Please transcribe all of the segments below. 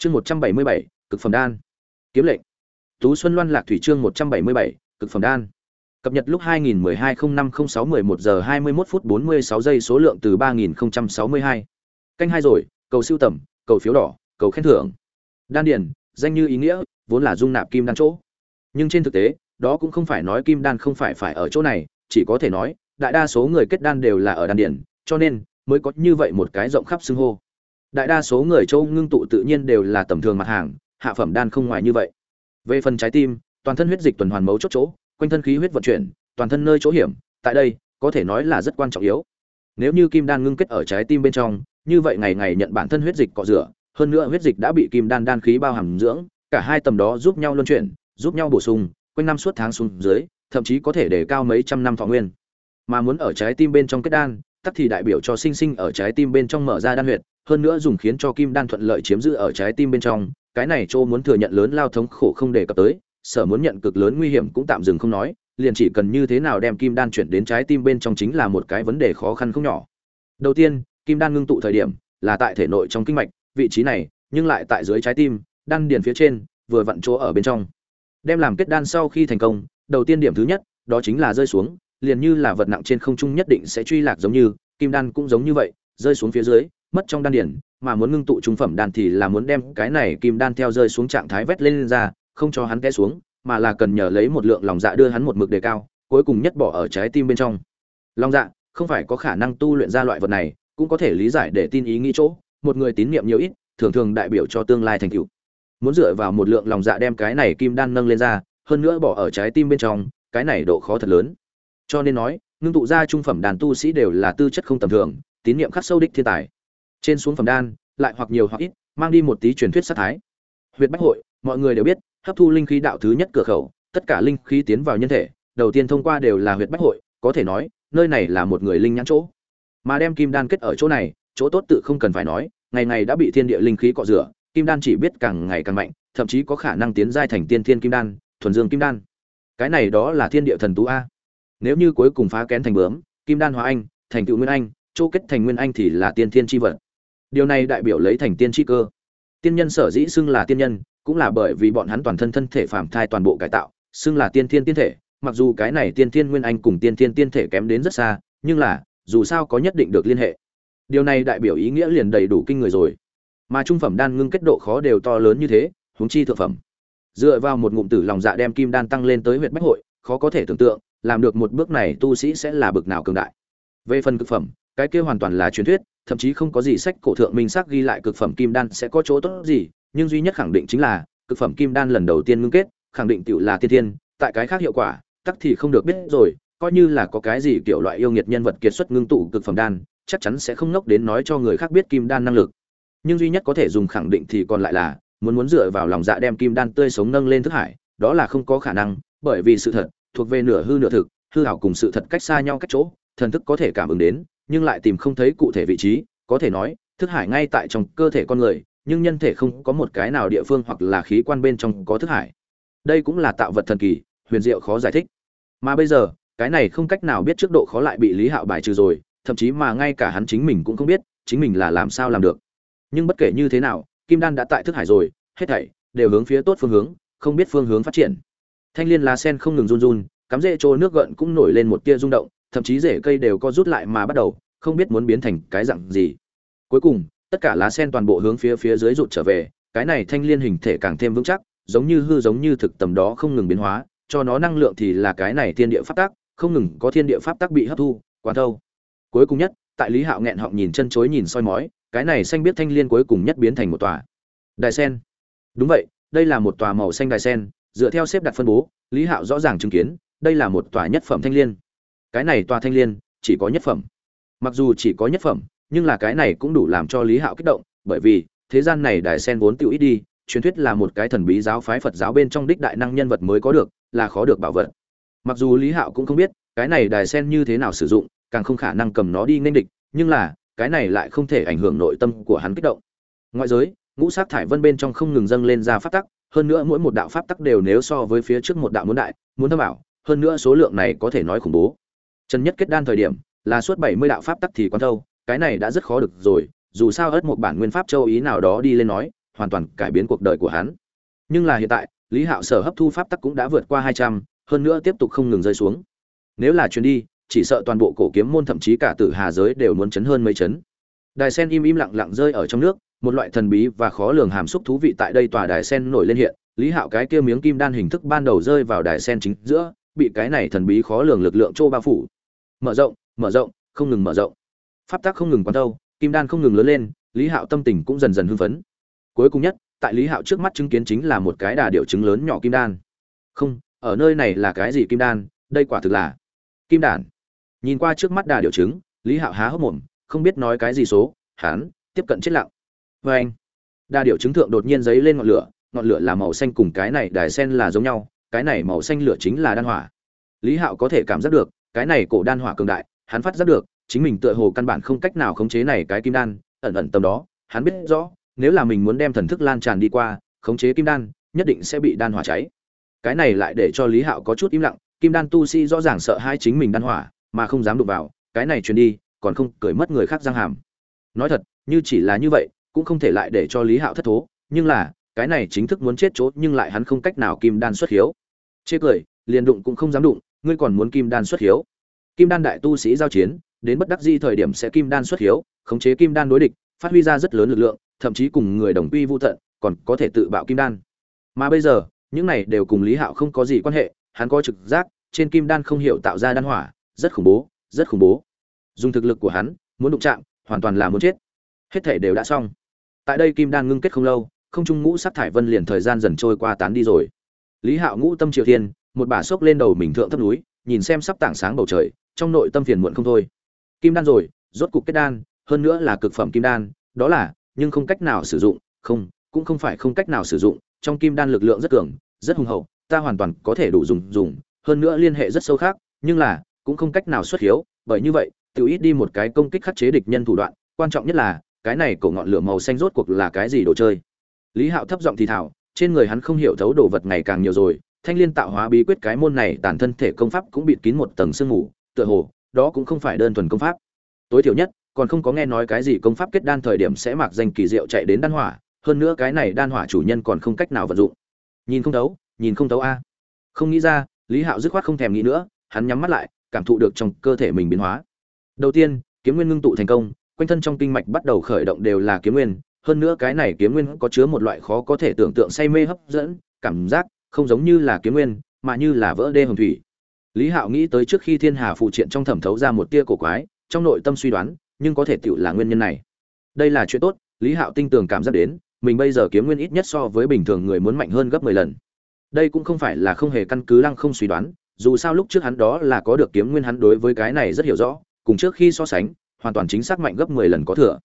chương một trăm bảy mươi bảy, cực phẩm đan. Kiếm lệnh. Tú xuân loan lạc thủy chương một trăm bảy mươi bảy, cực phẩm đan. Cập nhật lúc 2012 05 06 11 giờ 21 phút 46 giây số lượng từ 3062. canh hai rồi, cầu siêu tầm, cầu phiếu đỏ, cầu khen thưởng. Đan điền, danh như ý nghĩa, vốn là dung nạp kim đan chỗ. Nhưng trên thực tế, đó cũng không phải nói kim đan không phải phải ở chỗ này, chỉ có thể nói, đại đa số người kết đan đều là ở đan điền, cho nên mới có như vậy một cái rộng khắp xưng hô đại đa số người châu ngưng tụ tự nhiên đều là tầm thường mặt hàng, hạ phẩm đan không ngoài như vậy. Về phần trái tim, toàn thân huyết dịch tuần hoàn mấu chốt chỗ, quanh thân khí huyết vận chuyển, toàn thân nơi chỗ hiểm, tại đây, có thể nói là rất quan trọng yếu. Nếu như kim đan ngưng kết ở trái tim bên trong, như vậy ngày ngày nhận bản thân huyết dịch cọ rửa, hơn nữa huyết dịch đã bị kim đan đan khí bao hàm dưỡng, cả hai tầm đó giúp nhau luân chuyển, giúp nhau bổ sung, quanh năm suốt tháng xuống dưới, thậm chí có thể để cao mấy trăm năm thọ nguyên. Mà muốn ở trái tim bên trong kết đan, tắc thì đại biểu cho sinh sinh ở trái tim bên trong mở ra đan huyệt hơn nữa dùng khiến cho kim đan thuận lợi chiếm giữ ở trái tim bên trong, cái này châu muốn thừa nhận lớn lao thống khổ không đề cập tới, sở muốn nhận cực lớn nguy hiểm cũng tạm dừng không nói, liền chỉ cần như thế nào đem kim đan chuyển đến trái tim bên trong chính là một cái vấn đề khó khăn không nhỏ. Đầu tiên, kim đan ngưng tụ thời điểm là tại thể nội trong kinh mạch, vị trí này, nhưng lại tại dưới trái tim, đan điền phía trên, vừa vặn chỗ ở bên trong. Đem làm kết đan sau khi thành công, đầu tiên điểm thứ nhất, đó chính là rơi xuống, liền như là vật nặng trên không trung nhất định sẽ truy lạc giống như, kim đan cũng giống như vậy, rơi xuống phía dưới mất trong đan điển, mà muốn ngưng tụ trung phẩm đan thì là muốn đem cái này kim đan theo rơi xuống trạng thái vét lên, lên ra không cho hắn té xuống mà là cần nhờ lấy một lượng lòng dạ đưa hắn một mực đề cao cuối cùng nhất bỏ ở trái tim bên trong. Lòng dạ không phải có khả năng tu luyện ra loại vật này cũng có thể lý giải để tin ý nghĩ chỗ một người tín niệm nhiều ít thường thường đại biểu cho tương lai thành tựu. Muốn dựa vào một lượng lòng dạ đem cái này kim đan nâng lên ra hơn nữa bỏ ở trái tim bên trong cái này độ khó thật lớn. Cho nên nói ngưng tụ ra trung phẩm đàn tu sĩ đều là tư chất không tầm thường tín niệm khắc sâu đích thiên tài trên xuống phẩm đan, lại hoặc nhiều hoặc ít, mang đi một tí truyền thuyết sát thái. Huyệt bách hội, mọi người đều biết, hấp thu linh khí đạo thứ nhất cửa khẩu, tất cả linh khí tiến vào nhân thể, đầu tiên thông qua đều là huyệt bách hội, có thể nói, nơi này là một người linh nhãn chỗ. Mà đem kim đan kết ở chỗ này, chỗ tốt tự không cần phải nói, ngày ngày đã bị thiên địa linh khí cọ rửa, kim đan chỉ biết càng ngày càng mạnh, thậm chí có khả năng tiến giai thành tiên thiên kim đan, thuần dương kim đan. Cái này đó là thiên địa thần tú a. Nếu như cuối cùng phá kén thành bướm, kim đan hóa anh, thành tựu nguyên anh, chỗ kết thành nguyên anh thì là tiên thiên chi vật điều này đại biểu lấy thành tiên chi cơ. Tiên nhân sở dĩ xưng là tiên nhân, cũng là bởi vì bọn hắn toàn thân thân thể phàm thai toàn bộ cải tạo, xưng là tiên thiên tiên thể. Mặc dù cái này tiên thiên nguyên anh cùng tiên thiên tiên thể kém đến rất xa, nhưng là, dù sao có nhất định được liên hệ. Điều này đại biểu ý nghĩa liền đầy đủ kinh người rồi. Mà trung phẩm đan ngưng kết độ khó đều to lớn như thế, huống chi thượng phẩm. Dựa vào một ngụm tử lòng dạ đem kim đan tăng lên tới huyện bách hội, khó có thể tưởng tượng, làm được một bước này tu sĩ sẽ là bực nào cường đại. Về phần cực phẩm, cái kia hoàn toàn là truyền thuyết thậm chí không có gì sách cổ thượng minh xác ghi lại cực phẩm kim đan sẽ có chỗ tốt gì, nhưng duy nhất khẳng định chính là, cực phẩm kim đan lần đầu tiên ngưng kết, khẳng định tiểu là tiên thiên, tại cái khác hiệu quả, tắc thì không được biết rồi, coi như là có cái gì kiểu loại yêu nghiệt nhân vật kiệt xuất ngưng tụ cực phẩm đan, chắc chắn sẽ không ngốc đến nói cho người khác biết kim đan năng lực. Nhưng duy nhất có thể dùng khẳng định thì còn lại là, muốn muốn dựa vào lòng dạ đem kim đan tươi sống nâng lên thức hải, đó là không có khả năng, bởi vì sự thật thuộc về nửa hư nửa thực, hư ảo cùng sự thật cách xa nhau cách chỗ, thần thức có thể cảm ứng đến nhưng lại tìm không thấy cụ thể vị trí, có thể nói, thức hải ngay tại trong cơ thể con người, nhưng nhân thể không có một cái nào địa phương hoặc là khí quan bên trong có thức hải. Đây cũng là tạo vật thần kỳ, huyền diệu khó giải thích. Mà bây giờ, cái này không cách nào biết trước độ khó lại bị lý hạo bài trừ rồi, thậm chí mà ngay cả hắn chính mình cũng không biết, chính mình là làm sao làm được. Nhưng bất kể như thế nào, kim đan đã tại thức hải rồi, hết thảy đều hướng phía tốt phương hướng, không biết phương hướng phát triển. Thanh liên lá sen không ngừng run run, cắm rễ trôi nước gợn cũng nổi lên một tia rung động thậm chí rễ cây đều co rút lại mà bắt đầu không biết muốn biến thành cái dạng gì. Cuối cùng tất cả lá sen toàn bộ hướng phía phía dưới rụt trở về cái này thanh liên hình thể càng thêm vững chắc giống như hư giống như thực tầm đó không ngừng biến hóa cho nó năng lượng thì là cái này thiên địa pháp tắc, không ngừng có thiên địa pháp tắc bị hấp thu quán thâu. Cuối cùng nhất tại lý hạo nghẹn họng nhìn chân chối nhìn soi mói cái này xanh biết thanh liên cuối cùng nhất biến thành một tòa. Đài sen. Đúng vậy đây là một tòa màu xanh đài sen dựa theo xếp đặt phân bố lý hạo rõ ràng chứng kiến đây là một tòa nhất phẩm thanh liên cái này tòa thanh liên chỉ có nhất phẩm. Mặc dù chỉ có nhất phẩm, nhưng là cái này cũng đủ làm cho lý hạo kích động, bởi vì thế gian này đài sen vốn tiêu ít đi, truyền thuyết là một cái thần bí giáo phái phật giáo bên trong đích đại năng nhân vật mới có được, là khó được bảo vật. Mặc dù lý hạo cũng không biết cái này đài sen như thế nào sử dụng, càng không khả năng cầm nó đi nên địch, nhưng là cái này lại không thể ảnh hưởng nội tâm của hắn kích động. Ngoại giới, ngũ sát thải vân bên trong không ngừng dâng lên ra pháp tắc, hơn nữa mỗi một đạo pháp tắc đều nếu so với phía trước một đạo muốn đại, muốn thâm ảo, hơn nữa số lượng này có thể nói khủng bố trần nhất kết đan thời điểm, là suốt bảy mươi đạo pháp tắc thì quan thâu, cái này đã rất khó được rồi, dù sao ớt một bản nguyên pháp châu ý nào đó đi lên nói, hoàn toàn cải biến cuộc đời của hắn. Nhưng là hiện tại, lý hạo sở hấp thu pháp tắc cũng đã vượt qua hai trăm, hơn nữa tiếp tục không ngừng rơi xuống. Nếu là chuyến đi, chỉ sợ toàn bộ cổ kiếm môn thậm chí cả tử hà giới đều muốn chấn hơn mấy chấn. Đài sen im im lặng lặng rơi ở trong nước, một loại thần bí và khó lường hàm xúc thú vị tại đây tòa đài sen nổi lên hiện. Lý hạo cái kia miếng kim đan hình thức ban đầu rơi vào đài sen chính giữa, bị cái này thần bí khó lường lực lượng trô bao phủ mở rộng mở rộng không ngừng mở rộng. Pháp tắc không ngừng quán đâu kim đan không ngừng lớn lên lý hạo tâm tình cũng dần dần hưng phấn. Cuối cùng nhất tại lý hạo trước mắt chứng kiến chính là một cái đà điệu chứng lớn nhỏ kim đan. Không ở nơi này là cái gì kim đan? Đây quả thực là kim đản nhìn qua trước mắt đà điệu chứng, lý hạo há hốc mồm không biết nói cái gì số hán tiếp cận chết lặng. Vê anh đà điệu chứng thượng đột nhiên giấy lên ngọn lửa ngọn lửa là màu xanh cùng cái này đài sen là giống nhau cái này màu xanh lửa chính là đan hỏa. Lý hạo có thể cảm giác được cái này cổ đan hỏa cường đại, hắn phát giác được, chính mình tựa hồ căn bản không cách nào khống chế này cái kim đan, ẩn ẩn tầm đó, hắn biết rõ, nếu là mình muốn đem thần thức lan tràn đi qua, khống chế kim đan, nhất định sẽ bị đan hỏa cháy. Cái này lại để cho lý hạo có chút im lặng, kim đan tu sĩ rõ ràng sợ hai chính mình đan hỏa, mà không dám đụng vào, cái này truyền đi, còn không cởi mất người khác răng hàm. Nói thật, như chỉ là như vậy, cũng không thể lại để cho lý hạo thất thố, nhưng là, cái này chính thức muốn chết chốt nhưng lại hắn không cách nào kim đan xuất hiếu. Chê cười, liền đụng cũng không dám đụng ngươi còn muốn kim đan xuất hiếu? Kim đan đại tu sĩ giao chiến, đến bất đắc di thời điểm sẽ kim đan xuất hiếu, khống chế kim đan đối địch, phát huy ra rất lớn lực lượng, thậm chí cùng người đồng quy vô tận, còn có thể tự bạo kim đan. Mà bây giờ, những này đều cùng lý hạo không có gì quan hệ, hắn có trực giác, trên kim đan không hiểu tạo ra đan hỏa, rất khủng bố, rất khủng bố. Dùng thực lực của hắn, muốn đụng chạm, hoàn toàn là muốn chết. Hết thể đều đã xong. Tại đây kim đan ngưng kết không lâu, không trung ngũ sắc thải vân liền thời gian dần trôi qua tán đi rồi. Lý hạo ngũ tâm triều thiên một bà xốc lên đầu mình thượng thấp núi, nhìn xem sắp tảng sáng bầu trời, trong nội tâm phiền muộn không thôi. Kim đan rồi, rốt cục kết đan, hơn nữa là cực phẩm kim đan, đó là, nhưng không cách nào sử dụng, không, cũng không phải không cách nào sử dụng, trong kim đan lực lượng rất cường, rất hùng hậu, ta hoàn toàn có thể đủ dùng dùng, hơn nữa liên hệ rất sâu khác, nhưng là, cũng không cách nào xuất hiếu, bởi như vậy, tự ít đi một cái công kích khắc chế địch nhân thủ đoạn, quan trọng nhất là, cái này cổ ngọn lửa màu xanh rốt cuộc là cái gì đồ chơi? Lý hạo thấp giọng thì thảo trên người hắn không hiểu thấu đồ vật ngày càng nhiều rồi thanh liên tạo hóa bí quyết cái môn này tàn thân thể công pháp cũng bịt kín một tầng sương mù, tựa hồ, đó cũng không phải đơn thuần công pháp. Tối thiểu nhất, còn không có nghe nói cái gì công pháp kết đan thời điểm sẽ mặc danh kỳ diệu chạy đến đan hỏa, hơn nữa cái này đan hỏa chủ nhân còn không cách nào vận dụng. Nhìn không thấu, nhìn không thấu a. Không nghĩ ra, lý hạo dứt khoát không thèm nghĩ nữa, hắn nhắm mắt lại, cảm thụ được trong cơ thể mình biến hóa. Đầu tiên, kiếm nguyên ngưng tụ thành công, quanh thân trong kinh mạch bắt đầu khởi động đều là kiếm nguyên, hơn nữa cái này kiếm nguyên có chứa một loại khó có thể tưởng tượng say mê hấp dẫn, cảm giác không giống như là kiếm nguyên, mà như là vỡ đê hồng thủy. Lý hạo nghĩ tới trước khi thiên hà phụ triện trong thẩm thấu ra một tia cổ quái, trong nội tâm suy đoán, nhưng có thể tựu là nguyên nhân này. Đây là chuyện tốt, lý hạo tinh tường cảm giác đến, mình bây giờ kiếm nguyên ít nhất so với bình thường người muốn mạnh hơn gấp mười lần. Đây cũng không phải là không hề căn cứ lăng không suy đoán, dù sao lúc trước hắn đó là có được kiếm nguyên hắn đối với cái này rất hiểu rõ, cùng trước khi so sánh, hoàn toàn chính xác mạnh gấp mười lần có thừa.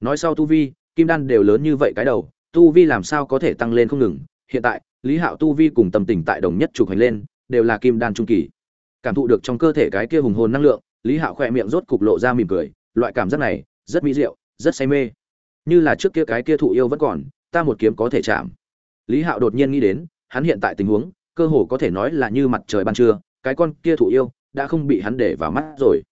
Nói sau tu vi, kim đan đều lớn như vậy cái đầu, tu vi làm sao có thể tăng lên không ngừng, hiện tại lý hạo tu vi cùng tâm tình tại đồng nhất trục hành lên, đều là kim đan trung kỳ. Cảm thụ được trong cơ thể cái kia hùng hồn năng lượng, lý hạo khỏe miệng rốt cục lộ ra mỉm cười, loại cảm giác này, rất mỹ diệu, rất say mê. Như là trước kia cái kia thụ yêu vẫn còn, ta một kiếm có thể chạm. Lý hạo đột nhiên nghĩ đến, hắn hiện tại tình huống, cơ hồ có thể nói là như mặt trời ban trưa, cái con kia thụ yêu đã không bị hắn để vào mắt rồi.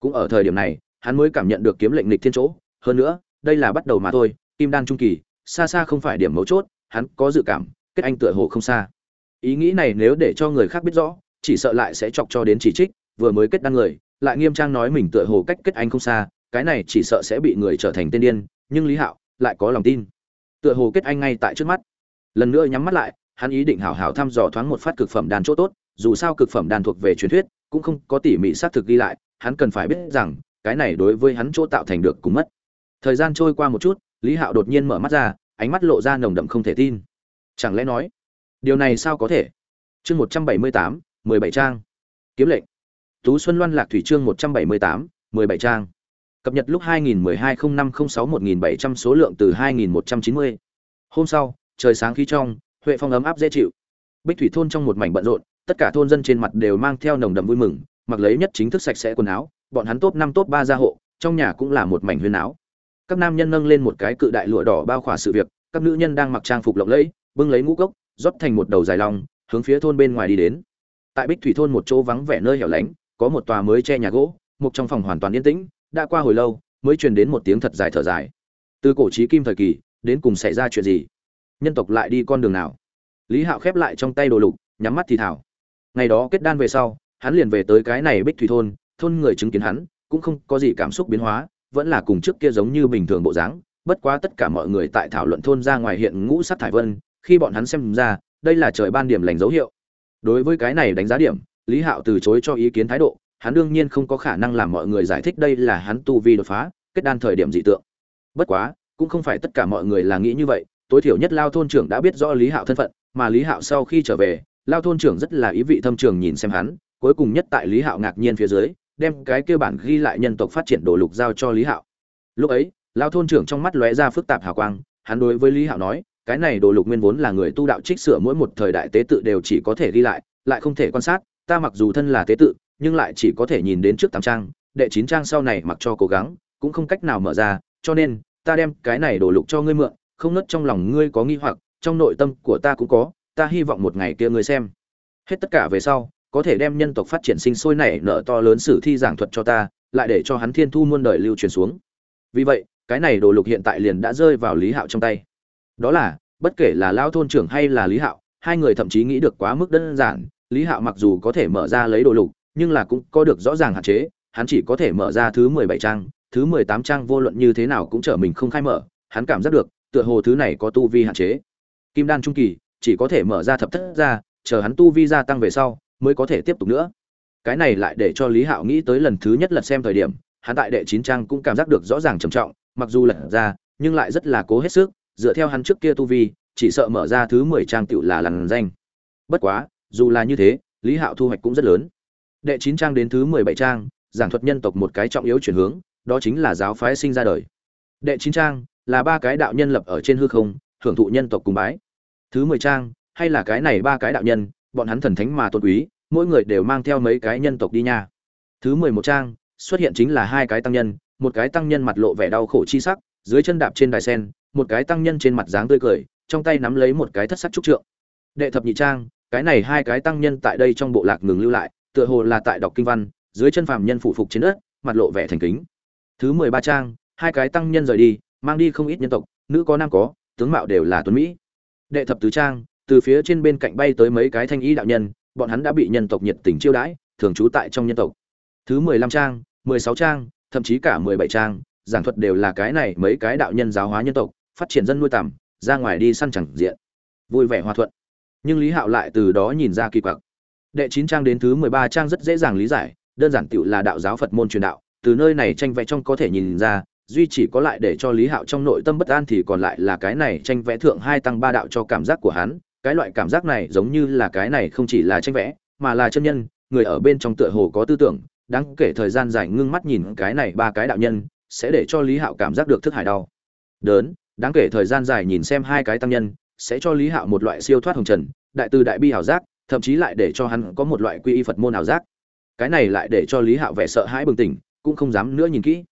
Cũng ở thời điểm này, hắn mới cảm nhận được kiếm lệnh lịch thiên chỗ, hơn nữa, đây là bắt đầu mà thôi, kim đan trung kỳ, xa xa không phải điểm mấu chốt, hắn có dự cảm kết anh tựa hồ không xa. Ý nghĩ này nếu để cho người khác biết rõ, chỉ sợ lại sẽ chọc cho đến chỉ trích, vừa mới kết đăng người, lại nghiêm trang nói mình tựa hồ cách kết anh không xa, cái này chỉ sợ sẽ bị người trở thành tên điên, nhưng lý hạo lại có lòng tin. Tựa hồ kết anh ngay tại trước mắt. Lần nữa nhắm mắt lại, hắn ý định hảo hảo thăm dò thoáng một phát cực phẩm đàn chỗ tốt, dù sao cực phẩm đàn thuộc về truyền thuyết, cũng không có tỉ mỉ xác thực ghi lại, hắn cần phải biết rằng, cái này đối với hắn chỗ tạo thành được cũng mất. Thời gian trôi qua một chút, lý hạo đột nhiên mở mắt ra, ánh mắt lộ ra nồng đậm không thể tin chẳng lẽ nói, điều này sao có thể? Chương một trăm bảy mươi tám, mười bảy trang. Kiếm lệnh. Tú xuân loan lạc thủy chương một trăm bảy mươi tám, mười bảy trang. Cập nhật lúc hai nghìn mười hai không năm không sáu một nghìn bảy trăm số lượng từ hai nghìn một trăm chín mươi. Hôm sau, trời sáng khí trong, huệ phong ấm áp dễ chịu. Bích thủy thôn trong một mảnh bận rộn, tất cả thôn dân trên mặt đều mang theo nồng đậm vui mừng, mặc lấy nhất chính thức sạch sẽ quần áo, bọn hắn top năm top ba gia hộ, trong nhà cũng là một mảnh huyên áo. Các nam nhân nâng lên một cái cự đại lụa đỏ bao khỏa sự việc, các nữ nhân đang mặc trang phục lộng lẫy bưng lấy ngũ cốc, rót thành một đầu dài lòng hướng phía thôn bên ngoài đi đến. Tại bích thủy thôn một chỗ vắng vẻ nơi hẻo lánh, có một tòa mới che nhà gỗ, một trong phòng hoàn toàn yên tĩnh, đã qua hồi lâu, mới truyền đến một tiếng thật dài thở dài. Từ cổ trí kim thời kỳ, đến cùng xảy ra chuyện gì? Nhân tộc lại đi con đường nào? Lý hạo khép lại trong tay đồ lục, nhắm mắt thì thảo. Ngày đó kết đan về sau, hắn liền về tới cái này bích thủy thôn thôn người chứng kiến hắn, cũng không có gì cảm xúc biến hóa, vẫn là cùng trước kia giống như bình thường bộ dáng, bất quá tất cả mọi người tại thảo luận thôn ra ngoài hiện ngũ sát thải vân khi bọn hắn xem ra, đây là trời ban điểm lành dấu hiệu. Đối với cái này đánh giá điểm, lý hạo từ chối cho ý kiến thái độ, hắn đương nhiên không có khả năng làm mọi người giải thích đây là hắn tu vi đột phá, kết đan thời điểm dị tượng. Bất quá, cũng không phải tất cả mọi người là nghĩ như vậy, tối thiểu nhất lao thôn trưởng đã biết rõ lý hạo thân phận, mà lý hạo sau khi trở về, lao thôn trưởng rất là ý vị thâm trường nhìn xem hắn, cuối cùng nhất tại lý hạo ngạc nhiên phía dưới, đem cái kêu bản ghi lại nhân tộc phát triển đồ lục giao cho lý hạo. Lúc ấy, lao thôn trưởng trong mắt lóe ra phức tạp hào quang, hắn đối với lý hạo nói cái này đồ lục nguyên vốn là người tu đạo trích sửa mỗi một thời đại tế tự đều chỉ có thể ghi lại lại không thể quan sát. Ta mặc dù thân là tế tự, nhưng lại chỉ có thể nhìn đến trước tám trang, đệ chín trang sau này mặc cho cố gắng, cũng không cách nào mở ra, cho nên, ta đem cái này đồ lục cho ngươi mượn, không nứt trong lòng ngươi có nghi hoặc, trong nội tâm của ta cũng có, ta hy vọng một ngày kia ngươi xem. Hết tất cả về sau, có thể đem nhân tộc phát triển sinh sôi nảy nở to lớn sử thi giảng thuật cho ta, lại để cho hắn thiên thu muôn đời lưu truyền xuống. Vì vậy, cái này đồ lục hiện tại liền đã rơi vào lý hạo trong tay đó là, bất kể là lao thôn trưởng hay là lý hạo, hai người thậm chí nghĩ được quá mức đơn giản. Lý hạo mặc dù có thể mở ra lấy đồ lục, nhưng là cũng có được rõ ràng hạn chế. Hắn chỉ có thể mở ra thứ mười bảy trang, thứ mười tám trang vô luận như thế nào cũng trở mình không khai mở. Hắn cảm giác được, tựa hồ thứ này có tu vi hạn chế. Kim đan trung kỳ, chỉ có thể mở ra thập thất ra, chờ hắn tu vi gia tăng về sau, mới có thể tiếp tục nữa. Cái này lại để cho lý hạo nghĩ tới lần thứ nhất lật xem thời điểm, hắn tại đệ chín trang cũng cảm giác được rõ ràng trầm trọng, mặc dù lật ra, nhưng lại rất là cố hết sức dựa theo hắn trước kia tu vi, chỉ sợ mở ra thứ mười trang tựu là lằn danh. Bất quá, dù là như thế, lý hạo thu hoạch cũng rất lớn. Đệ chín trang đến thứ mười bảy trang, giảng thuật nhân tộc một cái trọng yếu chuyển hướng, đó chính là giáo phái sinh ra đời. Đệ chín trang là ba cái đạo nhân lập ở trên hư không, hưởng thụ nhân tộc cùng bái. Thứ mười trang, hay là cái này ba cái đạo nhân, bọn hắn thần thánh mà tôn quý, mỗi người đều mang theo mấy cái nhân tộc đi nha. Thứ mười một trang, xuất hiện chính là hai cái tăng nhân, một cái tăng nhân mặt lộ vẻ đau khổ chi sắc, dưới chân đạp trên đài sen một cái tăng nhân trên mặt dáng tươi cười, trong tay nắm lấy một cái thất sắc trúc trượng. Đệ thập nhị trang, cái này hai cái tăng nhân tại đây trong bộ lạc ngừng lưu lại, tựa hồ là tại đọc kinh văn, dưới chân phàm nhân phủ phục trên đất, mặt lộ vẻ thành kính. Thứ mười ba trang, hai cái tăng nhân rời đi, mang đi không ít nhân tộc, nữ có nam có, tướng mạo đều là tuấn mỹ. Đệ thập tứ trang, từ phía trên bên cạnh bay tới mấy cái thanh ý đạo nhân, bọn hắn đã bị nhân tộc nhiệt tình chiêu đãi, thường trú tại trong nhân tộc. Thứ mười lăm trang, mười sáu trang, thậm chí cả mười bảy trang, giảng thuật đều là cái này mấy cái đạo nhân giáo hóa nhân tộc phát triển dân nuôi tầm ra ngoài đi săn chẳng diện. Vui vẻ hòa thuận. Nhưng lý hạo lại từ đó nhìn ra kỳ quặc. Đệ chín trang đến thứ mười ba trang rất dễ dàng lý giải, đơn giản tựu là đạo giáo phật môn truyền đạo, từ nơi này tranh vẽ trong có thể nhìn ra, duy chỉ có lại để cho lý hạo trong nội tâm bất an thì còn lại là cái này tranh vẽ thượng hai tăng ba đạo cho cảm giác của hắn, cái loại cảm giác này giống như là cái này không chỉ là tranh vẽ, mà là chân nhân, người ở bên trong tựa hồ có tư tưởng, đáng kể thời gian dài ngưng mắt nhìn cái này ba cái đạo nhân, sẽ để cho lý hạo cảm giác được thức hải đau. Đớn đáng kể thời gian dài nhìn xem hai cái tăng nhân, sẽ cho lý hạo một loại siêu thoát hồng trần, đại từ đại bi hảo giác, thậm chí lại để cho hắn có một loại quy y phật môn hảo giác. Cái này lại để cho lý hạo vẻ sợ hãi bừng tỉnh, cũng không dám nữa nhìn kỹ.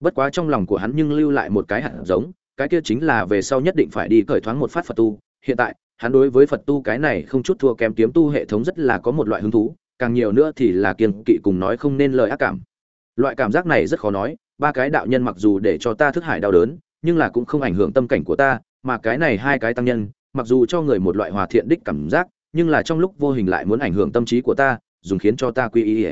Bất quá trong lòng của hắn nhưng lưu lại một cái hạt giống, cái kia chính là về sau nhất định phải đi cởi thoáng một phát phật tu. Hiện tại, hắn đối với phật tu cái này không chút thua kém kiếm tu hệ thống rất là có một loại hứng thú, càng nhiều nữa thì là kiên kỵ cùng nói không nên lời ác cảm. Loại cảm giác này rất khó nói, ba cái đạo nhân mặc dù để cho ta thức hải đau đớn nhưng là cũng không ảnh hưởng tâm cảnh của ta, mà cái này hai cái tăng nhân, mặc dù cho người một loại hòa thiện đích cảm giác, nhưng là trong lúc vô hình lại muốn ảnh hưởng tâm trí của ta, dùng khiến cho ta quy y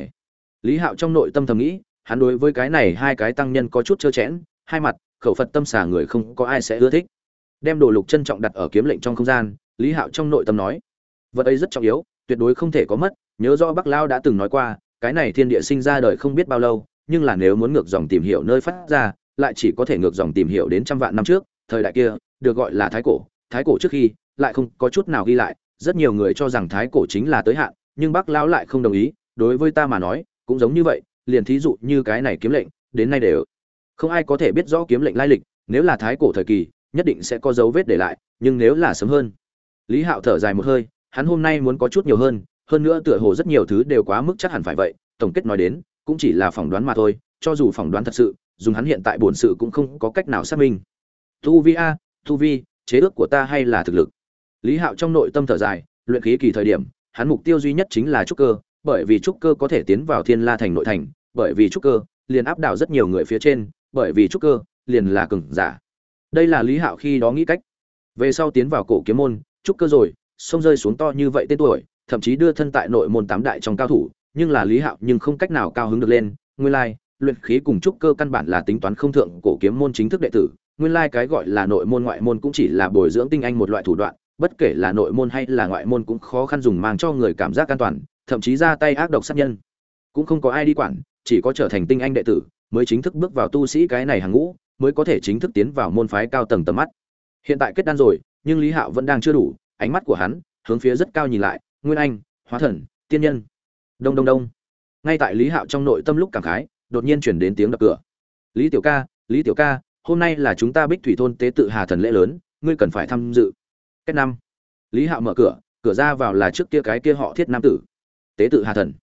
lý hạo trong nội tâm thầm nghĩ, hắn đối với cái này hai cái tăng nhân có chút chơ chẽn, hai mặt, khẩu phật tâm xà người không có ai sẽ ưa thích. Đem đồ lục trân trọng đặt ở kiếm lệnh trong không gian, lý hạo trong nội tâm nói, vật ấy rất trọng yếu, tuyệt đối không thể có mất, nhớ rõ bắc lao đã từng nói qua, cái này thiên địa sinh ra đời không biết bao lâu, nhưng là nếu muốn ngược dòng tìm hiểu nơi phát ra lại chỉ có thể ngược dòng tìm hiểu đến trăm vạn năm trước, thời đại kia, được gọi là thái cổ. Thái cổ trước khi, lại không có chút nào ghi lại. Rất nhiều người cho rằng thái cổ chính là tới hạn, nhưng bác lão lại không đồng ý. Đối với ta mà nói, cũng giống như vậy, liền thí dụ như cái này kiếm lệnh, đến nay đều không ai có thể biết rõ kiếm lệnh lai lịch. Nếu là thái cổ thời kỳ, nhất định sẽ có dấu vết để lại, nhưng nếu là sớm hơn, lý hạo thở dài một hơi, hắn hôm nay muốn có chút nhiều hơn hơn nữa tựa hồ rất nhiều thứ đều quá mức chắc hẳn phải vậy. Tổng kết nói đến, cũng chỉ là phỏng đoán mà thôi, cho dù phỏng đoán thật sự dùng hắn hiện tại bổn sự cũng không có cách nào xác minh. Tu vi a, tu vi, chế ước của ta hay là thực lực? Lý hạo trong nội tâm thở dài, luyện khí kỳ thời điểm, hắn mục tiêu duy nhất chính là trúc cơ, bởi vì trúc cơ có thể tiến vào thiên la thành nội thành, bởi vì trúc cơ, liền áp đảo rất nhiều người phía trên, bởi vì trúc cơ, liền là cường giả. Đây là lý hạo khi đó nghĩ cách. Về sau tiến vào cổ kiếm môn, trúc cơ rồi, sông rơi xuống to như vậy tên tuổi, thậm chí đưa thân tại nội môn tám đại trong cao thủ, nhưng là lý hạo nhưng không cách nào cao hứng được lên, nguyên lai luyện khí cùng trúc cơ căn bản là tính toán không thượng cổ kiếm môn chính thức đệ tử, nguyên lai cái gọi là nội môn ngoại môn cũng chỉ là bồi dưỡng tinh anh một loại thủ đoạn, bất kể là nội môn hay là ngoại môn cũng khó khăn dùng mang cho người cảm giác an toàn, thậm chí ra tay ác độc sát nhân. Cũng không có ai đi quản, chỉ có trở thành tinh anh đệ tử, mới chính thức bước vào tu sĩ cái này hàng ngũ, mới có thể chính thức tiến vào môn phái cao tầng tầm mắt. Hiện tại kết đan rồi, nhưng lý hạo vẫn đang chưa đủ, ánh mắt của hắn hướng phía rất cao nhìn lại, nguyên anh, hóa thần, tiên nhân. Đông đông đông. Ngay tại lý hạo trong nội tâm lúc cảm khái đột nhiên chuyển đến tiếng đập cửa. Lý tiểu ca, lý tiểu ca, hôm nay là chúng ta bích thủy thôn tế tự hà thần lễ lớn, ngươi cần phải tham dự. Cách năm, lý hạo mở cửa cửa ra vào là trước kia cái kia họ thiết nam tử. Tế tự hà thần.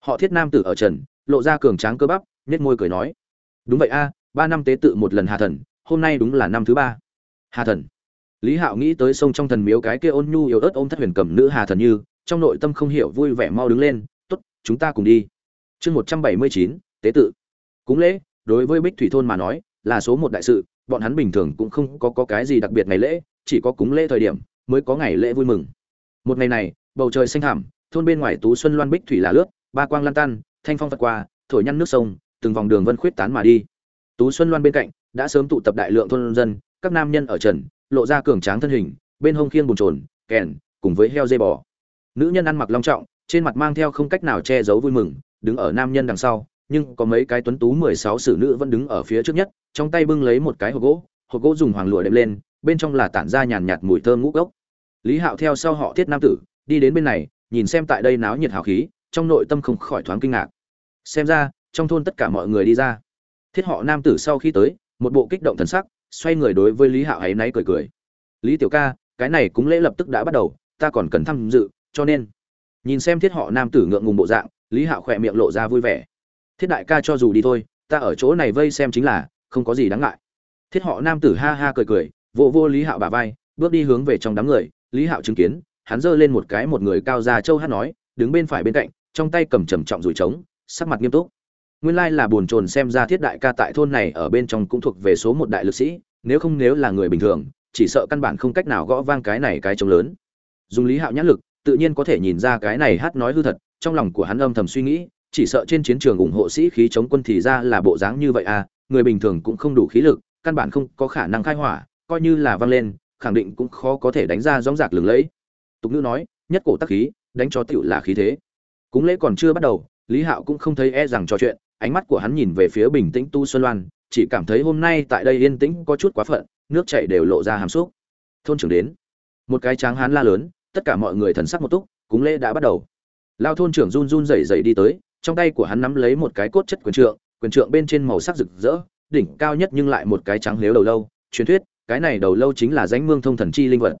Họ thiết nam tử ở trần, lộ ra cường tráng cơ bắp nhét môi cười nói, đúng vậy a, ba năm tế tự một lần hà thần, hôm nay đúng là năm thứ ba. Hà thần. Lý hạo nghĩ tới sông trong thần miếu cái kia ôn nhu yếu ớt ôm thất huyền cầm nữ hà thần như, trong nội tâm không hiểu vui vẻ mau đứng lên t ố t chúng ta cùng đi. Chương một trăm bảy mươi chín tế tự. Cúng lễ đối với bích thủy thôn mà nói là số một đại sự bọn hắn bình thường cũng không có, có cái gì đặc biệt ngày lễ chỉ có cúng lễ thời điểm mới có ngày lễ vui mừng. Một ngày này bầu trời xanh thảm thôn bên ngoài tú xuân loan bích thủy là lướt ba quang lan tan thanh phong phật qua thổi nhăn nước sông từng vòng đường vân khuyết tán mà đi. Tú xuân loan bên cạnh đã sớm tụ tập đại lượng thôn dân các nam nhân ở trần lộ ra cường tráng thân hình bên hông khiêng bùn trồn kèn cùng với heo dây bò. Nữ nhân ăn mặc long trọng trên mặt mang theo không cách nào che giấu vui mừng đứng ở nam nhân đằng sau nhưng có mấy cái tuấn tú mười sáu sử nữ vẫn đứng ở phía trước nhất, trong tay bưng lấy một cái hộp gỗ hộp gỗ dùng hoàng lụa đệm lên, bên trong là tản ra nhàn nhạt mùi thơm ngũ gốc lý hạo theo sau họ thiết nam tử, đi đến bên này, nhìn xem tại đây náo nhiệt hào khí, trong nội tâm không khỏi thoáng kinh ngạc. Xem ra, trong thôn tất cả mọi người đi ra. Thiết họ nam tử sau khi tới, một bộ kích động thần sắc, xoay người đối với lý hạo ấy náy cười cười. Lý tiểu ca, cái này cũng lễ lập tức đã bắt đầu, ta còn cần tham dự, cho nên. Nhìn xem thiết họ nam tử ngượng ngùng bộ dạng, lý hạo khỏe miệng lộ ra vui vẻ thiết đại ca cho dù đi thôi, ta ở chỗ này vây xem chính là, không có gì đáng ngại. Thiết họ nam tử ha ha cười cười vô vô lý hạo bà vai, bước đi hướng về trong đám người. Lý hạo chứng kiến, hắn giơ lên một cái một người cao già châu hát nói, đứng bên phải bên cạnh, trong tay cầm trầm trọng rủi trống, sắc mặt nghiêm túc. Nguyên lai là buồn chồn xem ra thiết đại ca tại thôn này ở bên trong cũng thuộc về số một đại lực sĩ, nếu không nếu là người bình thường, chỉ sợ căn bản không cách nào gõ vang cái này cái trống lớn. Dùng lý hạo nhãn lực, tự nhiên có thể nhìn ra cái này hát nói hư thật, trong lòng của hắn âm thầm suy nghĩ chỉ sợ trên chiến trường ủng hộ sĩ khí chống quân thì ra là bộ dáng như vậy à người bình thường cũng không đủ khí lực, căn bản không có khả năng khai hỏa, coi như là văng lên, khẳng định cũng khó có thể đánh ra gióng giạc lừng lẫy. Tục ngữ nói, nhất cổ tắc khí, đánh cho tựu là khí thế. Cúng lễ còn chưa bắt đầu, lý hạo cũng không thấy e rằng trò chuyện, ánh mắt của hắn nhìn về phía bình tĩnh tu xuân loan, chỉ cảm thấy hôm nay tại đây yên tĩnh có chút quá phận, nước chảy đều lộ ra hàm xúc. Thôn trưởng đến. Một cái tráng hán la lớn, tất cả mọi người thần sắc một túc, cúng lễ đã bắt đầu. Lao thôn trưởng run run rẩy rẩy đi tới trong tay của hắn nắm lấy một cái cốt chất quyền trượng quyền trượng bên trên màu sắc rực rỡ, đỉnh cao nhất nhưng lại một cái trắng liếu đầu lâu. Truyền thuyết, cái này đầu lâu chính là danh mương thông thần chi linh vật.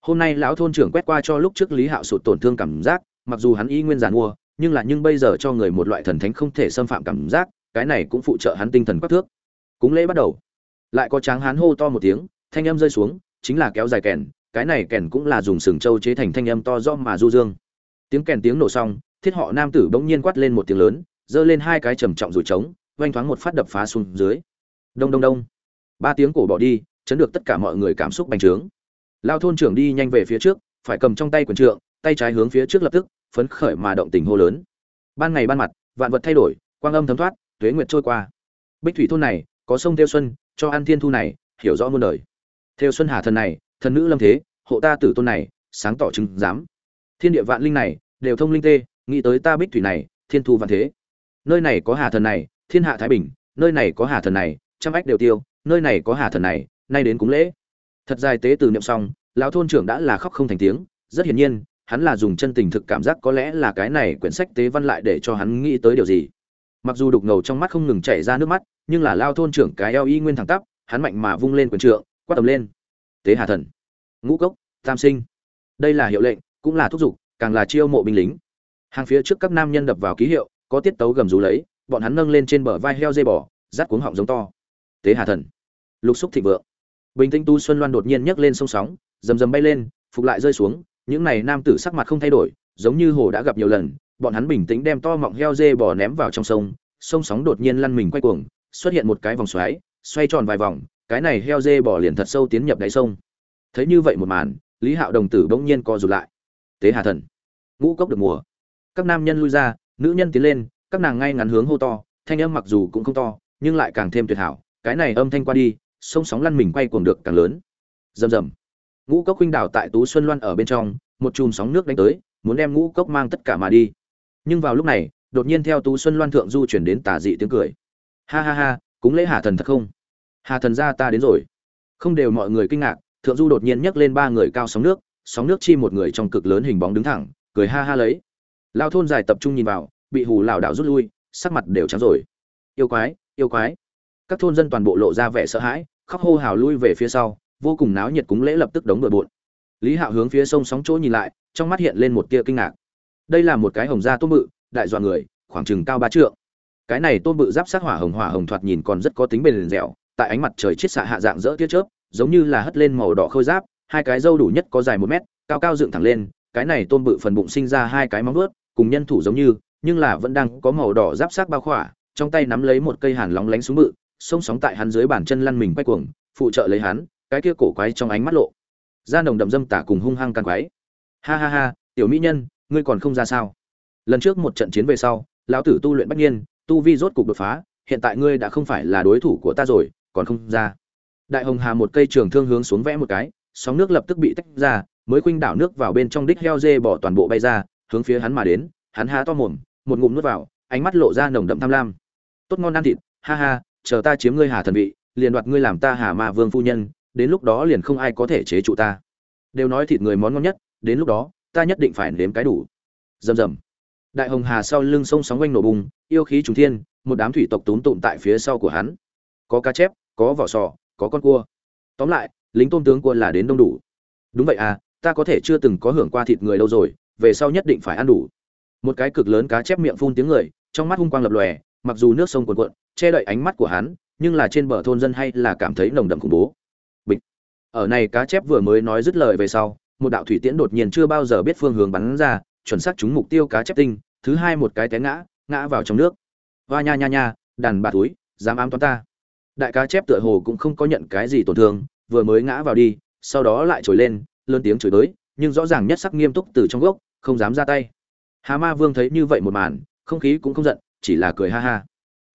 Hôm nay lão thôn trưởng quét qua cho lúc trước lý hạo sụt tổn thương cảm giác, mặc dù hắn y nguyên giàn mua nhưng là nhưng bây giờ cho người một loại thần thánh không thể xâm phạm cảm giác, cái này cũng phụ trợ hắn tinh thần quắc thước. Cúng lễ bắt đầu. Lại có tráng hán hô to một tiếng, thanh âm rơi xuống, chính là kéo dài kèn, cái này kèn cũng là dùng sừng trâu chế thành thanh âm to do mà du dương. Tiếng kèn tiếng nổ xong thiết họ nam tử bỗng nhiên quát lên một tiếng lớn, giơ lên hai cái trầm trọng rủi trống vanh thoáng một phát đập phá xuống dưới. Đông đông đông. Ba tiếng cổ bỏ đi, chấn được tất cả mọi người cảm xúc bành trướng. Lao thôn trưởng đi nhanh về phía trước, phải cầm trong tay quần trượng, tay trái hướng phía trước lập tức, phấn khởi mà động tình hô lớn. Ban ngày ban mặt, vạn vật thay đổi, quang âm thấm thoát, tuế nguyệt trôi qua. Bích thủy thôn này, có sông theo xuân, cho an thiên thu này, hiểu rõ muôn đời. Theo xuân hà thần này, thần nữ lâm thế, hộ ta tử tôn này, sáng tỏ chứng giám. Thiên địa vạn linh này, đều thông linh tê nghĩ tới ta bích thủy này, thiên thu văn thế. Nơi này có hà thần này, thiên hạ thái bình, nơi này có hà thần này, trăm ách đều tiêu, nơi này có hà thần này, nay đến cúng lễ. Thật dài tế từ niệm xong, lão thôn trưởng đã là khóc không thành tiếng. Rất hiển nhiên, hắn là dùng chân tình thực cảm giác có lẽ là cái này quyển sách tế văn lại để cho hắn nghĩ tới điều gì. Mặc dù đục ngầu trong mắt không ngừng chảy ra nước mắt, nhưng là lao thôn trưởng cái eo y nguyên thẳng tắp, hắn mạnh mà vung lên quyền trượng, quát tầm lên. Tế hà thần. Ngũ cốc, tam sinh. Đây là hiệu lệnh, cũng là thúc giục, càng là chiêu mộ binh lính hàng phía trước các nam nhân đập vào ký hiệu, có tiết tấu gầm rú lấy, bọn hắn nâng lên trên bờ vai heo dây bò, rát cuống họng giống to. Tế hà thần, lục xúc thịnh vượng. Bình tĩnh tu xuân loan đột nhiên nhấc lên sông sóng, rầm rầm bay lên, phục lại rơi xuống, những này nam tử sắc mặt không thay đổi, giống như hồ đã gặp nhiều lần, bọn hắn bình tĩnh đem to mọng heo dê bò ném vào trong sông sông sóng đột nhiên lăn mình quay cuồng, xuất hiện một cái vòng xoáy, xoay tròn vài vòng, cái này heo dê bò liền thật sâu tiến nhập đáy sông. Thấy như vậy một màn, lý hạo đồng tử bỗng nhiên co rụt lại. Tế hà thần, ngũ cốc được mùa các nam nhân lui ra, nữ nhân tiến lên, các nàng ngay ngắn hướng hô to, thanh âm mặc dù cũng không to, nhưng lại càng thêm tuyệt hảo, cái này âm thanh qua đi sông sóng lăn mình quay cuồng được càng lớn. Rầm rầm. Ngũ cốc huynh đảo tại tú xuân loan ở bên trong, một chùm sóng nước đánh tới, muốn đem ngũ cốc mang tất cả mà đi. Nhưng vào lúc này, đột nhiên theo tú xuân loan thượng du chuyển đến tà dị tiếng cười. Ha ha ha, cúng lễ hà thần thật không? Hà thần gia ta đến rồi. Không đều mọi người kinh ngạc, thượng du đột nhiên nhấc lên ba người cao sóng nước sóng nước chi một người trong cực lớn hình bóng đứng thẳng, cười ha ha lấy lao thôn dài tập trung nhìn vào, bị hù lảo đảo rút lui, sắc mặt đều trắng rồi. Yêu quái yêu quái. Các thôn dân toàn bộ lộ ra vẻ sợ hãi, khóc hô hào lui về phía sau, vô cùng náo nhiệt cúng lễ lập tức đóng bừa bộn. Lý hạo hướng phía sông sóng chỗ nhìn lại, trong mắt hiện lên một tia kinh ngạc. Đây là một cái hồng da tôm bự, đại dọa người, khoảng chừng cao ba trượng. Cái này tôm bự giáp sát hỏa hồng hỏa hồng thoạt nhìn còn rất có tính bền dẻo, tại ánh mặt trời chiết xạ hạ dạng dỡ tiết chớp, giống như là hất lên màu đỏ khôi giáp, hai cái râu đủ nhất có dài một mét, cao cao dựng thẳng lên, cái này tôm bự phần bụng sinh ra hai cái móng vuốt cùng nhân thủ giống như, nhưng là vẫn đang có màu đỏ giáp sát bao khỏa, trong tay nắm lấy một cây hàn lóng lánh xuống bự sông sóng tại hắn dưới bàn chân lăn mình quay cuồng, phụ trợ lấy hắn, cái kia cổ quái trong ánh mắt lộ. Da nồng đậm dâm tả cùng hung hăng càng quái. Ha ha ha, tiểu mỹ nhân, ngươi còn không ra sao? Lần trước một trận chiến về sau, lão tử tu luyện bách nhiên tu vi rốt cục đột phá, hiện tại ngươi đã không phải là đối thủ của ta rồi, còn không ra. Đại hồng hà một cây trường thương hướng xuống vẽ một cái, sóng nước lập tức bị tách ra, mới khuynh đảo nước vào bên trong đích heo dê bỏ toàn bộ bay ra hướng phía hắn mà đến, hắn há to mồm, một ngụm nuốt vào, ánh mắt lộ ra nồng đậm tham lam. Tốt ngon ăn thịt, ha ha, chờ ta chiếm ngươi hà thần vị, liền đoạt ngươi làm ta hà ma vương phu nhân, đến lúc đó liền không ai có thể chế trụ ta. Đều nói thịt người món ngon nhất, đến lúc đó, ta nhất định phải nếm cái đủ. Rầm rầm. Đại hồng hà sau lưng sông sóng quanh nổ bùng, yêu khí trùng thiên, một đám thủy tộc túm tụm tại phía sau của hắn. Có cá chép, có vỏ sò, có con cua. Tóm lại, lính tôm tướng cua là đến đông đủ. Đúng vậy à ta có thể chưa từng có hưởng qua thịt người đâu rồi về sau nhất định phải ăn đủ. Một cái cực lớn cá chép miệng phun tiếng người, trong mắt hung quang lập lòe, mặc dù nước sông cuồn cuộn, che đậy ánh mắt của hắn, nhưng là trên bờ thôn dân hay là cảm thấy nồng đậm khủng bố. Bịch. Ở này cá chép vừa mới nói dứt lời về sau, một đạo thủy tiễn đột nhiên chưa bao giờ biết phương hướng bắn ra, chuẩn xác trúng mục tiêu cá chép tinh, thứ hai một cái té ngã ngã vào trong nước. Hoa nha nha nha, đàn bà túi dám ám toán ta. Đại cá chép tựa hồ cũng không có nhận cái gì tổn thương, vừa mới ngã vào đi, sau đó lại trồi lên, lớn tiếng chửi tới nhưng rõ ràng nhất sắc nghiêm túc từ trong gốc không dám ra tay. Hà ma vương thấy như vậy một màn, không khí cũng không giận, chỉ là cười ha ha.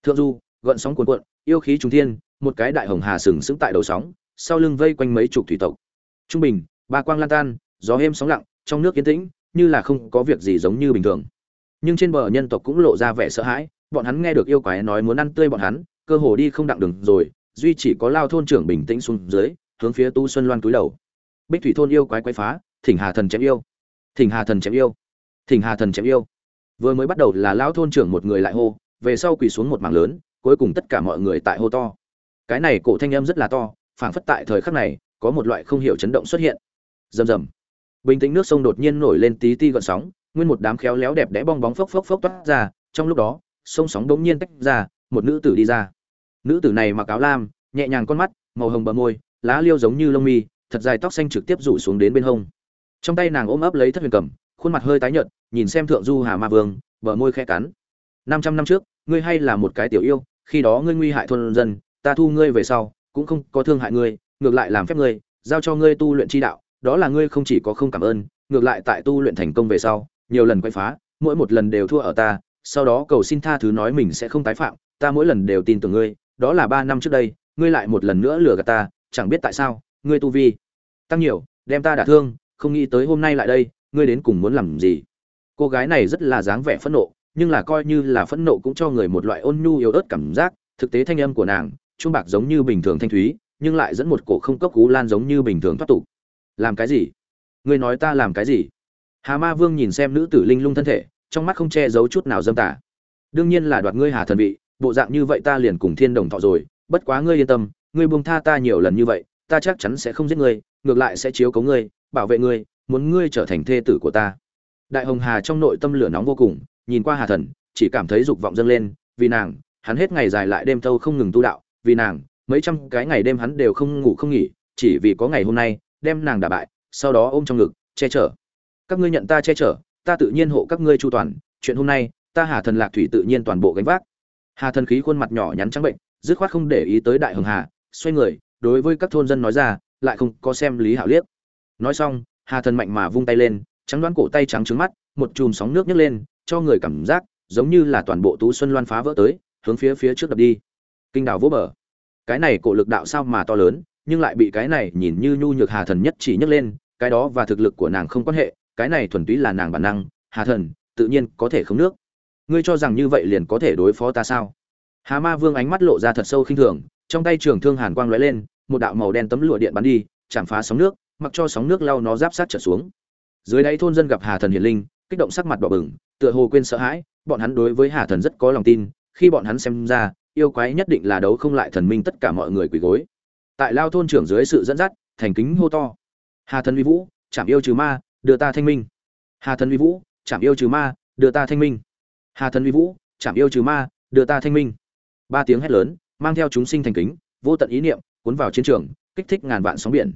Thượng du, gợn sóng cuồn cuộn, yêu khí trung thiên, một cái đại hồng hà sừng sững tại đầu sóng, sau lưng vây quanh mấy chục thủy tộc. Trung bình, ba quang lan tan, gió êm sóng lặng, trong nước yên tĩnh, như là không có việc gì giống như bình thường. Nhưng trên bờ nhân tộc cũng lộ ra vẻ sợ hãi, bọn hắn nghe được yêu quái nói muốn ăn tươi bọn hắn, cơ hồ đi không đặng đường rồi, duy chỉ có lao thôn trưởng bình tĩnh xuống dưới, hướng phía tu xuân loan túi đầu. Bích thủy thôn yêu quái quái phá, thỉnh hà thần chém yêu thỉnh hà thần chém yêu. Thỉnh hà thần chém yêu. Vừa mới bắt đầu là lao thôn trưởng một người lại hô, về sau quỳ xuống một mảng lớn, cuối cùng tất cả mọi người tại hô to. Cái này cổ thanh âm rất là to, phảng phất tại thời khắc này, có một loại không hiểu chấn động xuất hiện. Rầm rầm. Bình tĩnh nước sông đột nhiên nổi lên tí ti gợn sóng, nguyên một đám khéo léo đẹp đẽ bong bóng phốc phốc phốc toát ra, trong lúc đó, sông sóng đống nhiên tách ra, một nữ tử đi ra. Nữ tử này mặc áo lam, nhẹ nhàng con mắt, màu hồng bờ môi, lá liêu giống như lông mi, thật dài tóc xanh trực tiếp rủ xuống đến bên hông trong tay nàng ôm ấp lấy thất huyền cầm, khuôn mặt hơi tái nhợt, nhìn xem thượng du hà ma vương, bờ môi khẽ cắn. Năm trăm năm trước, ngươi hay là một cái tiểu yêu, khi đó ngươi nguy hại thôn dân, ta thu ngươi về sau, cũng không có thương hại ngươi, ngược lại làm phép ngươi, giao cho ngươi tu luyện chi đạo, đó là ngươi không chỉ có không cảm ơn, ngược lại tại tu luyện thành công về sau, nhiều lần quay phá, mỗi một lần đều thua ở ta, sau đó cầu xin tha thứ nói mình sẽ không tái phạm, ta mỗi lần đều tin tưởng ngươi, đó là ba năm trước đây, ngươi lại một lần nữa lừa gạt ta, chẳng biết tại sao, ngươi tu vi tăng nhiều, đem ta đả thương không nghĩ tới hôm nay lại đây, ngươi đến cùng muốn làm gì? Cô gái này rất là dáng vẻ phẫn nộ, nhưng là coi như là phẫn nộ cũng cho người một loại ôn nhu yếu ớt cảm giác. Thực tế thanh âm của nàng trung bạc giống như bình thường thanh thúy, nhưng lại dẫn một cổ không cấp cú lan giống như bình thường thoát tục. Làm cái gì? Ngươi nói ta làm cái gì? Hà ma vương nhìn xem nữ tử linh lung thân thể, trong mắt không che giấu chút nào dâm tả đương nhiên là đoạt ngươi hà thần vị, bộ dạng như vậy ta liền cùng thiên đồng thọ rồi, bất quá ngươi yên tâm, ngươi buông tha ta nhiều lần như vậy, ta chắc chắn sẽ không giết ngươi, ngược lại sẽ chiếu cố ngươi bảo vệ ngươi, muốn ngươi trở thành thê tử của ta. Đại hồng hà trong nội tâm lửa nóng vô cùng, nhìn qua hà thần, chỉ cảm thấy dục vọng dâng lên, vì nàng, hắn hết ngày dài lại đêm thâu không ngừng tu đạo, vì nàng, mấy trăm cái ngày đêm hắn đều không ngủ không nghỉ, chỉ vì có ngày hôm nay, đem nàng đả bại, sau đó ôm trong ngực, che chở. Các ngươi nhận ta che chở, ta tự nhiên hộ các ngươi chu toàn, chuyện hôm nay, ta hà thần lạc thủy tự nhiên toàn bộ gánh vác. Hà thần khí khuôn mặt nhỏ nhắn trắng bệnh, dứt khoát không để ý tới đại hồng hà, xoay người, đối với các thôn dân nói ra, lại không có xem lý hạo liếc nói xong, hà thần mạnh mà vung tay lên, trắng đoán cổ tay trắng trứng mắt, một chùm sóng nước nhấc lên, cho người cảm giác giống như là toàn bộ tú xuân loan phá vỡ tới, hướng phía phía trước đập đi. Kinh đào vỗ bờ. Cái này cổ lực đạo sao mà to lớn, nhưng lại bị cái này nhìn như nhu nhược hà thần nhất chỉ nhấc lên, cái đó và thực lực của nàng không quan hệ, cái này thuần túy là nàng bản năng, hà thần, tự nhiên có thể không nước. Ngươi cho rằng như vậy liền có thể đối phó ta sao? Hà ma vương ánh mắt lộ ra thật sâu khinh thường, trong tay trường thương hàn quang lóe lên, một đạo màu đen tấm lụa điện bắn đi, chạm phá sóng nước mặc cho sóng nước lao nó giáp sát trở xuống. Dưới đáy thôn dân gặp hà thần hiền linh, kích động sắc mặt đỏ bừng, tựa hồ quên sợ hãi, bọn hắn đối với hà thần rất có lòng tin, khi bọn hắn xem ra, yêu quái nhất định là đấu không lại thần minh tất cả mọi người quỳ gối. Tại lao thôn trưởng dưới sự dẫn dắt, thành kính hô to. Hà thần uy vũ, chạm yêu trừ ma, đưa ta thanh minh. Hà thần uy vũ, chạm yêu trừ ma, đưa ta thanh minh. Hà thần uy vũ, chạm yêu trừ ma, đưa ta thanh minh. Ba tiếng hét lớn, mang theo chúng sinh thành kính, vô tận ý niệm, cuốn vào chiến trường, kích thích ngàn vạn sóng biển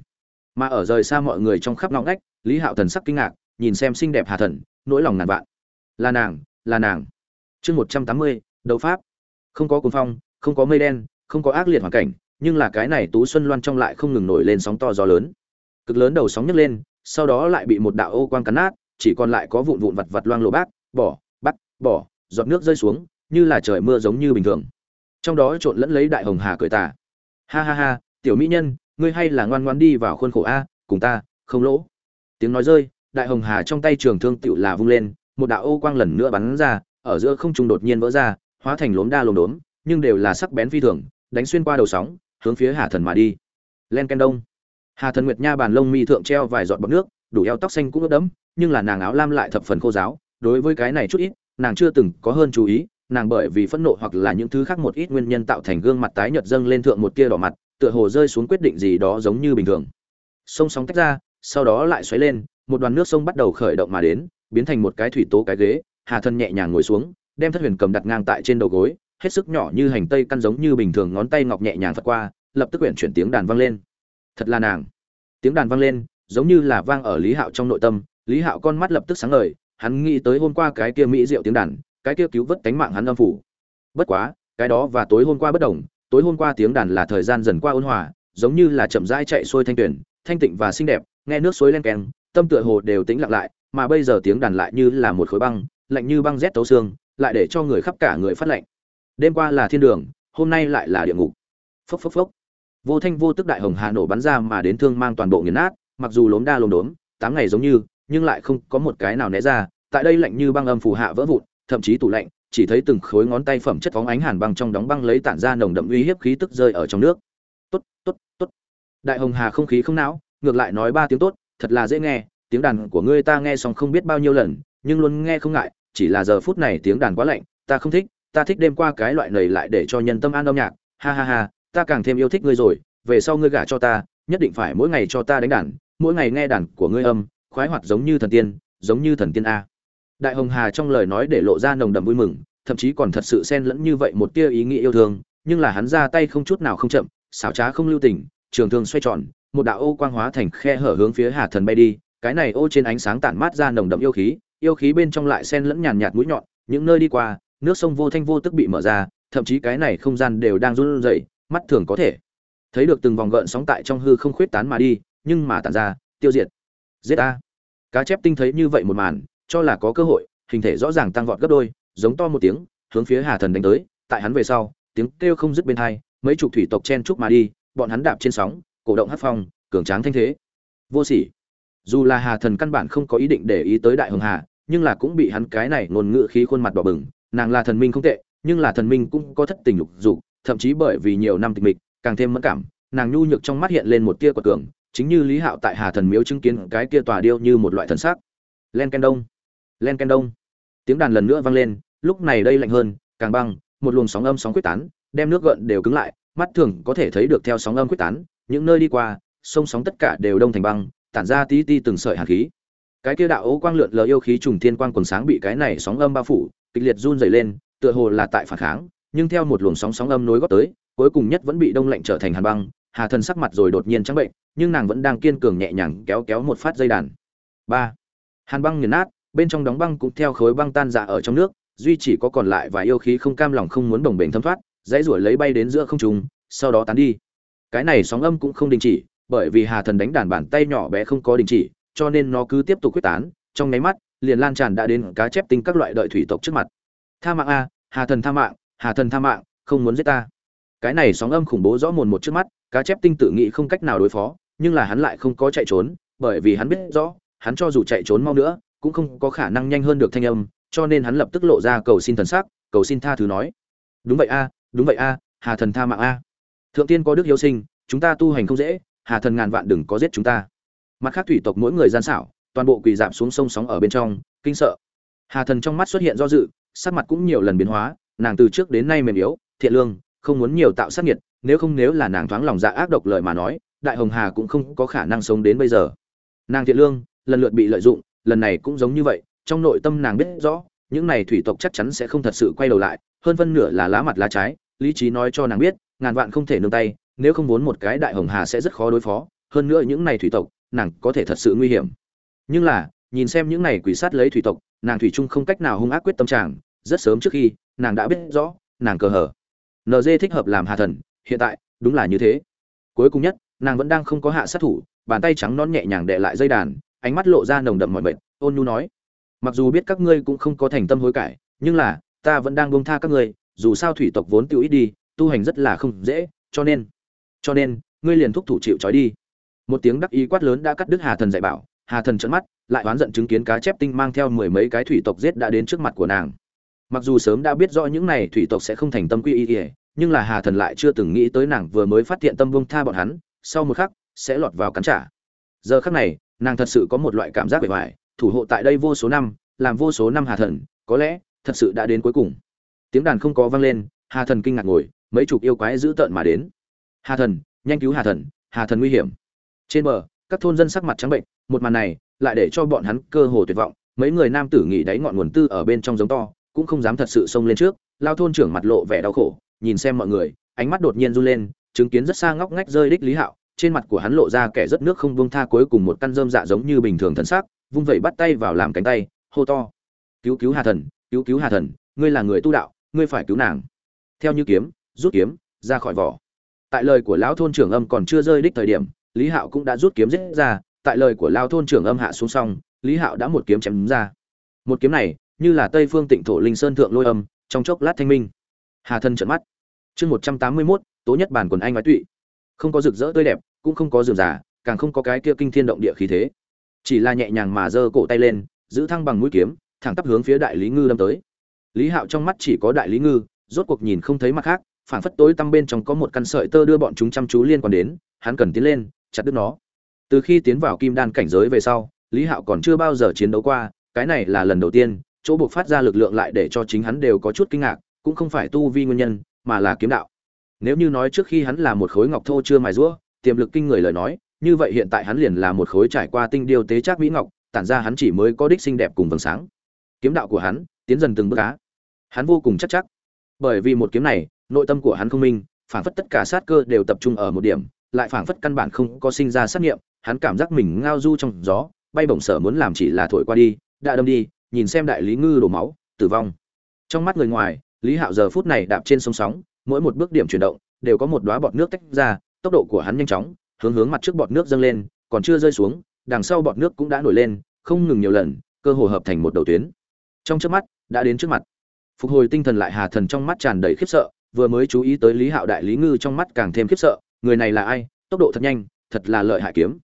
mà ở rời xa mọi người trong khắp ngõ ngách, lý hạo thần sắc kinh ngạc, nhìn xem xinh đẹp hà thần, nỗi lòng ngàn vạn. Là nàng là nàng. Chương một trăm tám mươi, đấu pháp. Không có cuồng phong, không có mây đen, không có ác liệt hoàn cảnh, nhưng là cái này tú xuân loan trong lại không ngừng nổi lên sóng to gió lớn. Cực lớn đầu sóng nhấc lên, sau đó lại bị một đạo ô quang cắn nát, chỉ còn lại có vụn vụn vặt vặt loang lộ bác, bỏ bắt bỏ, giọt nước rơi xuống, như là trời mưa giống như bình thường. Trong đó trộn lẫn lấy đại hồng hà cười tà. Ha ha ha, tiểu mỹ nhân ngươi hay là ngoan ngoan đi vào khuôn khổ a, cùng ta, không lỗ. Tiếng nói rơi, đại hồng hà trong tay trường thương tựu là vung lên, một đạo ô quang lần nữa bắn ra, ở giữa không trung đột nhiên vỡ ra, hóa thành lốm đa lốm đốm, nhưng đều là sắc bén phi thường, đánh xuyên qua đầu sóng, hướng phía hà thần mà đi. Len ken đông. Hà thần nguyệt nha bàn lông mi thượng treo vài giọt bọt nước, đủ eo tóc xanh cũng ướt đẫm, nhưng là nàng áo lam lại thập phần khô giáo, đối với cái này chút ít, nàng chưa từng có hơn chú ý, nàng bởi vì phẫn nộ hoặc là những thứ khác một ít nguyên nhân tạo thành gương mặt tái nhợt dâng lên thượng một tia đỏ mặt tựa hồ rơi xuống quyết định gì đó giống như bình thường. Sông sóng tách ra, sau đó lại xoáy lên, một đoàn nước sông bắt đầu khởi động mà đến, biến thành một cái thủy tố cái ghế, hà thân nhẹ nhàng ngồi xuống, đem thất huyền cầm đặt ngang tại trên đầu gối, hết sức nhỏ như hành tây căn giống như bình thường ngón tay ngọc nhẹ nhàng phật qua, lập tức quyển chuyển tiếng đàn vang lên. Thật là nàng. Tiếng đàn vang lên, giống như là vang ở lý hạo trong nội tâm, lý hạo con mắt lập tức sáng ngời, hắn nghĩ tới hôm qua cái kia mỹ diệu tiếng đàn, cái kia cứu vớt cánh mạng hắn âm phủ. Bất quá, cái đó và tối hôm qua bất đồng tối hôm qua tiếng đàn là thời gian dần qua ôn hòa, giống như là chậm rãi chạy xuôi thanh tuyển thanh tịnh và xinh đẹp, nghe nước suối len keng, tâm tựa hồ đều tĩnh lặng lại, mà bây giờ tiếng đàn lại như là một khối băng, lạnh như băng rét tấu xương, lại để cho người khắp cả người phát lạnh. Đêm qua là thiên đường, hôm nay lại là địa ngục. Phốc phốc phốc. Vô thanh vô tức đại hồng hà nổ bắn ra mà đến thương mang toàn bộ nghiền nát, mặc dù lốm đa lốm đốm, tám ngày giống như, nhưng lại không có một cái nào né ra, tại đây lạnh như băng âm phù hạ vỡ vụn, thậm chí tủ lạnh chỉ thấy từng khối ngón tay phẩm chất phóng ánh hàn băng trong đóng băng lấy tản ra nồng đậm uy hiếp khí tức rơi ở trong nước. Tốt tốt tốt. Đại hồng hà không khí không não, ngược lại nói ba tiếng tốt, thật là dễ nghe, tiếng đàn của ngươi ta nghe xong không biết bao nhiêu lần, nhưng luôn nghe không ngại, chỉ là giờ phút này tiếng đàn quá lạnh, ta không thích, ta thích đêm qua cái loại này lại để cho nhân tâm an âm nhạc, ha ha ha, ta càng thêm yêu thích ngươi rồi, về sau ngươi gả cho ta, nhất định phải mỗi ngày cho ta đánh đàn, mỗi ngày nghe đàn của ngươi âm, khoái hoạt giống như thần tiên, giống như thần tiên a đại hồng hà trong lời nói để lộ ra nồng đậm vui mừng, thậm chí còn thật sự xen lẫn như vậy một tia ý nghĩa yêu thương, nhưng là hắn ra tay không chút nào không chậm, xảo trá không lưu tình, trường thương xoay tròn, một đạo ô quang hóa thành khe hở hướng phía hà thần bay đi, cái này ô trên ánh sáng tản mát ra nồng đậm yêu khí yêu khí bên trong lại xen lẫn nhàn nhạt mũi nhọn, những nơi đi qua, nước sông vô thanh vô tức bị mở ra, thậm chí cái này không gian đều đang run rẩy, mắt thường có thể thấy được từng vòng gợn sóng tại trong hư không khuyết tán mà đi, nhưng mà tản ra, tiêu diệt. Giết a cá chép tinh thấy như vậy một màn cho là có cơ hội, hình thể rõ ràng tăng vọt gấp đôi, giống to một tiếng, hướng phía hà thần đánh tới, tại hắn về sau, tiếng kêu không dứt bên hai, mấy chục thủy tộc chen chúc mà đi, bọn hắn đạp trên sóng, cổ động hát phong, cường tráng thanh thế. Vô sỉ. Dù là hà thần căn bản không có ý định để ý tới đại hồng hà, nhưng là cũng bị hắn cái này ngôn ngữ khí khuôn mặt đỏ bừng, nàng là thần minh không tệ, nhưng là thần minh cũng có thất tình lục dục, thậm chí bởi vì nhiều năm tịch mịch, càng thêm mẫn cảm, nàng nhu nhược trong mắt hiện lên một tia quật cường, chính như lý hạo tại hà thần miếu chứng kiến cái kia tòa điêu như một loại thần sắc. Len ken đông len ken đông. Tiếng đàn lần nữa vang lên, lúc này đây lạnh hơn, càng băng, một luồng sóng âm sóng quyết tán, đem nước gợn đều cứng lại, mắt thường có thể thấy được theo sóng âm quyết tán, những nơi đi qua, sông sóng tất cả đều đông thành băng, tản ra tí ti từng sợi hàn khí. Cái kia đạo ố quang lượn lờ yêu khí trùng thiên quang quần sáng bị cái này sóng âm bao phủ, kịch liệt run dày lên, tựa hồ là tại phản kháng, nhưng theo một luồng sóng sóng âm nối góp tới, cuối cùng nhất vẫn bị đông lạnh trở thành hàn băng, hà thần sắc mặt rồi đột nhiên trắng bệnh, nhưng nàng vẫn đang kiên cường nhẹ nhàng kéo kéo một phát dây đàn. Ba. Hàn băng nghiền nát bên trong đóng băng cũng theo khối băng tan dạ ở trong nước, duy chỉ có còn lại vài yêu khí không cam lòng không muốn đồng bền thâm thoát, dãy ruổi lấy bay đến giữa không trung, sau đó tán đi. Cái này sóng âm cũng không đình chỉ, bởi vì hà thần đánh đàn bàn tay nhỏ bé không có đình chỉ, cho nên nó cứ tiếp tục quyết tán, trong nháy mắt, liền lan tràn đã đến cá chép tinh các loại đợi thủy tộc trước mặt. Tha mạng a, hà thần tha mạng, hà thần tha mạng, không muốn giết ta. Cái này sóng âm khủng bố rõ mồn một trước mắt, cá chép tinh tự nghĩ không cách nào đối phó, nhưng là hắn lại không có chạy trốn, bởi vì hắn biết rõ, hắn cho dù chạy trốn mau nữa cũng không có khả năng nhanh hơn được thanh âm, cho nên hắn lập tức lộ ra cầu xin thần sắc, cầu xin tha thứ nói. Đúng vậy a, đúng vậy a, hà thần tha mạng a. Thượng tiên có đức yêu sinh, chúng ta tu hành không dễ, hà thần ngàn vạn đừng có giết chúng ta. Mặt khác thủy tộc mỗi người gian xảo, toàn bộ quỳ dạp xuống sông sóng ở bên trong, kinh sợ. Hà thần trong mắt xuất hiện do dự, sắc mặt cũng nhiều lần biến hóa, nàng từ trước đến nay mềm yếu, thiện lương, không muốn nhiều tạo sát nhiệt nếu không nếu là nàng thoáng lòng dạ ác độc lời mà nói, đại hồng hà cũng không có khả năng sống đến bây giờ. Nàng thiện lương, lần lượt bị lợi dụng lần này cũng giống như vậy, trong nội tâm nàng biết rõ, những này thủy tộc chắc chắn sẽ không thật sự quay đầu lại, hơn phân nửa là lá mặt lá trái, lý trí nói cho nàng biết, ngàn vạn không thể nương tay, nếu không vốn một cái đại hồng hà sẽ rất khó đối phó, hơn nữa những này thủy tộc, nàng có thể thật sự nguy hiểm. Nhưng là, nhìn xem những này quỷ sát lấy thủy tộc, nàng thủy chung không cách nào hung ác quyết tâm trạng, rất sớm trước khi, nàng đã biết rõ, nàng cờ hở nd thích hợp làm hà thần, hiện tại, đúng là như thế. Cuối cùng nhất, nàng vẫn đang không có hạ sát thủ, bàn tay trắng non nhẹ nhàng đệ lại dây đàn ánh mắt lộ ra nồng đậm mọi mệt, ôn nhu nói, mặc dù biết các ngươi cũng không có thành tâm hối cải, nhưng là, ta vẫn đang buông tha các ngươi, dù sao thủy tộc vốn tiêu ít đi, tu hành rất là không dễ, cho nên cho nên, ngươi liền thúc thủ chịu trói đi. Một tiếng đắc ý quát lớn đã cắt đứt hà thần dạy bảo, hà thần trợn mắt, lại oán giận chứng kiến cá chép tinh mang theo mười mấy cái thủy tộc giết đã đến trước mặt của nàng. Mặc dù sớm đã biết rõ những này thủy tộc sẽ không thành tâm quy y ỉa nhưng là hà thần lại chưa từng nghĩ tới nàng vừa mới phát hiện tâm bông tha bọn hắn, sau một khắc, sẽ lọt vào cắn trả. Giờ khắc này nàng thật sự có một loại cảm giác bề ngoài, thủ hộ tại đây vô số năm, làm vô số năm hà thần, có lẽ, thật sự đã đến cuối cùng. Tiếng đàn không có vang lên, hà thần kinh ngạc ngồi, mấy chục yêu quái dữ tợn mà đến. Hà thần, nhanh cứu hà thần hà thần nguy hiểm. Trên bờ, các thôn dân sắc mặt trắng bệnh, một màn này, lại để cho bọn hắn cơ hồ tuyệt vọng. Mấy người nam tử nghỉ đáy ngọn nguồn tư ở bên trong giống to, cũng không dám thật sự xông lên trước. Lao thôn trưởng mặt lộ vẻ đau khổ, nhìn xem mọi người, ánh mắt đột nhiên run lên, chứng kiến rất xa ngóc ngách rơi đích lý hạo trên mặt của hắn lộ ra kẻ rất nước không buông tha cuối cùng một căn rơm dạ giống như bình thường thần sắc vung vẩy bắt tay vào làm cánh tay, hô to. Cứu cứu hà thần, cứu cứu hà thần, ngươi là người tu đạo, ngươi phải cứu nàng. Theo như kiếm, rút kiếm, ra khỏi vỏ. Tại lời của lão thôn trưởng âm còn chưa rơi đích thời điểm, lý hạo cũng đã rút kiếm giết ra, tại lời của lão thôn trưởng âm hạ xuống xong, lý hạo đã một kiếm chém ra. Một kiếm này, như là tây phương tịnh thổ linh sơn thượng lôi âm, trong chốc lát thanh minh. Hà thân trợn mắt. Chương một trăm tám mươi mốt, tố nhất bản quần anh nói tụy không có rực rỡ tươi đẹp, cũng không có dườm giả càng không có cái kia kinh thiên động địa khí thế. Chỉ là nhẹ nhàng mà giơ cổ tay lên, giữ thăng bằng mũi kiếm, thẳng tắp hướng phía đại lý ngư đâm tới. Lý hạo trong mắt chỉ có đại lý ngư, rốt cuộc nhìn không thấy mặt khác, phảng phất tối tăm bên trong có một căn sợi tơ đưa bọn chúng chăm chú liên quan đến, hắn cần tiến lên, chặt đứt nó. Từ khi tiến vào kim đan cảnh giới về sau, lý hạo còn chưa bao giờ chiến đấu qua, cái này là lần đầu tiên, chỗ buộc phát ra lực lượng lại để cho chính hắn đều có chút kinh ngạc, cũng không phải tu vi nguyên nhân, mà là kiếm đạo nếu như nói trước khi hắn là một khối ngọc thô chưa mài rũa tiềm lực kinh người lời nói như vậy hiện tại hắn liền là một khối trải qua tinh điều tế trác mỹ ngọc tản ra hắn chỉ mới có đích xinh đẹp cùng vầng sáng. Kiếm đạo của hắn tiến dần từng bước á, hắn vô cùng chắc chắc. Bởi vì một kiếm này nội tâm của hắn không minh phản phất tất cả sát cơ đều tập trung ở một điểm lại phản phất căn bản không có sinh ra sát nghiệm hắn cảm giác mình ngao du trong gió bay bổng sở muốn làm chỉ là thổi qua đi đã đâm đi nhìn xem đại lý ngư đổ máu tử vong. Trong mắt người ngoài lý hạo giờ phút này đạp trên sông sóng mỗi một bước điểm chuyển động đều có một đóa bọt nước tách ra, tốc độ của hắn nhanh chóng, hướng hướng mặt trước bọt nước dâng lên, còn chưa rơi xuống, đằng sau bọt nước cũng đã nổi lên, không ngừng nhiều lần, cơ hồ hợp thành một đầu tuyến. Trong chớp mắt, đã đến trước mặt. Phục hồi tinh thần lại hà thần trong mắt tràn đầy khiếp sợ, vừa mới chú ý tới lý hạo đại, lý ngư trong mắt càng thêm khiếp sợ, người này là ai, tốc độ thật nhanh, thật là lợi hại kiếm.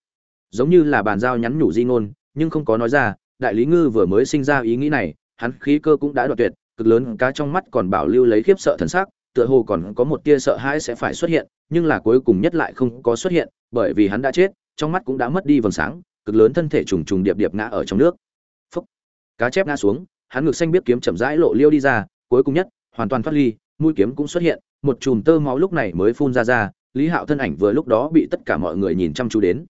Giống như là bàn giao nhắn nhủ di ngôn, nhưng không có nói ra, đại lý ngư vừa mới sinh ra ý nghĩ này, hắn khí cơ cũng đã đoạt tuyệt, cực lớn, cá trong mắt còn bảo lưu lấy khiếp sợ thần sắc tựa hồ còn có một tia sợ hãi sẽ phải xuất hiện, nhưng là cuối cùng nhất lại không có xuất hiện, bởi vì hắn đã chết, trong mắt cũng đã mất đi vầng sáng, cực lớn thân thể trùng trùng điệp điệp ngã ở trong nước Phúc. cá chép ngã xuống, hắn ngực xanh biết kiếm chậm rãi lộ liêu đi ra, cuối cùng nhất, hoàn toàn phát ly, mũi kiếm cũng xuất hiện, một chùm tơ máu lúc này mới phun ra ra, lý hạo thân ảnh vừa lúc đó bị tất cả mọi người nhìn chăm chú đến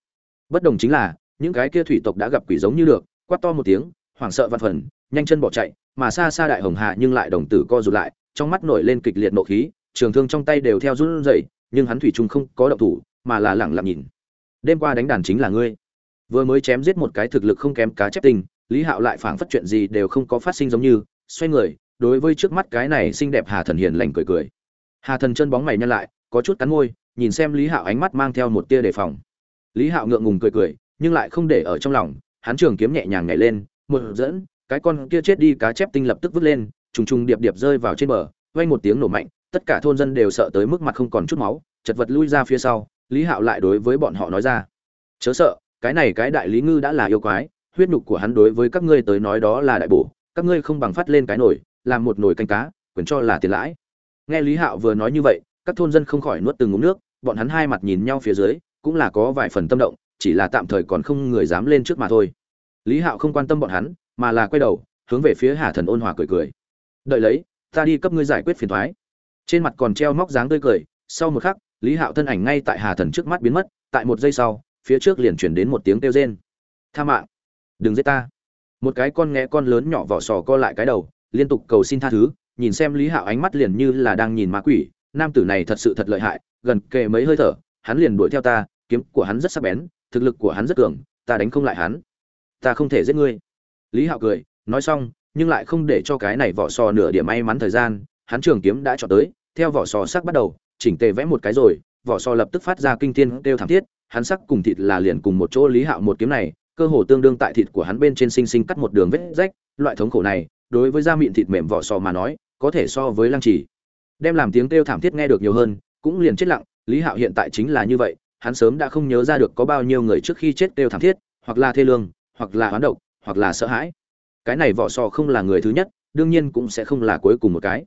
bất đồng chính là, những cái kia thủy tộc đã gặp quỷ giống như được, quát to một tiếng, hoảng sợ văn phần, nhanh chân bỏ chạy, mà xa xa đại hồng hạ nhưng lại đồng tử co rụt lại trong mắt nổi lên kịch liệt nộ khí, trường thương trong tay đều theo run rẩy, nhưng hắn thủy chung không có động thủ, mà là lẳng lặng nhìn. Đêm qua đánh đàn chính là ngươi. Vừa mới chém giết một cái thực lực không kém cá chép tình, lý hạo lại phảng phất chuyện gì đều không có phát sinh giống như, xoay người, đối với trước mắt cái này xinh đẹp hà thần hiền lành cười cười. Hà thần chân bóng mày nhăn lại, có chút cắn môi, nhìn xem lý hạo ánh mắt mang theo một tia đề phòng. Lý hạo ngượng ngùng cười cười, nhưng lại không để ở trong lòng, hắn trường kiếm nhẹ nhàng nhảy lên, một dẫn, cái con kia chết đi cá chép tinh lập tức vứt lên trùng trùng điệp điệp rơi vào trên bờ, vang một tiếng nổ mạnh, tất cả thôn dân đều sợ tới mức mặt không còn chút máu, chật vật lui ra phía sau, lý hạo lại đối với bọn họ nói ra. Chớ sợ, cái này cái đại lý ngư đã là yêu quái, huyết nhục của hắn đối với các ngươi tới nói đó là đại bổ, các ngươi không bằng phát lên cái nồi, làm một nồi canh cá, quyền cho là tiền lãi. Nghe lý hạo vừa nói như vậy, các thôn dân không khỏi nuốt từng ngụm nước, bọn hắn hai mặt nhìn nhau phía dưới, cũng là có vài phần tâm động, chỉ là tạm thời còn không người dám lên trước mà thôi. Lý hạo không quan tâm bọn hắn, mà là quay đầu, hướng về phía hà thần ôn hòa cười cười đợi lấy, ta đi cấp ngươi giải quyết phiền thoái. Trên mặt còn treo móc dáng tươi cười, sau một khắc, lý hạo thân ảnh ngay tại hà thần trước mắt biến mất, tại một giây sau, phía trước liền chuyển đến một tiếng kêu rên. Tha mạng. Đừng giết ta. Một cái con nghe con lớn nhỏ vỏ sò co lại cái đầu, liên tục cầu xin tha thứ, nhìn xem lý hạo ánh mắt liền như là đang nhìn ma quỷ, nam tử này thật sự thật lợi hại, gần kề mấy hơi thở, hắn liền đuổi theo ta, kiếm của hắn rất sắc bén, thực lực của hắn rất cường, ta đánh không lại hắn. Ta không thể giết ngươi. Lý hạo cười, nói xong nhưng lại không để cho cái này vỏ sò nửa điểm may mắn thời gian, hắn trường kiếm đã chọn tới, theo vỏ sò sắc bắt đầu, chỉnh tề vẽ một cái rồi, vỏ sò lập tức phát ra kinh thiên kêu thảm thiết, hắn sắc cùng thịt là liền cùng một chỗ lý hạo một kiếm này, cơ hồ tương đương tại thịt của hắn bên trên sinh sinh cắt một đường vết rách, loại thống khổ này, đối với da mịn thịt mềm vỏ sò mà nói, có thể so với lăng trì. Đem làm tiếng kêu thảm thiết nghe được nhiều hơn, cũng liền chết lặng, lý hạo hiện tại chính là như vậy, hắn sớm đã không nhớ ra được có bao nhiêu người trước khi chết kêu thảm thiết, hoặc là thê lương, hoặc là hoán độc, hoặc là sợ hãi cái này vỏ sò không là người thứ nhất, đương nhiên cũng sẽ không là cuối cùng một cái.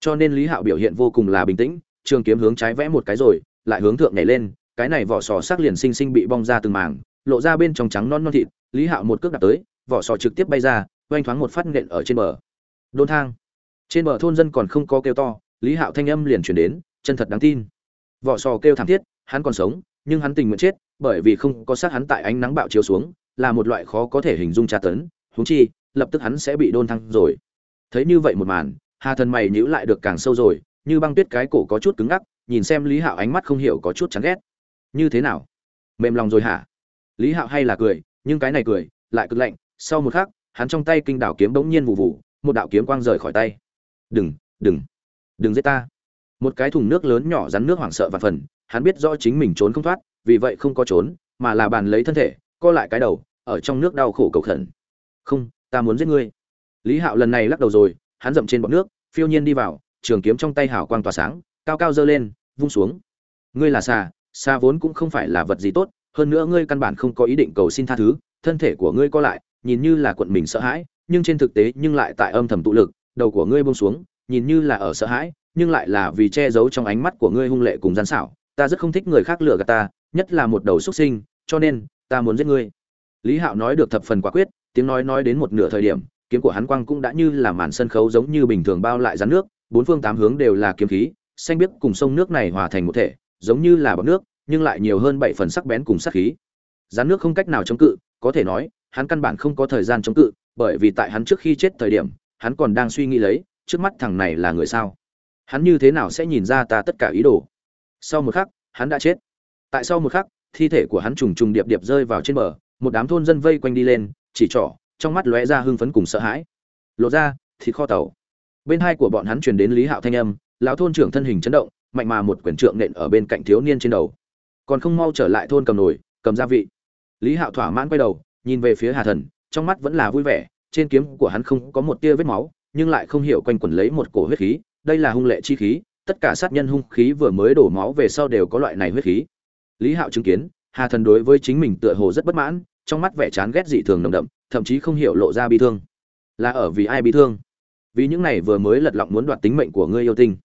Cho nên lý hạo biểu hiện vô cùng là bình tĩnh, trường kiếm hướng trái vẽ một cái rồi, lại hướng thượng nhảy lên, cái này vỏ sò sắc liền sinh sinh bị bong ra từng mảng, lộ ra bên trong trắng non non thịt, lý hạo một cước đặt tới, vỏ sò trực tiếp bay ra, oanh thoáng một phát nện ở trên bờ. Đôn thang. Trên bờ thôn dân còn không có kêu to, lý hạo thanh âm liền chuyển đến, chân thật đáng tin. Vỏ sò kêu thảm thiết, hắn còn sống, nhưng hắn tình nguyện chết, bởi vì không có xác hắn tại ánh nắng bạo chiếu xuống, là một loại khó có thể hình dung tra tấn, huống chi lập tức hắn sẽ bị đôn thăng rồi. Thấy như vậy một màn, hà thần mày nhíu lại được càng sâu rồi, như băng tuyết cái cổ có chút cứng ngắc, nhìn xem lý hạo ánh mắt không hiểu có chút chán ghét. Như thế nào? Mềm lòng rồi hả? Lý hạo hay là cười, nhưng cái này cười, lại cực lạnh. Sau một khắc, hắn trong tay kinh đảo kiếm bỗng nhiên vụ vụ một đạo kiếm quang rời khỏi tay. Đừng đừng đừng giết ta. Một cái thùng nước lớn nhỏ rắn nước hoảng sợ và phần, hắn biết rõ chính mình trốn không thoát, vì vậy không có trốn, mà là bàn lấy thân thể, co lại cái đầu, ở trong nước đau khổ cầu khẩn. Không ta muốn giết ngươi. Lý hạo lần này lắc đầu rồi, hắn dậm trên bọt nước, phiêu nhiên đi vào, trường kiếm trong tay hảo quang tỏa sáng, cao cao dơ lên, vung xuống. Ngươi là xà xà vốn cũng không phải là vật gì tốt, hơn nữa ngươi căn bản không có ý định cầu xin tha thứ, thân thể của ngươi co lại, nhìn như là quận mình sợ hãi, nhưng trên thực tế nhưng lại tại âm thầm tụ lực, đầu của ngươi buông xuống, nhìn như là ở sợ hãi, nhưng lại là vì che giấu trong ánh mắt của ngươi hung lệ cùng gian xảo. Ta rất không thích người khác lừa gạt ta, nhất là một đầu xuất sinh, cho nên ta muốn giết ngươi. Lý hạo nói được thập phần quả quyết tiếng nói nói đến một nửa thời điểm, kiếm của hắn quang cũng đã như là màn sân khấu giống như bình thường bao lại rắn nước, bốn phương tám hướng đều là kiếm khí, xanh biếc cùng sông nước này hòa thành một thể, giống như là bọc nước, nhưng lại nhiều hơn bảy phần sắc bén cùng sắc khí. Rắn nước không cách nào chống cự, có thể nói, hắn căn bản không có thời gian chống cự, bởi vì tại hắn trước khi chết thời điểm, hắn còn đang suy nghĩ lấy, trước mắt thằng này là người sao? Hắn như thế nào sẽ nhìn ra ta tất cả ý đồ? Sau một khắc, hắn đã chết. Tại sau một khắc, thi thể của hắn trùng trùng điệp điệp rơi vào trên bờ, một đám thôn dân vây quanh đi lên chỉ trỏ, trong mắt lóe ra hưng phấn cùng sợ hãi. Lộ ra thịt kho tàu. Bên hai của bọn hắn truyền đến lý hạo thanh âm, lão thôn trưởng thân hình chấn động, mạnh mà một quyển trượng nện ở bên cạnh thiếu niên trên đầu. Còn không mau trở lại thôn cầm nồi, cầm gia vị. Lý hạo thỏa mãn quay đầu, nhìn về phía hà thần, trong mắt vẫn là vui vẻ, trên kiếm của hắn không có một tia vết máu, nhưng lại không hiểu quanh quẩn lấy một cổ huyết khí, đây là hung lệ chi khí, tất cả sát nhân hung khí vừa mới đổ máu về sau đều có loại này huyết khí. Lý hạo chứng kiến, hà thần đối với chính mình tựa hồ rất bất mãn trong mắt vẻ chán ghét dị thường nồng đậm, thậm chí không hiểu lộ ra bi thương. Là ở vì ai bi thương? Vì những này vừa mới lật lọng muốn đoạt tính mệnh của ngươi yêu tinh.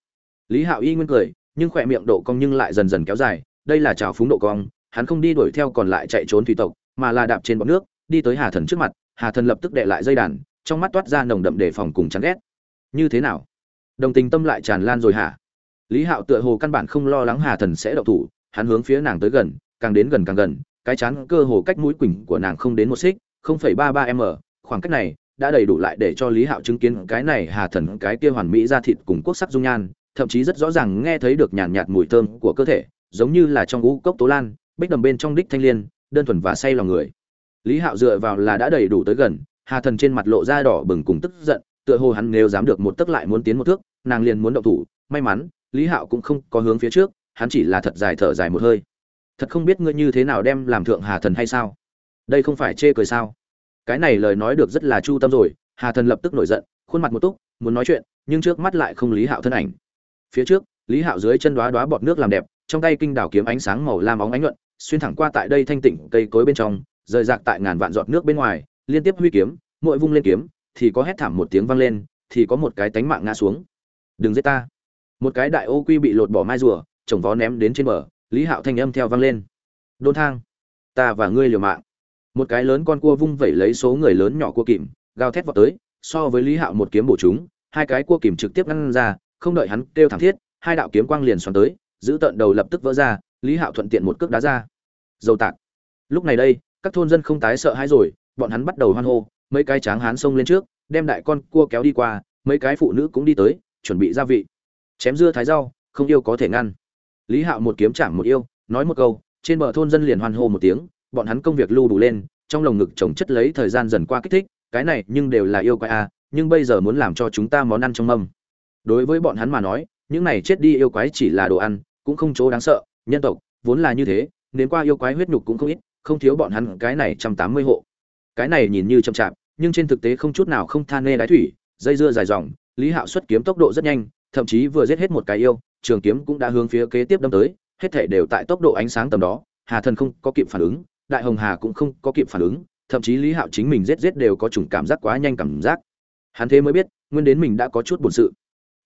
Lý hạo y nguyên cười, nhưng khỏe miệng độ cong nhưng lại dần dần kéo dài, đây là trào phúng độ cong, hắn không đi đuổi theo còn lại chạy trốn thủy tộc, mà là đạp trên bọt nước, đi tới hà thần trước mặt, hà thần lập tức đệ lại dây đàn, trong mắt toát ra nồng đậm đề phòng cùng chán ghét. Như thế nào? Đồng tình tâm lại tràn lan rồi hả? Lý hạo tựa hồ căn bản không lo lắng hà thần sẽ đậu thủ, hắn hướng phía nàng tới gần, càng đến gần càng gần cái chán cơ hồ cách mũi quỳnh của nàng không đến một xích không phẩy ba ba m khoảng cách này đã đầy đủ lại để cho lý hạo chứng kiến cái này hà thần cái kia hoàn mỹ ra thịt cùng quốc sắc dung nhan thậm chí rất rõ ràng nghe thấy được nhàn nhạt, nhạt mùi thơm của cơ thể giống như là trong ngũ cốc tố lan bích đầm bên trong đích thanh liên đơn thuần và say lòng người. Lý hạo dựa vào là đã đầy đủ tới gần hà thần trên mặt lộ ra đỏ bừng cùng tức giận tựa hồ hắn nếu dám được một tức lại muốn tiến một thước nàng liền muốn động thủ. May mắn lý hạo cũng không có hướng phía trước hắn chỉ là thật dài thở dài một hơi thật không biết ngươi như thế nào đem làm thượng hà thần hay sao? Đây không phải chê cười sao? Cái này lời nói được rất là chu tâm rồi, hà thần lập tức nổi giận, khuôn mặt một túc, muốn nói chuyện, nhưng trước mắt lại không lý hạo thân ảnh. Phía trước, lý hạo dưới chân đoá đoá bọt nước làm đẹp, trong tay kinh đào kiếm ánh sáng màu lam óng ánh nhuận, xuyên thẳng qua tại đây thanh tịnh cây cối bên trong, rời rạc tại ngàn vạn giọt nước bên ngoài, liên tiếp huy kiếm, mỗi vung lên kiếm, thì có hét thảm một tiếng vang lên, thì có một cái tánh mạng ngã xuống. Đừng giết ta. Một cái đại ô quy bị lột bỏ mai rùa, chồng vó ném đến trên bờ lý hạo thanh âm theo vang lên. Đôn thang, ta và ngươi liều mạng. Một cái lớn con cua vung vẩy lấy số người lớn nhỏ cua kìm, gào thét vào tới, so với lý hạo một kiếm bổ chúng, hai cái cua kìm trực tiếp ngăn ra, không đợi hắn kêu thẳng thiết, hai đạo kiếm quang liền xoắn tới, giữ tận đầu lập tức vỡ ra, lý hạo thuận tiện một cước đá ra. Dầu tạc. Lúc này đây, các thôn dân không tái sợ hãi rồi, bọn hắn bắt đầu hoan hô, mấy cái tráng hán xông lên trước, đem đại con cua kéo đi qua, mấy cái phụ nữ cũng đi tới, chuẩn bị gia vị. Chém dưa thái rau, không yêu có thể ngăn lý hạo một kiếm chạm một yêu nói một câu trên bờ thôn dân liền hoan hô một tiếng bọn hắn công việc lưu đủ lên trong lồng ngực chồng chất lấy thời gian dần qua kích thích cái này nhưng đều là yêu quái a à, nhưng bây giờ muốn làm cho chúng ta món ăn trong mâm. Đối với bọn hắn mà nói những này chết đi yêu quái chỉ là đồ ăn cũng không chỗ đáng sợ nhân tộc vốn là như thế nên qua yêu quái huyết nhục cũng không ít không thiếu bọn hắn cái này trăm tám mươi hộ. Cái này nhìn như chậm chạp nhưng trên thực tế không chút nào không than nê đái thủy dây dưa dài dòng lý hạo xuất kiếm tốc độ rất nhanh thậm chí vừa giết hết một cái yêu trường kiếm cũng đã hướng phía kế tiếp đâm tới, hết thảy đều tại tốc độ ánh sáng tầm đó, hà thần không có kịp phản ứng, đại hồng hà cũng không có kịp phản ứng, thậm chí lý hạo chính mình giết giết đều có chủng cảm giác quá nhanh cảm giác. Hắn thế mới biết, nguyên đến mình đã có chút buồn sự.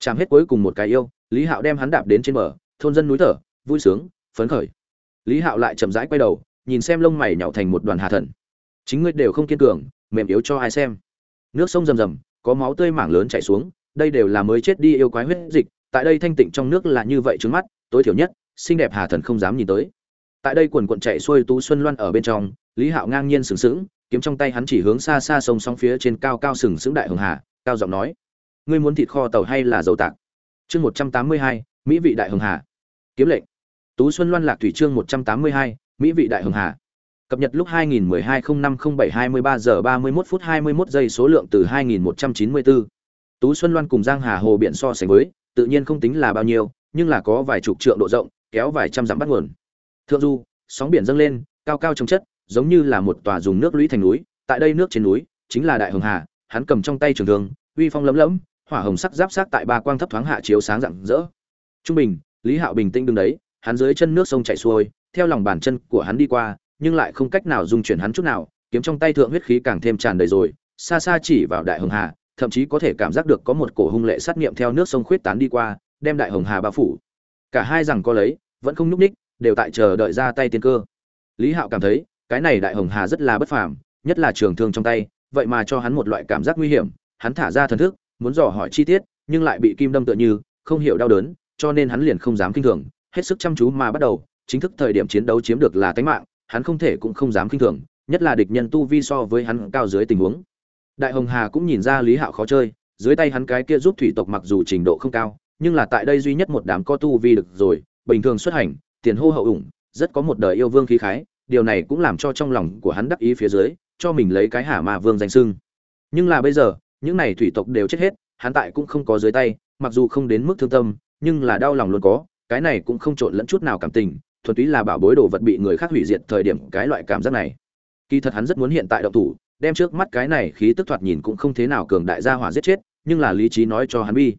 Chạm hết cuối cùng một cái yêu, lý hạo đem hắn đạp đến trên bờ, thôn dân núi thở, vui sướng, phấn khởi. Lý hạo lại chậm rãi quay đầu, nhìn xem lông mày nhạo thành một đoàn hà thần. Chính ngươi đều không kiên cường, mềm yếu cho ai xem. Nước sông rầm rầm, có máu tươi mảng lớn chảy xuống, đây đều là mới chết đi yêu quái huyết dịch tại đây thanh tịnh trong nước là như vậy trước mắt tối thiểu nhất xinh đẹp hà thần không dám nhìn tới. Tại đây quần quận chạy xuôi tú xuân loan ở bên trong lý hạo ngang nhiên sừng sững kiếm trong tay hắn chỉ hướng xa xa sông sóng phía trên cao cao sừng sững đại hường hà cao giọng nói ngươi muốn thịt kho tàu hay là dầu tạc? Chương một trăm tám mươi hai mỹ vị đại hường hà. Kiếm lệnh. Tú xuân loan lạc thủy chương một trăm tám mươi hai mỹ vị đại hường hà. Cập nhật lúc 2012 05 07 23 giờ 31 phút 21 giây số lượng từ 2194. Tú Xuân Loan cùng Giang Hà Hồ biển so sánh với, tự nhiên không tính là bao nhiêu, nhưng là có vài chục trượng độ rộng, kéo vài trăm dặm bắt nguồn. Thượng du, sóng biển dâng lên, cao cao trong chất, giống như là một tòa dùng nước lũy thành núi, tại đây nước trên núi, chính là Đại Hồng Hà, hắn cầm trong tay trường thương, uy phong lấm lẫm, hỏa hồng sắc giáp sát tại ba quang thấp thoáng hạ chiếu sáng rạng rỡ. Trung bình, Lý Hạo bình tĩnh đứng đấy, hắn dưới chân nước sông chảy xuôi, theo lòng bàn chân của hắn đi qua, nhưng lại không cách nào dung chuyển hắn chút nào, kiếm trong tay thượng huyết khí càng thêm tràn đầy rồi, xa xa chỉ vào Đại Hồng Hà, thậm chí có thể cảm giác được có một cổ hung lệ sát niệm theo nước sông khuyết tán đi qua, đem Đại Hồng Hà bao phủ. Cả hai rằng có lấy, vẫn không nhúc ních, đều tại chờ đợi ra tay tiên cơ. Lý Hạo cảm thấy, cái này Đại Hồng Hà rất là bất phàm, nhất là trường thương trong tay, vậy mà cho hắn một loại cảm giác nguy hiểm, hắn thả ra thần thức, muốn dò hỏi chi tiết, nhưng lại bị kim đâm tựa như, không hiểu đau đớn, cho nên hắn liền không dám kinh thường, hết sức chăm chú mà bắt đầu, chính thức thời điểm chiến đấu chiếm được là tánh mạng, hắn không thể cũng không dám kinh thường, nhất là địch nhân tu vi so với hắn cao dưới tình huống. Đại Hồng Hà cũng nhìn ra Lý Hạo khó chơi, dưới tay hắn cái kia giúp thủy tộc mặc dù trình độ không cao, nhưng là tại đây duy nhất một đám có tu vi được rồi, bình thường xuất hành, tiền hô hậu ủng, rất có một đời yêu vương khí khái, điều này cũng làm cho trong lòng của hắn đắc ý phía dưới, cho mình lấy cái hả Ma Vương danh xưng. Nhưng là bây giờ, những này thủy tộc đều chết hết, hắn tại cũng không có dưới tay, mặc dù không đến mức thương tâm, nhưng là đau lòng luôn có, cái này cũng không trộn lẫn chút nào cảm tình, thuần túy là bảo bối đồ vật bị người khác hủy diệt thời điểm cái loại cảm giác này kỳ thật hắn rất muốn hiện tại động thủ đem trước mắt cái này khí tức thoạt nhìn cũng không thế nào cường đại gia hỏa giết chết, nhưng là lý trí nói cho hắn bi.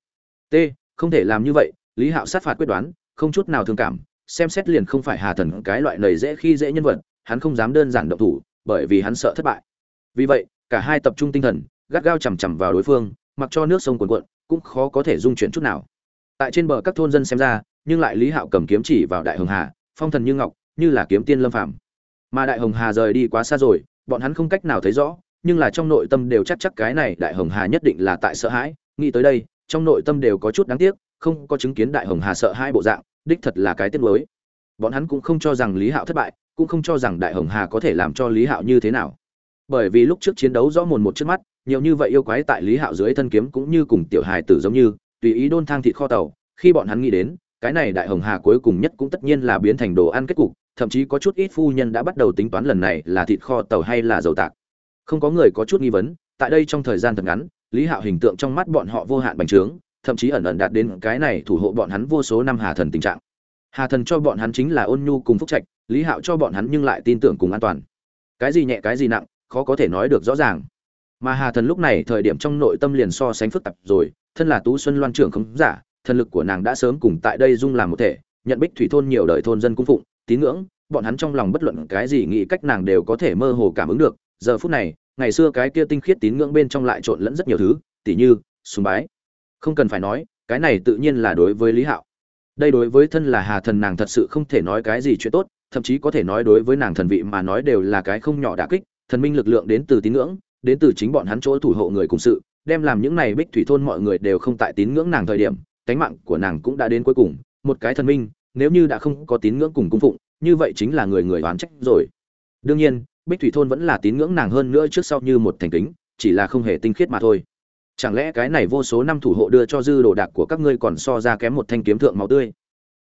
T, không thể làm như vậy, lý hạo sát phạt quyết đoán, không chút nào thương cảm, xem xét liền không phải hà thần cái loại nầy dễ khi dễ nhân vật, hắn không dám đơn giản động thủ, bởi vì hắn sợ thất bại. Vì vậy, cả hai tập trung tinh thần, gắt gao chằm chằm vào đối phương, mặc cho nước sông cuồn cuộn, cũng khó có thể dung chuyển chút nào. Tại trên bờ các thôn dân xem ra, nhưng lại lý hạo cầm kiếm chỉ vào đại hồng hà, phong thần như ngọc, như là kiếm tiên lâm phàm. Mà đại hồng hà rời đi quá xa rồi bọn hắn không cách nào thấy rõ, nhưng là trong nội tâm đều chắc chắc cái này đại hồng hà nhất định là tại sợ hãi. Nghĩ tới đây, trong nội tâm đều có chút đáng tiếc, không có chứng kiến đại hồng hà sợ hai bộ dạng, đích thật là cái tiếc nuối. Bọn hắn cũng không cho rằng lý hạo thất bại, cũng không cho rằng đại hồng hà có thể làm cho lý hạo như thế nào. Bởi vì lúc trước chiến đấu rõ mồn một trước mắt, nhiều như vậy yêu quái tại lý hạo dưới thân kiếm cũng như cùng tiểu hài tử giống như, tùy ý đôn thang thịt kho tàu. Khi bọn hắn nghĩ đến, cái này đại hồng hà cuối cùng nhất cũng tất nhiên là biến thành đồ ăn kết cục thậm chí có chút ít phu nhân đã bắt đầu tính toán lần này là thịt kho tàu hay là dầu tạc. Không có người có chút nghi vấn, tại đây trong thời gian thật ngắn, lý hạo hình tượng trong mắt bọn họ vô hạn bành trướng, thậm chí ẩn ẩn đạt đến cái này thủ hộ bọn hắn vô số năm hà thần tình trạng. Hà thần cho bọn hắn chính là ôn nhu cùng phúc trạch, lý hạo cho bọn hắn nhưng lại tin tưởng cùng an toàn. Cái gì nhẹ cái gì nặng, khó có thể nói được rõ ràng. Mà hà thần lúc này thời điểm trong nội tâm liền so sánh phức tạp rồi, thân là tú xuân loan trưởng không giả, thần lực của nàng đã sớm cùng tại đây dung làm một thể, nhận bích thủy thôn nhiều đời thôn dân cung phụng tín ngưỡng, bọn hắn trong lòng bất luận cái gì nghĩ cách nàng đều có thể mơ hồ cảm ứng được. Giờ phút này, ngày xưa cái kia tinh khiết tín ngưỡng bên trong lại trộn lẫn rất nhiều thứ, tỉ như, sùng bái. Không cần phải nói, cái này tự nhiên là đối với lý hạo. Đây đối với thân là hà thần nàng thật sự không thể nói cái gì chuyện tốt, thậm chí có thể nói đối với nàng thần vị mà nói đều là cái không nhỏ đả kích, thần minh lực lượng đến từ tín ngưỡng, đến từ chính bọn hắn chỗ thủ hộ người cùng sự, đem làm những này bích thủy thôn mọi người đều không tại tín ngưỡng nàng thời điểm, cánh mạng của nàng cũng đã đến cuối cùng, một cái thần minh nếu như đã không có tín ngưỡng cùng cung phụng, như vậy chính là người người oán trách rồi. Đương nhiên, bích thủy thôn vẫn là tín ngưỡng nàng hơn nữa trước sau như một thành kính, chỉ là không hề tinh khiết mà thôi. Chẳng lẽ cái này vô số năm thủ hộ đưa cho dư đồ đạc của các ngươi còn so ra kém một thanh kiếm thượng máu tươi?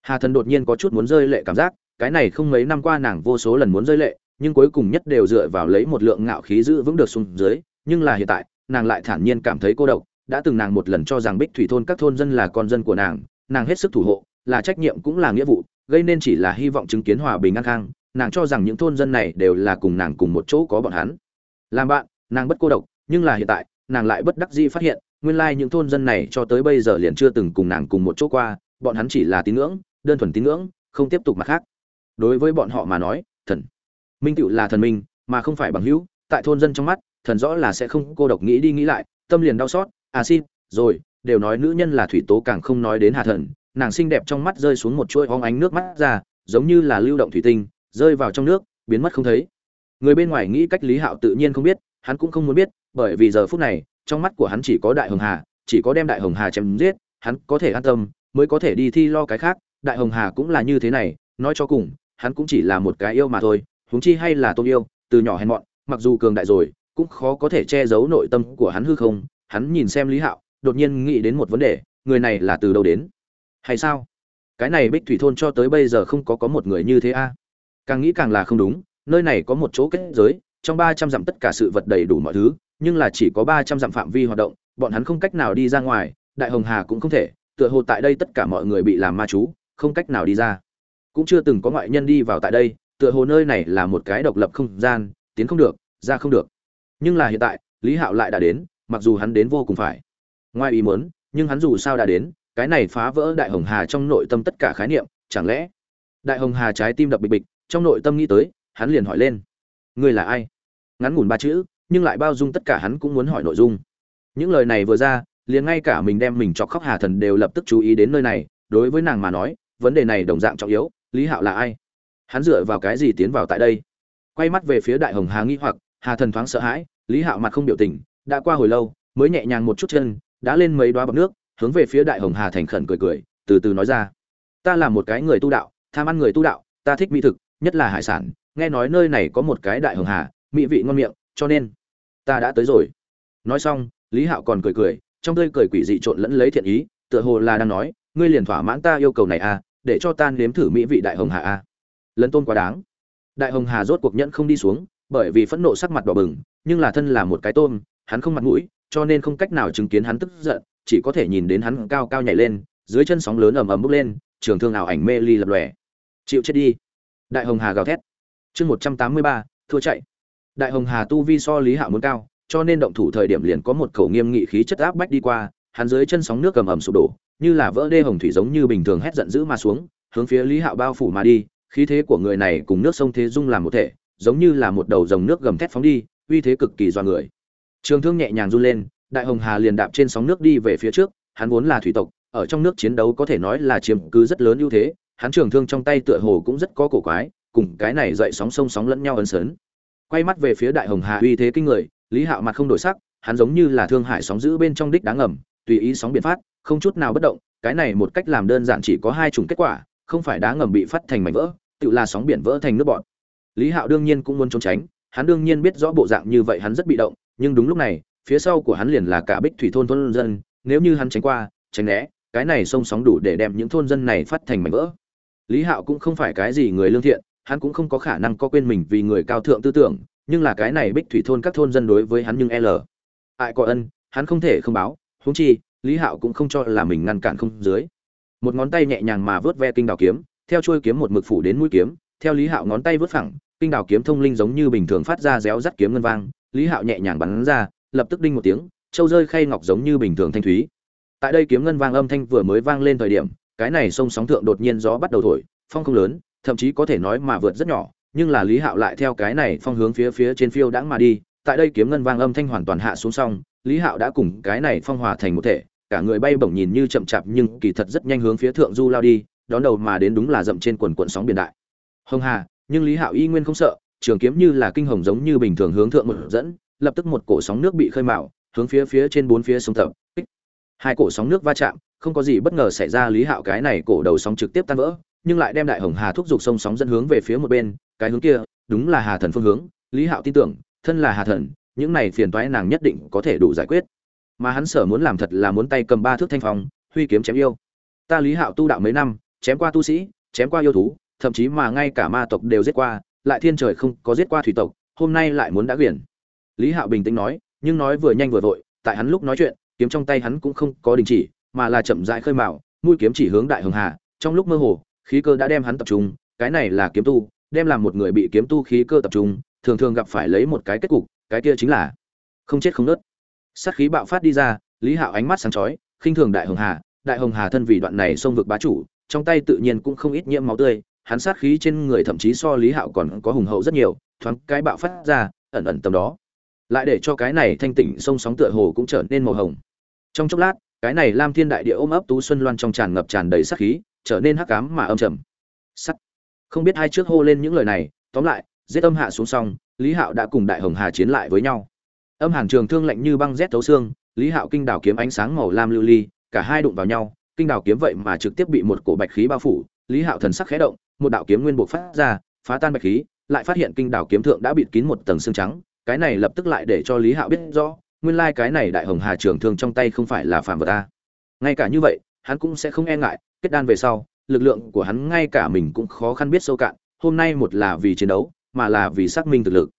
Hà thần đột nhiên có chút muốn rơi lệ cảm giác, cái này không mấy năm qua nàng vô số lần muốn rơi lệ, nhưng cuối cùng nhất đều dựa vào lấy một lượng ngạo khí giữ vững được xuống dưới, nhưng là hiện tại, nàng lại thản nhiên cảm thấy cô độc, đã từng nàng một lần cho rằng bích thủy thôn các thôn dân là con dân của nàng nàng hết sức thủ hộ là trách nhiệm cũng là nghĩa vụ, gây nên chỉ là hy vọng chứng kiến hòa bình an khang, nàng cho rằng những thôn dân này đều là cùng nàng cùng một chỗ có bọn hắn. Làm bạn, nàng bất cô độc, nhưng là hiện tại, nàng lại bất đắc dĩ phát hiện, nguyên lai những thôn dân này cho tới bây giờ liền chưa từng cùng nàng cùng một chỗ qua, bọn hắn chỉ là tín ngưỡng, đơn thuần tín ngưỡng, không tiếp tục mặt khác. Đối với bọn họ mà nói, thần, minh tựu là thần minh, mà không phải bằng hữu, tại thôn dân trong mắt, thần rõ là sẽ không cô độc nghĩ đi nghĩ lại, tâm liền đau xót à xin, rồi, đều nói nữ nhân là thủy tố càng không nói đến hà thần nàng xinh đẹp trong mắt rơi xuống một chuỗi óng ánh nước mắt ra, giống như là lưu động thủy tinh, rơi vào trong nước, biến mất không thấy. Người bên ngoài nghĩ cách lý hạo tự nhiên không biết, hắn cũng không muốn biết, bởi vì giờ phút này, trong mắt của hắn chỉ có đại hồng hà, chỉ có đem đại hồng hà chém giết, hắn có thể an tâm, mới có thể đi thi lo cái khác, đại hồng hà cũng là như thế này, nói cho cùng, hắn cũng chỉ là một cái yêu mà thôi, huống chi hay là tôn yêu, từ nhỏ hèn mọn, mặc dù cường đại rồi, cũng khó có thể che giấu nội tâm của hắn hư không, hắn nhìn xem lý hạo, đột nhiên nghĩ đến một vấn đề, người này là từ đâu đến? Hay sao? Cái này bích thủy thôn cho tới bây giờ không có có một người như thế a. Càng nghĩ càng là không đúng, nơi này có một chỗ kết giới, trong ba trăm dặm tất cả sự vật đầy đủ mọi thứ, nhưng là chỉ có ba trăm dặm phạm vi hoạt động, bọn hắn không cách nào đi ra ngoài, đại hồng hà cũng không thể, tựa hồ tại đây tất cả mọi người bị làm ma chú, không cách nào đi ra. Cũng chưa từng có ngoại nhân đi vào tại đây, tựa hồ nơi này là một cái độc lập không gian, tiến không được, ra không được. Nhưng là hiện tại, lý hạo lại đã đến, mặc dù hắn đến vô cùng phải. Ngoài ý muốn, nhưng hắn dù sao đã đến cái này phá vỡ đại hồng hà trong nội tâm tất cả khái niệm, chẳng lẽ đại hồng hà trái tim đập bịch bịch, trong nội tâm nghĩ tới, hắn liền hỏi lên. Ngươi là ai? Ngắn ngủn ba chữ, nhưng lại bao dung tất cả hắn cũng muốn hỏi nội dung. Những lời này vừa ra, liền ngay cả mình đem mình chọc khóc hà thần đều lập tức chú ý đến nơi này, đối với nàng mà nói, vấn đề này đồng dạng trọng yếu, lý hạo là ai? Hắn dựa vào cái gì tiến vào tại đây? Quay mắt về phía đại hồng hà nghi hoặc, hà thần thoáng sợ hãi, lý hạo mặt không biểu tình, đã qua hồi lâu, mới nhẹ nhàng một chút chân, đã lên mấy đoá bọc nước hướng về phía đại hồng hà thành khẩn cười cười, từ từ nói ra. Ta là một cái người tu đạo, tham ăn người tu đạo, ta thích mỹ thực, nhất là hải sản, nghe nói nơi này có một cái đại hồng hà, mỹ vị ngon miệng, cho nên ta đã tới rồi. Nói xong, lý hạo còn cười cười, trong tươi cười quỷ dị trộn lẫn lấy thiện ý, tựa hồ là đang nói, ngươi liền thỏa mãn ta yêu cầu này à để cho ta nếm thử mỹ vị đại hồng hà à. Lấn tôn quá đáng. Đại hồng hà rốt cuộc nhẫn không đi xuống, bởi vì phẫn nộ sắc mặt đỏ bừng, nhưng là thân là một cái tôm, hắn không mặt mũi, cho nên không cách nào chứng kiến hắn tức giận chỉ có thể nhìn đến hắn cao cao nhảy lên, dưới chân sóng lớn ầm ầm bốc lên, trường thương ảo ảnh mê ly lập lòe. Chịu chết đi. Đại hồng hà gào thét. Chương một trăm tám mươi ba, thua chạy. Đại hồng hà tu vi so lý hạo muốn cao, cho nên động thủ thời điểm liền có một khẩu nghiêm nghị khí chất áp bách đi qua, hắn dưới chân sóng nước cầm ầm sụp đổ, như là vỡ đê hồng thủy giống như bình thường hét giận dữ mà xuống, hướng phía lý hạo bao phủ mà đi, khí thế của người này cùng nước sông thế dung làm một thể, giống như là một đầu dòng nước gầm thét phóng đi, uy thế cực kỳ do người. Trường thương nhẹ nhàng run lên đại hồng hà liền đạp trên sóng nước đi về phía trước, hắn vốn là thủy tộc, ở trong nước chiến đấu có thể nói là chiếm cứ rất lớn ưu thế, hắn trường thương trong tay tựa hồ cũng rất có cổ quái, cùng cái này dậy sóng sông sóng lẫn nhau ấn sớn. Quay mắt về phía đại hồng hà uy thế kinh người, lý hạo mặt không đổi sắc, hắn giống như là thương hải sóng giữ bên trong đích đáng ngầm, tùy ý sóng biện phát, không chút nào bất động, cái này một cách làm đơn giản chỉ có hai chủng kết quả, không phải đá ngầm bị phát thành mảnh vỡ, tự là sóng biển vỡ thành nước bọn lý hạo đương nhiên cũng muốn trốn tránh, hắn đương nhiên biết rõ bộ dạng như vậy hắn rất bị động, nhưng đúng lúc này phía sau của hắn liền là cả bích thủy thôn thôn dân, nếu như hắn tránh qua, tránh né, cái này sông sóng đủ để đem những thôn dân này phát thành mảnh vỡ. Lý hạo cũng không phải cái gì người lương thiện, hắn cũng không có khả năng có quên mình vì người cao thượng tư tưởng, nhưng là cái này bích thủy thôn các thôn dân đối với hắn nhưng l. Ai có ân, hắn không thể không báo, huống chi, lý hạo cũng không cho là mình ngăn cản không dưới. Một ngón tay nhẹ nhàng mà vớt ve kinh đào kiếm, theo trôi kiếm một mực phủ đến mũi kiếm, theo lý hạo ngón tay vớt phẳng, kinh đào kiếm thông linh giống như bình thường phát ra réo rắt kiếm ngân vang, lý hạo nhẹ nhàng bắn ra lập tức đinh một tiếng, châu rơi khay ngọc giống như bình thường thanh thúy. Tại đây kiếm ngân vang âm thanh vừa mới vang lên thời điểm, cái này sông sóng thượng đột nhiên gió bắt đầu thổi, phong không lớn, thậm chí có thể nói mà vượt rất nhỏ, nhưng là lý hạo lại theo cái này phong hướng phía phía trên phiêu đãng mà đi. Tại đây kiếm ngân vang âm thanh hoàn toàn hạ xuống xong, lý hạo đã cùng cái này phong hòa thành một thể, cả người bay bổng nhìn như chậm chạp nhưng kỳ thật rất nhanh hướng phía thượng du lao đi, đón đầu mà đến đúng là dậm trên quần quận sóng biển đại. Hồng hà, nhưng lý hạo y nguyên không sợ, trường kiếm như là kinh hồng giống như bình thường hướng thượng một dẫn lập tức một cổ sóng nước bị khơi mạo hướng phía phía trên bốn phía sông tập hai cổ sóng nước va chạm, không có gì bất ngờ xảy ra, lý hạo cái này cổ đầu sóng trực tiếp tan vỡ, nhưng lại đem đại hồng hà thúc giục sông sóng dẫn hướng về phía một bên, cái hướng kia, đúng là hà thần phương hướng, lý hạo tin tưởng, thân là hà thần, những này phiền toái nàng nhất định có thể đủ giải quyết. Mà hắn sở muốn làm thật là muốn tay cầm ba thước thanh phong, huy kiếm chém yêu. Ta lý hạo tu đạo mấy năm, chém qua tu sĩ, chém qua yêu thú, thậm chí mà ngay cả ma tộc đều giết qua, lại thiên trời không có giết qua thủy tộc, hôm nay lại muốn đã quyển lý hạo bình tĩnh nói, nhưng nói vừa nhanh vừa vội, tại hắn lúc nói chuyện, kiếm trong tay hắn cũng không có đình chỉ, mà là chậm rãi khơi mào, mũi kiếm chỉ hướng đại hồng hà, trong lúc mơ hồ, khí cơ đã đem hắn tập trung, cái này là kiếm tu, đem làm một người bị kiếm tu khí cơ tập trung, thường thường gặp phải lấy một cái kết cục, cái kia chính là không chết không nứt. Sát khí bạo phát đi ra, lý hạo ánh mắt sáng chói, khinh thường đại hồng hà, đại hồng hà thân vì đoạn này xông vực bá chủ, trong tay tự nhiên cũng không ít nhiễm máu tươi, hắn sát khí trên người thậm chí so lý hạo còn có hùng hậu rất nhiều, thoáng cái bạo phát ra, ẩn ẩn tầm đó lại để cho cái này thanh tỉnh sông sóng tựa hồ cũng trở nên màu hồng. Trong chốc lát, cái này lam thiên đại địa ôm ấp tú xuân loan trong tràn ngập tràn đầy sát khí, trở nên hắc ám mà âm trầm. Sắt. Không biết hai trước hô lên những lời này, tóm lại, giết âm hạ xuống xong lý hạo đã cùng đại hồng hà chiến lại với nhau. Âm hàn trường thương lạnh như băng rét thấu xương, lý hạo kinh đảo kiếm ánh sáng màu lam lưu ly, cả hai đụng vào nhau, kinh đảo kiếm vậy mà trực tiếp bị một cổ bạch khí bao phủ, lý hạo thần sắc khẽ động, một đạo kiếm nguyên bộ phát ra, phá tan bạch khí, lại phát hiện kinh đảo kiếm thượng đã bịt kín một tầng xương trắng cái này lập tức lại để cho lý hạo biết rõ, nguyên lai cái này đại hồng hà trường thương trong tay không phải là phạm vật ta. Ngay cả như vậy, hắn cũng sẽ không e ngại, kết đan về sau, lực lượng của hắn ngay cả mình cũng khó khăn biết sâu cạn, hôm nay một là vì chiến đấu, mà là vì xác minh thực lực.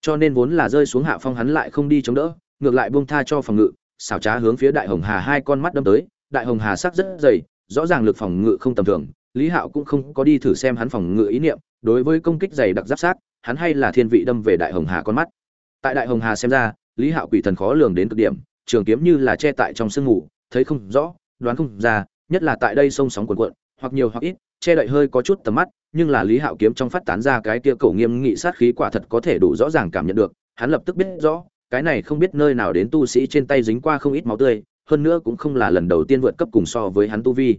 Cho nên vốn là rơi xuống hạ phong hắn lại không đi chống đỡ, ngược lại buông tha cho phòng ngự, xảo trá hướng phía đại hồng hà hai con mắt đâm tới, đại hồng hà sắc rất dày, rõ ràng lực phòng ngự không tầm thường, lý hạo cũng không có đi thử xem hắn phòng ngự ý niệm, đối với công kích dày đặc giáp sát, hắn hay là thiên vị đâm về đại hồng hà con mắt tại đại hồng hà xem ra, lý hạo quỷ thần khó lường đến cực điểm, trường kiếm như là che tại trong sương ngủ thấy không rõ, đoán không ra, nhất là tại đây sông sóng cuồn cuộn, hoặc nhiều hoặc ít, che đậy hơi có chút tầm mắt, nhưng là lý hạo kiếm trong phát tán ra cái kia cầu nghiêm nghị sát khí quả thật có thể đủ rõ ràng cảm nhận được, hắn lập tức biết rõ, cái này không biết nơi nào đến tu sĩ trên tay dính qua không ít máu tươi, hơn nữa cũng không là lần đầu tiên vượt cấp cùng so với hắn tu vi.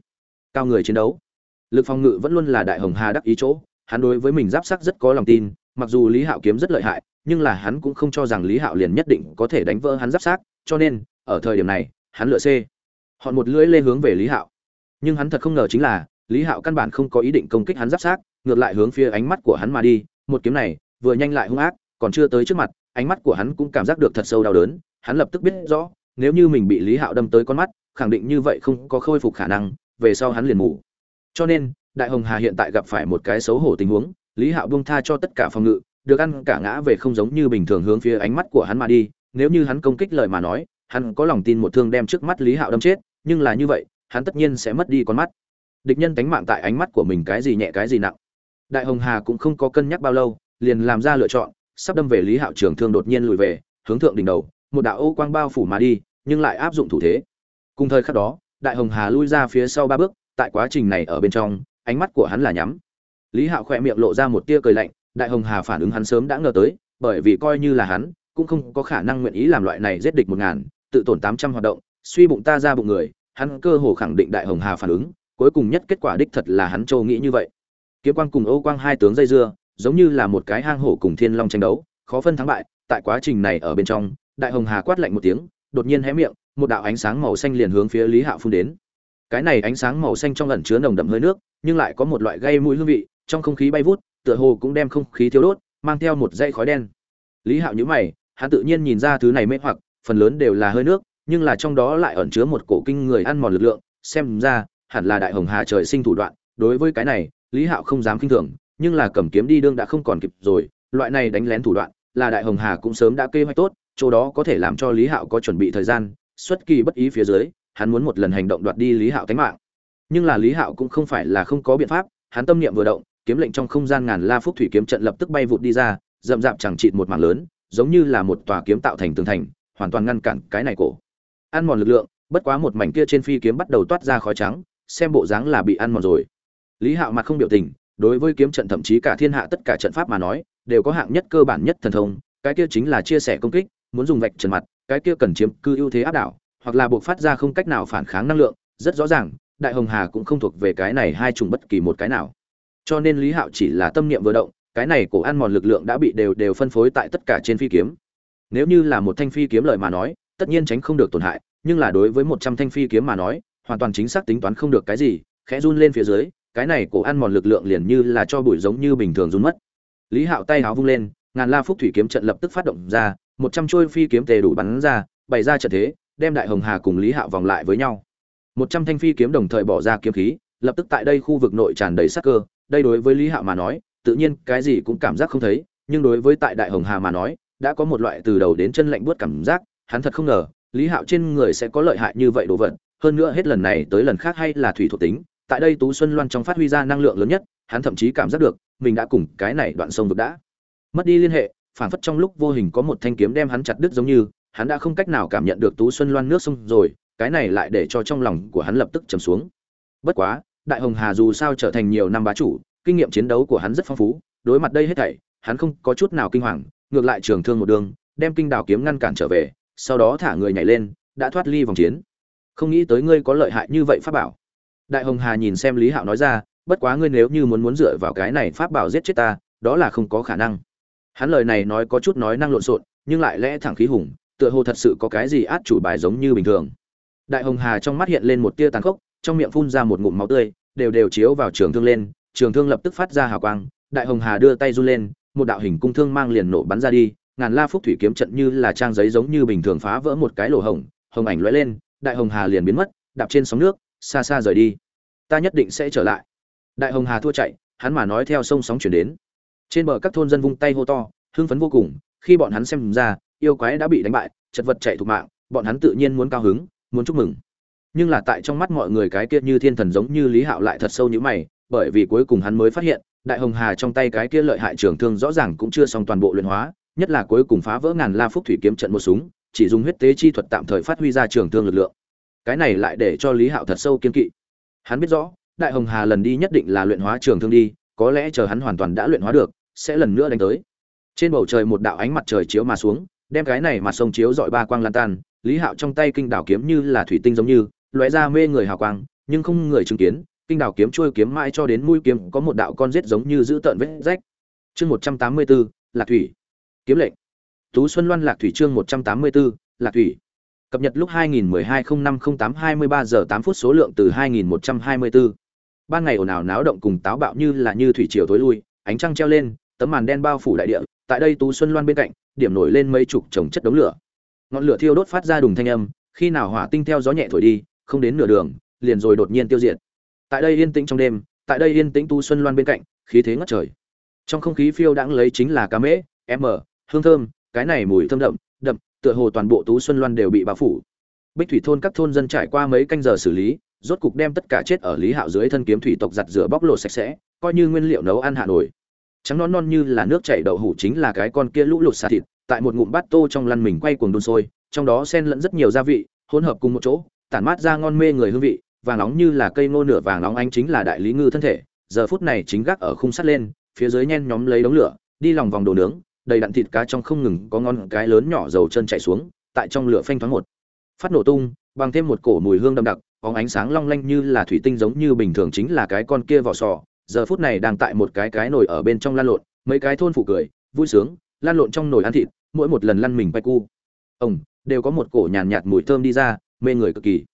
Cao người chiến đấu. Lực phòng ngự vẫn luôn là đại hồng hà đắc ý chỗ, hắn đối với mình giáp sắc rất có lòng tin, mặc dù lý hạo kiếm rất lợi hại nhưng là hắn cũng không cho rằng lý hạo liền nhất định có thể đánh vỡ hắn giáp xác, cho nên ở thời điểm này hắn lựa c. Họ một lưỡi lê hướng về lý hạo. Nhưng hắn thật không ngờ chính là lý hạo căn bản không có ý định công kích hắn giáp xác, ngược lại hướng phía ánh mắt của hắn mà đi một kiếm này vừa nhanh lại hung ác còn chưa tới trước mặt ánh mắt của hắn cũng cảm giác được thật sâu đau đớn hắn lập tức biết rõ nếu như mình bị lý hạo đâm tới con mắt khẳng định như vậy không có khôi phục khả năng về sau hắn liền ngủ cho nên đại hồng hà hiện tại gặp phải một cái xấu hổ tình huống lý hạo buông tha cho tất cả phòng ngự được ăn cả ngã về không giống như bình thường hướng phía ánh mắt của hắn mà đi, nếu như hắn công kích lời mà nói, hắn có lòng tin một thương đem trước mắt lý hạo đâm chết, nhưng là như vậy, hắn tất nhiên sẽ mất đi con mắt. Địch nhân tánh mạng tại ánh mắt của mình cái gì nhẹ cái gì nặng. Đại hồng hà cũng không có cân nhắc bao lâu, liền làm ra lựa chọn, sắp đâm về lý hạo trường thương đột nhiên lùi về, hướng thượng đỉnh đầu, một đạo ô quang bao phủ mà đi, nhưng lại áp dụng thủ thế. Cùng thời khắc đó, đại hồng hà lui ra phía sau ba bước, tại quá trình này ở bên trong, ánh mắt của hắn là nhắm. Lý hạo khỏe miệng lộ ra một tia cười lạnh đại hồng hà phản ứng hắn sớm đã ngờ tới, bởi vì coi như là hắn, cũng không có khả năng nguyện ý làm loại này giết địch một ngàn, tự tổn tám trăm hoạt động, suy bụng ta ra bụng người, hắn cơ hồ khẳng định đại hồng hà phản ứng, cuối cùng nhất kết quả đích thật là hắn châu nghĩ như vậy. Kiếm quang cùng âu quang hai tướng dây dưa, giống như là một cái hang hổ cùng thiên long tranh đấu, khó phân thắng bại, tại quá trình này ở bên trong, đại hồng hà quát lạnh một tiếng, đột nhiên hé miệng, một đạo ánh sáng màu xanh liền hướng phía lý hạo phun đến. Cái này ánh sáng màu xanh trong ẩn chứa nồng đậm hơi nước, nhưng lại có một loại gây mũi hương vị, trong không khí bay vút tựa hồ cũng đem không khí thiếu đốt, mang theo một dây khói đen. Lý hạo nhíu mày, hắn tự nhiên nhìn ra thứ này mê hoặc, phần lớn đều là hơi nước, nhưng là trong đó lại ẩn chứa một cổ kinh người ăn mòn lực lượng, xem ra, hẳn là đại hồng hà trời sinh thủ đoạn. Đối với cái này, lý hạo không dám kinh thường, nhưng là cầm kiếm đi đương đã không còn kịp rồi, loại này đánh lén thủ đoạn, là đại hồng hà cũng sớm đã kế hoạch tốt, chỗ đó có thể làm cho lý hạo có chuẩn bị thời gian, xuất kỳ bất ý phía dưới, hắn muốn một lần hành động đoạt đi lý hạo tánh mạng. Nhưng là lý hạo cũng không phải là không có biện pháp, hắn tâm niệm vừa động kiếm lệnh trong không gian ngàn la phúc thủy kiếm trận lập tức bay vụt đi ra, rậm rạp chẳng chịt một mảng lớn, giống như là một tòa kiếm tạo thành tường thành, hoàn toàn ngăn cản cái này cổ. Ăn mòn lực lượng, bất quá một mảnh kia trên phi kiếm bắt đầu toát ra khói trắng, xem bộ dáng là bị ăn mòn rồi. Lý hạo mặt không biểu tình, đối với kiếm trận thậm chí cả thiên hạ tất cả trận pháp mà nói, đều có hạng nhất cơ bản nhất thần thông, cái kia chính là chia sẻ công kích, muốn dùng vạch trần mặt, cái kia cần chiếm cư ưu thế áp đảo, hoặc là buộc phát ra không cách nào phản kháng năng lượng, rất rõ ràng, đại hồng hà cũng không thuộc về cái này hai chủng bất kỳ một cái nào cho nên lý hạo chỉ là tâm niệm vừa động, cái này cổ ăn mòn lực lượng đã bị đều đều phân phối tại tất cả trên phi kiếm. Nếu như là một thanh phi kiếm lợi mà nói, tất nhiên tránh không được tổn hại, nhưng là đối với một trăm thanh phi kiếm mà nói, hoàn toàn chính xác tính toán không được cái gì, khẽ run lên phía dưới, cái này cổ ăn mòn lực lượng liền như là cho bụi giống như bình thường run mất. Lý hạo tay háo vung lên, ngàn la phúc thủy kiếm trận lập tức phát động ra, một trăm trôi phi kiếm tề đủ bắn ra, bày ra trận thế, đem đại hồng hà cùng lý hạo vòng lại với nhau. Một trăm thanh phi kiếm đồng thời bỏ ra kiếm khí, lập tức tại đây khu vực nội tràn đầy sắc cơ đây đối với lý hạo mà nói, tự nhiên cái gì cũng cảm giác không thấy, nhưng đối với tại đại hồng hà mà nói, đã có một loại từ đầu đến chân lạnh buốt cảm giác, hắn thật không ngờ, lý hạo trên người sẽ có lợi hại như vậy đồ vật, hơn nữa hết lần này tới lần khác hay là thủy thuộc tính, tại đây tú xuân loan trong phát huy ra năng lượng lớn nhất, hắn thậm chí cảm giác được, mình đã cùng cái này đoạn sông vực đã mất đi liên hệ phản phất trong lúc vô hình có một thanh kiếm đem hắn chặt đứt giống như, hắn đã không cách nào cảm nhận được tú xuân loan nước sông rồi, cái này lại để cho trong lòng của hắn lập tức trầm xuống. Bất quá đại hồng hà dù sao trở thành nhiều năm bá chủ, kinh nghiệm chiến đấu của hắn rất phong phú, đối mặt đây hết thảy, hắn không có chút nào kinh hoàng, ngược lại trường thương một đường, đem kinh đào kiếm ngăn cản trở về, sau đó thả người nhảy lên, đã thoát ly vòng chiến. Không nghĩ tới ngươi có lợi hại như vậy pháp bảo. Đại hồng hà nhìn xem lý hạo nói ra, bất quá ngươi nếu như muốn muốn dựa vào cái này pháp bảo giết chết ta, đó là không có khả năng. Hắn lời này nói có chút nói năng lộn xộn, nhưng lại lẽ thẳng khí hùng, tựa hồ thật sự có cái gì át chủ bài giống như bình thường. Đại hồng hà trong mắt hiện lên một tia tàn khốc trong miệng phun ra một ngụm máu tươi, đều đều chiếu vào trường thương lên, trường thương lập tức phát ra hào quang, đại hồng hà đưa tay run lên, một đạo hình cung thương mang liền nổ bắn ra đi, ngàn la phúc thủy kiếm trận như là trang giấy giống như bình thường phá vỡ một cái lỗ hổng, hồng ảnh lóe lên, đại hồng hà liền biến mất, đạp trên sóng nước, xa xa rời đi. Ta nhất định sẽ trở lại. Đại hồng hà thua chạy, hắn mà nói theo sông sóng chuyển đến. Trên bờ các thôn dân vung tay hô to, hưng phấn vô cùng, khi bọn hắn xem ra, yêu quái đã bị đánh bại, chật vật chạy thục mạng, bọn hắn tự nhiên muốn cao hứng, muốn chúc mừng nhưng là tại trong mắt mọi người cái kia như thiên thần giống như lý hạo lại thật sâu như mày, bởi vì cuối cùng hắn mới phát hiện, đại hồng hà trong tay cái kia lợi hại trường thương rõ ràng cũng chưa xong toàn bộ luyện hóa, nhất là cuối cùng phá vỡ ngàn la phúc thủy kiếm trận một súng, chỉ dùng huyết tế chi thuật tạm thời phát huy ra trường thương lực lượng. Cái này lại để cho lý hạo thật sâu kiên kỵ. Hắn biết rõ, đại hồng hà lần đi nhất định là luyện hóa trường thương đi, có lẽ chờ hắn hoàn toàn đã luyện hóa được, sẽ lần nữa đánh tới. Trên bầu trời một đạo ánh mặt trời chiếu mà xuống, đem cái này mà sông chiếu dọi ba quang lan tan, lý hạo trong tay kinh đảo kiếm như là thủy tinh giống như lóe ra mê người hào quang, nhưng không người chứng kiến, kinh đảo kiếm trôi kiếm mãi cho đến mũi kiếm có một đạo con rết giống như giữ tợn vết rách. Chương một trăm tám mươi bốn lạc thủy. Kiếm lệnh. Tú xuân loan lạc thủy chương một trăm tám mươi bốn lạc thủy. Cập nhật lúc 2012-05-08-23 giờ 8 phút số lượng từ 2124. ban ngày ồn ào náo động cùng táo bạo như là như thủy triều tối lui, ánh trăng treo lên, tấm màn đen bao phủ đại địa, tại đây tú xuân loan bên cạnh, điểm nổi lên mấy chục chồng chất đống lửa. Ngọn lửa thiêu đốt phát ra đùng thanh âm, khi nào hỏa tinh theo gió nhẹ thổi đi không đến nửa đường, liền rồi đột nhiên tiêu diệt. Tại đây yên tĩnh trong đêm, tại đây yên tĩnh tu xuân loan bên cạnh, khí thế ngất trời. Trong không khí phiêu đãng lấy chính là cá mễ m hương thơm, cái này mùi thơm đậm đậm, tựa hồ toàn bộ tú xuân loan đều bị bao phủ. Bích thủy thôn các thôn dân trải qua mấy canh giờ xử lý, rốt cục đem tất cả chết ở lý hạo dưới thân kiếm thủy tộc giặt rửa bóc lột sạch sẽ, coi như nguyên liệu nấu ăn hà nội trắng non non như là nước chảy đậu hủ chính là cái con kia lũ lụt xà thịt, tại một ngụm bát tô trong lăn mình quay cuồng đun sôi, trong đó xen lẫn rất nhiều gia vị, hỗn hợp cùng một chỗ tản mát ra ngon mê người hương vị vàng nóng như là cây ngô nửa vàng nóng anh chính là đại lý ngư thân thể. Giờ phút này chính gác ở khung sắt lên phía dưới nhen nhóm lấy đống lửa đi lòng vòng đồ nướng đầy đặn thịt cá trong không ngừng có ngon cái lớn nhỏ dầu chân chạy xuống tại trong lửa phanh thoáng một. Phát nổ tung bằng thêm một cổ mùi hương đậm đặc có ánh sáng long lanh như là thủy tinh giống như bình thường chính là cái con kia vỏ sò. Giờ phút này đang tại một cái cái nồi ở bên trong lan lộn mấy cái thôn phụ cười vui sướng lan lộn trong nồi ăn thịt mỗi một lần lăn mình bay cu. Ông đều có một cổ nhàn nhạt, nhạt mùi thơm đi ra mê người cực kỳ.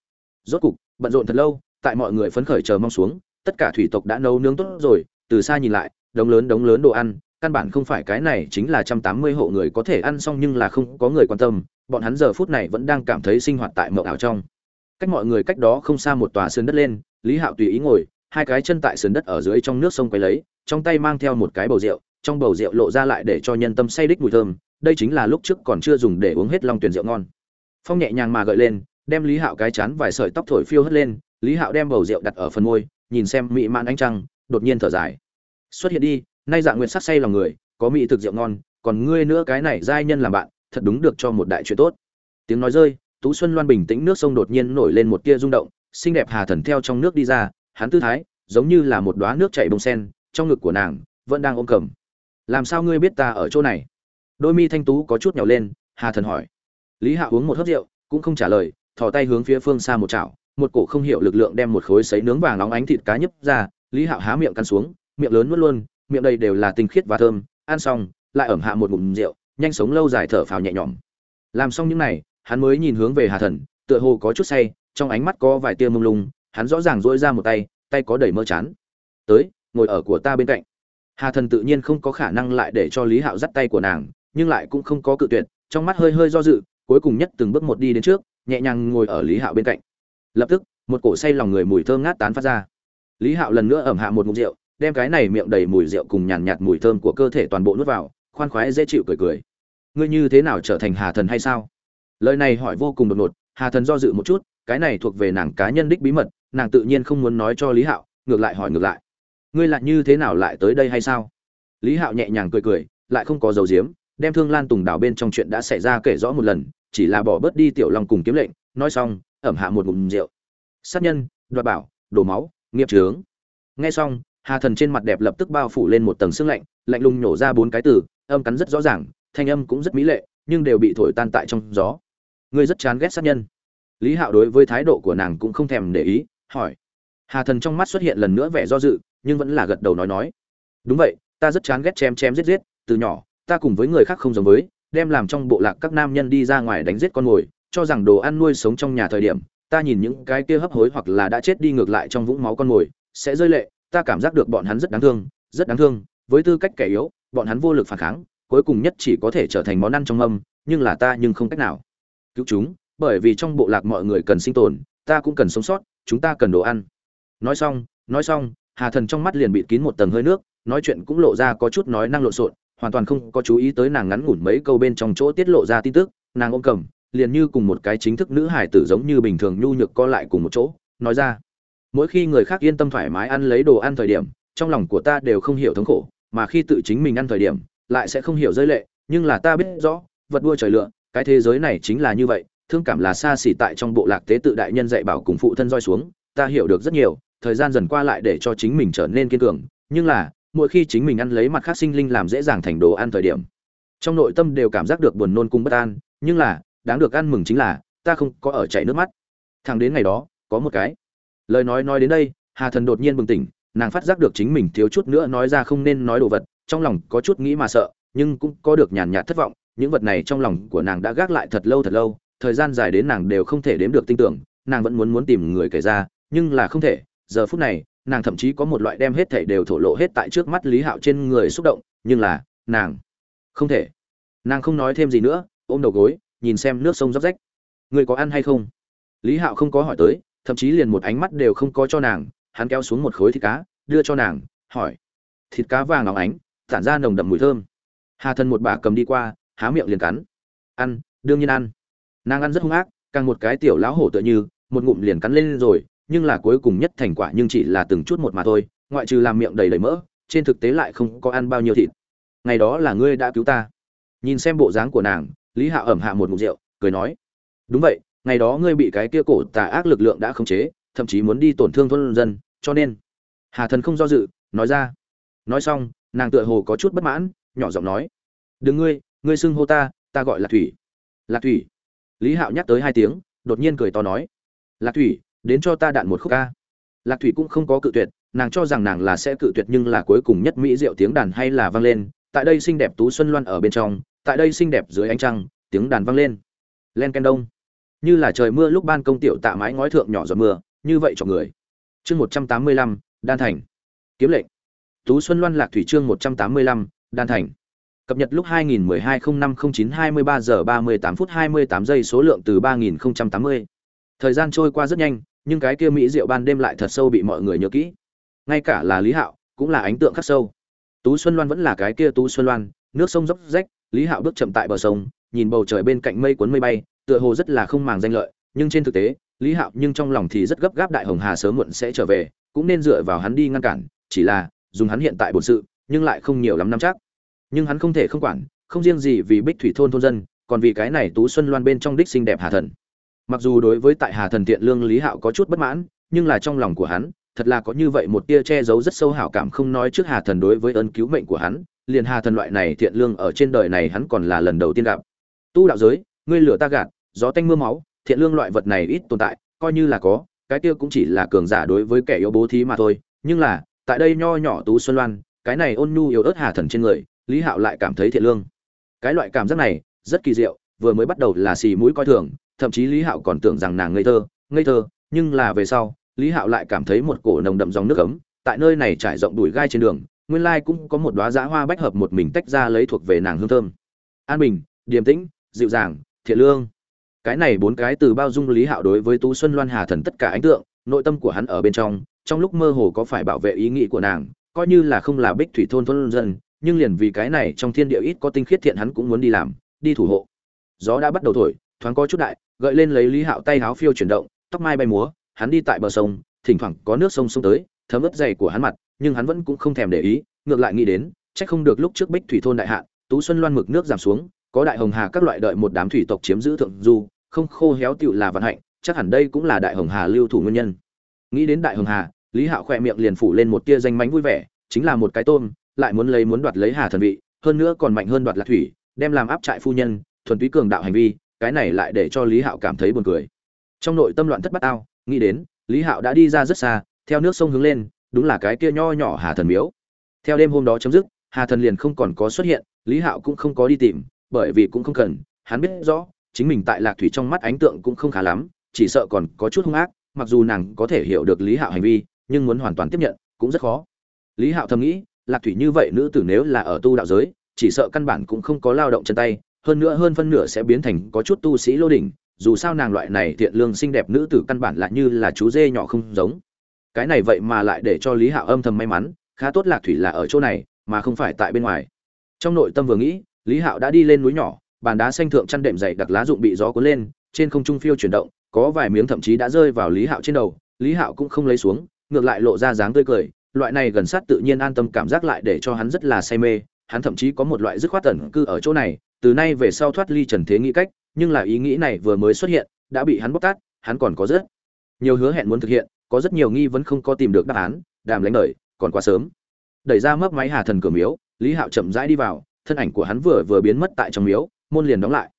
Rốt cục, bận rộn thật lâu, tại mọi người phấn khởi chờ mong xuống, tất cả thủy tộc đã nấu nướng tốt rồi, từ xa nhìn lại, đống lớn đống lớn đồ ăn, căn bản không phải cái này chính là trăm tám mươi hộ người có thể ăn xong nhưng là không có người quan tâm, bọn hắn giờ phút này vẫn đang cảm thấy sinh hoạt tại mộng ảo trong. Cách mọi người cách đó không xa một tòa sườn đất lên, lý hạo tùy ý ngồi, hai cái chân tại sườn đất ở dưới trong nước sông quấy lấy, trong tay mang theo một cái bầu rượu, trong bầu rượu lộ ra lại để cho nhân tâm say đích mùi thơm, đây chính là lúc trước còn chưa dùng để uống hết long tuyển rượu ngon. Phong nhẹ nhàng mà gợi lên đem lý hạo cái chán vài sợi tóc thổi phiêu hất lên, lý hạo đem bầu rượu đặt ở phần môi, nhìn xem mị man ánh trăng, đột nhiên thở dài. Xuất hiện đi, nay dạng nguyện sắc say lòng người, có mị thực rượu ngon, còn ngươi nữa cái này giai nhân làm bạn, thật đúng được cho một đại chuyện tốt. Tiếng nói rơi, tú xuân loan bình tĩnh nước sông đột nhiên nổi lên một tia rung động, xinh đẹp hà thần theo trong nước đi ra, hắn tư thái, giống như là một đoá nước chảy bông sen, trong ngực của nàng, vẫn đang ôm cầm. Làm sao ngươi biết ta ở chỗ này? Đôi mi thanh tú có chút nhào lên, hà thần hỏi. Lý hạ uống một hớp rượu, cũng không trả lời thò tay hướng phía phương xa một chảo, một cổ không hiểu lực lượng đem một khối sấy nướng vàng nóng ánh thịt cá nhấp ra, lý hạo há miệng căn xuống, miệng lớn nuốt luôn, miệng đầy đều là tinh khiết và thơm, ăn xong, lại ẩm hạ một ngụm rượu, nhanh sống lâu dài thở phào nhẹ nhõm. Làm xong những này, hắn mới nhìn hướng về hà thần, tựa hồ có chút say, trong ánh mắt có vài tia mông lung, hắn rõ ràng dỗi ra một tay tay có đầy mơ chán. Tới, ngồi ở của ta bên cạnh. Hà thần tự nhiên không có khả năng lại để cho lý hạo dắt tay của nàng, nhưng lại cũng không có cự tuyệt, trong mắt hơi hơi do dự, cuối cùng nhất từng bước một đi đến trước nhẹ nhàng ngồi ở lý hạo bên cạnh. Lập tức, một cổ say lòng người mùi thơm ngát tán phát ra. Lý hạo lần nữa ẩm hạ một ngụm rượu, đem cái này miệng đầy mùi rượu cùng nhàn nhạt mùi thơm của cơ thể toàn bộ nuốt vào, khoan khoái dễ chịu cười cười. Ngươi như thế nào trở thành hà thần hay sao? Lời này hỏi vô cùng đột ngột, hà thần do dự một chút, cái này thuộc về nàng cá nhân đích bí mật, nàng tự nhiên không muốn nói cho lý hạo, ngược lại hỏi ngược lại. Ngươi lại như thế nào lại tới đây hay sao? Lý hạo nhẹ nhàng cười cười, lại không có dầu diếm đem thương lan tùng đảo bên trong chuyện đã xảy ra kể rõ một lần chỉ là bỏ bớt đi tiểu long cùng kiếm lệnh, nói xong, ẩm hạ một ngụm rượu. Sát nhân, đoạt bảo, đổ máu, nghiệp trướng nghe xong, hà thần trên mặt đẹp lập tức bao phủ lên một tầng sương lạnh lạnh lùng nhổ ra bốn cái từ, âm cắn rất rõ ràng, thanh âm cũng rất mỹ lệ, nhưng đều bị thổi tan tại trong gió. Ngươi rất chán ghét sát nhân. Lý hạo đối với thái độ của nàng cũng không thèm để ý, hỏi. Hà thần trong mắt xuất hiện lần nữa vẻ do dự, nhưng vẫn là gật đầu nói nói. Đúng vậy, ta rất chán ghét chém chém giết giết, từ nhỏ, ta cùng với người khác không giống với đem làm trong bộ lạc các nam nhân đi ra ngoài đánh giết con mồi, cho rằng đồ ăn nuôi sống trong nhà thời điểm, ta nhìn những cái kia hấp hối hoặc là đã chết đi ngược lại trong vũng máu con mồi, sẽ rơi lệ, ta cảm giác được bọn hắn rất đáng thương, rất đáng thương, với tư cách kẻ yếu, bọn hắn vô lực phản kháng, cuối cùng nhất chỉ có thể trở thành món ăn trong mâm, nhưng là ta nhưng không cách nào. Cứu chúng, bởi vì trong bộ lạc mọi người cần sinh tồn, ta cũng cần sống sót, chúng ta cần đồ ăn. Nói xong nói xong, hà thần trong mắt liền bịt kín một tầng hơi nước, nói chuyện cũng lộ ra có chút nói năng lộn xộn hoàn toàn không có chú ý tới nàng ngắn ngủn mấy câu bên trong chỗ tiết lộ ra tin tức, nàng ôm cầm, liền như cùng một cái chính thức nữ hải tử giống như bình thường nhu nhược co lại cùng một chỗ, nói ra, mỗi khi người khác yên tâm thoải mái ăn lấy đồ ăn thời điểm, trong lòng của ta đều không hiểu thống khổ, mà khi tự chính mình ăn thời điểm, lại sẽ không hiểu rơi lệ, nhưng là ta biết rõ, vật đua trời lựa cái thế giới này chính là như vậy, thương cảm là xa xỉ tại trong bộ lạc tế tự đại nhân dạy bảo cùng phụ thân roi xuống, ta hiểu được rất nhiều, thời gian dần qua lại để cho chính mình trở nên kiên cường, nhưng là mỗi khi chính mình ăn lấy mặt khác sinh linh làm dễ dàng thành đồ ăn thời điểm. Trong nội tâm đều cảm giác được buồn nôn cung bất an, nhưng là, đáng được ăn mừng chính là, ta không có ở chảy nước mắt. Thằng đến ngày đó, có một cái. Lời nói nói đến đây, hà thần đột nhiên bừng tỉnh, nàng phát giác được chính mình thiếu chút nữa nói ra không nên nói đồ vật, trong lòng có chút nghĩ mà sợ, nhưng cũng có được nhàn nhạt thất vọng, những vật này trong lòng của nàng đã gác lại thật lâu thật lâu, thời gian dài đến nàng đều không thể đếm được tin tưởng, nàng vẫn muốn muốn tìm người kể ra, nhưng là không thể, giờ phút này nàng thậm chí có một loại đem hết thảy đều thổ lộ hết tại trước mắt lý hạo trên người xúc động, nhưng là, nàng, không thể. Nàng không nói thêm gì nữa, ôm đầu gối, nhìn xem nước sông róc rách. Người có ăn hay không? Lý hạo không có hỏi tới, thậm chí liền một ánh mắt đều không có cho nàng, hắn kéo xuống một khối thịt cá, đưa cho nàng, hỏi. Thịt cá vàng óng ánh, tản ra nồng đậm mùi thơm. Hà Thần một bà cầm đi qua, há miệng liền cắn. Ăn, đương nhiên ăn. Nàng ăn rất hung ác, càng một cái tiểu lão hổ tựa như, một ngụm liền cắn lên rồi nhưng là cuối cùng nhất thành quả nhưng chỉ là từng chút một mà thôi, ngoại trừ làm miệng đầy đầy mỡ, trên thực tế lại không có ăn bao nhiêu thịt. Ngày đó là ngươi đã cứu ta. Nhìn xem bộ dáng của nàng, lý hạ ẩm hạ một ngụm rượu, cười nói, đúng vậy, ngày đó ngươi bị cái kia cổ tà ác lực lượng đã khống chế, thậm chí muốn đi tổn thương thôn dân, cho nên hà thần không do dự, nói ra. Nói xong, nàng tựa hồ có chút bất mãn, nhỏ giọng nói, đừng ngươi ngươi xưng hô ta ta gọi là thủy. Lạc thủy. Lý hạo nhắc tới hai tiếng, đột nhiên cười to nói lạc thủy đến cho ta đạn một khúc ca. Lạc thủy cũng không có cự tuyệt, nàng cho rằng nàng là sẽ cự tuyệt nhưng là cuối cùng nhất mỹ diệu tiếng đàn hay là vang lên, tại đây xinh đẹp tú xuân loan ở bên trong, tại đây xinh đẹp dưới ánh trăng, tiếng đàn vang lên. Len ken đông. Như là trời mưa lúc ban công tiểu tạ mái ngói thượng nhỏ giọt mưa, như vậy cho người. Chương một trăm tám mươi lăm, đan thành. Kiếm lệnh. Tú xuân loan lạc thủy chương một trăm tám mươi lăm, đan thành. Cập nhật lúc 2012-05-09-23 giờ 38 phút 28 giây số lượng từ 3080 thời gian trôi qua rất nhanh, nhưng cái kia mỹ rượu ban đêm lại thật sâu bị mọi người nhớ kỹ. Ngay cả là lý hạo, cũng là ánh tượng khắc sâu. Tú xuân loan vẫn là cái kia tú xuân loan, nước sông dốc rách, lý hạo bước chậm tại bờ sông, nhìn bầu trời bên cạnh mây cuốn mây bay, tựa hồ rất là không màng danh lợi, nhưng trên thực tế, lý hạo nhưng trong lòng thì rất gấp gáp đại hồng hà sớm muộn sẽ trở về, cũng nên dựa vào hắn đi ngăn cản, chỉ là, dùng hắn hiện tại bổn sự, nhưng lại không nhiều lắm năm chắc. Nhưng hắn không thể không quản, không riêng gì vì bích thủy thôn thôn dân, còn vì cái này tú xuân loan bên trong đích xinh đẹp hà thần mặc dù đối với tại hà thần tiện lương lý hạo có chút bất mãn, nhưng là trong lòng của hắn, thật là có như vậy một tia che giấu rất sâu hảo cảm không nói trước hà thần đối với ơn cứu mệnh của hắn, liền hà thần loại này thiện lương ở trên đời này hắn còn là lần đầu tiên gặp. Tu đạo giới, ngươi lửa ta gạt, gió tanh mưa máu thiện lương loại vật này ít tồn tại, coi như là có, cái kia cũng chỉ là cường giả đối với kẻ yếu bố thí mà thôi, nhưng là, tại đây nho nhỏ tú xuân loan, cái này ôn nhu yếu ớt hà thần trên người, lý hạo lại cảm thấy thiện lương. Cái loại cảm giác này, rất kỳ diệu, vừa mới bắt đầu là xì mũi coi thường thậm chí lý hạo còn tưởng rằng nàng ngây thơ ngây thơ, nhưng là về sau, lý hạo lại cảm thấy một cổ nồng đậm dòng nước ấm, tại nơi này trải rộng đùi gai trên đường, nguyên lai cũng có một đoá dã hoa bách hợp một mình tách ra lấy thuộc về nàng hương thơm. An bình, điềm tĩnh, dịu dàng, thiện lương. Cái này bốn cái từ bao dung lý hạo đối với tú xuân loan hà thần tất cả ấn tượng, nội tâm của hắn ở bên trong trong lúc mơ hồ có phải bảo vệ ý nghĩ của nàng, coi như là không là bích thủy thôn thôn dân, nhưng liền vì cái này trong thiên địa ít có tinh khiết thiện hắn cũng muốn đi làm, đi thủ hộ. Gió đã bắt đầu thổi, thoáng có chút đại gợi lên lấy lý hạo tay háo phiêu chuyển động, tóc mai bay múa, hắn đi tại bờ sông, thỉnh thoảng có nước sông sông tới, thấm ướt dày của hắn mặt, nhưng hắn vẫn cũng không thèm để ý, ngược lại nghĩ đến, chắc không được lúc trước bích thủy thôn đại hạ tú xuân loan mực nước giảm xuống, có đại hồng hà các loại đợi một đám thủy tộc chiếm giữ thượng du, không khô héo tựu là vận hạnh, chắc hẳn đây cũng là đại hồng hà lưu thủ nguyên nhân. Nghĩ đến đại hồng hà, lý hạo khỏe miệng liền phủ lên một tia danh mánh vui vẻ, chính là một cái tôm, lại muốn lấy muốn đoạt lấy hà thần vị, hơn nữa còn mạnh hơn đoạt lạc thủy, đem làm áp trại phu nhân, thuần túy cường đạo hành vi cái này lại để cho lý hạo cảm thấy buồn cười. Trong nội tâm loạn thất bát ao, nghĩ đến, lý hạo đã đi ra rất xa, theo nước sông hướng lên, đúng là cái kia nho nhỏ hà thần miếu. Theo đêm hôm đó chấm dứt, hà thần liền không còn có xuất hiện, lý hạo cũng không có đi tìm, bởi vì cũng không cần, hắn biết rõ, chính mình tại lạc thủy trong mắt ánh tượng cũng không khá lắm, chỉ sợ còn có chút hung ác, mặc dù nàng có thể hiểu được lý hạo hành vi, nhưng muốn hoàn toàn tiếp nhận, cũng rất khó. Lý hạo thầm nghĩ, lạc thủy như vậy nữ tử nếu là ở tu đạo giới, chỉ sợ căn bản cũng không có lao động chân tay hơn nữa hơn phân nửa sẽ biến thành có chút tu sĩ lô đỉnh, dù sao nàng loại này thiện lương xinh đẹp nữ tử căn bản lại như là chú dê nhỏ không giống. Cái này vậy mà lại để cho lý hạo âm thầm may mắn, khá tốt lạc thủy là ở chỗ này, mà không phải tại bên ngoài. Trong nội tâm vừa nghĩ, lý hạo đã đi lên núi nhỏ, bàn đá xanh thượng chăn đệm dày đặc lá rụng bị gió cuốn lên, trên không trung phiêu chuyển động, có vài miếng thậm chí đã rơi vào lý hạo trên đầu, lý hạo cũng không lấy xuống, ngược lại lộ ra dáng tươi cười, loại này gần sát tự nhiên an tâm cảm giác lại để cho hắn rất là say mê, hắn thậm chí có một loại dứt khoát tẩn cư ở chỗ này từ nay về sau thoát ly trần thế nghĩ cách, nhưng là ý nghĩ này vừa mới xuất hiện, đã bị hắn bóc tát, hắn còn có rất nhiều hứa hẹn muốn thực hiện, có rất nhiều nghi vấn không có tìm được đáp án, đàm lánh đời, còn quá sớm. Đẩy ra mấp máy hà thần cửa miếu, lý hạo chậm rãi đi vào, thân ảnh của hắn vừa vừa biến mất tại trong miếu, môn liền đóng lại.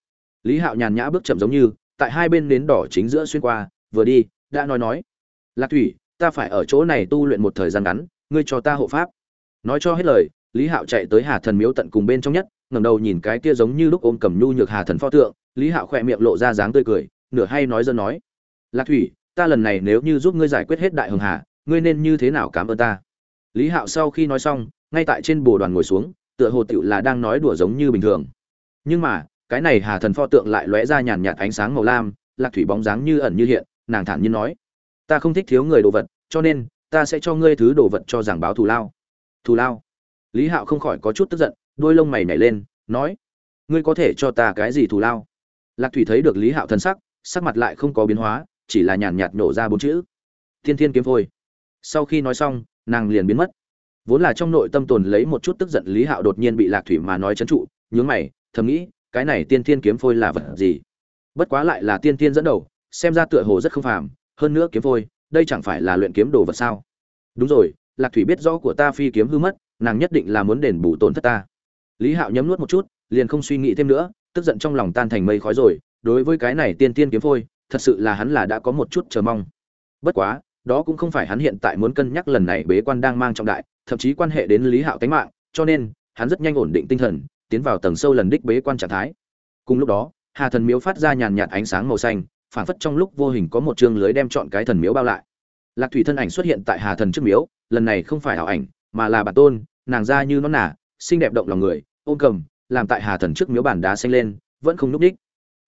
Lý hạo nhàn nhã bước chậm giống như, tại hai bên nến đỏ chính giữa xuyên qua, vừa đi, đã nói nói, lạc thủy, ta phải ở chỗ này tu luyện một thời gian ngắn, ngươi cho ta hộ pháp. Nói cho hết lời, lý hạo chạy tới hà thần miếu tận cùng bên trong nhất ngẩng đầu nhìn cái kia giống như lúc ôm cầm nhu nhược hà thần pho tượng, lý hạo khỏe miệng lộ ra dáng tươi cười, nửa hay nói dân nói. Lạc thủy, ta lần này nếu như giúp ngươi giải quyết hết đại hưng hà, ngươi nên như thế nào cảm ơn ta? Lý hạo sau khi nói xong, ngay tại trên bồ đoàn ngồi xuống, tựa hồ tựu là đang nói đùa giống như bình thường. Nhưng mà, cái này hà thần pho tượng lại lóe ra nhàn nhạt ánh sáng màu lam, lạc thủy bóng dáng như ẩn như hiện, nàng thản nhiên nói. Ta không thích thiếu người đồ vật, cho nên, ta sẽ cho ngươi thứ đồ vật cho giảng báo thù lao. Thù lao? Lý hạo không khỏi có chút tức giận đôi lông mày nhảy lên, nói, ngươi có thể cho ta cái gì thù lao? Lạc thủy thấy được lý hạo thân sắc sắc mặt lại không có biến hóa, chỉ là nhàn nhạt nổ ra bốn chữ, thiên thiên kiếm phôi. Sau khi nói xong, nàng liền biến mất. Vốn là trong nội tâm tồn lấy một chút tức giận, lý hạo đột nhiên bị lạc thủy mà nói c trụ, nhướng mày, thầm nghĩ, cái này tiên thiên kiếm phôi là vật gì? Bất quá lại là tiên thiên dẫn đầu, xem ra tựa hồ rất không phàm, hơn nữa kiếm phôi, đây chẳng phải là luyện kiếm đồ vật sao? Đúng rồi, lạc thủy biết rõ của ta phi kiếm hư mất, nàng nhất định là muốn đền bù tổn thất ta lý hạo nhấm nuốt một chút, liền không suy nghĩ thêm nữa, tức giận trong lòng tan thành mây khói rồi. Đối với cái này tiên tiên kiếm phôi, thật sự là hắn là đã có một chút chờ mong. Bất quá, đó cũng không phải hắn hiện tại muốn cân nhắc lần này bế quan đang mang trọng đại, thậm chí quan hệ đến lý hạo tánh mạng, cho nên, hắn rất nhanh ổn định tinh thần, tiến vào tầng sâu lần đích bế quan trạng thái. Cùng lúc đó, hà thần miếu phát ra nhàn nhạt ánh sáng màu xanh phản phất trong lúc vô hình có một chương lưới đem chọn cái thần miếu bao lại. Lạc thủy thân ảnh xuất hiện tại hà thần trước miếu, lần này không phải ảo ảnh, mà là bản tôn, nàng ra như nó nả, xinh đẹp động lòng người ôm cầm, làm tại hà thần trước miếu bản đá xanh lên, vẫn không núp đích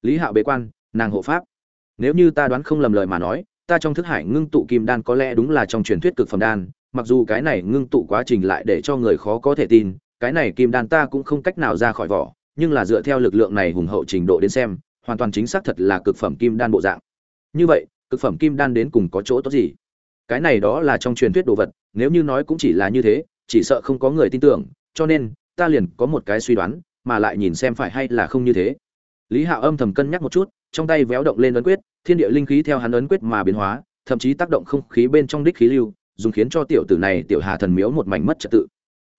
lý hạo bế quan, nàng hộ pháp. Nếu như ta đoán không lầm lời mà nói, ta trong thức hải ngưng tụ kim đan có lẽ đúng là trong truyền thuyết cực phẩm đan, mặc dù cái này ngưng tụ quá trình lại để cho người khó có thể tin, cái này kim đan ta cũng không cách nào ra khỏi vỏ, nhưng là dựa theo lực lượng này hùng hậu trình độ đến xem, hoàn toàn chính xác thật là cực phẩm kim đan bộ dạng. Như vậy, cực phẩm kim đan đến cùng có chỗ tốt gì? Cái này đó là trong truyền thuyết đồ vật, nếu như nói cũng chỉ là như thế, chỉ sợ không có người tin tưởng, cho nên ta liền có một cái suy đoán, mà lại nhìn xem phải hay là không như thế. Lý hạo âm thầm cân nhắc một chút, trong tay véo động lên ấn quyết, thiên địa linh khí theo hắn ấn quyết mà biến hóa, thậm chí tác động không khí bên trong đích khí lưu, dùng khiến cho tiểu tử này tiểu hà thần miếu một mảnh mất trật tự.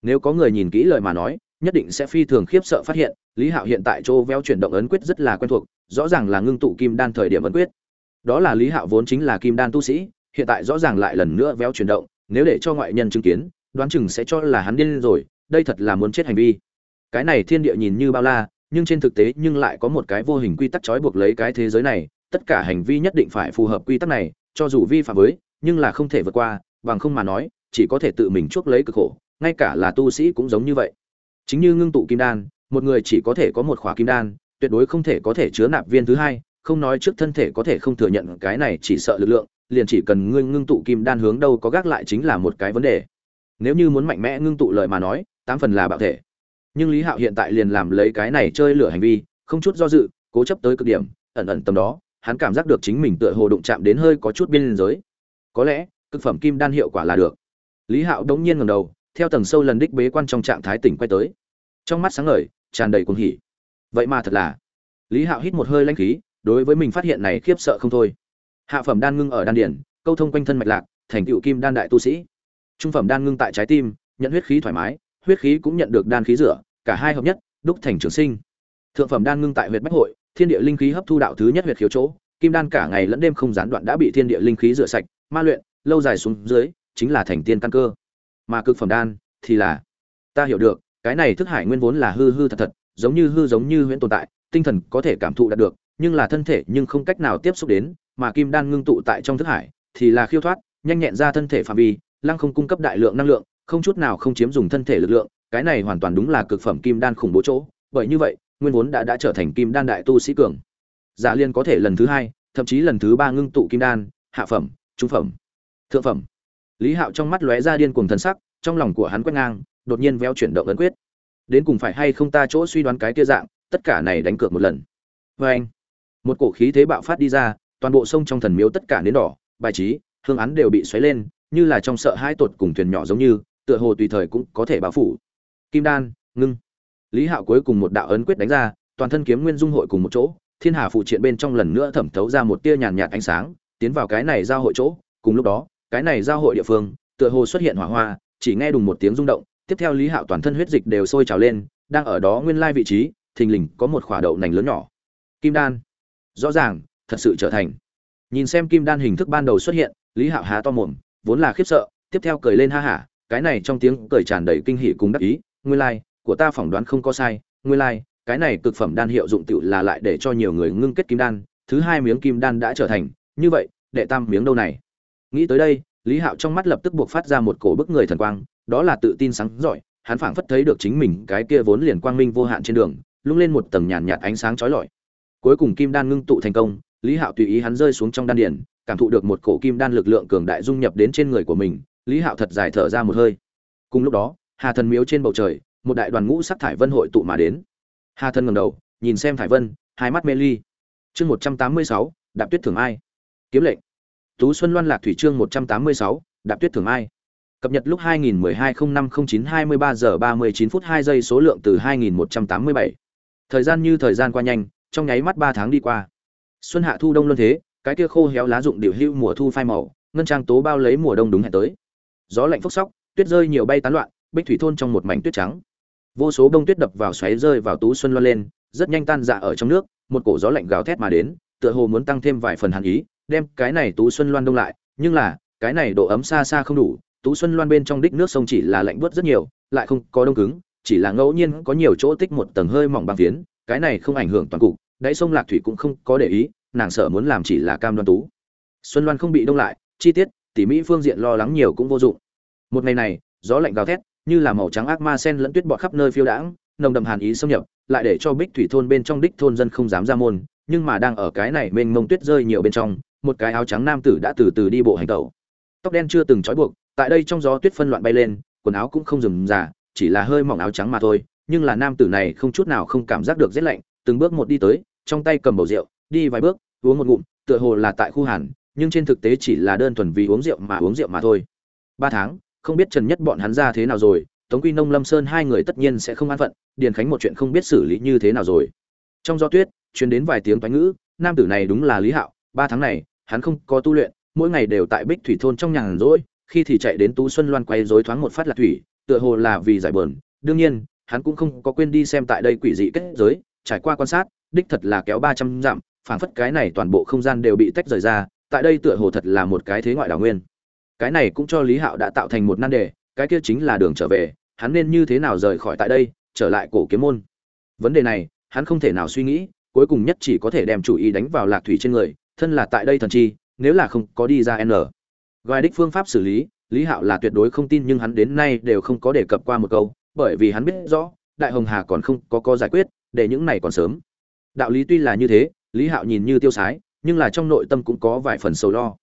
Nếu có người nhìn kỹ lời mà nói, nhất định sẽ phi thường khiếp sợ phát hiện, lý hạo hiện tại chỗ véo chuyển động ấn quyết rất là quen thuộc, rõ ràng là ngưng tụ kim đan thời điểm ấn quyết. Đó là lý hạo vốn chính là kim đan tu sĩ, hiện tại rõ ràng lại lần nữa véo chuyển động, nếu để cho ngoại nhân chứng kiến, đoán chừng sẽ cho là hắn điên rồi đây thật là muốn chết hành vi. Cái này thiên địa nhìn như bao la, nhưng trên thực tế nhưng lại có một cái vô hình quy tắc trói buộc lấy cái thế giới này, tất cả hành vi nhất định phải phù hợp quy tắc này, cho dù vi phạm với, nhưng là không thể vượt qua, bằng không mà nói, chỉ có thể tự mình chuốc lấy cực khổ, ngay cả là tu sĩ cũng giống như vậy. Chính như ngưng tụ kim đan, một người chỉ có thể có một khóa kim đan, tuyệt đối không thể có thể chứa nạp viên thứ hai, không nói trước thân thể có thể không thừa nhận cái này chỉ sợ lực lượng, liền chỉ cần ngưng ngưng tụ kim đan hướng đâu có gác lại chính là một cái vấn đề. Nếu như muốn mạnh mẽ ngưng tụ lời mà nói tám phần là bạo thể. Nhưng lý hạo hiện tại liền làm lấy cái này chơi lửa hành vi, không chút do dự, cố chấp tới cực điểm, ẩn ẩn tầm đó, hắn cảm giác được chính mình tựa hồ đụng chạm đến hơi có chút biên giới. Có lẽ, cực phẩm kim đan hiệu quả là được. Lý hạo đống nhiên ngầm đầu, theo tầng sâu lần đích bế quan trong trạng thái tỉnh quay tới. Trong mắt sáng ngời, tràn đầy cuồng hỉ. Vậy mà thật là. Lý hạo hít một hơi lanh khí, đối với mình phát hiện này khiếp sợ không thôi. Hạ phẩm đan ngưng ở đan điển câu thông quanh thân mạch lạc, thành tựu kim đan đại tu sĩ. Trung phẩm đan ngưng tại trái tim, nhận huyết khí thoải mái huyết khí cũng nhận được đan khí rửa, cả hai hợp nhất, đúc thành trường sinh. Thượng phẩm đan ngưng tại huyệt bách hội, thiên địa linh khí hấp thu đạo thứ nhất huyệt khiếu chỗ, kim đan cả ngày lẫn đêm không gián đoạn đã bị thiên địa linh khí rửa sạch, ma luyện, lâu dài xuống dưới, chính là thành tiên căn cơ. Mà cực phẩm đan thì là, ta hiểu được, cái này thức hải nguyên vốn là hư hư thật thật, giống như hư giống như huyễn tồn tại, tinh thần có thể cảm thụ đạt được, nhưng là thân thể nhưng không cách nào tiếp xúc đến, mà kim đan ngưng tụ tại trong thức hải thì là khiêu thoát, nhanh nhẹn ra thân thể phạm vi, lăng không cung cấp đại lượng năng lượng không chút nào không chiếm dùng thân thể lực lượng, cái này hoàn toàn đúng là cực phẩm kim đan khủng bố chỗ, bởi như vậy, nguyên vốn đã đã trở thành kim đan đại tu sĩ cường. Giả liên có thể lần thứ hai, thậm chí lần thứ ba ngưng tụ kim đan, hạ phẩm, trung phẩm, thượng phẩm. Lý hạo trong mắt lóe ra điên cuồng thần sắc, trong lòng của hắn quét ngang, đột nhiên véo chuyển động ấn quyết. Đến cùng phải hay không ta chỗ suy đoán cái kia dạng, tất cả này đánh cược một lần. Vê anh, một cổ khí thế bạo phát đi ra, toàn bộ sông trong thần miếu tất cả nến đỏ, bài trí, hương án đều bị xoáy lên, như là trong sợ hai tột cùng thuyền nhỏ giống như tựa hồ tùy thời cũng có thể bao phủ. Kim đan, ngưng. Lý hạo cuối cùng một đạo ấn quyết đánh ra, toàn thân kiếm nguyên dung hội cùng một chỗ, thiên hà phụ triện bên trong lần nữa thẩm thấu ra một tia nhàn nhạt ánh sáng, tiến vào cái này giao hội chỗ. Cùng lúc đó, cái này giao hội địa phương, tựa hồ xuất hiện hỏa hoa, chỉ nghe đùng một tiếng rung động, tiếp theo lý hạo toàn thân huyết dịch đều sôi trào lên, đang ở đó nguyên lai vị trí, thình lình có một khỏa đậu nành lớn nhỏ. Kim đan. Rõ ràng, thật sự trở thành. Nhìn xem kim đan hình thức ban đầu xuất hiện, lý hạo há to mồm, vốn là khiếp sợ, tiếp theo cười lên ha hả cái này trong tiếng cười tràn đầy kinh hỉ cùng đắc ý nguyên lai của ta phỏng đoán không có sai nguyên lai cái này cực phẩm đan hiệu dụng tựu là lại để cho nhiều người ngưng kết kim đan thứ hai miếng kim đan đã trở thành. Như vậy đệ tam miếng đâu này? Nghĩ tới đây lý hạo trong mắt lập tức buộc phát ra một cổ bức người thần quang đó là tự tin sáng giỏi hắn phảng phất thấy được chính mình cái kia vốn liền quang minh vô hạn trên đường lung lên một tầng nhàn nhạt, ánh sáng chói lọi. Cuối cùng kim đan ngưng tụ thành công lý hạo tùy ý hắn rơi xuống trong đan điền cảm thụ được một cổ kim đan lực lượng cường đại dung nhập đến trên người của mình lý hạo thật dài thở ra một hơi. Cùng lúc đó, hà thần miếu trên bầu trời, một đại đoàn ngũ sắc thải vân hội tụ mà đến. Hà thần ngẩng đầu, nhìn xem thải vân, hai mắt mê ly. Chương một trăm tám mươi sáu, đạp tuyết thường ai. Kiếm lệnh. Tú xuân loan lạc thủy chương một trăm tám mươi sáu, đạp tuyết thường ai. Cập nhật lúc 2012-05-09-23 giờ 39 phút 2 giây số lượng từ 2187. thời gian như thời gian qua nhanh, trong nháy mắt 3 tháng đi qua. Xuân hạ thu đông luôn thế, cái kia khô héo lá rụng điều hưu mùa thu phai màu, ngân trang tố bao lấy mùa đông đúng hẹn tới gió lạnh phốc sóc, tuyết rơi nhiều bay tán loạn, bích thủy thôn trong một mảnh tuyết trắng. Vô số đông tuyết đập vào xoáy rơi vào tú xuân loan lên, rất nhanh tan dạ ở trong nước, một cổ gió lạnh gào thét mà đến, tựa hồ muốn tăng thêm vài phần hàn ý, đem cái này tú xuân loan đông lại, nhưng là, cái này độ ấm xa xa không đủ, tú xuân loan bên trong đích nước sông chỉ là lạnh bớt rất nhiều, lại không có đông cứng, chỉ là ngẫu nhiên có nhiều chỗ tích một tầng hơi mỏng băng phiến, cái này không ảnh hưởng toàn cục, đáy sông lạc thủy cũng không có để ý, nàng sợ muốn làm chỉ là cam đoan tú. Xuân loan không bị đông lại, chi tiết tỉ mỹ phương diện lo lắng nhiều cũng vô dụng. Một ngày này, gió lạnh gào thét, như là màu trắng ác ma sen lẫn tuyết bọt khắp nơi phiêu đãng, nồng đậm hàn ý xâm nhập, lại để cho bích thủy thôn bên trong đích thôn dân không dám ra môn, nhưng mà đang ở cái này mênh mông tuyết rơi nhiều bên trong, một cái áo trắng nam tử đã từ từ đi bộ hành tẩu. Tóc đen chưa từng trói buộc, tại đây trong gió tuyết phân loạn bay lên, quần áo cũng không dừng giả chỉ là hơi mỏng áo trắng mà thôi, nhưng là nam tử này không chút nào không cảm giác được rét lạnh, từng bước một đi tới, trong tay cầm bầu rượu, đi vài bước, uống một ngụm, tựa hồ là tại khu hàn nhưng trên thực tế chỉ là đơn thuần vì uống rượu mà uống rượu mà thôi. Ba tháng, không biết trần nhất bọn hắn ra thế nào rồi, tống quy nông, lâm sơn hai người tất nhiên sẽ không an phận, điền khánh một chuyện không biết xử lý như thế nào rồi. Trong gió tuyết, truyền đến vài tiếng toán ngữ, nam tử này đúng là lý hạo, ba tháng này, hắn không có tu luyện, mỗi ngày đều tại bích thủy thôn trong nhàn rỗi, khi thì chạy đến tú xuân loan quay rối thoáng một phát là thủy, tựa hồ là vì giải buồn. Đương nhiên, hắn cũng không có quên đi xem tại đây quỷ dị kết giới, trải qua quan sát, đích thật là kéo ba trăm dặm, phảng phất cái này toàn bộ không gian đều bị tách rời ra tại đây tựa hồ thật là một cái thế ngoại đảo nguyên. Cái này cũng cho lý hạo đã tạo thành một nan đề, cái kia chính là đường trở về, hắn nên như thế nào rời khỏi tại đây, trở lại cổ kiếm môn. Vấn đề này, hắn không thể nào suy nghĩ, cuối cùng nhất chỉ có thể đem chủ ý đánh vào lạc thủy trên người, thân là tại đây thần chi, nếu là không có đi ra n. Gọi đích phương pháp xử lý lý hạo là tuyệt đối không tin nhưng hắn đến nay đều không có đề cập qua một câu, bởi vì hắn biết rõ, đại hồng hà còn không có có giải quyết, để những này còn sớm. Đạo lý tuy là như thế, lý hạo nhìn như tiêu sái nhưng là trong nội tâm cũng có vài phần sầu lo.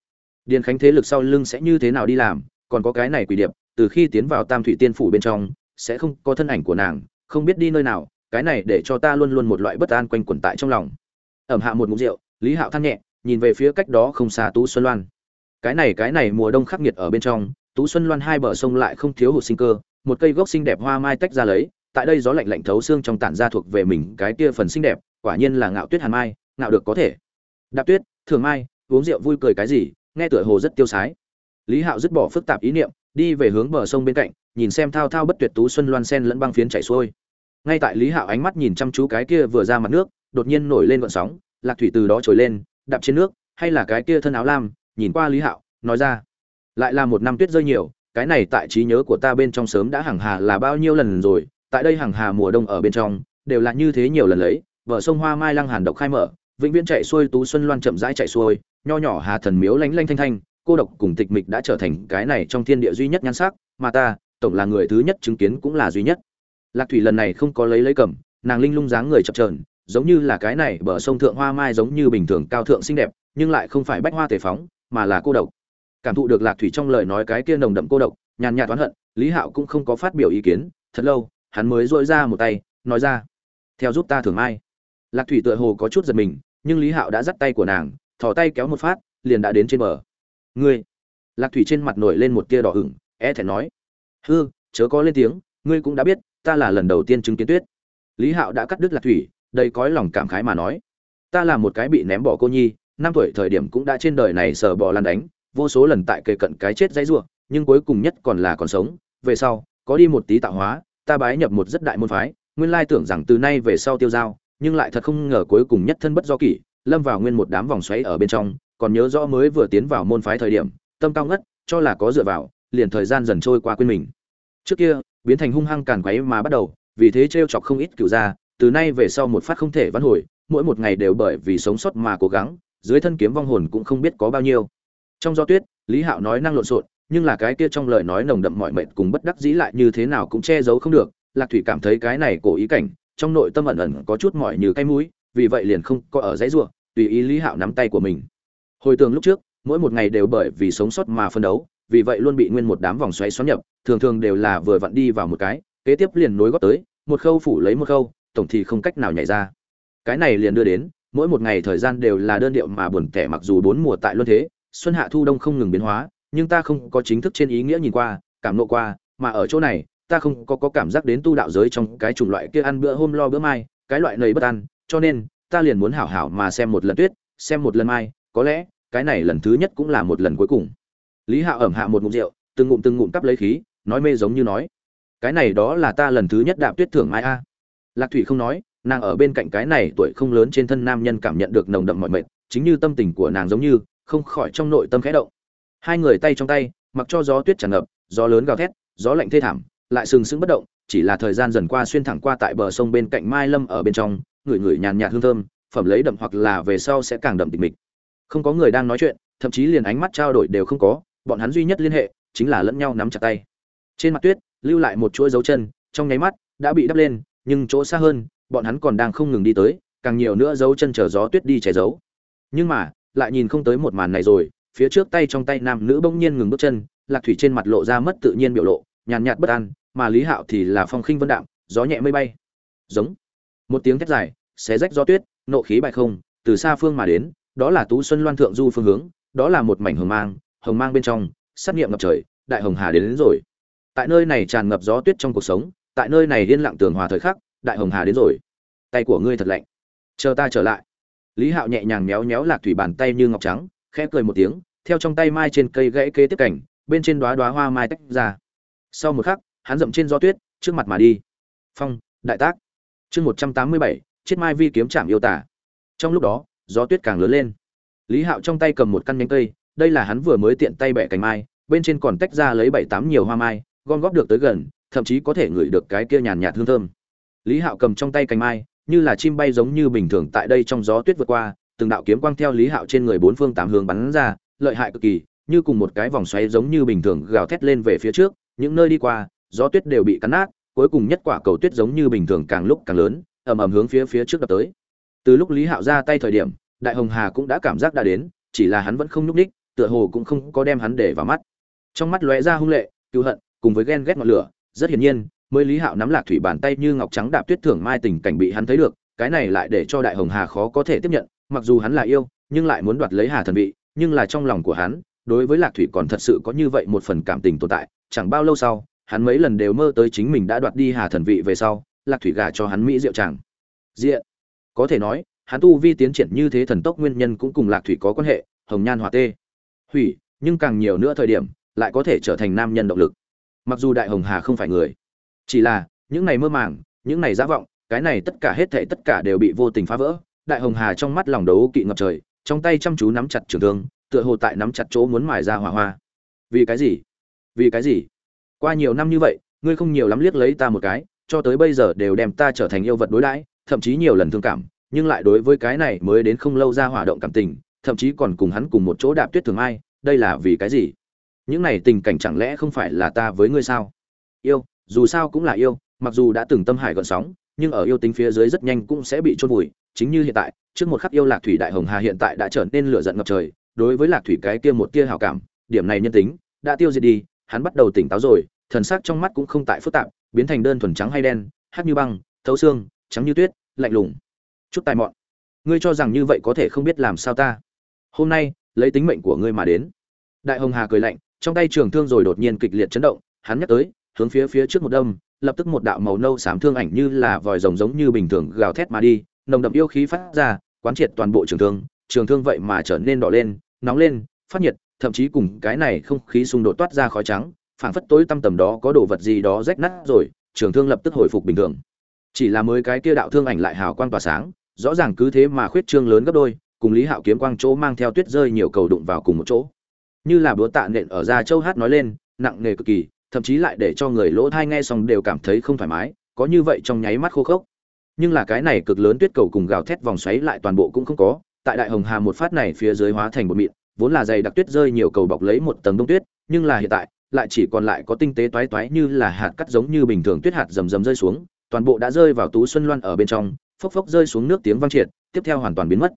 Điền khánh thế lực sau lưng sẽ như thế nào đi làm, còn có cái này quỷ điệp, từ khi tiến vào tam thủy tiên phủ bên trong, sẽ không có thân ảnh của nàng, không biết đi nơi nào, cái này để cho ta luôn luôn một loại bất an quanh quẩn tại trong lòng. Ẩm hạ một ngụm rượu, lý hạo than nhẹ, nhìn về phía cách đó không xa tú xuân loan. Cái này cái này, mùa đông khắc nghiệt ở bên trong, tú xuân loan hai bờ sông lại không thiếu hụt sinh cơ, một cây gốc xinh đẹp hoa mai tách ra lấy, tại đây gió lạnh lạnh thấu xương trong tản ra thuộc về mình cái kia phần xinh đẹp, quả nhiên là ngạo tuyết hàn mai, ngạo được có thể đạp tuyết, thường mai, uống rượu vui cười cái gì, nghe tựa hồ rất tiêu sái. Lý hạo dứt bỏ phức tạp ý niệm, đi về hướng bờ sông bên cạnh, nhìn xem thao thao bất tuyệt tú xuân loan sen lẫn băng phiến chảy xuôi. Ngay tại lý hạo ánh mắt nhìn chăm chú cái kia vừa ra mặt nước, đột nhiên nổi lên vận sóng, lạc thủy từ đó trồi lên, đạp trên nước, hay là cái kia thân áo lam, nhìn qua lý hạo, nói ra, lại là một năm tuyết rơi nhiều, cái này tại trí nhớ của ta bên trong sớm đã hàng hà là bao nhiêu lần rồi, tại đây hàng hà mùa đông ở bên trong, đều là như thế nhiều lần lấy vợ sông hoa mai lăng hàn độc khai mở vĩnh viễn chạy xuôi tú xuân loan chậm rãi chạy xuôi, nho nhỏ hà thần miếu lánh lanh thanh thanh, cô độc cùng tịch mịch đã trở thành cái này trong thiên địa duy nhất nhan sắc, mà ta, tổng là người thứ nhất chứng kiến cũng là duy nhất. Lạc thủy lần này không có lấy lấy cầm, nàng linh lung dáng người chập trờn giống như là cái này bờ sông thượng hoa mai giống như bình thường cao thượng xinh đẹp, nhưng lại không phải bách hoa tề phóng, mà là cô độc. Cảm thụ được lạc thủy trong lời nói cái kia nồng đậm cô độc, nhàn nhạt oán hận, lý hạo cũng không có phát biểu ý kiến, thật lâu, hắn mới dội ra một tay, nói ra, theo giúp ta thường mai. Lạc thủy tựa hồ có chút giật mình nhưng lý hạo đã dắt tay của nàng thò tay kéo một phát liền đã đến trên bờ. Ngươi! Lạc thủy trên mặt nổi lên một tia đỏ hửng, e thẹn nói. Hư chớ có lên tiếng ngươi cũng đã biết ta là lần đầu tiên chứng kiến tuyết. Lý hạo đã cắt đứt lạc thủy đầy cõi lòng cảm khái mà nói. Ta là một cái bị ném bỏ cô nhi năm tuổi thời điểm cũng đã trên đời này sờ bò lăn đánh vô số lần tại kề cận cái chết dãy ruộng nhưng cuối cùng nhất còn là còn sống. Về sau có đi một tí tạo hóa ta bái nhập một rất đại môn phái nguyên lai tưởng rằng từ nay về sau tiêu dao nhưng lại thật không ngờ cuối cùng nhất thân bất do kỷ, lâm vào nguyên một đám vòng xoáy ở bên trong, còn nhớ rõ mới vừa tiến vào môn phái thời điểm, tâm cao ngất, cho là có dựa vào, liền thời gian dần trôi qua quên mình. Trước kia, biến thành hung hăng càn quấy mà bắt đầu, vì thế trêu chọc không ít cựu gia, từ nay về sau một phát không thể vãn hồi, mỗi một ngày đều bởi vì sống sót mà cố gắng, dưới thân kiếm vong hồn cũng không biết có bao nhiêu. Trong gió tuyết, lý hạo nói năng lộn xộn, nhưng là cái kia trong lời nói nồng đậm mọi mệnh cùng bất đắc dĩ lại như thế nào cũng che giấu không được, lạc thủy cảm thấy cái này cổ ý cảnh trong nội tâm ẩn ẩn có chút mỏi như cái mũi, vì vậy liền không có ở dãy ruộng tùy ý lý hạo nắm tay của mình. Hồi tường lúc trước, mỗi một ngày đều bởi vì sống sót mà phân đấu, vì vậy luôn bị nguyên một đám vòng xoáy xoắn nhập, thường thường đều là vừa vặn đi vào một cái, kế tiếp liền nối góp tới, một khâu phủ lấy một khâu, tổng thì không cách nào nhảy ra. Cái này liền đưa đến, mỗi một ngày thời gian đều là đơn điệu mà buồn tẻ mặc dù bốn mùa tại luân thế, xuân hạ thu đông không ngừng biến hóa, nhưng ta không có chính thức trên ý nghĩa nhìn qua, cảm nộ qua, mà ở chỗ này ta không có, có cảm giác đến tu đạo giới trong cái chủng loại kia ăn bữa hôm lo bữa mai cái loại nầy bất ăn cho nên ta liền muốn hảo hảo mà xem một lần tuyết xem một lần mai có lẽ cái này lần thứ nhất cũng là một lần cuối cùng. Lý Hạ ẩm hạ một ngụm rượu từng ngụm từng ngụm cắp lấy khí nói mê giống như nói cái này đó là ta lần thứ nhất đạp tuyết thưởng mai a. Lạc thủy không nói nàng ở bên cạnh cái này tuổi không lớn trên thân nam nhân cảm nhận được nồng đậm mọi mệt chính như tâm tình của nàng giống như không khỏi trong nội tâm khẽ động. Hai người tay trong tay mặc cho gió tuyết tràn ngập gió lớn gào thét gió lạnh thê thảm lại sừng sững bất động, chỉ là thời gian dần qua xuyên thẳng qua tại bờ sông bên cạnh mai lâm ở bên trong người người nhàn nhạt hương thơm, phẩm lấy đậm hoặc là về sau sẽ càng đậm tịch mịch. Không có người đang nói chuyện, thậm chí liền ánh mắt trao đổi đều không có, bọn hắn duy nhất liên hệ, chính là lẫn nhau nắm chặt tay. Trên mặt tuyết, lưu lại một chuỗi dấu chân, trong nháy mắt, đã bị đắp lên, nhưng chỗ xa hơn, bọn hắn còn đang không ngừng đi tới, càng nhiều nữa dấu chân chờ gió tuyết đi che giấu. Nhưng mà, lại nhìn không tới một màn này rồi, phía trước tay trong tay nam nữ bỗng nhiên ngừng bước chân, lạc thủy trên mặt lộ ra mất tự nhiên biểu lộ, nhàn nhạt bất an mà lý hạo thì là phong khinh vân đạm gió nhẹ mây bay. Giống. Một tiếng thét dài xé rách gió tuyết nộ khí bại không từ xa phương mà đến đó là tú xuân loan thượng du phương hướng đó là một mảnh hồng mang hồng mang bên trong sát nghiệm ngập trời đại hồng hà đến, đến rồi. Tại nơi này tràn ngập gió tuyết trong cuộc sống tại nơi này yên lặng tường hòa thời khắc đại hồng hà đến rồi. Tay của ngươi thật lạnh. Chờ ta trở lại. Lý hạo nhẹ nhàng méo méo lạc thủy bàn tay như ngọc trắng khẽ cười một tiếng theo trong tay mai trên cây gãy kế tiếp cảnh bên trên đoá đoá hoa mai tách ra. Sau một khắc hắn dậm trên gió tuyết, trước mặt mà đi. Phong, đại tác. Chương một trăm tám mươi bảy chiết mai vi kiếm chạm yêu tả trong lúc đó, gió tuyết càng lớn lên. Lý hạo trong tay cầm một căn nhánh cây, đây là hắn vừa mới tiện tay bẻ cành mai, bên trên còn tách ra lấy bảy tám nhiều hoa mai, gom góp được tới gần, thậm chí có thể ngửi được cái kia nhàn nhạt hương thơm. Lý hạo cầm trong tay cành mai, như là chim bay giống như bình thường tại đây trong gió tuyết vượt qua, từng đạo kiếm quang theo lý hạo trên người bốn phương tám hướng bắn ra, lợi hại cực kỳ, như cùng một cái vòng xoáy giống như bình thường gào thét lên về phía trước, những nơi đi qua gió tuyết đều bị cắn nát cuối cùng nhất quả cầu tuyết giống như bình thường càng lúc càng lớn ầm ầm hướng phía phía trước đập tới. Từ lúc lý hạo ra tay thời điểm đại hồng hà cũng đã cảm giác đã đến chỉ là hắn vẫn không nhúc nhích, tựa hồ cũng không có đem hắn để vào mắt. Trong mắt lóe ra hung lệ cứu hận cùng với ghen ghét ngọn lửa rất hiển nhiên mới lý hạo nắm lạc thủy bàn tay như ngọc trắng đạp tuyết thưởng mai tình cảnh bị hắn thấy được cái này lại để cho đại hồng hà khó có thể tiếp nhận mặc dù hắn là yêu nhưng lại muốn đoạt lấy hà thần vị nhưng là trong lòng của hắn đối với lạc thủy còn thật sự có như vậy một phần cảm tình tồn tại chẳng bao lâu sau hắn mấy lần đều mơ tới chính mình đã đoạt đi hà thần vị về sau, lạc thủy gả cho hắn mỹ diệu chàng diện. Có thể nói, hắn tu vi tiến triển như thế thần tốc nguyên nhân cũng cùng lạc thủy có quan hệ, hồng nhan hỏa tê. Hủy, nhưng càng nhiều nữa thời điểm, lại có thể trở thành nam nhân động lực. Mặc dù đại hồng hà không phải người, chỉ là, những này mơ màng, những này giả vọng, cái này tất cả hết thảy tất cả đều bị vô tình phá vỡ. Đại hồng hà trong mắt lòng đấu kỵ ngập trời, trong tay chăm chú nắm chặt trường thương, tựa hồ tại nắm chặt chỗ muốn mài ra hỏa hoa. Vì cái gì? Vì cái gì? Qua nhiều năm như vậy, ngươi không nhiều lắm liếc lấy ta một cái, cho tới bây giờ đều đem ta trở thành yêu vật đối đãi, thậm chí nhiều lần thương cảm, nhưng lại đối với cái này mới đến không lâu ra hỏa động cảm tình, thậm chí còn cùng hắn cùng một chỗ đạp tuyết thường ai, đây là vì cái gì? Những này tình cảnh chẳng lẽ không phải là ta với ngươi sao? Yêu, dù sao cũng là yêu, mặc dù đã từng tâm hải gọn sóng, nhưng ở yêu tính phía dưới rất nhanh cũng sẽ bị chôn vùi. Chính như hiện tại, trước một khắc yêu lạc thủy đại hồng hà hiện tại đã trở nên lửa giận ngập trời, đối với lạc thủy cái kia một tia hảo cảm, điểm này nhân tính, đã tiêu diệt đi hắn bắt đầu tỉnh táo rồi, thần sắc trong mắt cũng không tại phức tạp, biến thành đơn thuần trắng hay đen, hắc như băng, thấu xương, trắng như tuyết, lạnh lùng. Chút tài mọn. Ngươi cho rằng như vậy có thể không biết làm sao ta? Hôm nay, lấy tính mệnh của ngươi mà đến. Đại hồng hà cười lạnh, trong tay trường thương rồi đột nhiên kịch liệt chấn động, hắn nhắc tới, hướng phía phía trước một đâm, lập tức một đạo màu nâu xám thương ảnh như là vòi rồng giống như bình thường gào thét mà đi, nồng đậm yêu khí phát ra, quán triệt toàn bộ trường thương trường thương vậy mà trở nên đỏ lên, nóng lên, phát nhiệt thậm chí cùng cái này không khí xung đột toát ra khói trắng, phảng phất tối tăm tầm đó có đồ vật gì đó rách nát rồi, trường thương lập tức hồi phục bình thường. Chỉ là mới cái kia đạo thương ảnh lại hào quang tỏa sáng, rõ ràng cứ thế mà khuyết trương lớn gấp đôi, cùng lý hạo kiếm quang chỗ mang theo tuyết rơi nhiều cầu đụng vào cùng một chỗ. Như là búa tạ nện ở ra châu hát nói lên, nặng nề cực kỳ, thậm chí lại để cho người lỗ thai nghe xong đều cảm thấy không thoải mái, có như vậy trong nháy mắt khô khốc. Nhưng là cái này cực lớn tuyết cầu cùng gào thét vòng xoáy lại toàn bộ cũng không có, tại đại hồng hà một phát này phía dưới hóa thành một mịn vốn là dày đặc tuyết rơi nhiều cầu bọc lấy một tầng đông tuyết, nhưng là hiện tại, lại chỉ còn lại có tinh tế toái toái như là hạt cắt giống như bình thường tuyết hạt rầm rầm rơi xuống, toàn bộ đã rơi vào tú xuân loan ở bên trong, phốc phốc rơi xuống nước tiếng vang triệt, tiếp theo hoàn toàn biến mất.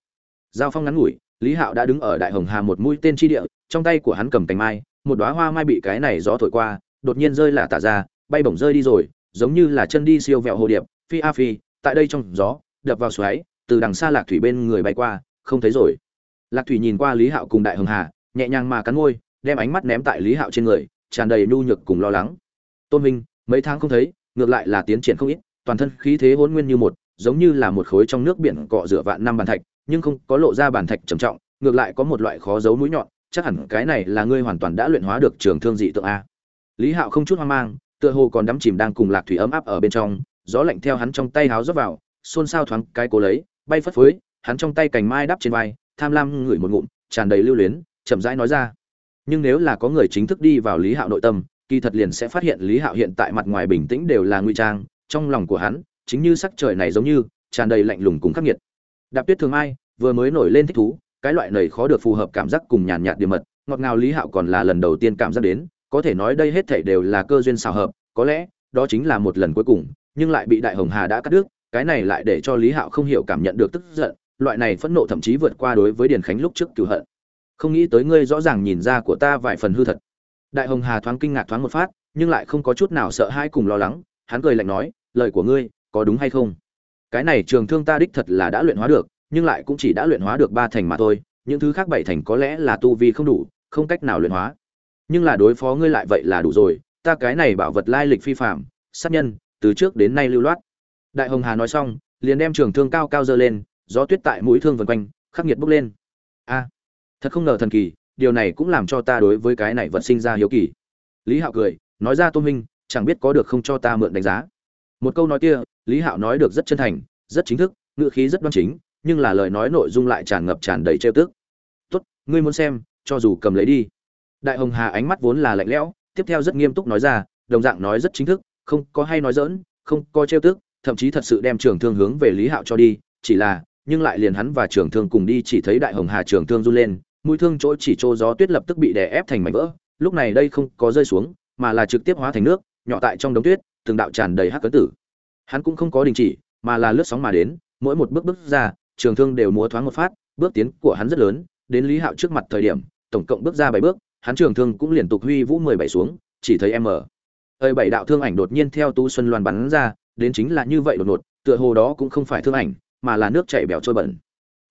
Giao phong ngắn ngủi, lý hạo đã đứng ở đại hồng hà một mũi tên chi địa, trong tay của hắn cầm cành mai, một đóa hoa mai bị cái này gió thổi qua, đột nhiên rơi lả tả ra, bay bổng rơi đi rồi, giống như là chân đi siêu vẹo hồ điệp, phi a phi, tại đây trong gió, đập vào xoáy, từ đằng xa lạc thủy bên người bay qua, không thấy rồi lạc thủy nhìn qua lý hạo cùng đại hồng hà, nhẹ nhàng mà cắn môi, đem ánh mắt ném tại lý hạo trên người, tràn đầy nhu nhược cùng lo lắng. Tôn minh mấy tháng không thấy, ngược lại là tiến triển không ít, toàn thân khí thế hỗn nguyên như một, giống như là một khối trong nước biển cọ rửa vạn năm bàn thạch, nhưng không có lộ ra bàn thạch trầm trọng, ngược lại có một loại khó giấu mũi nhọn, chắc hẳn cái này là ngươi hoàn toàn đã luyện hóa được trường thương dị tượng a. Lý hạo không chút hoang mang, tựa hồ còn đắm chìm đang cùng lạc thủy ấm áp ở bên trong, gió lạnh theo hắn trong tay háo rót vào, xôn xao thoáng cái cố lấy, bay phất phới, hắn trong tay cành mai đắp trên vai tham lam ngửi một ngụm, tràn đầy lưu luyến, chậm rãi nói ra. Nhưng nếu là có người chính thức đi vào lý hạo nội tâm, kỳ thật liền sẽ phát hiện lý hạo hiện tại mặt ngoài bình tĩnh đều là nguy trang, trong lòng của hắn, chính như sắc trời này giống như, tràn đầy lạnh lùng cùng khắc nghiệt. Đạp tuyết thường ai vừa mới nổi lên thích thú, cái loại này khó được phù hợp cảm giác cùng nhàn nhạt điểm mật, ngọt ngào lý hạo còn là lần đầu tiên cảm giác đến, có thể nói đây hết thảy đều là cơ duyên xào hợp, có lẽ, đó chính là một lần cuối cùng, nhưng lại bị đại hồng hà đã cắt đứt, cái này lại để cho lý hạo không hiểu cảm nhận được tức giận loại này phẫn nộ thậm chí vượt qua đối với điền khánh lúc trước cựu hận. Không nghĩ tới ngươi rõ ràng nhìn ra của ta vài phần hư thật. Đại hồng hà thoáng kinh ngạc thoáng một phát, nhưng lại không có chút nào sợ hãi cùng lo lắng, hắn cười lạnh nói, lời của ngươi, có đúng hay không? Cái này trường thương ta đích thật là đã luyện hóa được, nhưng lại cũng chỉ đã luyện hóa được ba thành mà thôi, những thứ khác bảy thành có lẽ là tu vi không đủ, không cách nào luyện hóa. Nhưng là đối phó ngươi lại vậy là đủ rồi, ta cái này bảo vật lai lịch phi phạm sát nhân, từ trước đến nay lưu loát. Đại hồng hà nói xong, liền đem trường thương cao cao dơ lên gió tuyết tại mũi thương vần quanh, khắc nghiệt bốc lên. A, thật không ngờ thần kỳ, điều này cũng làm cho ta đối với cái này vật sinh ra hiếu kỳ. Lý hạo cười, nói ra tôn minh, chẳng biết có được không cho ta mượn đánh giá. Một câu nói kia, lý hạo nói được rất chân thành, rất chính thức ngựa khí rất đoan chính, nhưng là lời nói nội dung lại tràn ngập tràn đầy trêu tức. Tốt, ngươi muốn xem, cho dù cầm lấy đi. Đại hồng hà ánh mắt vốn là lạnh lẽo, tiếp theo rất nghiêm túc nói ra, đồng dạng nói rất chính thức, không có hay nói dỡn không có trêu tức, thậm chí thật sự đem trường thương hướng về lý hạo cho đi, chỉ là nhưng lại liền hắn và trường thương cùng đi chỉ thấy đại hồng hà trường thương run lên, mũi thương chỗ chỉ chỗ gió tuyết lập tức bị đè ép thành mảnh vỡ, lúc này đây không có rơi xuống, mà là trực tiếp hóa thành nước, nhỏ tại trong đống tuyết, từng đạo tràn đầy hắc cấn tử. Hắn cũng không có đình chỉ, mà là lướt sóng mà đến, mỗi một bước bước ra, trường thương đều múa thoáng một phát, bước tiến của hắn rất lớn, đến lý hạo trước mặt thời điểm, tổng cộng bước ra bảy bước, hắn trường thương cũng liên tục huy vũ mười bảy xuống, chỉ thấy em ở. Ơi, bảy đạo thương ảnh đột nhiên theo tu xuân loan bắn ra, đến chính là như vậy đột ngột, tựa hồ đó cũng không phải thương ảnh mà là nước chảy bèo trôi bẩn.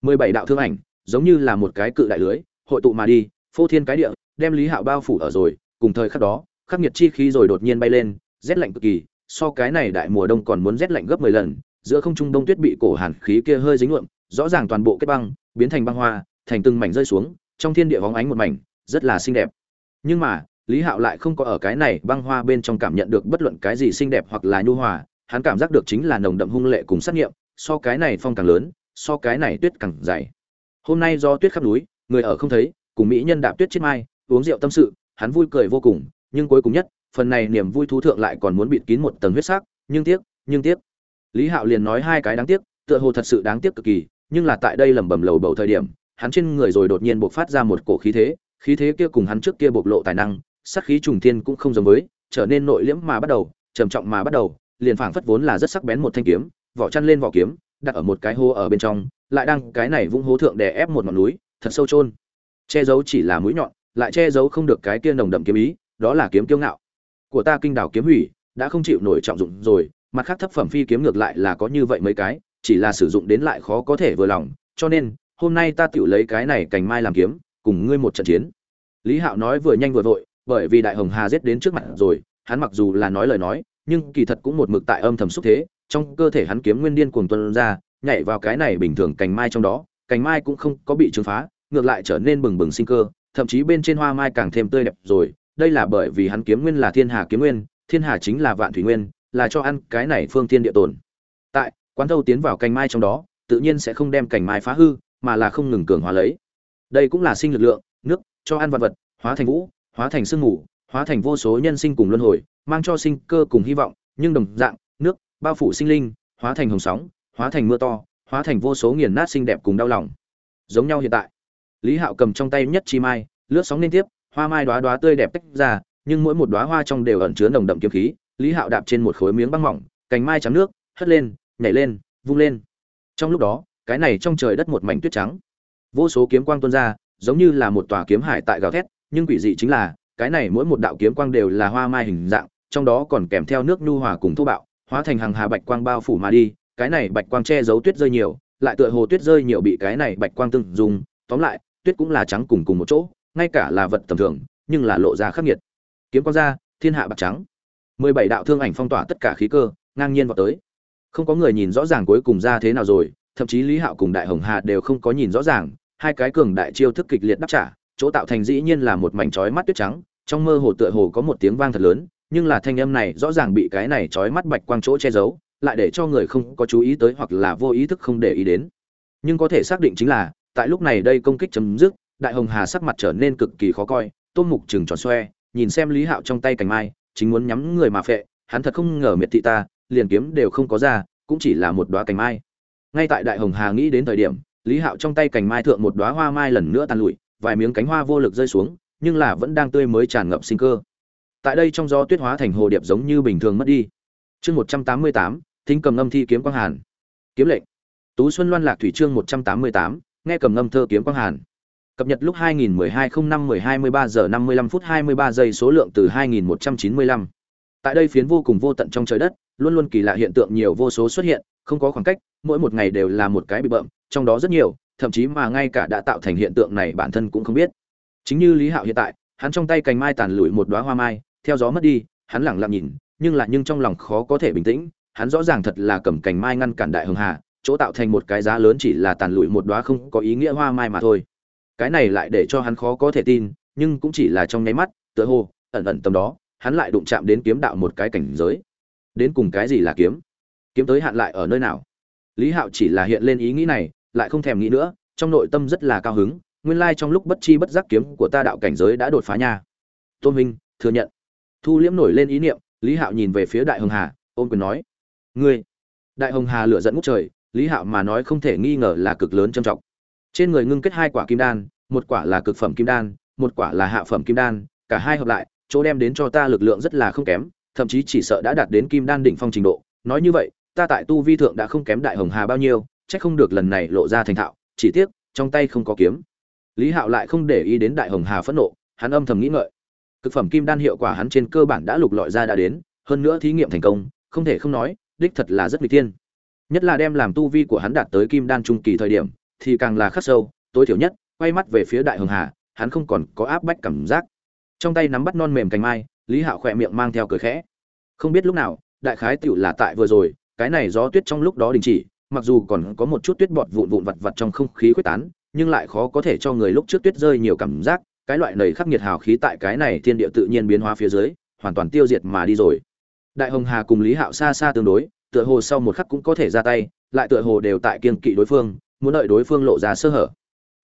Mười bảy đạo thương ảnh, giống như là một cái cự đại lưới, hội tụ mà đi, phô thiên cái địa, đem lý hạo bao phủ ở rồi, cùng thời khắc đó, khắc nghiệt chi khí rồi đột nhiên bay lên, rét lạnh cực kỳ, so cái này đại mùa đông còn muốn rét lạnh gấp mười lần, giữa không trung đông tuyết bị cổ hàn khí kia hơi dính nhuộm, rõ ràng toàn bộ kết băng, biến thành băng hoa, thành từng mảnh rơi xuống, trong thiên địa vóng ánh một mảnh, rất là xinh đẹp. Nhưng mà, lý hạo lại không có ở cái này băng hoa bên trong cảm nhận được bất luận cái gì xinh đẹp hoặc là nhu hòa, hắn cảm giác được chính là nồng đậm hung lệ cùng sát nghiệm so cái này phong càng lớn, so cái này tuyết càng dày. Hôm nay do tuyết khắp núi, người ở không thấy, cùng mỹ nhân đạp tuyết chết mai, uống rượu tâm sự, hắn vui cười vô cùng, nhưng cuối cùng nhất, phần này niềm vui thú thượng lại còn muốn bịt kín một tầng huyết sắc, nhưng tiếc nhưng tiếc. Lý hạo liền nói hai cái đáng tiếc, tựa hồ thật sự đáng tiếc cực kỳ, nhưng là tại đây lẩm bẩm lầu bầu thời điểm, hắn trên người rồi đột nhiên bộc phát ra một cổ khí thế khí thế kia cùng hắn trước kia bộc lộ tài năng sắc khí trùng thiên cũng không giống với, trở nên nội liễm mà bắt đầu, trầm trọng mà bắt đầu, liền phảng phất vốn là rất sắc bén một thanh kiếm vỏ chăn lên vỏ kiếm, đặt ở một cái hố ở bên trong, lại đang cái này vung hố thượng đè ép một ngọn núi, thật sâu chôn. Che giấu chỉ là mũi nhọn, lại che giấu không được cái kia nồng đậm kiếm ý, đó là kiếm kiêu ngạo. Của ta kinh đảo kiếm hủy, đã không chịu nổi trọng dụng rồi, mặt khác thấp phẩm phi kiếm ngược lại là có như vậy mấy cái, chỉ là sử dụng đến lại khó có thể vừa lòng, cho nên, hôm nay ta tự lấy cái này cành mai làm kiếm, cùng ngươi một trận chiến. Lý hạo nói vừa nhanh vừa vội, bởi vì đại hồng hà giết đến trước mặt rồi, hắn mặc dù là nói lời nói, nhưng kỳ thật cũng một mực tại âm thầm xúc thế trong cơ thể hắn kiếm nguyên điên cuồng tuôn ra nhảy vào cái này bình thường cành mai trong đó cành mai cũng không có bị trừng phá ngược lại trở nên bừng bừng sinh cơ thậm chí bên trên hoa mai càng thêm tươi đẹp rồi. Đây là bởi vì hắn kiếm nguyên là thiên hà kiếm nguyên thiên hà chính là vạn thủy nguyên là cho ăn cái này phương thiên địa tồn. Tại quán thâu tiến vào cành mai trong đó tự nhiên sẽ không đem cành mai phá hư mà là không ngừng cường hóa lấy. Đây cũng là sinh lực lượng nước cho ăn vật vật hóa thành vũ hóa thành sương ngủ, hóa thành vô số nhân sinh cùng luân hồi mang cho sinh cơ cùng hy vọng nhưng đồng dạng bao phủ sinh linh, hóa thành hồng sóng, hóa thành mưa to, hóa thành vô số nghiền nát xinh đẹp cùng đau lòng. Giống nhau hiện tại. Lý hạo cầm trong tay nhất chi mai, lướt sóng liên tiếp, hoa mai đóa đóa tươi đẹp tách ra, nhưng mỗi một đóa hoa trong đều ẩn chứa nồng đậm kiếm khí. Lý hạo đạp trên một khối miếng băng mỏng, cành mai trắng nước, hất lên, nhảy lên, vung lên. Trong lúc đó, cái này trong trời đất một mảnh tuyết trắng. Vô số kiếm quang tuôn ra, giống như là một tòa kiếm hải tại gào thét, nhưng quỷ dị chính là, cái này mỗi một đạo kiếm quang đều là hoa mai hình dạng, trong đó còn kèm theo nước nhu hòa cùng thô bạo hóa thành hàng hà bạch quang bao phủ mà đi, cái này bạch quang che giấu tuyết rơi nhiều, lại tựa hồ tuyết rơi nhiều bị cái này bạch quang từng dùng tóm lại, tuyết cũng là trắng cùng cùng một chỗ, ngay cả là vật tầm thường, nhưng là lộ ra khắc nghiệt. Kiếm quang ra, thiên hạ bạc trắng. Mười bảy đạo thương ảnh phong tỏa tất cả khí cơ, ngang nhiên vào tới. Không có người nhìn rõ ràng cuối cùng ra thế nào rồi, thậm chí lý hạo cùng đại hồng hà đều không có nhìn rõ ràng, hai cái cường đại chiêu thức kịch liệt đáp trả, chỗ tạo thành dĩ nhiên là một mảnh chói mắt tuyết trắng, trong mơ hồ tựa hồ có một tiếng vang thật lớn nhưng là thanh âm này rõ ràng bị cái này chói mắt bạch quang chỗ che giấu, lại để cho người không có chú ý tới hoặc là vô ý thức không để ý đến. Nhưng có thể xác định chính là, tại lúc này đây công kích chấm dứt, đại hồng hà sắc mặt trở nên cực kỳ khó coi tôm mục chừng tròn xoe, nhìn xem lý hạo trong tay cành mai, chính muốn nhắm người mà phệ, hắn thật không ngờ miệt thị ta, liền kiếm đều không có ra, cũng chỉ là một đóa cành mai. Ngay tại đại hồng hà nghĩ đến thời điểm, lý hạo trong tay cành mai thượng một đóa hoa mai lần nữa tan lụi, vài miếng cánh hoa vô lực rơi xuống, nhưng là vẫn đang tươi mới tràn ngập sinh cơ tại đây trong gió tuyết hóa thành hồ điệp giống như bình thường mất đi. Chương một trăm tám mươi tám, thính cầm ngâm thi kiếm quang hàn. Kiếm lệnh. Tú xuân loan lạc thủy chương một trăm tám mươi tám, nghe cầm ngâm thơ kiếm quang hàn. Cập nhật lúc 2012 05 10 giờ 55 phút 23 giây số lượng từ 2195. tại đây phiến vô cùng vô tận trong trời đất, luôn luôn kỳ lạ hiện tượng nhiều vô số xuất hiện, không có khoảng cách, mỗi một ngày đều là một cái bị bậm trong đó rất nhiều, thậm chí mà ngay cả đã tạo thành hiện tượng này bản thân cũng không biết. Chính như lý hạo hiện tại, hắn trong tay cành mai tàn lụi một đóa hoa mai theo gió mất đi, hắn lẳng lặng nhìn, nhưng lại nhưng trong lòng khó có thể bình tĩnh, hắn rõ ràng thật là cầm cành mai ngăn cản đại hưng hà, chỗ tạo thành một cái giá lớn chỉ là tàn lụi một đóa không có ý nghĩa hoa mai mà thôi. Cái này lại để cho hắn khó có thể tin, nhưng cũng chỉ là trong nháy mắt, tựa hồ, ẩn ẩn tầm đó, hắn lại đụng chạm đến kiếm đạo một cái cảnh giới. Đến cùng cái gì là kiếm? Kiếm tới hạn lại ở nơi nào? Lý hạo chỉ là hiện lên ý nghĩ này, lại không thèm nghĩ nữa, trong nội tâm rất là cao hứng, nguyên lai trong lúc bất chi bất giác kiếm của ta đạo cảnh giới đã đột phá nha. Tôn minh thừa nhận thu liễm nổi lên ý niệm, lý hạo nhìn về phía đại hồng hà, ôm quyền nói, ngươi. Đại hồng hà lửa dẫn ngút trời, lý hạo mà nói không thể nghi ngờ là cực lớn trầm trọng. Trên người ngưng kết hai quả kim đan, một quả là cực phẩm kim đan, một quả là hạ phẩm kim đan, cả hai hợp lại, chỗ đem đến cho ta lực lượng rất là không kém, thậm chí chỉ sợ đã đạt đến kim đan đỉnh phong trình độ. Nói như vậy, ta tại tu vi thượng đã không kém đại hồng hà bao nhiêu, chắc không được lần này lộ ra thành thạo, chỉ tiếc, trong tay không có kiếm. Lý hạo lại không để ý đến đại hồng hà phẫn nộ, hắn âm thầm nghĩ ngợi cực phẩm kim đan hiệu quả hắn trên cơ bản đã lục lọi ra đã đến, hơn nữa thí nghiệm thành công, không thể không nói, đích thật là rất nguy tiên nhất là đem làm tu vi của hắn đạt tới kim đan trung kỳ thời điểm, thì càng là khắc sâu, tối thiểu nhất, quay mắt về phía đại hồng hà, hắn không còn có áp bách cảm giác. Trong tay nắm bắt non mềm cành mai, lý hạo khỏe miệng mang theo cười khẽ. Không biết lúc nào, đại khái tựu là tại vừa rồi, cái này gió tuyết trong lúc đó đình chỉ, mặc dù còn có một chút tuyết bọt vụn vụn vặt vặt trong không khí quyết tán, nhưng lại khó có thể cho người lúc trước tuyết rơi nhiều cảm giác cái loại nầy khắc nghiệt hào khí tại cái này thiên địa tự nhiên biến hóa phía dưới, hoàn toàn tiêu diệt mà đi rồi. Đại hồng hà cùng lý hạo xa xa tương đối, tựa hồ sau một khắc cũng có thể ra tay, lại tựa hồ đều tại kiên kỵ đối phương, muốn đợi đối phương lộ ra sơ hở.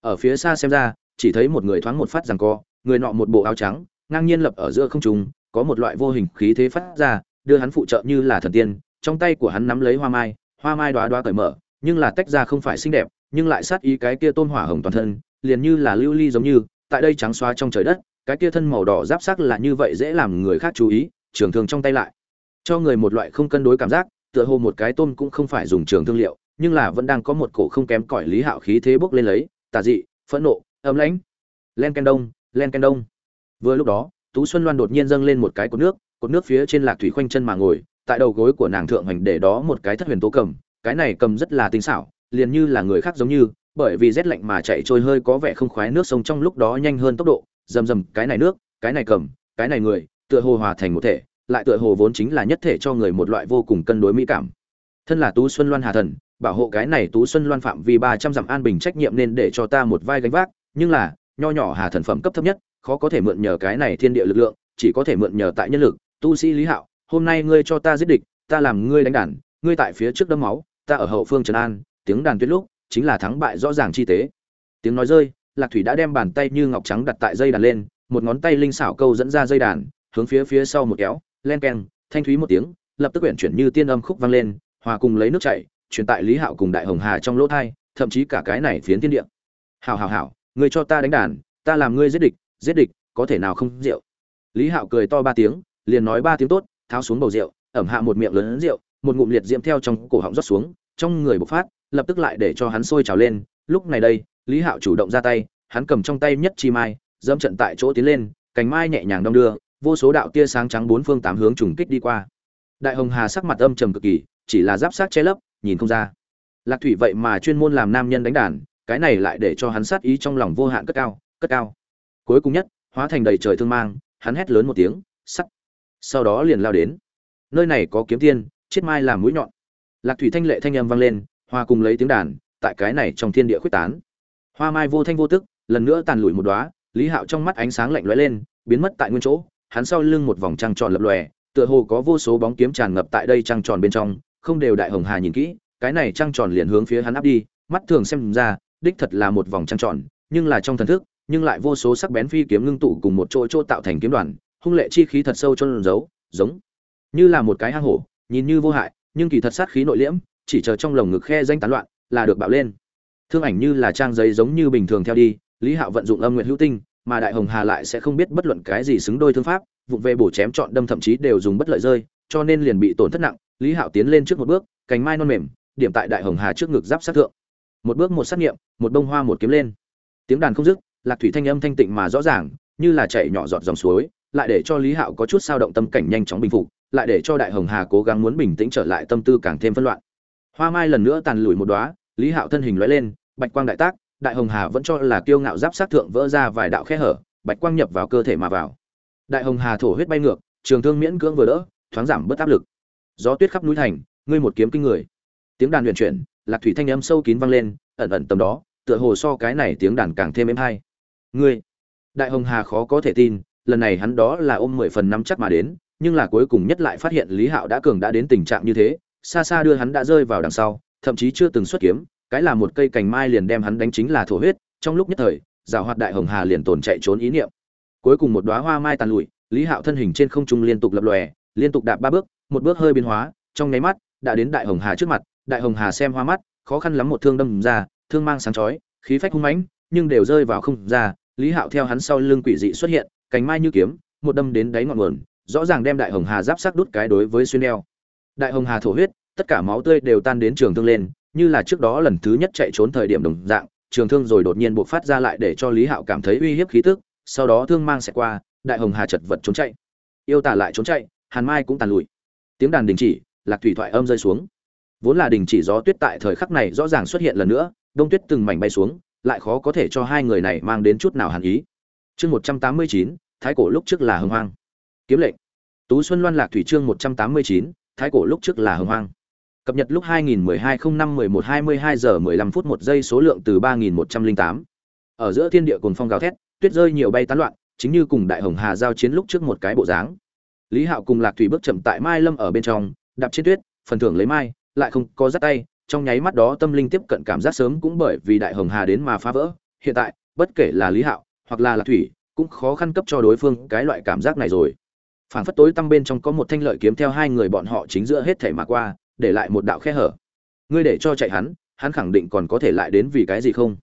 Ở phía xa xem ra, chỉ thấy một người thoáng một phát rằng co, người nọ một bộ áo trắng, ngang nhiên lập ở giữa không trung, có một loại vô hình khí thế phát ra, đưa hắn phụ trợ như là thần tiên, trong tay của hắn nắm lấy hoa mai hoa mai đoá đoá cởi mở, nhưng là tách ra không phải xinh đẹp, nhưng lại sát ý cái kia tôn hỏa hồng toàn thân, liền như là lưu ly giống như tại đây trắng xóa trong trời đất, cái kia thân màu đỏ giáp sắc là như vậy dễ làm người khác chú ý, trường thương trong tay lại. Cho người một loại không cân đối cảm giác, tựa hồ một cái tôm cũng không phải dùng trường thương liệu, nhưng là vẫn đang có một cổ không kém cỏi lý hạo khí thế bốc lên lấy, tà dị, phẫn nộ ấm lãnh. Len ken đông, len ken đông. Vừa lúc đó, tú xuân loan đột nhiên dâng lên một cái cột nước cột nước phía trên lạc thủy khoanh chân mà ngồi, tại đầu gối của nàng thượng hành để đó một cái thất huyền tố cầm, cái này cầm rất là tinh xảo, liền như là người khác giống như bởi vì rét lạnh mà chạy trôi hơi có vẻ không khoái, nước sông trong lúc đó nhanh hơn tốc độ, rầm rầm, cái này nước, cái này cầm, cái này người, tựa hồ hòa thành một thể, lại tựa hồ vốn chính là nhất thể cho người một loại vô cùng cân đối mỹ cảm. Thân là tú xuân loan hà thần, bảo hộ cái này tú xuân loan phạm vì ba trăm dặm an bình trách nhiệm nên để cho ta một vai gánh vác, nhưng là, nho nhỏ hà thần phẩm cấp thấp nhất, khó có thể mượn nhờ cái này thiên địa lực lượng, chỉ có thể mượn nhờ tại nhân lực, tu sĩ lý hạo, hôm nay ngươi cho ta giết địch, ta làm ngươi đánh đàn, ngươi tại phía trước đấm máu, ta ở hậu phương trấn an, tiếng đàn tuyết lúc chính là thắng bại rõ ràng chi tế. Tiếng nói rơi, lạc thủy đã đem bàn tay như ngọc trắng đặt tại dây đàn lên, một ngón tay linh xảo câu dẫn ra dây đàn, hướng phía phía sau một kéo, len keng, thanh thúy một tiếng, lập tức quyển chuyển như tiên âm khúc vang lên, hòa cùng lấy nước chảy, truyền tại lý hạo cùng đại hồng hà trong lỗ thai, thậm chí cả cái này phiến thiên địa. Hảo hảo hảo ngươi cho ta đánh đàn, ta làm ngươi giết địch giết địch, có thể nào không rượu? Lý hạo cười to ba tiếng, liền nói ba tiếng tốt, tháo xuống bầu rượu, ẩm hạ một miệng lớn rượu, một ngụm liệt diễm theo trong cổ họng rót xuống, trong người bộc phát lập tức lại để cho hắn sôi trào lên. Lúc này đây, lý hạo chủ động ra tay, hắn cầm trong tay nhất chi mai, dẫm trận tại chỗ tiến lên, cành mai nhẹ nhàng đong đưa, vô số đạo tia sáng trắng bốn phương tám hướng trùng kích đi qua. Đại hồng hà sắc mặt âm trầm cực kỳ, chỉ là giáp sát che lấp, nhìn không ra. Lạc thủy vậy mà chuyên môn làm nam nhân đánh đàn, cái này lại để cho hắn sát ý trong lòng vô hạn cất cao cất cao. Cuối cùng nhất, hóa thành đầy trời thương mang, hắn hét lớn một tiếng, sắt. Sau đó liền lao đến. Nơi này có kiếm tiên chiết mai làm mũi nhọn. Lạc thủy thanh lệ thanh âm vang lên hoa cùng lấy tiếng đàn, tại cái này trong thiên địa khuyết tán. Hoa mai vô thanh vô tức, lần nữa tàn lùi một đóa, lý hạo trong mắt ánh sáng lạnh lóe lên, biến mất tại nguyên chỗ, hắn sau lưng một vòng trăng tròn lập lòe, tựa hồ có vô số bóng kiếm tràn ngập tại đây trăng tròn bên trong, không đều đại hồng hà nhìn kỹ, cái này trăng tròn liền hướng phía hắn áp đi, mắt thường xem ra, đích thật là một vòng trăng tròn, nhưng là trong thần thức, nhưng lại vô số sắc bén phi kiếm ngưng tụ cùng một chỗ chỗ tạo thành kiếm đoàn, hung lệ chi khí thật sâu cho giấu, giống như là một cái hang hổ, nhìn như vô hại, nhưng kỳ thật sát khí nội liễm chỉ chờ trong lồng ngực khe danh tán loạn, là được bạo lên. Thương ảnh như là trang giấy giống như bình thường theo đi, lý hạo vận dụng âm nguyện hữu tinh, mà đại hồng hà lại sẽ không biết bất luận cái gì xứng đôi thương pháp, vụng về bổ chém chọn đâm thậm chí đều dùng bất lợi rơi, cho nên liền bị tổn thất nặng, lý hạo tiến lên trước một bước cánh mai non mềm, điểm tại đại hồng hà trước ngực giáp sát thượng. Một bước một sát nghiệm, một bông hoa một kiếm lên. Tiếng đàn không dứt, lạc thủy thanh âm thanh tịnh mà rõ ràng, như là chảy nhỏ giọt dòng suối, lại để cho lý hạo có chút sao động tâm cảnh nhanh chóng bình phục, lại để cho đại hồng hà cố gắng muốn bình tĩnh trở lại tâm tư càng thêm phân loạn hoa mai lần nữa tàn lùi một đóa, lý hạo thân hình lóe lên, bạch quang đại tác, đại hồng hà vẫn cho là kiêu ngạo giáp sát thượng vỡ ra vài đạo khe hở, bạch quang nhập vào cơ thể mà vào. Đại hồng hà thổ huyết bay ngược, trường thương miễn cưỡng vừa đỡ, thoáng giảm bớt áp lực. Gió tuyết khắp núi thành, ngươi một kiếm kinh người. Tiếng đàn luyện chuyển, lạc thủy thanh âm sâu kín vang lên, ẩn ẩn tầm đó, tựa hồ so cái này tiếng đàn càng thêm êm hay. Ngươi, đại hồng hà khó có thể tin, lần này hắn đó là ôm mười phần năm chắc mà đến, nhưng là cuối cùng nhất lại phát hiện lý hạo đã cường đã đến tình trạng như thế xa xa đưa hắn đã rơi vào đằng sau, thậm chí chưa từng xuất kiếm, cái là một cây cành mai liền đem hắn đánh chính là thổ huyết, trong lúc nhất thời, giảo hoạt đại hồng hà liền tồn chạy trốn ý niệm. Cuối cùng một đóa hoa mai tàn lụi, lý hạo thân hình trên không trung liên tục lập lòe, liên tục đạp ba bước, một bước hơi biến hóa, trong nháy mắt, đã đến đại hồng hà trước mặt, đại hồng hà xem hoa mắt, khó khăn lắm một thương đâm ra, thương mang sáng chói, khí phách hung mãnh, nhưng đều rơi vào không ra, lý hạo theo hắn sau lưng quỷ dị xuất hiện cánh mai như kiếm, một đâm đến đáy ngọn nguồn, rõ ràng đem đại hồng hà giáp sắc đút cái đối với xuyên đeo đại hồng hà thổ huyết, tất cả máu tươi đều tan đến trường thương lên, như là trước đó lần thứ nhất chạy trốn thời điểm đồng dạng, trường thương rồi đột nhiên buộc phát ra lại để cho lý hạo cảm thấy uy hiếp khí tức, sau đó thương mang sẽ qua, đại hồng hà chật vật trốn chạy. Yêu tả lại trốn chạy, hàn mai cũng tàn lụi. Tiếng đàn đình chỉ, lạc thủy thoại âm rơi xuống. Vốn là đình chỉ gió tuyết tại thời khắc này rõ ràng xuất hiện lần nữa, đông tuyết từng mảnh bay xuống, lại khó có thể cho hai người này mang đến chút nào hàn ý. Chương một trăm tám mươi chín, thái cổ lúc trước là hưng hoang. Kiếm lệnh. Tú xuân loan lạc thủy chương một trăm tám mươi chín thái cổ lúc trước là hồng hoang. Cập nhật lúc 2012 05 11 22 giờ 15 phút 1 giây số lượng từ 3108. ở giữa thiên địa cồn phong gào thét, tuyết rơi nhiều bay tán loạn, chính như cùng đại hồng hà giao chiến lúc trước một cái bộ dáng. Lý hạo cùng lạc thủy bước chậm tại mai lâm ở bên trong, đạp trên tuyết, phần thưởng lấy mai, lại không có dắt tay, trong nháy mắt đó tâm linh tiếp cận cảm giác sớm cũng bởi vì đại hồng hà đến mà phá vỡ. Hiện tại, bất kể là lý hạo hoặc là lạc thủy, cũng khó khăn cấp cho đối phương cái loại cảm giác này rồi phảng phất tối tăm bên trong có một thanh lợi kiếm theo hai người bọn họ chính giữa hết thể mà qua, để lại một đạo khe hở. Ngươi để cho chạy hắn hắn khẳng định còn có thể lại đến vì cái gì không?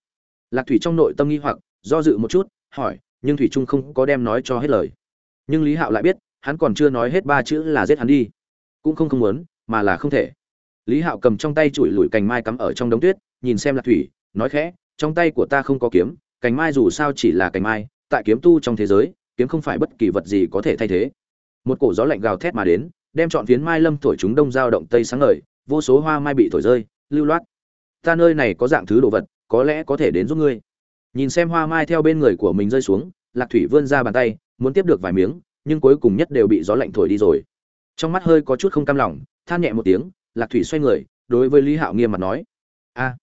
Lạc thủy trong nội tâm nghi hoặc, do dự một chút, hỏi, nhưng thủy trung không có đem nói cho hết lời. Nhưng lý hạo lại biết, hắn còn chưa nói hết ba chữ là giết hắn đi. Cũng không không muốn, mà là không thể. Lý hạo cầm trong tay chùi lùi cành mai cắm ở trong đống tuyết, nhìn xem lạc thủy, nói khẽ, trong tay của ta không có kiếm, cành mai dù sao chỉ là cành mai, tại kiếm tu trong thế giới, kiếm không phải bất kỳ vật gì có thể thay thế một cổ gió lạnh gào thét mà đến, đem chọn phiến mai lâm thổi chúng đông giao động tây sáng ngời, vô số hoa mai bị thổi rơi, lưu loát. Ta nơi này có dạng thứ đồ vật, có lẽ có thể đến giúp ngươi. Nhìn xem hoa mai theo bên người của mình rơi xuống, lạc thủy vươn ra bàn tay, muốn tiếp được vài miếng, nhưng cuối cùng nhất đều bị gió lạnh thổi đi rồi. Trong mắt hơi có chút không cam lòng, than nhẹ một tiếng, lạc thủy xoay người, đối với lý hạo nghiêm mặt nói, a.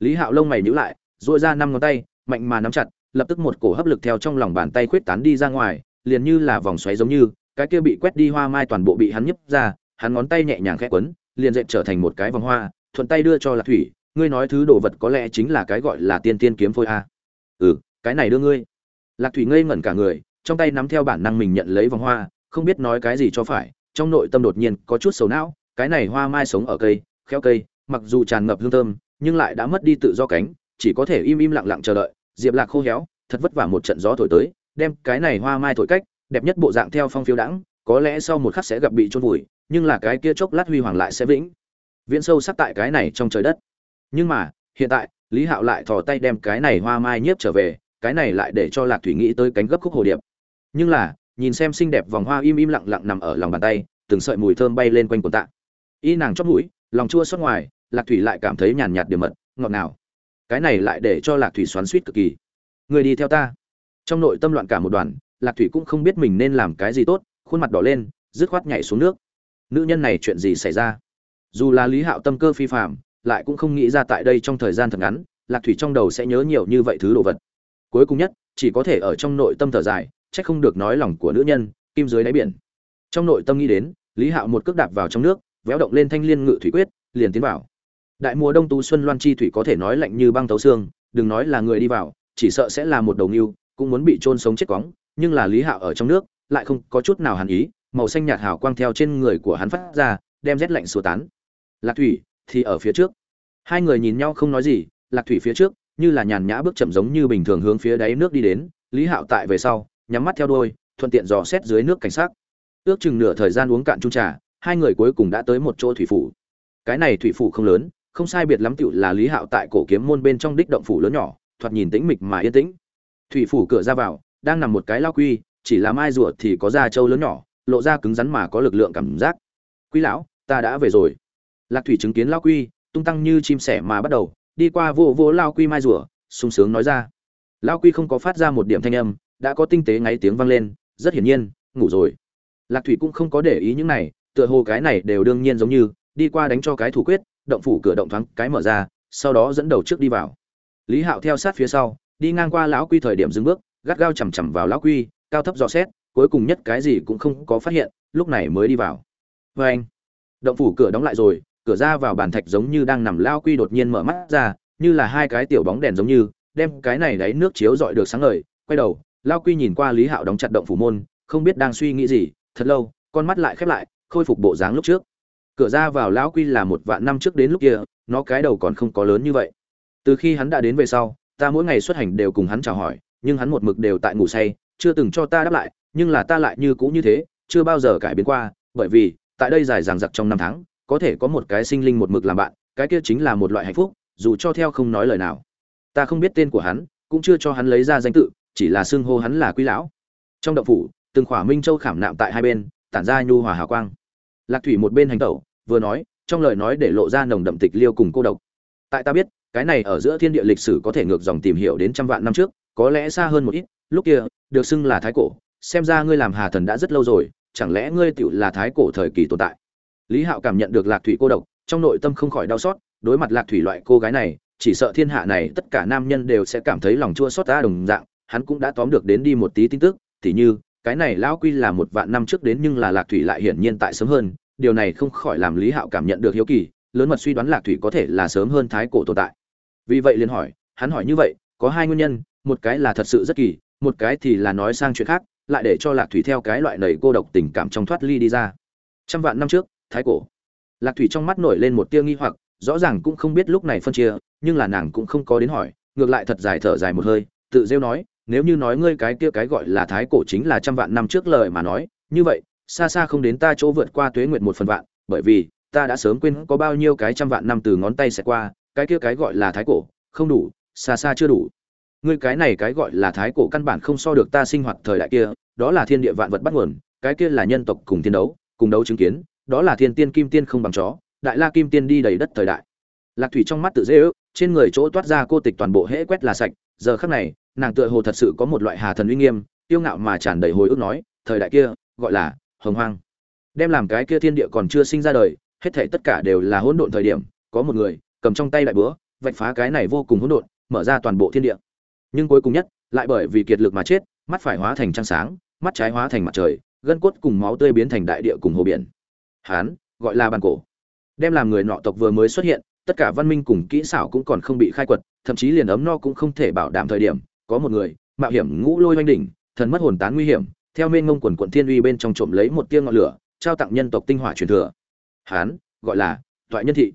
Lý hạo lông mày nhíu lại dội ra năm ngón tay, mạnh mà nắm chặt, lập tức một cổ hấp lực theo trong lòng bàn tay khuyết tán đi ra ngoài, liền như là vòng xoáy giống như cái kia bị quét đi hoa mai toàn bộ bị hắn nhấp ra, hắn ngón tay nhẹ nhàng khẽ quấn, liền dệt trở thành một cái vòng hoa, thuận tay đưa cho lạc thủy, ngươi nói thứ đồ vật có lẽ chính là cái gọi là tiên tiên kiếm phôi a. Ừ cái này đưa ngươi. Lạc thủy ngây ngẩn cả người, trong tay nắm theo bản năng mình nhận lấy vòng hoa, không biết nói cái gì cho phải, trong nội tâm đột nhiên có chút sầu não, cái này hoa mai sống ở cây, khéo cây, mặc dù tràn ngập hương thơm, nhưng lại đã mất đi tự do cánh, chỉ có thể im im lặng lặng chờ đợi, diệp lạc khô héo, thật vất vả một trận gió thổi tới, đem cái này hoa mai thổi cách đẹp nhất bộ dạng theo phong phiêu đãng, có lẽ sau một khắc sẽ gặp bị trôn vùi, nhưng là cái kia chốc lát huy hoàng lại sẽ vĩnh. Viễn sâu sắc tại cái này trong trời đất. Nhưng mà, hiện tại, lý hạo lại thò tay đem cái này hoa mai nhiếp trở về, cái này lại để cho lạc thủy nghĩ tới cánh gấp khúc hồ điệp. Nhưng là, nhìn xem xinh đẹp vòng hoa im im lặng lặng nằm ở lòng bàn tay, từng sợi mùi thơm bay lên quanh quần tạ. Y nàng chót mũi, lòng chua xót ngoài, lạc thủy lại cảm thấy nhàn nhạt điểm mật, ngọt ngào. Cái này lại để cho lạc thủy xoắn suýt cực kỳ. Người đi theo ta. Trong nội tâm loạn cả một đoàn lạc thủy cũng không biết mình nên làm cái gì tốt, khuôn mặt đỏ lên, dứt khoát nhảy xuống nước. Nữ nhân này chuyện gì xảy ra? Dù là lý hạo tâm cơ phi phạm lại cũng không nghĩ ra tại đây trong thời gian thật ngắn, lạc thủy trong đầu sẽ nhớ nhiều như vậy thứ đồ vật. Cuối cùng nhất, chỉ có thể ở trong nội tâm thở dài trách không được nói lòng của nữ nhân, kim dưới đáy biển. Trong nội tâm nghĩ đến, lý hạo một cước đạp vào trong nước, véo động lên thanh liên ngự thủy quyết, liền tiến vào. Đại mùa đông tú xuân loan chi thủy có thể nói lạnh như băng tấu xương, đừng nói là người đi vào, chỉ sợ sẽ là một đầu nghiêu cũng muốn bị trôn sống chết cóng nhưng là lý hạo ở trong nước, lại không có chút nào hàn ý, màu xanh nhạt hào quang theo trên người của hắn phát ra, đem rét lạnh sửa tán. Lạc thủy thì ở phía trước. Hai người nhìn nhau không nói gì, lạc thủy phía trước, như là nhàn nhã bước chậm giống như bình thường hướng phía đáy nước đi đến, lý hạo tại về sau, nhắm mắt theo đôi thuận tiện dò xét dưới nước cảnh sát ước chừng nửa thời gian uống cạn chung trà, hai người cuối cùng đã tới một chỗ thủy phủ. Cái này thủy phủ không lớn, không sai biệt lắm tựu là lý hạo tại cổ kiếm môn bên trong đích động phủ lớn nhỏ, thoạt nhìn tĩnh mịch mà yên tĩnh. Thủy phủ cửa ra vào đang nằm một cái lao quy, chỉ là mai rùa thì có da trâu lớn nhỏ, lộ ra cứng rắn mà có lực lượng cảm giác. Quy lão, ta đã về rồi. Lạc thủy chứng kiến lao quy, tung tăng như chim sẻ mà bắt đầu, đi qua vô vô lao quy mai rùa, sung sướng nói ra. Lao quy không có phát ra một điểm thanh âm, đã có tinh tế ngáy tiếng vang lên, rất hiển nhiên, ngủ rồi. Lạc thủy cũng không có để ý những này, tựa hồ cái này đều đương nhiên giống như, đi qua đánh cho cái thủ quyết, động phủ cửa động thoáng cái mở ra, sau đó dẫn đầu trước đi vào. Lý hạo theo sát phía sau, đi ngang qua lão quy thời điểm dừng bước gắt gao chằm chằm vào lão quy, cao thấp dò xét, cuối cùng nhất cái gì cũng không có phát hiện, lúc này mới đi vào. Vê anh, động phủ cửa đóng lại rồi, cửa ra vào bàn thạch giống như đang nằm lao quy đột nhiên mở mắt ra, như là hai cái tiểu bóng đèn giống như, đem cái này đáy nước chiếu dọi được sáng ngời, quay đầu lao quy nhìn qua lý hạo đóng chặt động phủ môn, không biết đang suy nghĩ gì, thật lâu, con mắt lại khép lại, khôi phục bộ dáng lúc trước. Cửa ra vào lão quy là một vạn năm trước đến lúc kia, nó cái đầu còn không có lớn như vậy. Từ khi hắn đã đến về sau, ta mỗi ngày xuất hành đều cùng hắn chào hỏi nhưng hắn một mực đều tại ngủ say, chưa từng cho ta đáp lại, nhưng là ta lại như cũ như thế, chưa bao giờ cải biến qua, bởi vì, tại đây dài dằng dặc trong năm tháng, có thể có một cái sinh linh một mực làm bạn, cái kia chính là một loại hạnh phúc, dù cho theo không nói lời nào. Ta không biết tên của hắn, cũng chưa cho hắn lấy ra danh tự, chỉ là xưng hô hắn là quý lão. Trong động phủ, từng khỏa minh châu khảm nạm tại hai bên, tản ra nhu hòa hào quang. Lạc thủy một bên hành tẩu, vừa nói, trong lời nói để lộ ra nồng đậm tịch liêu cùng cô độc. Tại ta biết, cái này ở giữa thiên địa lịch sử có thể ngược dòng tìm hiểu đến trăm vạn năm trước có lẽ xa hơn một ít, lúc kia, được xưng là thái cổ, xem ra ngươi làm hà thần đã rất lâu rồi, chẳng lẽ ngươi tựu là thái cổ thời kỳ tồn tại? Lý hạo cảm nhận được lạc thủy cô độc, trong nội tâm không khỏi đau xót, đối mặt lạc thủy loại cô gái này, chỉ sợ thiên hạ này tất cả nam nhân đều sẽ cảm thấy lòng chua xót ta đồng dạng, hắn cũng đã tóm được đến đi một tí tin tức, tỉ như, cái này lão quy là một vạn năm trước đến nhưng là lạc thủy lại hiển nhiên tại sớm hơn, điều này không khỏi làm lý hạo cảm nhận được hiếu kỳ, lớn mật suy đoán lạc thủy có thể là sớm hơn thái cổ tồn tại. Vì vậy liền hỏi, hắn hỏi như vậy, có hai nguyên nhân một cái là thật sự rất kỳ, một cái thì là nói sang chuyện khác, lại để cho lạc thủy theo cái loại nầy cô độc tình cảm trong thoát ly đi ra. Trăm vạn năm trước, thái cổ. Lạc thủy trong mắt nổi lên một tia nghi hoặc, rõ ràng cũng không biết lúc này phân chia, nhưng là nàng cũng không có đến hỏi, ngược lại thật dài thở dài một hơi, tự rêu nói, nếu như nói ngươi cái kia cái gọi là thái cổ chính là trăm vạn năm trước lời mà nói, như vậy, xa xa không đến ta chỗ vượt qua tuế nguyện một phần vạn, bởi vì, ta đã sớm quên có bao nhiêu cái trăm vạn năm từ ngón tay sẽ qua, cái kia cái gọi là thái cổ, không đủ, xa xa chưa đủ ngươi cái này cái gọi là thái cổ căn bản không so được ta sinh hoạt thời đại kia, đó là thiên địa vạn vật bắt nguồn, cái kia là nhân tộc cùng thiên đấu, cùng đấu chứng kiến, đó là thiên tiên kim tiên không bằng chó, đại la kim tiên đi đầy đất thời đại. Lạc thủy trong mắt tự dễ ước, trên người chỗ toát ra cô tịch toàn bộ hễ quét là sạch, giờ khắc này, nàng tựa hồ thật sự có một loại hà thần uy nghiêm, tiêu ngạo mà tràn đầy hồi ức nói, thời đại kia, gọi là hồng hoang. Đem làm cái kia thiên địa còn chưa sinh ra đời, hết thảy tất cả đều là hỗn độn thời điểm, có một người cầm trong tay đại búa, vạch phá cái này vô cùng hỗn độn, mở ra toàn bộ thiên địa nhưng cuối cùng nhất, lại bởi vì kiệt lực mà chết, mắt phải hóa thành trăng sáng, mắt trái hóa thành mặt trời, gân cốt cùng máu tươi biến thành đại địa cùng hồ biển. Hán, gọi là bàn cổ. Đem làm người nọ tộc vừa mới xuất hiện, tất cả văn minh cùng kỹ xảo cũng còn không bị khai quật, thậm chí liền ấm no cũng không thể bảo đảm thời điểm, có một người, mạo hiểm ngũ lôi oanh đỉnh, thần mất hồn tán nguy hiểm, theo mênh ngông quần quận thiên uy bên trong trộm lấy một tia ngọn lửa, trao tặng nhân tộc tinh hỏa truyền thừa. Hán, gọi là toại nhân thị.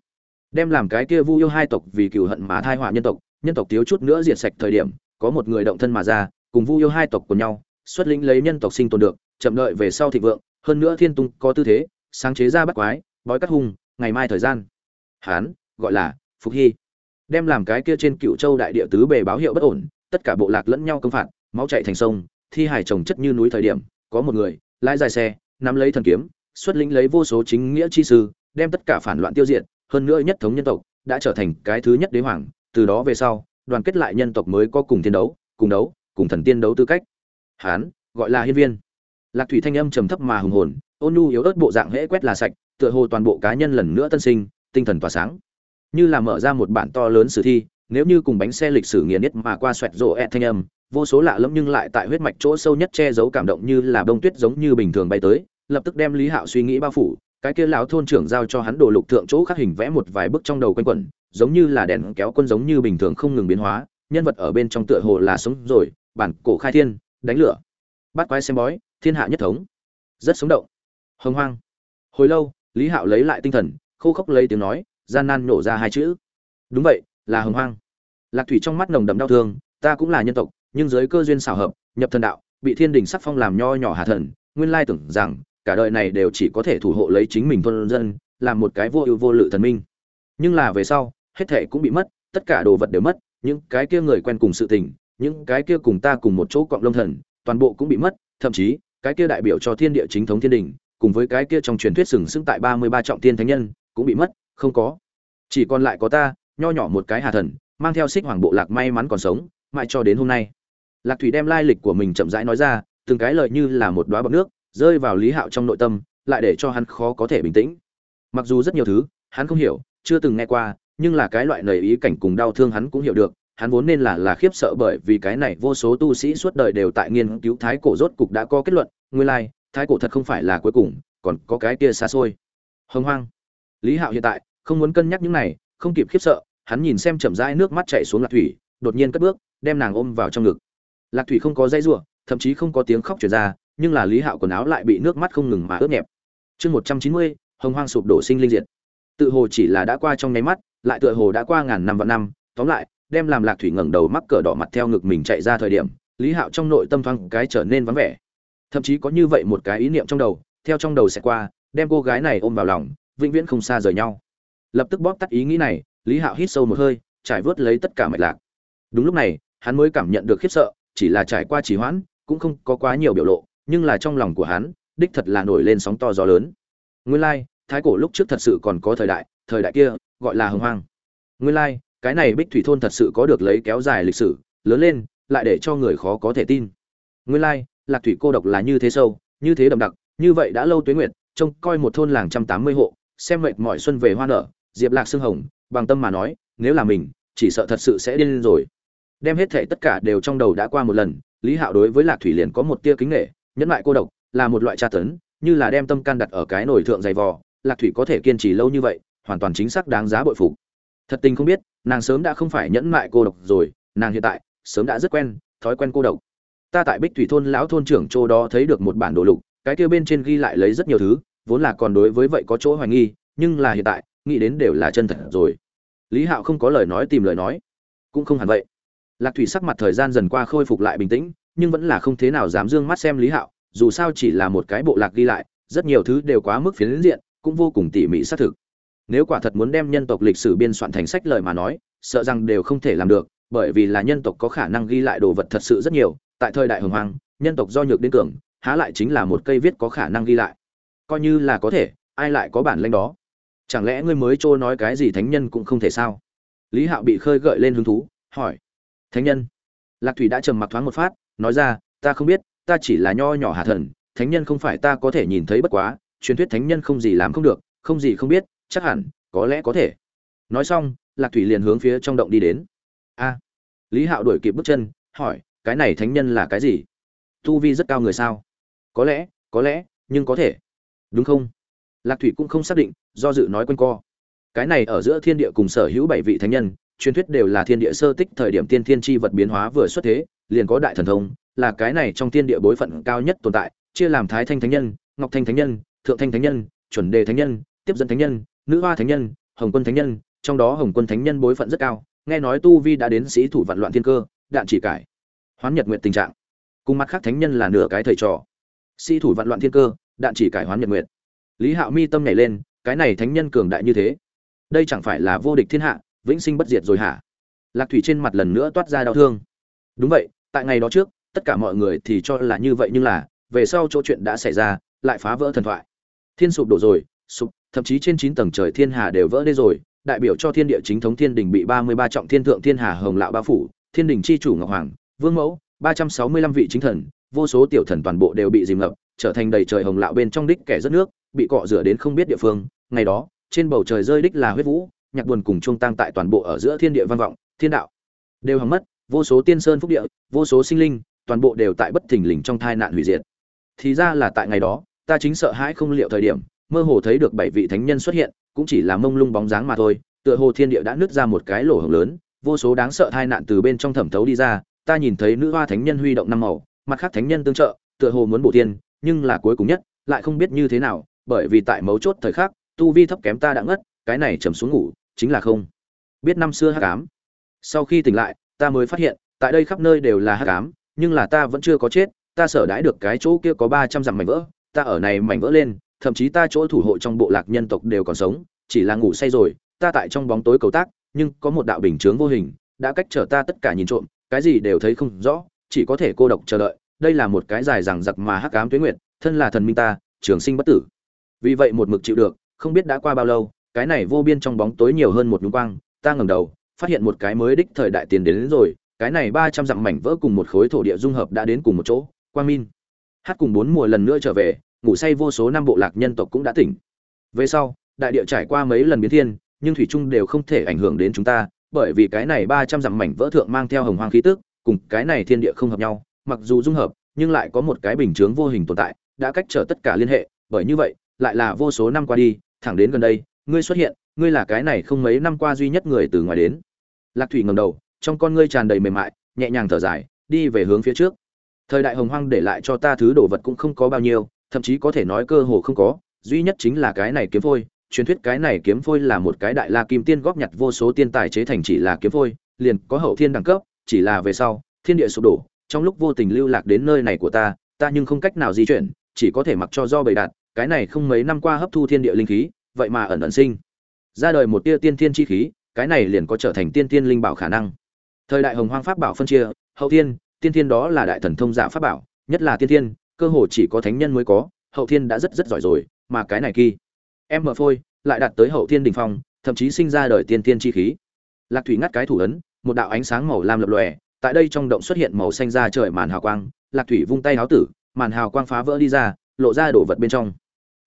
Đem làm cái kia vu yêu hai tộc vì cừu hận mà thai họa nhân tộc nhân tộc thiếu chút nữa diệt sạch thời điểm có một người động thân mà ra, cùng vu yêu hai tộc của nhau, xuất lĩnh lấy nhân tộc sinh tồn được, chậm đợi về sau thịnh vượng, hơn nữa thiên tung có tư thế, sáng chế ra bắt quái, bói cắt hung, ngày mai thời gian. Hán, gọi là phục hy. Đem làm cái kia trên cựu châu đại địa tứ bề báo hiệu bất ổn, tất cả bộ lạc lẫn nhau công phạt, máu chạy thành sông, thi hải trồng chất như núi thời điểm, có một người, lái dài xe, nắm lấy thần kiếm, xuất lĩnh lấy vô số chính nghĩa chi sư, đem tất cả phản loạn tiêu diệt, hơn nữa nhất thống nhân tộc, đã trở thành cái thứ nhất đế hoàng, từ đó về sau đoàn kết lại nhân tộc mới có cùng thiên đấu, cùng đấu, cùng thần tiên đấu tư cách. Hán, gọi là hiên viên. Lạc thủy thanh âm trầm thấp mà hùng hồn, ôn nhu yếu ớt bộ dạng hễ quét là sạch, tựa hồ toàn bộ cá nhân lần nữa tân sinh, tinh thần tỏa sáng. Như là mở ra một bản to lớn sử thi, nếu như cùng bánh xe lịch sử nghiền nhất mà qua xoẹt rộ ẹt thanh âm, vô số lạ lẫm nhưng lại tại huyết mạch chỗ sâu nhất che giấu cảm động như là bông tuyết giống như bình thường bay tới, lập tức đem lý hạo suy nghĩ bao phủ cái kia lão thôn trưởng giao cho hắn đồ lục thượng chỗ khắc hình vẽ một vài bức trong đầu quanh quẩn, giống như là đèn kéo quân giống như bình thường không ngừng biến hóa, nhân vật ở bên trong tựa hồ là sống rồi, bản cổ khai thiên, đánh lửa. Bắt quái xem bói, thiên hạ nhất thống. Rất sống động. Hồng hoang. Hồi lâu, lý hạo lấy lại tinh thần, khô khốc lấy tiếng nói, gian nan nổ ra hai chữ. Đúng vậy, là hồng hoang. Lạc thủy trong mắt nồng đậm đau thương, ta cũng là nhân tộc, nhưng dưới cơ duyên xảo hợp, nhập thần đạo, bị thiên đình sắc phong làm nho nhỏ hạ thần, nguyên lai tưởng rằng cả đời này đều chỉ có thể thủ hộ lấy chính mình thôn dân, làm một cái vô ưu vô lự thần minh. Nhưng là về sau, hết thệ cũng bị mất, tất cả đồ vật đều mất, những cái kia người quen cùng sự tình, những cái kia cùng ta cùng một chỗ cọng lông thần, toàn bộ cũng bị mất, thậm chí, cái kia đại biểu cho thiên địa chính thống thiên đình, cùng với cái kia trong truyền thuyết sừng sững tại ba mươi ba trọng thiên thánh nhân, cũng bị mất, không có. Chỉ còn lại có ta, nho nhỏ một cái hà thần, mang theo xích hoàng bộ lạc may mắn còn sống, mãi cho đến hôm nay. Lạc thủy đem lai lịch của mình chậm rãi nói ra, từng cái lợi như là một đoá bọc nước rơi vào lý hạo trong nội tâm, lại để cho hắn khó có thể bình tĩnh. Mặc dù rất nhiều thứ, hắn không hiểu, chưa từng nghe qua, nhưng là cái loại nầy ý cảnh cùng đau thương hắn cũng hiểu được, hắn vốn nên là là khiếp sợ bởi vì cái này vô số tu sĩ suốt đời đều tại nghiên cứu thái cổ rốt cục đã có kết luận, nguyên lai, thái cổ thật không phải là cuối cùng, còn có cái kia xa xôi. Hồng hoang. Lý hạo hiện tại, không muốn cân nhắc những này, không kịp khiếp sợ, hắn nhìn xem chậm rãi nước mắt chảy xuống lạc thủy, đột nhiên cất bước, đem nàng ôm vào trong ngực. Lạc thủy không có dây rủa, thậm chí không có tiếng khóc truyền ra nhưng là lý hạo quần áo lại bị nước mắt không ngừng mà ướt nhẹp. Chương một trăm chín mươi, hồng hoang sụp đổ sinh linh diệt. Tự hồ chỉ là đã qua trong nháy mắt, lại tựa hồ đã qua ngàn năm vạn năm, tóm lại, đem làm lạc thủy ngẩng đầu mắc cờ đỏ mặt theo ngực mình chạy ra thời điểm, lý hạo trong nội tâm thoáng cái trở nên vắng vẻ. Thậm chí có như vậy một cái ý niệm trong đầu, theo trong đầu sẽ qua, đem cô gái này ôm vào lòng, vĩnh viễn không xa rời nhau. Lập tức bóp tắt ý nghĩ này, lý hạo hít sâu một hơi, trải vớt lấy tất cả mạch lạc. Đúng lúc này, hắn mới cảm nhận được khiếp sợ, chỉ là trải qua trì hoãn, cũng không có quá nhiều biểu lộ nhưng là trong lòng của hắn, đích thật là nổi lên sóng to gió lớn. Nguyên lai, thái cổ lúc trước thật sự còn có thời đại thời đại kia, gọi là hồng hoang. Nguyên lai, cái này bích thủy thôn thật sự có được lấy kéo dài lịch sử, lớn lên, lại để cho người khó có thể tin. Nguyên lai, lạc thủy cô độc là như thế sâu, như thế đậm đặc, như vậy đã lâu tuế nguyệt, trông coi một thôn làng trăm tám mươi hộ, xem mệt mọi xuân về hoa nở, diệp lạc sương hồng, bằng tâm mà nói, nếu là mình, chỉ sợ thật sự sẽ điên lên rồi. Đem hết thệ tất cả đều trong đầu đã qua một lần, lý hạo đối với lạc thủy liền có một tia kính nghệ nhẫn lại cô độc là một loại tra tấn, như là đem tâm can đặt ở cái nồi thượng dày vò, lạc thủy có thể kiên trì lâu như vậy, hoàn toàn chính xác đáng giá bội phục. Thật tình không biết, nàng sớm đã không phải nhẫn mại cô độc rồi, nàng hiện tại sớm đã rất quen, thói quen cô độc. Ta tại bích thủy thôn lão thôn trưởng châu đó thấy được một bản đồ lục, cái kia bên trên ghi lại lấy rất nhiều thứ, vốn là còn đối với vậy có chỗ hoài nghi, nhưng là hiện tại, nghĩ đến đều là chân thật rồi. Lý hạo không có lời nói tìm lời nói. Cũng không hẳn vậy. Lạc thủy sắc mặt thời gian dần qua khôi phục lại bình tĩnh nhưng vẫn là không thế nào dám dương mắt xem lý hạo, dù sao chỉ là một cái bộ lạc ghi lại, rất nhiều thứ đều quá mức phiến diện, cũng vô cùng tỉ mỉ xác thực. Nếu quả thật muốn đem nhân tộc lịch sử biên soạn thành sách lời mà nói, sợ rằng đều không thể làm được, bởi vì là nhân tộc có khả năng ghi lại đồ vật thật sự rất nhiều, tại thời đại hồng hoang, nhân tộc do nhược đến cường, há lại chính là một cây viết có khả năng ghi lại. Coi như là có thể, ai lại có bản lanh đó? Chẳng lẽ ngươi mới trôi nói cái gì thánh nhân cũng không thể sao? Lý hạo bị khơi gợi lên hứng thú, hỏi. Thánh nhân. Lạc thủy đã trầm mặc thoáng một phát nói ra, ta không biết, ta chỉ là nho nhỏ hạ thần, thánh nhân không phải ta có thể nhìn thấy bất quá, truyền thuyết thánh nhân không gì làm không được, không gì không biết, chắc hẳn, có lẽ có thể. Nói xong, lạc thủy liền hướng phía trong động đi đến. A. Lý hạo đuổi kịp bước chân, hỏi, cái này thánh nhân là cái gì? Tu vi rất cao người sao? Có lẽ có lẽ, nhưng có thể. Đúng không? Lạc thủy cũng không xác định, do dự nói quanh co. Cái này ở giữa thiên địa cùng sở hữu bảy vị thánh nhân, truyền thuyết đều là thiên địa sơ tích thời điểm tiên thiên chi vật biến hóa vừa xuất thế liền có đại thần thông, là cái này trong thiên địa bối phận cao nhất tồn tại, chia làm thái thanh thánh nhân, ngọc thanh thánh nhân, thượng thanh thánh nhân, chuẩn đề thánh nhân, tiếp dẫn thánh nhân, nữ hoa thánh nhân, hồng quân thánh nhân, trong đó hồng quân thánh nhân bối phận rất cao, nghe nói tu vi đã đến sĩ thủ vạn loạn thiên cơ, đạn chỉ cải, hoán nhật nguyện tình trạng. Cùng mặt khác thánh nhân là nửa cái thầy trò. Sĩ thủ vạn loạn thiên cơ, đạn chỉ cải hoán nhật nguyện. Lý hạo mi tâm nhảy lên, cái này thánh nhân cường đại như thế, đây chẳng phải là vô địch thiên hạ, vĩnh sinh bất diệt rồi hả? Lạc thủy trên mặt lần nữa toát ra đau thương. Đúng vậy tại ngày đó trước, tất cả mọi người thì cho là như vậy nhưng là, về sau chỗ chuyện đã xảy ra, lại phá vỡ thần thoại. Thiên sụp đổ rồi, sụp, thậm chí trên chín tầng trời thiên hà đều vỡ đê rồi, đại biểu cho thiên địa chính thống thiên đình bị ba mươi ba trọng thiên thượng thiên hà hồng lạo ba phủ, thiên đình chi chủ ngọc hoàng, vương mẫu, ba trăm sáu mươi lăm vị chính thần, vô số tiểu thần toàn bộ đều bị dìm ngập, trở thành đầy trời hồng lạo bên trong đích kẻ rất nước, bị cọ rửa đến không biết địa phương. Ngày đó, trên bầu trời rơi đích là huyết vũ, nhạc buồn cùng trung tăng tại toàn bộ ở giữa thiên địa văn vọng, thiên đạo đều hằng mất vô số tiên sơn phúc địa, vô số sinh linh, toàn bộ đều tại bất thình lình trong tai nạn hủy diệt. Thì ra là tại ngày đó, ta chính sợ hãi không liệu thời điểm, mơ hồ thấy được bảy vị thánh nhân xuất hiện, cũng chỉ là mông lung bóng dáng mà thôi, tựa hồ thiên địa đã nứt ra một cái lỗ hổng lớn, vô số đáng sợ tai nạn từ bên trong thẩm thấu đi ra, ta nhìn thấy nữ hoa thánh nhân huy động năm màu, mặt khác thánh nhân tương trợ, tựa hồ muốn bổ tiên, nhưng là cuối cùng nhất, lại không biết như thế nào, bởi vì tại mấu chốt thời khắc, tu vi thấp kém ta đã ngất, cái này trầm xuống ngủ, chính là không. Biết năm xưa hắc ám. Sau khi tỉnh lại ta mới phát hiện, tại đây khắp nơi đều là hắc ám, nhưng là ta vẫn chưa có chết, ta sở đãi được cái chỗ kia có ba trăm dặm mảnh vỡ, ta ở này mảnh vỡ lên, thậm chí ta chỗ thủ hộ trong bộ lạc nhân tộc đều còn sống, chỉ là ngủ say rồi, ta tại trong bóng tối cầu tác, nhưng có một đạo bình chướng vô hình, đã cách trở ta tất cả nhìn trộm, cái gì đều thấy không rõ, chỉ có thể cô độc chờ đợi, đây là một cái dài rằng giặc mà hắc ám tuyến nguyệt, thân là thần minh ta, trường sinh bất tử. Vì vậy một mực chịu được, không biết đã qua bao lâu, cái này vô biên trong bóng tối nhiều hơn một nhúng quang, ta ngẩng đầu phát hiện một cái mới đích thời đại tiền đến, đến rồi cái này ba trăm dặm mảnh vỡ cùng một khối thổ địa dung hợp đã đến cùng một chỗ quang Minh. Hát cùng bốn mùa lần nữa trở về ngủ say vô số năm bộ lạc nhân tộc cũng đã tỉnh. Về sau đại địa trải qua mấy lần biến thiên nhưng thủy trung đều không thể ảnh hưởng đến chúng ta bởi vì cái này ba trăm dặm mảnh vỡ thượng mang theo hồng hoang khí tức cùng cái này thiên địa không hợp nhau mặc dù dung hợp nhưng lại có một cái bình chướng vô hình tồn tại đã cách trở tất cả liên hệ bởi như vậy lại là vô số năm qua đi thẳng đến gần đây ngươi xuất hiện ngươi là cái này không mấy năm qua duy nhất người từ ngoài đến. Lạc thủy ngầm đầu, trong con ngươi tràn đầy mềm mại, nhẹ nhàng thở dài, đi về hướng phía trước. Thời đại hồng hoang để lại cho ta thứ đồ vật cũng không có bao nhiêu, thậm chí có thể nói cơ hồ không có, duy nhất chính là cái này kiếm phôi. Truyền thuyết cái này kiếm phôi là một cái đại la kim tiên góp nhặt vô số tiên tài chế thành chỉ là kiếm phôi, liền có hậu thiên đẳng cấp, chỉ là về sau, thiên địa sụp đổ, trong lúc vô tình lưu lạc đến nơi này của ta ta nhưng không cách nào di chuyển, chỉ có thể mặc cho do bầy đạt cái này không mấy năm qua hấp thu thiên địa linh khí, vậy mà ẩn ẩn sinh ra đời một tia tiên thiên chi khí, cái này liền có trở thành tiên thiên linh bảo khả năng. Thời đại hồng hoang pháp bảo phân chia, hậu thiên, tiên thiên đó là đại thần thông giả pháp bảo, nhất là tiên thiên, cơ hồ chỉ có thánh nhân mới có, hậu thiên đã rất rất giỏi rồi, mà cái này kỳ. Em mở phôi, lại đạt tới hậu thiên đỉnh phong, thậm chí sinh ra đời tiên thiên chi khí. Lạc thủy ngắt cái thủ ấn, một đạo ánh sáng màu lam lập lòe, tại đây trong động xuất hiện màu xanh ra trời màn hào quang, lạc thủy vung tay háo tử, màn hào quang phá vỡ đi ra, lộ ra đồ vật bên trong.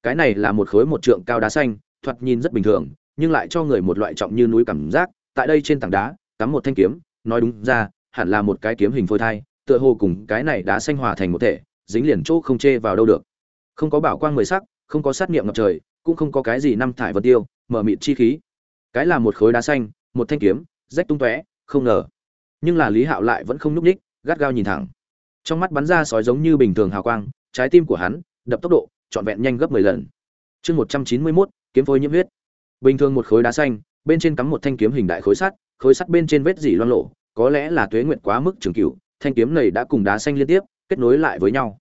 Cái này là một khối một trượng cao đá xanh, thoạt nhìn rất bình thường nhưng lại cho người một loại trọng như núi cảm giác, tại đây trên tảng đá, cắm một thanh kiếm, nói đúng ra, hẳn là một cái kiếm hình phôi thai, tựa hồ cùng cái này đá xanh hòa thành một thể, dính liền chỗ không chê vào đâu được. Không có bảo quang mười sắc, không có sát niệm ngập trời, cũng không có cái gì năm thải vật tiêu, mở mịt chi khí. Cái là một khối đá xanh, một thanh kiếm, rách tung tóe, không ngờ. Nhưng là lý hạo lại vẫn không nhúc ních gắt gao nhìn thẳng. Trong mắt bắn ra sói giống như bình thường hào quang, trái tim của hắn đập tốc độ, trọn vẹn nhanh gấp mười lần. Chương một trăm chín mươi mốt, kiếm phôi nhiễm huyết bình thường một khối đá xanh, bên trên cắm một thanh kiếm hình đại khối sắt khối sắt bên trên vết dỉ loang lộ có lẽ là tuế nguyện quá mức trường cửu, thanh kiếm này đã cùng đá xanh liên tiếp, kết nối lại với nhau.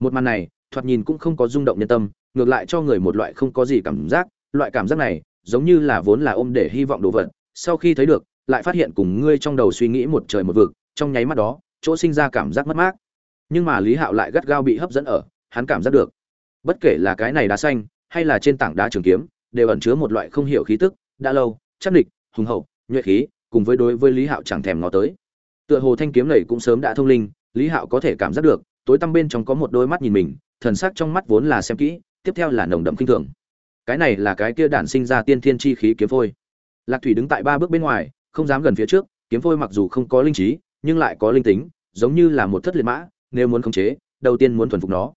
Một màn này, thoạt nhìn cũng không có rung động nhân tâm, ngược lại cho người một loại không có gì cảm giác, loại cảm giác này, giống như là vốn là ôm để hy vọng đồ vật, sau khi thấy được, lại phát hiện cùng ngươi trong đầu suy nghĩ một trời một vực, trong nháy mắt đó, chỗ sinh ra cảm giác mất mát. Nhưng mà lý hạo lại gắt gao bị hấp dẫn ở, hắn cảm giác được, bất kể là cái này đá xanh, hay là trên tảng đá trường kiếm đều ẩn chứa một loại không hiểu khí tức, đã lâu, chắc địch hùng hậu, nhuệ khí, cùng với đối với lý hạo chẳng thèm ngó tới. Tựa hồ thanh kiếm này cũng sớm đã thông linh, lý hạo có thể cảm giác được, tối tăm bên trong có một đôi mắt nhìn mình, thần sắc trong mắt vốn là xem kỹ, tiếp theo là nồng đậm kinh thường. Cái này là cái kia đản sinh ra tiên thiên chi khí kiếm phôi. Lạc thủy đứng tại ba bước bên ngoài, không dám gần phía trước, kiếm phôi mặc dù không có linh trí, nhưng lại có linh tính, giống như là một thất liệt mã, nếu muốn khống chế, đầu tiên muốn thuần phục nó.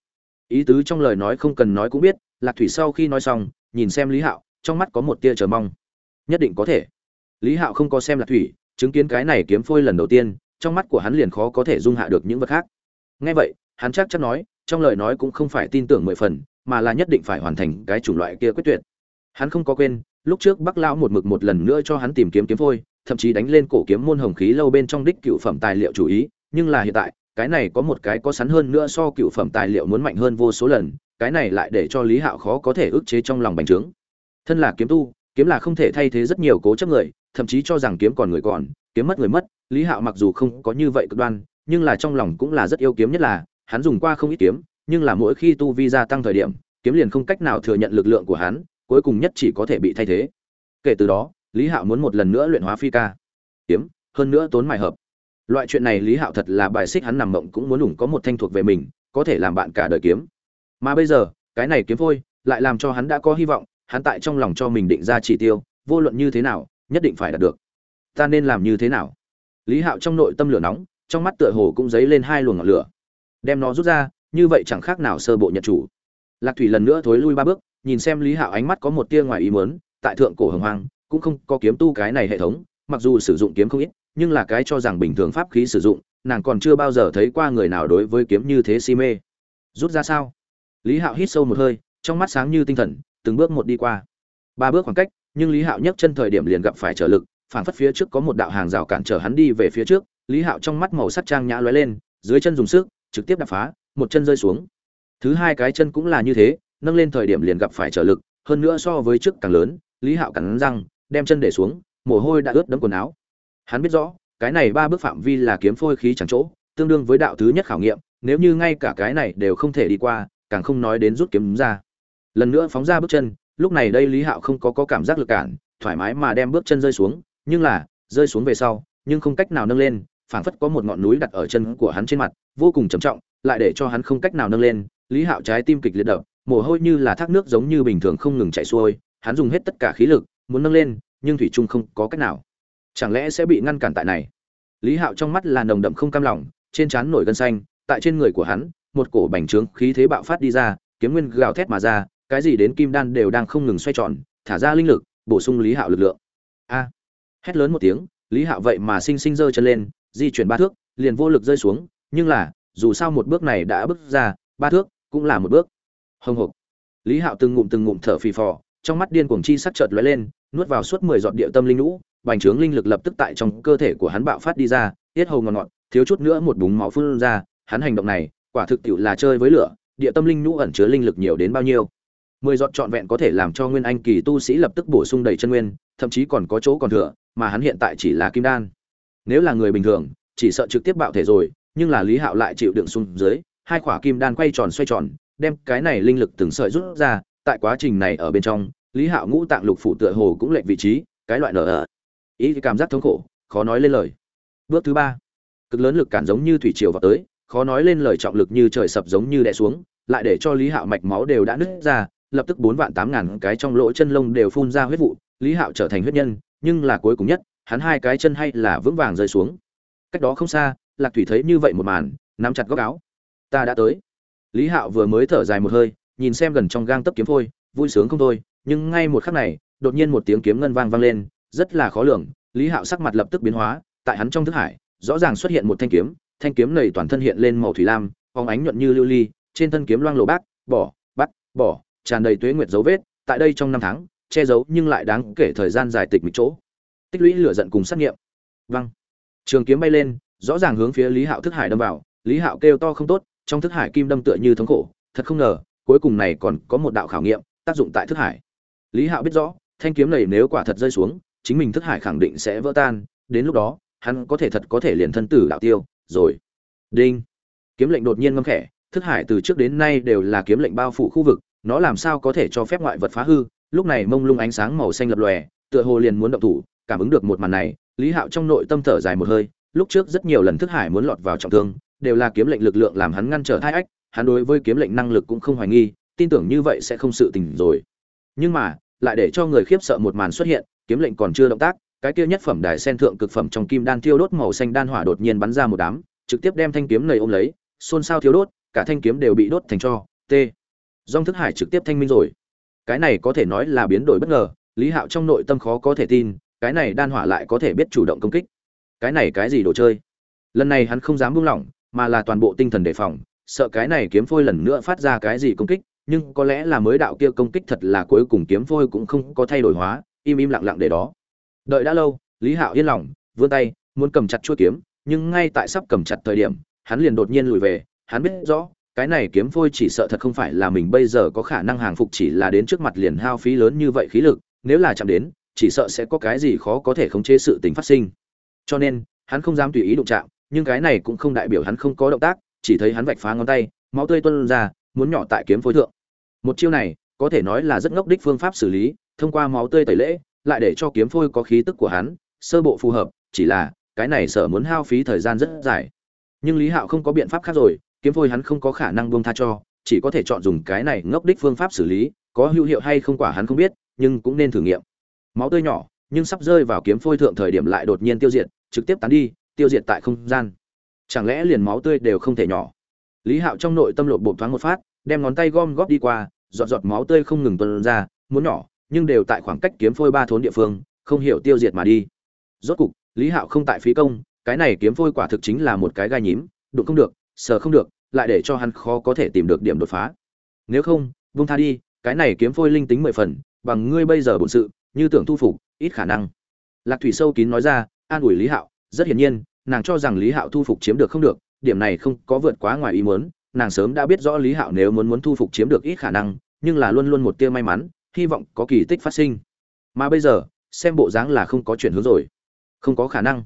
Ý tứ trong lời nói không cần nói cũng biết, lạc thủy sau khi nói xong nhìn xem lý hạo, trong mắt có một tia chờ mong. Nhất định có thể. Lý hạo không có xem lạc thủy, chứng kiến cái này kiếm phôi lần đầu tiên, trong mắt của hắn liền khó có thể dung hạ được những vật khác. Ngay vậy, hắn chắc chắn nói, trong lời nói cũng không phải tin tưởng mười phần, mà là nhất định phải hoàn thành cái chủng loại kia quyết tuyệt. Hắn không có quên, lúc trước bắc lão một mực một lần nữa cho hắn tìm kiếm kiếm phôi, thậm chí đánh lên cổ kiếm môn hồng khí lâu bên trong đích cựu phẩm tài liệu chủ ý, nhưng là hiện tại, cái này có một cái có sắn hơn nữa so cựu phẩm tài liệu muốn mạnh hơn vô số lần cái này lại để cho lý hạo khó có thể ức chế trong lòng bành trướng. Thân là kiếm tu, kiếm là không thể thay thế rất nhiều cố chấp người, thậm chí cho rằng kiếm còn người còn, kiếm mất người mất, lý hạo mặc dù không có như vậy cực đoan, nhưng là trong lòng cũng là rất yêu kiếm nhất là, hắn dùng qua không ít kiếm, nhưng là mỗi khi tu vi gia tăng thời điểm, kiếm liền không cách nào thừa nhận lực lượng của hắn, cuối cùng nhất chỉ có thể bị thay thế. Kể từ đó, lý hạo muốn một lần nữa luyện hóa phi ca. Kiếm, hơn nữa tốn mài hợp. Loại chuyện này lý hạo thật là bài xích hắn nằm mộng cũng muốn đủng có một thanh thuộc về mình, có thể làm bạn cả đời kiếm mà bây giờ, cái này kiếm phôi lại làm cho hắn đã có hy vọng, hắn tại trong lòng cho mình định ra chỉ tiêu, vô luận như thế nào, nhất định phải đạt được. Ta nên làm như thế nào? Lý hạo trong nội tâm lửa nóng, trong mắt tựa hồ cũng dấy lên hai luồng ngọn lửa. Đem nó rút ra, như vậy chẳng khác nào sơ bộ nhận chủ. Lạc thủy lần nữa thối lui ba bước, nhìn xem lý hạo ánh mắt có một tia ngoài ý mớn tại thượng cổ hồng hoang, cũng không có kiếm tu cái này hệ thống, mặc dù sử dụng kiếm không ít, nhưng là cái cho rằng bình thường pháp khí sử dụng, nàng còn chưa bao giờ thấy qua người nào đối với kiếm như thế si mê. Rút ra sao? Lý hạo hít sâu một hơi, trong mắt sáng như tinh thần, từng bước một đi qua. Ba bước khoảng cách, nhưng lý hạo nhấc chân thời điểm liền gặp phải trở lực phảng phất phía trước có một đạo hàng rào cản trở hắn đi về phía trước. Lý hạo trong mắt màu sắc trang nhã lóe lên, dưới chân dùng sức, trực tiếp đập phá, một chân rơi xuống. Thứ hai cái chân cũng là như thế, nâng lên thời điểm liền gặp phải trở lực, hơn nữa so với trước càng lớn, lý hạo cắn răng, đem chân để xuống, mồ hôi đã ướt đẫm quần áo. Hắn biết rõ, cái này ba bước phạm vi là kiếm phôi khí chẳng chỗ, tương đương với đạo thứ nhất khảo nghiệm, nếu như ngay cả cái này đều không thể đi qua càng không nói đến rút kiếm ra. Lần nữa phóng ra bước chân lúc này đây lý hạo không có, có cảm giác lực cản thoải mái mà đem bước chân rơi xuống nhưng là rơi xuống về sau nhưng không cách nào nâng lên phảng phất có một ngọn núi đặt ở chân của hắn trên mặt vô cùng trầm trọng lại để cho hắn không cách nào nâng lên lý hạo trái tim kịch liệt đập mồ hôi như là thác nước giống như bình thường không ngừng chảy xuôi hắn dùng hết tất cả khí lực muốn nâng lên nhưng thủy trung không có cách nào. Chẳng lẽ sẽ bị ngăn cản tại này? Lý hạo trong mắt là nồng đậm không cam lòng trên trán nổi gân xanh tại trên người của hắn một cổ bành trướng khí thế bạo phát đi ra kiếm nguyên gào thét mà ra cái gì đến kim đan đều đang không ngừng xoay tròn thả ra linh lực bổ sung lý hạo lực lượng. A! Hét lớn một tiếng lý hạo vậy mà sinh sinh giơ chân lên di chuyển ba thước liền vô lực rơi xuống nhưng là dù sao một bước này đã bước ra ba thước cũng là một bước. Hồng hộc. Lý hạo từng ngụm từng ngụm thở phì phò trong mắt điên cuồng chi sắc chợt lóe lên nuốt vào suốt mười giọt địa tâm linh nũ, bành trướng linh lực lập tức tại trong cơ thể của hắn bạo phát đi ra tiết hầu ngọt ngọt thiếu chút nữa một búng máu phun ra hắn hành động này quả thực tiệu là chơi với lửa, địa tâm linh nhũ ẩn chứa linh lực nhiều đến bao nhiêu. Mười giọt trọn vẹn có thể làm cho nguyên anh kỳ tu sĩ lập tức bổ sung đầy chân nguyên, thậm chí còn có chỗ còn thừa, mà hắn hiện tại chỉ là kim đan. Nếu là người bình thường, chỉ sợ trực tiếp bạo thể rồi, nhưng là lý hạo lại chịu đựng xung dưới, hai quả kim đan quay tròn xoay tròn, đem cái này linh lực từng sợi rút ra, tại quá trình này ở bên trong, lý hạo ngũ tạng lục phủ tựa hồ cũng lệch vị trí, cái loại nở ở ý cảm giác thống khổ, khó nói lên lời. Bước thứ ba. Cực lớn lực cản giống như thủy triều vào tới khó nói lên lời trọng lực như trời sập giống như đè xuống, lại để cho lý hạo mạch máu đều đã nứt ra, lập tức bốn vạn tám ngàn cái trong lỗ chân lông đều phun ra huyết vụ, lý hạo trở thành huyết nhân, nhưng là cuối cùng nhất, hắn hai cái chân hay là vững vàng rơi xuống. Cách đó không xa, lạc thủy thấy như vậy một màn, nắm chặt góc áo. Ta đã tới. Lý hạo vừa mới thở dài một hơi, nhìn xem gần trong gang tấp kiếm phôi, vui sướng không thôi, nhưng ngay một khắc này, đột nhiên một tiếng kiếm ngân vang vang lên, rất là khó lường, lý hạo sắc mặt lập tức biến hóa, tại hắn trong thức hải, rõ ràng xuất hiện một thanh kiếm thanh kiếm này toàn thân hiện lên màu thủy lam phóng ánh nhuận như lưu ly, trên thân kiếm loang lổ bác, bỏ bắt bỏ, tràn đầy tuế nguyệt dấu vết, tại đây trong năm tháng, che giấu nhưng lại đáng kể thời gian dài tịch mịch chỗ. Tích lũy lửa giận cùng sát nghiệm. Văng trường kiếm bay lên, rõ ràng hướng phía lý hạo thức hải đâm vào. Lý hạo kêu to không tốt, trong thức hải kim đâm tựa như thống khổ. Thật không ngờ, cuối cùng này còn có một đạo khảo nghiệm, tác dụng tại thức hải. Lý hạo biết rõ, thanh kiếm này nếu quả thật rơi xuống, chính mình thức hải khẳng định sẽ vỡ tan. Đến lúc đó, hắn có thể thật có thể liền thân tử đạo tiêu rồi. Đinh. Kiếm lệnh đột nhiên ngâm khẽ, thức hải từ trước đến nay đều là kiếm lệnh bao phủ khu vực, nó làm sao có thể cho phép ngoại vật phá hư? Lúc này mông lung ánh sáng màu xanh lập lòe, tựa hồ liền muốn động thủ, cảm ứng được một màn này, lý hạo trong nội tâm thở dài một hơi, lúc trước rất nhiều lần thức hải muốn lọt vào trọng thương, đều là kiếm lệnh lực lượng làm hắn ngăn trở thai ách, hắn đối với kiếm lệnh năng lực cũng không hoài nghi, tin tưởng như vậy sẽ không sự tình rồi. Nhưng mà, lại để cho người khiếp sợ một màn xuất hiện, kiếm lệnh còn chưa động tác cái kia nhất phẩm đài sen thượng cực phẩm trong kim đan thiêu đốt màu xanh đan hỏa đột nhiên bắn ra một đám, trực tiếp đem thanh kiếm này ôm lấy, xôn xao thiếu đốt, cả thanh kiếm đều bị đốt thành cho t Dung thức hải trực tiếp thanh minh rồi. Cái này có thể nói là biến đổi bất ngờ, lý hạo trong nội tâm khó có thể tin, cái này đan hỏa lại có thể biết chủ động công kích. Cái này cái gì đồ chơi? Lần này hắn không dám buông lỏng, mà là toàn bộ tinh thần đề phòng, sợ cái này kiếm phôi lần nữa phát ra cái gì công kích, nhưng có lẽ là mới đạo kia công kích thật là cuối cùng kiếm phôi cũng không có thay đổi hóa, im im lặng lặng để đó đợi đã lâu, lý hạo yên lòng, vươn tay, muốn cầm chặt chuôi kiếm, nhưng ngay tại sắp cầm chặt thời điểm, hắn liền đột nhiên lùi về, hắn biết rõ, cái này kiếm phôi chỉ sợ thật không phải là mình bây giờ có khả năng hàng phục chỉ là đến trước mặt liền hao phí lớn như vậy khí lực, nếu là chạm đến, chỉ sợ sẽ có cái gì khó có thể khống chế sự tình phát sinh. Cho nên, hắn không dám tùy ý đụng chạm, nhưng cái này cũng không đại biểu hắn không có động tác, chỉ thấy hắn vạch phá ngón tay, máu tươi tuôn ra, muốn nhỏ tại kiếm phôi thượng. Một chiêu này, có thể nói là rất ngốc đích phương pháp xử lý, thông qua máu tươi tẩy lễ lại để cho kiếm phôi có khí tức của hắn, sơ bộ phù hợp, chỉ là, cái này sở muốn hao phí thời gian rất dài. Nhưng lý hạo không có biện pháp khác rồi, kiếm phôi hắn không có khả năng buông tha cho, chỉ có thể chọn dùng cái này ngốc đích phương pháp xử lý, có hữu hiệu hay không quả hắn không biết, nhưng cũng nên thử nghiệm. Máu tươi nhỏ, nhưng sắp rơi vào kiếm phôi thượng thời điểm lại đột nhiên tiêu diệt, trực tiếp tán đi, tiêu diệt tại không gian. Chẳng lẽ liền máu tươi đều không thể nhỏ? Lý hạo trong nội tâm lột bộ thoáng một phát, đem ngón tay gom góp đi qua, giọt giọt máu tươi không ngừng tuôn ra, muốn nhỏ nhưng đều tại khoảng cách kiếm phôi ba thốn địa phương, không hiểu tiêu diệt mà đi. Rốt cục, lý hạo không tại phí công, cái này kiếm phôi quả thực chính là một cái gai nhím, đụng không được, sờ không được, lại để cho hắn khó có thể tìm được điểm đột phá. Nếu không vung tha đi, cái này kiếm phôi linh tính mười phần, bằng ngươi bây giờ bổn sự, như tưởng thu phục, ít khả năng. Lạc thủy sâu kín nói ra, an ủi lý hạo, rất hiển nhiên, nàng cho rằng lý hạo thu phục chiếm được không được, điểm này không có vượt quá ngoài ý muốn, nàng sớm đã biết rõ lý hạo nếu muốn muốn thu phục chiếm được ít khả năng, nhưng là luôn luôn một tia may mắn hy vọng có kỳ tích phát sinh. Mà bây giờ xem bộ dáng là không có chuyển hướng rồi. Không có khả năng.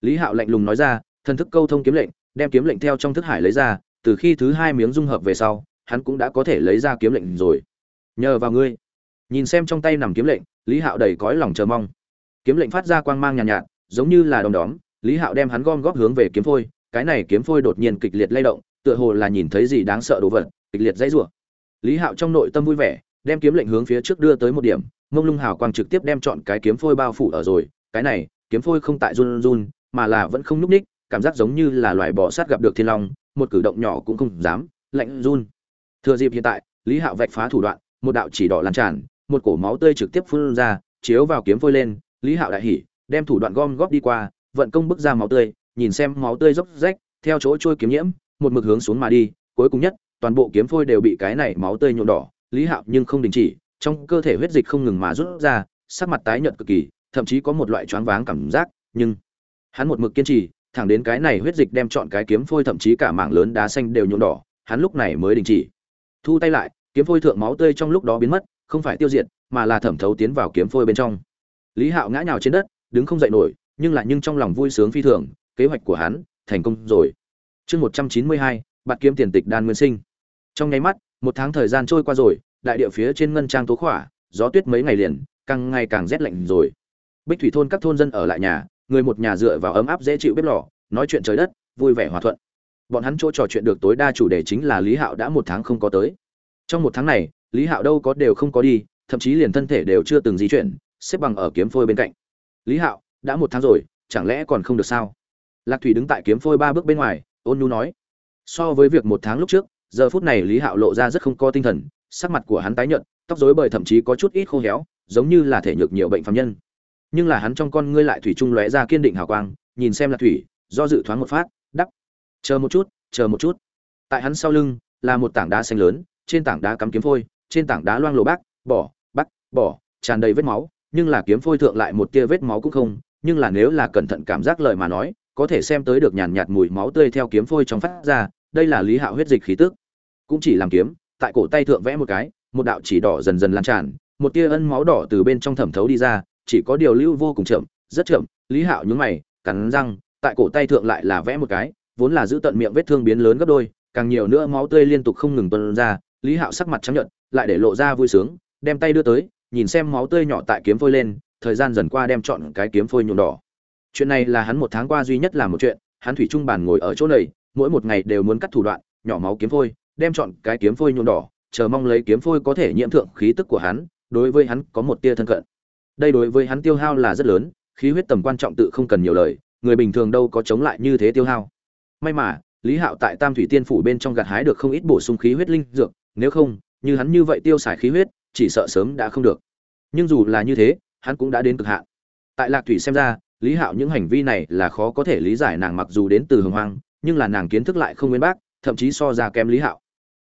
Lý hạo lạnh lùng nói ra thần thức câu thông kiếm lệnh đem kiếm lệnh theo trong thức hải lấy ra từ khi thứ hai miếng dung hợp về sau hắn cũng đã có thể lấy ra kiếm lệnh rồi. Nhờ vào ngươi. Nhìn xem trong tay nằm kiếm lệnh lý hạo đầy cõi lòng chờ mong. Kiếm lệnh phát ra quang mang nhàn nhạt, nhạt giống như là đom đóm lý hạo đem hắn gom góp hướng về kiếm phôi cái này kiếm phôi đột nhiên kịch liệt lay động tựa hồ là nhìn thấy gì đáng sợ đồ vật kịch liệt dãy rủa. Lý hạo trong nội tâm vui vẻ đem kiếm lệnh hướng phía trước đưa tới một điểm, mông lung hào quang trực tiếp đem chọn cái kiếm phôi bao phủ ở rồi, cái này, kiếm phôi không tại run run, mà là vẫn không nhúc ních cảm giác giống như là loài bò sát gặp được thiên long, một cử động nhỏ cũng không dám, lạnh run. Thừa dịp hiện tại, lý hạo vạch phá thủ đoạn, một đạo chỉ đỏ lan tràn, một cổ máu tươi trực tiếp phun ra, chiếu vào kiếm phôi lên, lý hạo đại hỉ, đem thủ đoạn gom góp đi qua, vận công bức ra máu tươi, nhìn xem máu tươi dốc rách, theo chỗ trôi kiếm nhiễm, một mực hướng xuống mà đi, cuối cùng nhất, toàn bộ kiếm phôi đều bị cái này máu tươi nhuộm đỏ lý hạo nhưng không đình chỉ, trong cơ thể huyết dịch không ngừng mà rút ra, sắc mặt tái nhợt cực kỳ, thậm chí có một loại choáng váng cảm giác, nhưng hắn một mực kiên trì, thẳng đến cái này huyết dịch đem chọn cái kiếm phôi thậm chí cả mảng lớn đá xanh đều nhuộm đỏ, hắn lúc này mới đình chỉ. Thu tay lại, kiếm phôi thượng máu tươi trong lúc đó biến mất, không phải tiêu diệt, mà là thẩm thấu tiến vào kiếm phôi bên trong. Lý hạo ngã nhào trên đất, đứng không dậy nổi, nhưng lại nhưng trong lòng vui sướng phi thường, kế hoạch của hắn thành công rồi. Chương một trăm chín mươi hai, bạt kiếm tiền tịch đan nguyên sinh. Trong nháy mắt một tháng thời gian trôi qua rồi, đại địa phía trên ngân trang tố khỏa, gió tuyết mấy ngày liền, càng ngày càng rét lạnh rồi. Bích thủy thôn các thôn dân ở lại nhà, người một nhà dựa vào ấm áp dễ chịu bếp lò, nói chuyện trời đất, vui vẻ hòa thuận. Bọn hắn chỗ trò chuyện được tối đa chủ đề chính là lý hạo đã một tháng không có tới. Trong một tháng này, lý hạo đâu có đều không có đi, thậm chí liền thân thể đều chưa từng di chuyển, xếp bằng ở kiếm phôi bên cạnh. Lý hạo, đã một tháng rồi, chẳng lẽ còn không được sao? Lạc thủy đứng tại kiếm phôi ba bước bên ngoài, ôn nhu nói. So với việc một tháng lúc trước giờ phút này lý hạo lộ ra rất không có tinh thần, sắc mặt của hắn tái nhợt, tóc rối bời thậm chí có chút ít khô héo, giống như là thể nhược nhiều bệnh phạm nhân. Nhưng là hắn trong con ngươi lại thủy trung lóe ra kiên định hào quang, nhìn xem là thủy, do dự thoáng một phát, đắp. Chờ một chút, chờ một chút. Tại hắn sau lưng, là một tảng đá xanh lớn, trên tảng đá cắm kiếm phôi, trên tảng đá loang lộ bác, bỏ bắt bỏ, tràn đầy vết máu, nhưng là kiếm phôi thượng lại một tia vết máu cũng không, nhưng là nếu là cẩn thận cảm giác lời mà nói, có thể xem tới được nhàn nhạt mùi máu tươi theo kiếm phôi trong phát ra, đây là lý hạo huyết dịch khí tức cũng chỉ làm kiếm, tại cổ tay thượng vẽ một cái, một đạo chỉ đỏ dần dần lan tràn, một tia ân máu đỏ từ bên trong thẩm thấu đi ra, chỉ có điều lưu vô cùng chậm, rất chậm, lý hạo nhún mày, cắn răng, tại cổ tay thượng lại là vẽ một cái, vốn là giữ tận miệng vết thương biến lớn gấp đôi, càng nhiều nữa máu tươi liên tục không ngừng tuôn ra, lý hạo sắc mặt trắng nhợt, lại để lộ ra vui sướng, đem tay đưa tới, nhìn xem máu tươi nhỏ tại kiếm phôi lên, thời gian dần qua đem chọn cái kiếm phôi nhuộm đỏ. Chuyện này là hắn một tháng qua duy nhất làm một chuyện, hắn thủy trung bàn ngồi ở chỗ này, mỗi một ngày đều muốn cắt thủ đoạn, nhỏ máu kiếm phôi đem chọn cái kiếm phôi nhuộm đỏ, chờ mong lấy kiếm phôi có thể nhiễm thượng khí tức của hắn, đối với hắn có một tia thân cận. Đây đối với hắn tiêu hao là rất lớn, khí huyết tầm quan trọng tự không cần nhiều lời, người bình thường đâu có chống lại như thế tiêu hao. May mà, lý hạo tại tam thủy tiên phủ bên trong gặt hái được không ít bổ sung khí huyết linh dược, nếu không, như hắn như vậy tiêu xài khí huyết, chỉ sợ sớm đã không được. Nhưng dù là như thế, hắn cũng đã đến cực hạn. Tại lạc thủy xem ra, lý hạo những hành vi này là khó có thể lý giải nàng mặc dù đến từ hồng hoang, nhưng là nàng kiến thức lại không nguyên bác, thậm chí so ra kém lý hạo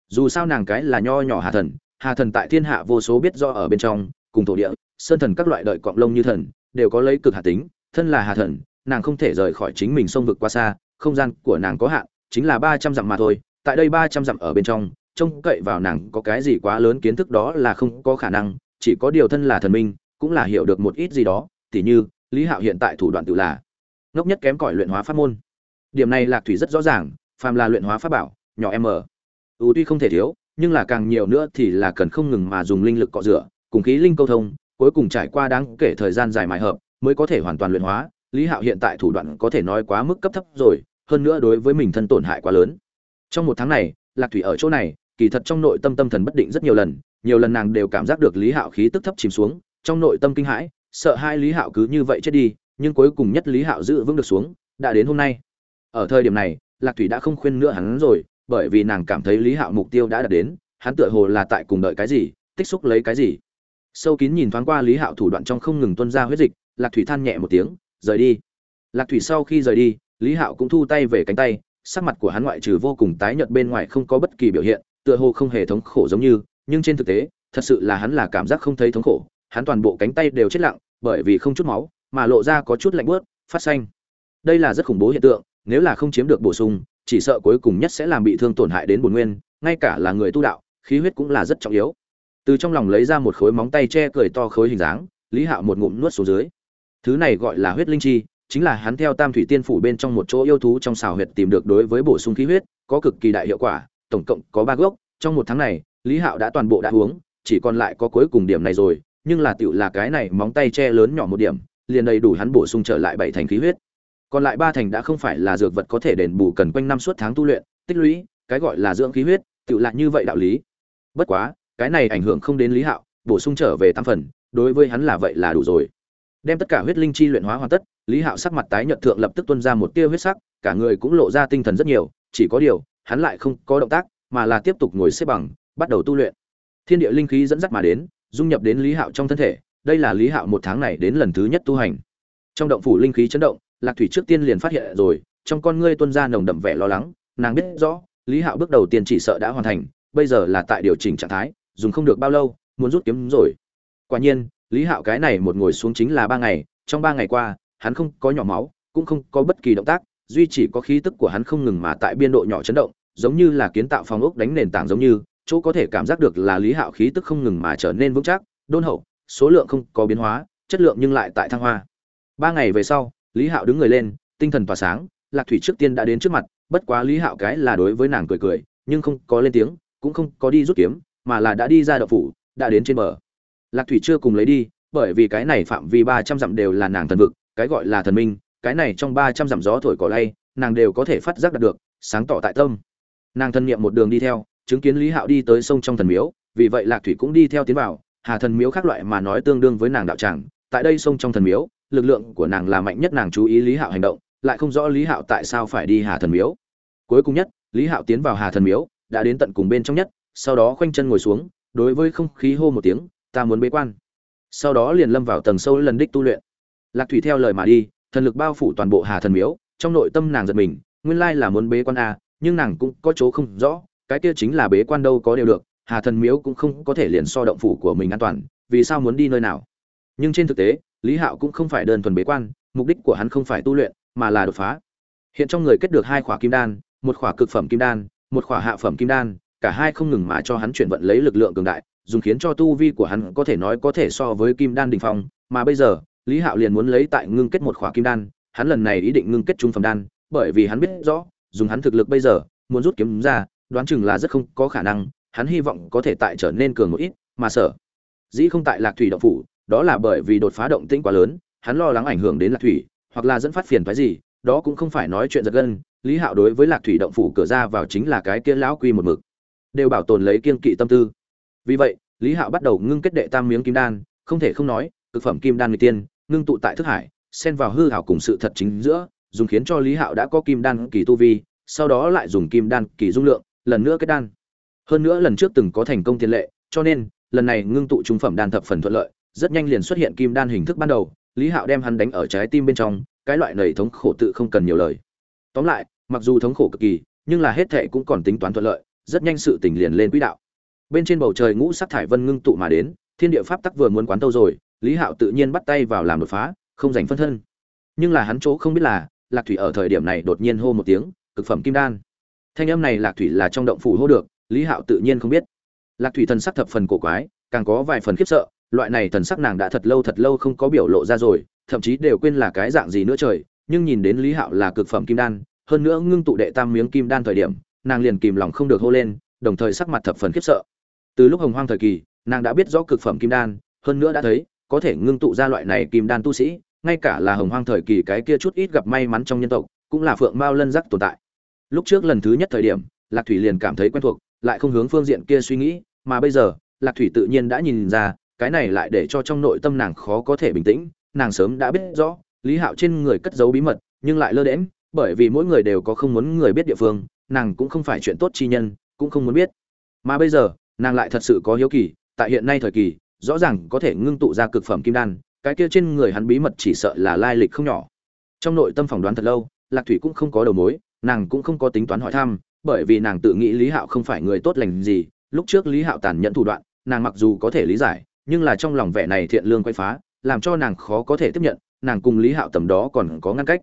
dù sao nàng cái là nho nhỏ hà thần hà thần tại thiên hạ vô số biết do ở bên trong, cùng thổ địa, sơn thần các loại đợi cọng lông như thần, đều có lấy cực hà tính, thân là hà thần, nàng không thể rời khỏi chính mình sông vực qua xa, không gian của nàng có hạn, chính là ba trăm dặm mà thôi, tại đây ba trăm dặm ở bên trong, trông cậy vào nàng có cái gì quá lớn kiến thức đó là không có khả năng, chỉ có điều thân là thần minh, cũng là hiểu được một ít gì đó, tỉ như, lý hạo hiện tại thủ đoạn tự là, ngốc nhất kém cỏi luyện hóa pháp môn. Điểm này lạc thủy rất rõ ràng, phàm là luyện hóa pháp bảo, nhỏ m ưu tuy không thể thiếu, nhưng là càng nhiều nữa thì là cần không ngừng mà dùng linh lực cọ rửa, cùng khí linh câu thông, cuối cùng trải qua đáng kể thời gian dài mài hợp, mới có thể hoàn toàn luyện hóa. Lý hạo hiện tại thủ đoạn có thể nói quá mức cấp thấp rồi, hơn nữa đối với mình thân tổn hại quá lớn. Trong một tháng này, lạc thủy ở chỗ này, kỳ thật trong nội tâm tâm thần bất định rất nhiều lần nhiều lần nàng đều cảm giác được lý hạo khí tức thấp chìm xuống, trong nội tâm kinh hãi, sợ hai lý hạo cứ như vậy chết đi, nhưng cuối cùng nhất lý hạo giữ vững được xuống, đã đến hôm nay. Ở thời điểm này, lạc thủy đã không khuyên nữa hắn rồi bởi vì nàng cảm thấy lý hạo mục tiêu đã đạt đến, hắn tựa hồ là tại cùng đợi cái gì, tích xúc lấy cái gì. Sâu kín nhìn thoáng qua lý hạo thủ đoạn trong không ngừng tuân ra huyết dịch, lạc thủy than nhẹ một tiếng, rời đi. Lạc thủy sau khi rời đi, lý hạo cũng thu tay về cánh tay, sắc mặt của hắn ngoại trừ vô cùng tái nhợt bên ngoài không có bất kỳ biểu hiện, tựa hồ không hề thống khổ giống như, nhưng trên thực tế, thật sự là hắn là cảm giác không thấy thống khổ, hắn toàn bộ cánh tay đều chết lặng, bởi vì không chút máu, mà lộ ra có chút lạnh bớt phát xanh. Đây là rất khủng bố hiện tượng, nếu là không chiếm được bổ sung chỉ sợ cuối cùng nhất sẽ làm bị thương tổn hại đến bổn nguyên, ngay cả là người tu đạo, khí huyết cũng là rất trọng yếu. Từ trong lòng lấy ra một khối móng tay che cười to khối hình dáng, lý hạo một ngụm nuốt xuống dưới. Thứ này gọi là huyết linh chi, chính là hắn theo tam thủy tiên phủ bên trong một chỗ yêu thú trong xào huyệt tìm được đối với bổ sung khí huyết, có cực kỳ đại hiệu quả, tổng cộng có ba gốc. Trong một tháng này, lý hạo đã toàn bộ đã uống, chỉ còn lại có cuối cùng điểm này rồi, nhưng là tiểu là cái này móng tay che lớn nhỏ một điểm, liền đầy đủ hắn bổ sung trở lại bảy thành khí huyết còn lại ba thành đã không phải là dược vật có thể đền bù cần quanh năm suốt tháng tu luyện, tích lũy, cái gọi là dưỡng khí huyết, tự lại như vậy đạo lý. Bất quá, cái này ảnh hưởng không đến lý hạo, bổ sung trở về tam phần, đối với hắn là vậy là đủ rồi. Đem tất cả huyết linh chi luyện hóa hoàn tất, lý hạo sắc mặt tái nhợt thượng lập tức tuôn ra một tia huyết sắc, cả người cũng lộ ra tinh thần rất nhiều, chỉ có điều, hắn lại không có động tác, mà là tiếp tục ngồi xếp bằng, bắt đầu tu luyện. Thiên địa linh khí dẫn dắt mà đến, dung nhập đến lý hạo trong thân thể, đây là lý hạo một tháng này đến lần thứ nhất tu hành. Trong động phủ linh khí chấn động lạc thủy trước tiên liền phát hiện rồi, trong con ngươi Tuân ra nồng đậm vẻ lo lắng, nàng biết rõ, lý hạo bước đầu tiên chỉ sợ đã hoàn thành, bây giờ là tại điều chỉnh trạng thái, dùng không được bao lâu, muốn rút kiếm rồi. Quả nhiên, lý hạo cái này một ngồi xuống chính là ba ngày, trong ba ngày qua, hắn không có nhỏ máu, cũng không có bất kỳ động tác, duy chỉ có khí tức của hắn không ngừng mà tại biên độ nhỏ chấn động, giống như là kiến tạo phòng ốc đánh nền tảng giống như, chỗ có thể cảm giác được là lý hạo khí tức không ngừng mà trở nên vững chắc, đôn hậu, số lượng không có biến hóa, chất lượng nhưng lại tại thăng hoa. Ba ngày về sau lý hạo đứng người lên, tinh thần tỏa sáng, lạc thủy trước tiên đã đến trước mặt, bất quá lý hạo cái là đối với nàng cười cười, nhưng không có lên tiếng, cũng không có đi rút kiếm, mà là đã đi ra đậu phủ, đã đến trên bờ. Lạc thủy chưa cùng lấy đi, bởi vì cái này phạm vi ba trăm dặm đều là nàng thần vực, cái gọi là thần minh, cái này trong ba trăm dặm gió thổi cỏ lay, nàng đều có thể phát giác được, sáng tỏ tại tâm. Nàng thân niệm một đường đi theo, chứng kiến lý hạo đi tới sông trong thần miếu, vì vậy lạc thủy cũng đi theo tiến vào, hà thần miếu khác loại mà nói tương đương với nàng đạo tràng, tại đây sông trong thần miếu lực lượng của nàng là mạnh nhất nàng chú ý lý hạo hành động, lại không rõ lý hạo tại sao phải đi hà thần miếu. Cuối cùng nhất, lý hạo tiến vào hà thần miếu, đã đến tận cùng bên trong nhất, sau đó khoanh chân ngồi xuống, đối với không khí hô một tiếng, ta muốn bế quan. Sau đó liền lâm vào tầng sâu lần đích tu luyện. Lạc thủy theo lời mà đi, thần lực bao phủ toàn bộ hà thần miếu, trong nội tâm nàng giật mình, nguyên lai là muốn bế quan a nhưng nàng cũng có chỗ không rõ, cái kia chính là bế quan đâu có đều được, hà thần miếu cũng không có thể liền so động phủ của mình an toàn, vì sao muốn đi nơi nào. Nhưng trên thực tế lý hạo cũng không phải đơn thuần bế quan, mục đích của hắn không phải tu luyện, mà là đột phá. Hiện trong người kết được hai khỏa kim đan, một khỏa cực phẩm kim đan, một khỏa hạ phẩm kim đan, cả hai không ngừng mà cho hắn chuyển vận lấy lực lượng cường đại, dùng khiến cho tu vi của hắn có thể nói có thể so với kim đan đỉnh phong. Mà bây giờ, lý hạo liền muốn lấy tại ngưng kết một khỏa kim đan, hắn lần này ý định ngưng kết trung phẩm đan, bởi vì hắn biết rõ, dùng hắn thực lực bây giờ, muốn rút kiếm ra, đoán chừng là rất không có khả năng, hắn hy vọng có thể tại trở nên cường một ít, mà sở dĩ không tại lạc thủy động phủ đó là bởi vì đột phá động tĩnh quá lớn, hắn lo lắng ảnh hưởng đến lạc thủy, hoặc là dẫn phát phiền phái gì, đó cũng không phải nói chuyện giật gân, lý hạo đối với lạc thủy động phủ cửa ra vào chính là cái kia lão quy một mực, đều bảo tồn lấy kiên kỵ tâm tư. Vì vậy, lý hạo bắt đầu ngưng kết đệ tam miếng kim đan, không thể không nói, cực phẩm kim đan người tiên, ngưng tụ tại thức hải, xen vào hư hảo cùng sự thật chính giữa, dùng khiến cho lý hạo đã có kim đan kỳ tu vi, sau đó lại dùng kim đan kỳ dung lượng, lần nữa kết đan. Hơn nữa lần trước từng có thành công tiền lệ, cho nên, lần này ngưng tụ trung phẩm đan thập phần thuận lợi rất nhanh liền xuất hiện kim đan hình thức ban đầu, lý hạo đem hắn đánh ở trái tim bên trong, cái loại nầy thống khổ tự không cần nhiều lời. Tóm lại, mặc dù thống khổ cực kỳ, nhưng là hết thệ cũng còn tính toán thuận lợi, rất nhanh sự tình liền lên quỹ đạo. Bên trên bầu trời ngũ sắc thải vân ngưng tụ mà đến, thiên địa pháp tắc vừa muốn quán tâu rồi, lý hạo tự nhiên bắt tay vào làm đột phá, không giành phân thân. Nhưng là hắn chỗ không biết là, lạc thủy ở thời điểm này đột nhiên hô một tiếng, cực phẩm kim đan. Thanh âm này lạc thủy là trong động phủ hô được, lý hạo tự nhiên không biết. Lạc thủy thần sắc thập phần cổ quái, càng có vài phần khiếp sợ loại này thần sắc nàng đã thật lâu thật lâu không có biểu lộ ra rồi, thậm chí đều quên là cái dạng gì nữa trời, nhưng nhìn đến lý hạo là cực phẩm kim đan, hơn nữa ngưng tụ đệ tam miếng kim đan thời điểm, nàng liền kìm lòng không được hô lên, đồng thời sắc mặt thập phần khiếp sợ. Từ lúc hồng hoang thời kỳ, nàng đã biết rõ cực phẩm kim đan, hơn nữa đã thấy, có thể ngưng tụ ra loại này kim đan tu sĩ, ngay cả là hồng hoang thời kỳ cái kia chút ít gặp may mắn trong nhân tộc, cũng là phượng mao lân giác tồn tại. Lúc trước lần thứ nhất thời điểm, lạc thủy liền cảm thấy quen thuộc, lại không hướng phương diện kia suy nghĩ, mà bây giờ, lạc thủy tự nhiên đã nhìn ra cái này lại để cho trong nội tâm nàng khó có thể bình tĩnh, nàng sớm đã biết rõ, lý hạo trên người cất giấu bí mật, nhưng lại lơ đễm bởi vì mỗi người đều có không muốn người biết địa phương, nàng cũng không phải chuyện tốt chi nhân, cũng không muốn biết. Mà bây giờ, nàng lại thật sự có hiếu kỳ, tại hiện nay thời kỳ, rõ ràng có thể ngưng tụ ra cực phẩm kim đan, cái kia trên người hắn bí mật chỉ sợ là lai lịch không nhỏ. Trong nội tâm phỏng đoán thật lâu, lạc thủy cũng không có đầu mối, nàng cũng không có tính toán hỏi thăm, bởi vì nàng tự nghĩ lý hạo không phải người tốt lành gì, lúc trước lý hạo tàn nhẫn thủ đoạn, nàng mặc dù có thể lý giải nhưng là trong lòng vẻ này thiện lương quay phá, làm cho nàng khó có thể tiếp nhận, nàng cùng lý hạo tầm đó còn có ngăn cách.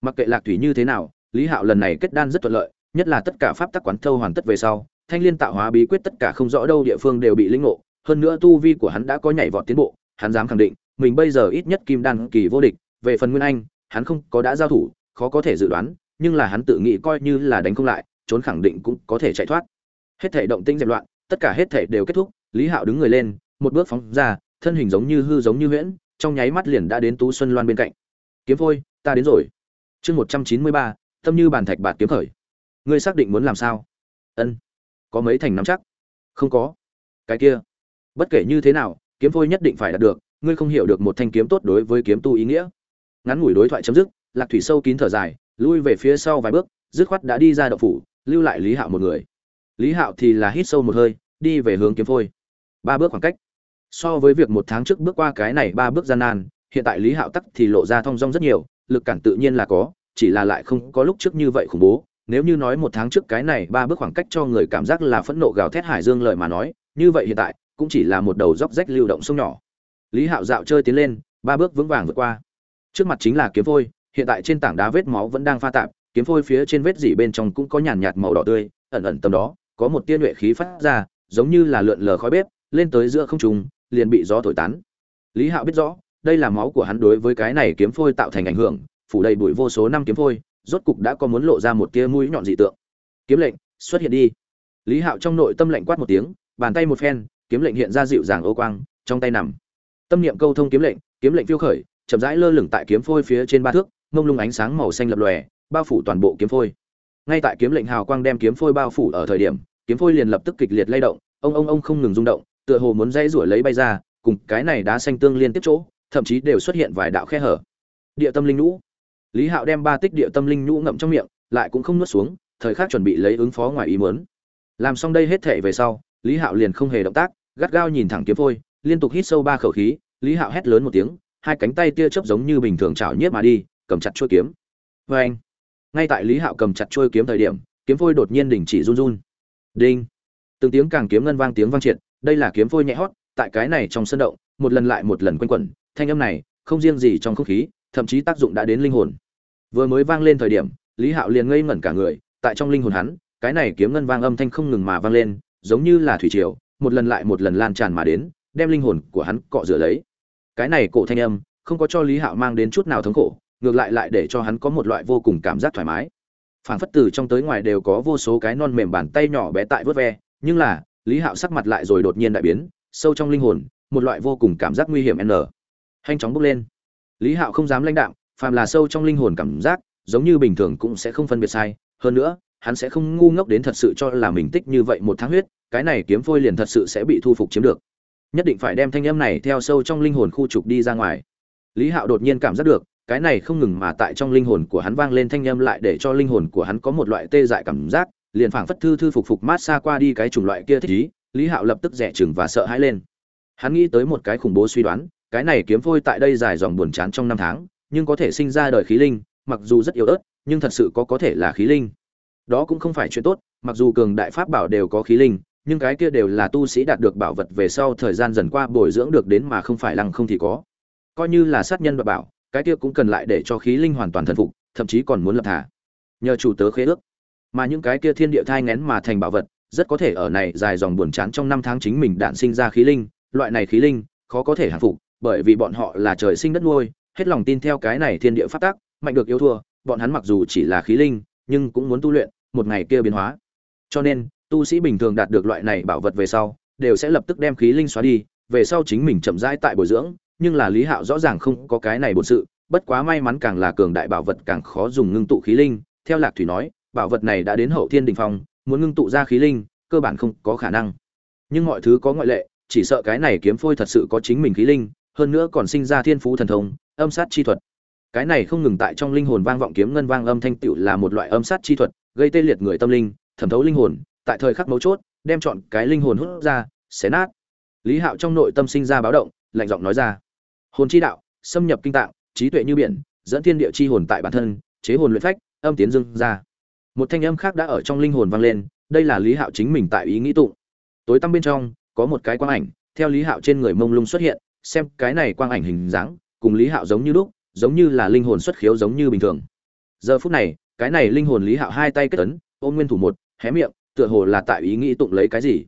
Mặc kệ lạc thủy như thế nào, lý hạo lần này kết đan rất thuận lợi, nhất là tất cả pháp tắc quán thâu hoàn tất về sau, thanh liên tạo hóa bí quyết tất cả không rõ đâu địa phương đều bị linh ngộ, hơn nữa tu vi của hắn đã có nhảy vọt tiến bộ, hắn dám khẳng định, mình bây giờ ít nhất kim đan kỳ vô địch, về phần nguyên anh, hắn không có đã giao thủ, khó có thể dự đoán, nhưng là hắn tự nghĩ coi như là đánh không lại, trốn khẳng định cũng có thể chạy thoát. Hết thể động tĩnh dẹp loạn, tất cả hết thể đều kết thúc, lý hạo đứng người lên một bước phóng ra, thân hình giống như hư giống như huyễn, trong nháy mắt liền đã đến tú xuân loan bên cạnh. Kiếm phôi, ta đến rồi. Chương một trăm chín mươi ba, tâm như bàn thạch bạt kiếm khởi. Ngươi xác định muốn làm sao? Ân, có mấy thành nắm chắc? Không có. Cái kia, bất kể như thế nào, kiếm phôi nhất định phải đạt được, ngươi không hiểu được một thanh kiếm tốt đối với kiếm tu ý nghĩa. Ngắn ngủi đối thoại chấm dứt, lạc thủy sâu kín thở dài, lui về phía sau vài bước, dứt khoát đã đi ra động phủ, lưu lại lý hạo một người. Lý hạo thì là hít sâu một hơi, đi về hướng kiếm phôi ba bước khoảng cách. So với việc một tháng trước bước qua cái này ba bước gian nan, hiện tại lý hạo tắc thì lộ ra thong dong rất nhiều, lực cản tự nhiên là có, chỉ là lại không có lúc trước như vậy khủng bố. Nếu như nói một tháng trước cái này ba bước khoảng cách cho người cảm giác là phẫn nộ gào thét hải dương lời mà nói, như vậy hiện tại, cũng chỉ là một đầu dốc rách lưu động sông nhỏ. Lý hạo dạo chơi tiến lên, ba bước vững vàng vượt qua. Trước mặt chính là kiếm phôi, hiện tại trên tảng đá vết máu vẫn đang pha tạp, kiếm phôi phía trên vết dỉ bên trong cũng có nhàn nhạt màu đỏ tươi, ẩn ẩn tầm đó, có một tia nhuệ khí phát ra, giống như là lượn lờ khói bếp lên tới giữa không trung, liền bị gió thổi tán. Lý hạo biết rõ, đây là máu của hắn đối với cái này kiếm phôi tạo thành ảnh hưởng, phủ đầy bụi vô số năm kiếm phôi, rốt cục đã có muốn lộ ra một tia mũi nhọn dị tượng. Kiếm lệnh, xuất hiện đi. Lý hạo trong nội tâm lệnh quát một tiếng, bàn tay một phen, kiếm lệnh hiện ra dịu dàng ô quang, trong tay nằm. Tâm niệm câu thông kiếm lệnh kiếm lệnh phiêu khởi, chậm rãi lơ lửng tại kiếm phôi phía trên ba thước, mông lung ánh sáng màu xanh lập lòe, bao phủ toàn bộ kiếm phôi. Ngay tại kiếm lệnh hào quang đem kiếm phôi bao phủ ở thời điểm, kiếm phôi liền lập tức kịch liệt lay động, ông ông ông không ngừng rung động tựa hồ muốn dây rủi lấy bay ra, cùng cái này đá xanh tương liên tiếp chỗ, thậm chí đều xuất hiện vài đạo khe hở. Địa tâm linh nhũ. Lý hạo đem ba tích địa tâm linh nhũ ngậm trong miệng, lại cũng không nuốt xuống, thời khắc chuẩn bị lấy ứng phó ngoài ý muốn. Làm xong đây hết thể về sau, lý hạo liền không hề động tác, gắt gao nhìn thẳng kiếm phôi, liên tục hít sâu ba khẩu khí, lý hạo hét lớn một tiếng, hai cánh tay tia chớp giống như bình thường chảo nhiếp mà đi, cầm chặt chuôi kiếm. Vê anh, ngay tại lý hạo cầm chặt chuôi kiếm thời điểm, kiếm phôi đột nhiên đình chỉ run run. Đinh. Từng tiếng càng kiếm ngân vang tiếng vang triệt đây là kiếm phôi nhẹ hót, tại cái này trong sân động, một lần lại một lần quanh quẩn, thanh âm này, không riêng gì trong không khí, thậm chí tác dụng đã đến linh hồn. Vừa mới vang lên thời điểm, lý hạo liền ngây ngẩn cả người, tại trong linh hồn hắn, cái này kiếm ngân vang âm thanh không ngừng mà vang lên, giống như là thủy triều, một lần lại một lần lan tràn mà đến, đem linh hồn của hắn cọ rửa lấy. Cái này cổ thanh âm, không có cho lý hạo mang đến chút nào thống khổ, ngược lại lại để cho hắn có một loại vô cùng cảm giác thoải mái. Phảng phất từ trong tới ngoài đều có vô số cái non mềm bàn tay nhỏ bé tại vớt ve, nhưng là lý hạo sắc mặt lại rồi đột nhiên đại biến, sâu trong linh hồn, một loại vô cùng cảm giác nguy hiểm n. Hanh chóng bốc lên. Lý hạo không dám lãnh đạm, phàm là sâu trong linh hồn cảm giác, giống như bình thường cũng sẽ không phân biệt sai. Hơn nữa, hắn sẽ không ngu ngốc đến thật sự cho là mình tích như vậy một tháng huyết, cái này kiếm phôi liền thật sự sẽ bị thu phục chiếm được. Nhất định phải đem thanh âm này theo sâu trong linh hồn khu trục đi ra ngoài. Lý hạo đột nhiên cảm giác được, cái này không ngừng mà tại trong linh hồn của hắn vang lên thanh âm lại để cho linh hồn của hắn có một loại tê dại cảm giác liền phảng phất thư thư phục phục mát xa qua đi cái chủng loại kia thích ý, lý hạo lập tức rẻ chừng và sợ hãi lên. Hắn nghĩ tới một cái khủng bố suy đoán, cái này kiếm phôi tại đây dài dòng buồn chán trong năm tháng, nhưng có thể sinh ra đời khí linh, mặc dù rất yếu ớt, nhưng thật sự có có thể là khí linh. Đó cũng không phải chuyện tốt, mặc dù cường đại pháp bảo đều có khí linh, nhưng cái kia đều là tu sĩ đạt được bảo vật về sau thời gian dần qua bồi dưỡng được đến mà không phải lăng không thì có. Coi như là sát nhân và bảo, cái kia cũng cần lại để cho khí linh hoàn toàn thần phục, thậm chí còn muốn lập thả. Nhờ chủ tớ khế ước mà những cái kia thiên địa thai ngén mà thành bảo vật, rất có thể ở này dài dòng buồn chán trong năm tháng chính mình đản sinh ra khí linh, loại này khí linh, khó có thể hạ phục, bởi vì bọn họ là trời sinh đất nuôi, hết lòng tin theo cái này thiên địa phát tác mạnh được yêu thua, bọn hắn mặc dù chỉ là khí linh, nhưng cũng muốn tu luyện, một ngày kia biến hóa. Cho nên, tu sĩ bình thường đạt được loại này bảo vật về sau, đều sẽ lập tức đem khí linh xóa đi, về sau chính mình chậm rãi tại bồi dưỡng, nhưng là lý hạo rõ ràng không có cái này bổn sự, bất quá may mắn càng là cường đại bảo vật càng khó dùng ngưng tụ khí linh, theo lạc thủy nói bảo vật này đã đến hậu thiên đình phong, muốn ngưng tụ ra khí linh, cơ bản không có khả năng. Nhưng mọi thứ có ngoại lệ, chỉ sợ cái này kiếm phôi thật sự có chính mình khí linh, hơn nữa còn sinh ra thiên phú thần thông, âm sát chi thuật. Cái này không ngừng tại trong linh hồn vang vọng kiếm ngân vang âm thanh tựu là một loại âm sát chi thuật, gây tê liệt người tâm linh, thẩm thấu linh hồn, tại thời khắc mấu chốt, đem chọn cái linh hồn hút ra, xé nát. Lý hạo trong nội tâm sinh ra báo động, lạnh giọng nói ra. Hồn chi đạo, xâm nhập kinh tạng, trí tuệ như biển, dẫn thiên địa chi hồn tại bản thân, chế hồn luyện phách, âm tiến dưng ra một thanh âm khác đã ở trong linh hồn vang lên, đây là lý hạo chính mình tại ý nghĩ tụng. Tối tăm bên trong, có một cái quang ảnh, theo lý hạo trên người mông lung xuất hiện, xem cái này quang ảnh hình dáng, cùng lý hạo giống như lúc, giống như là linh hồn xuất khiếu giống như bình thường. Giờ phút này, cái này linh hồn lý hạo hai tay kết ấn, ôm nguyên thủ một, hé miệng, tựa hồ là tại ý nghĩ tụng lấy cái gì.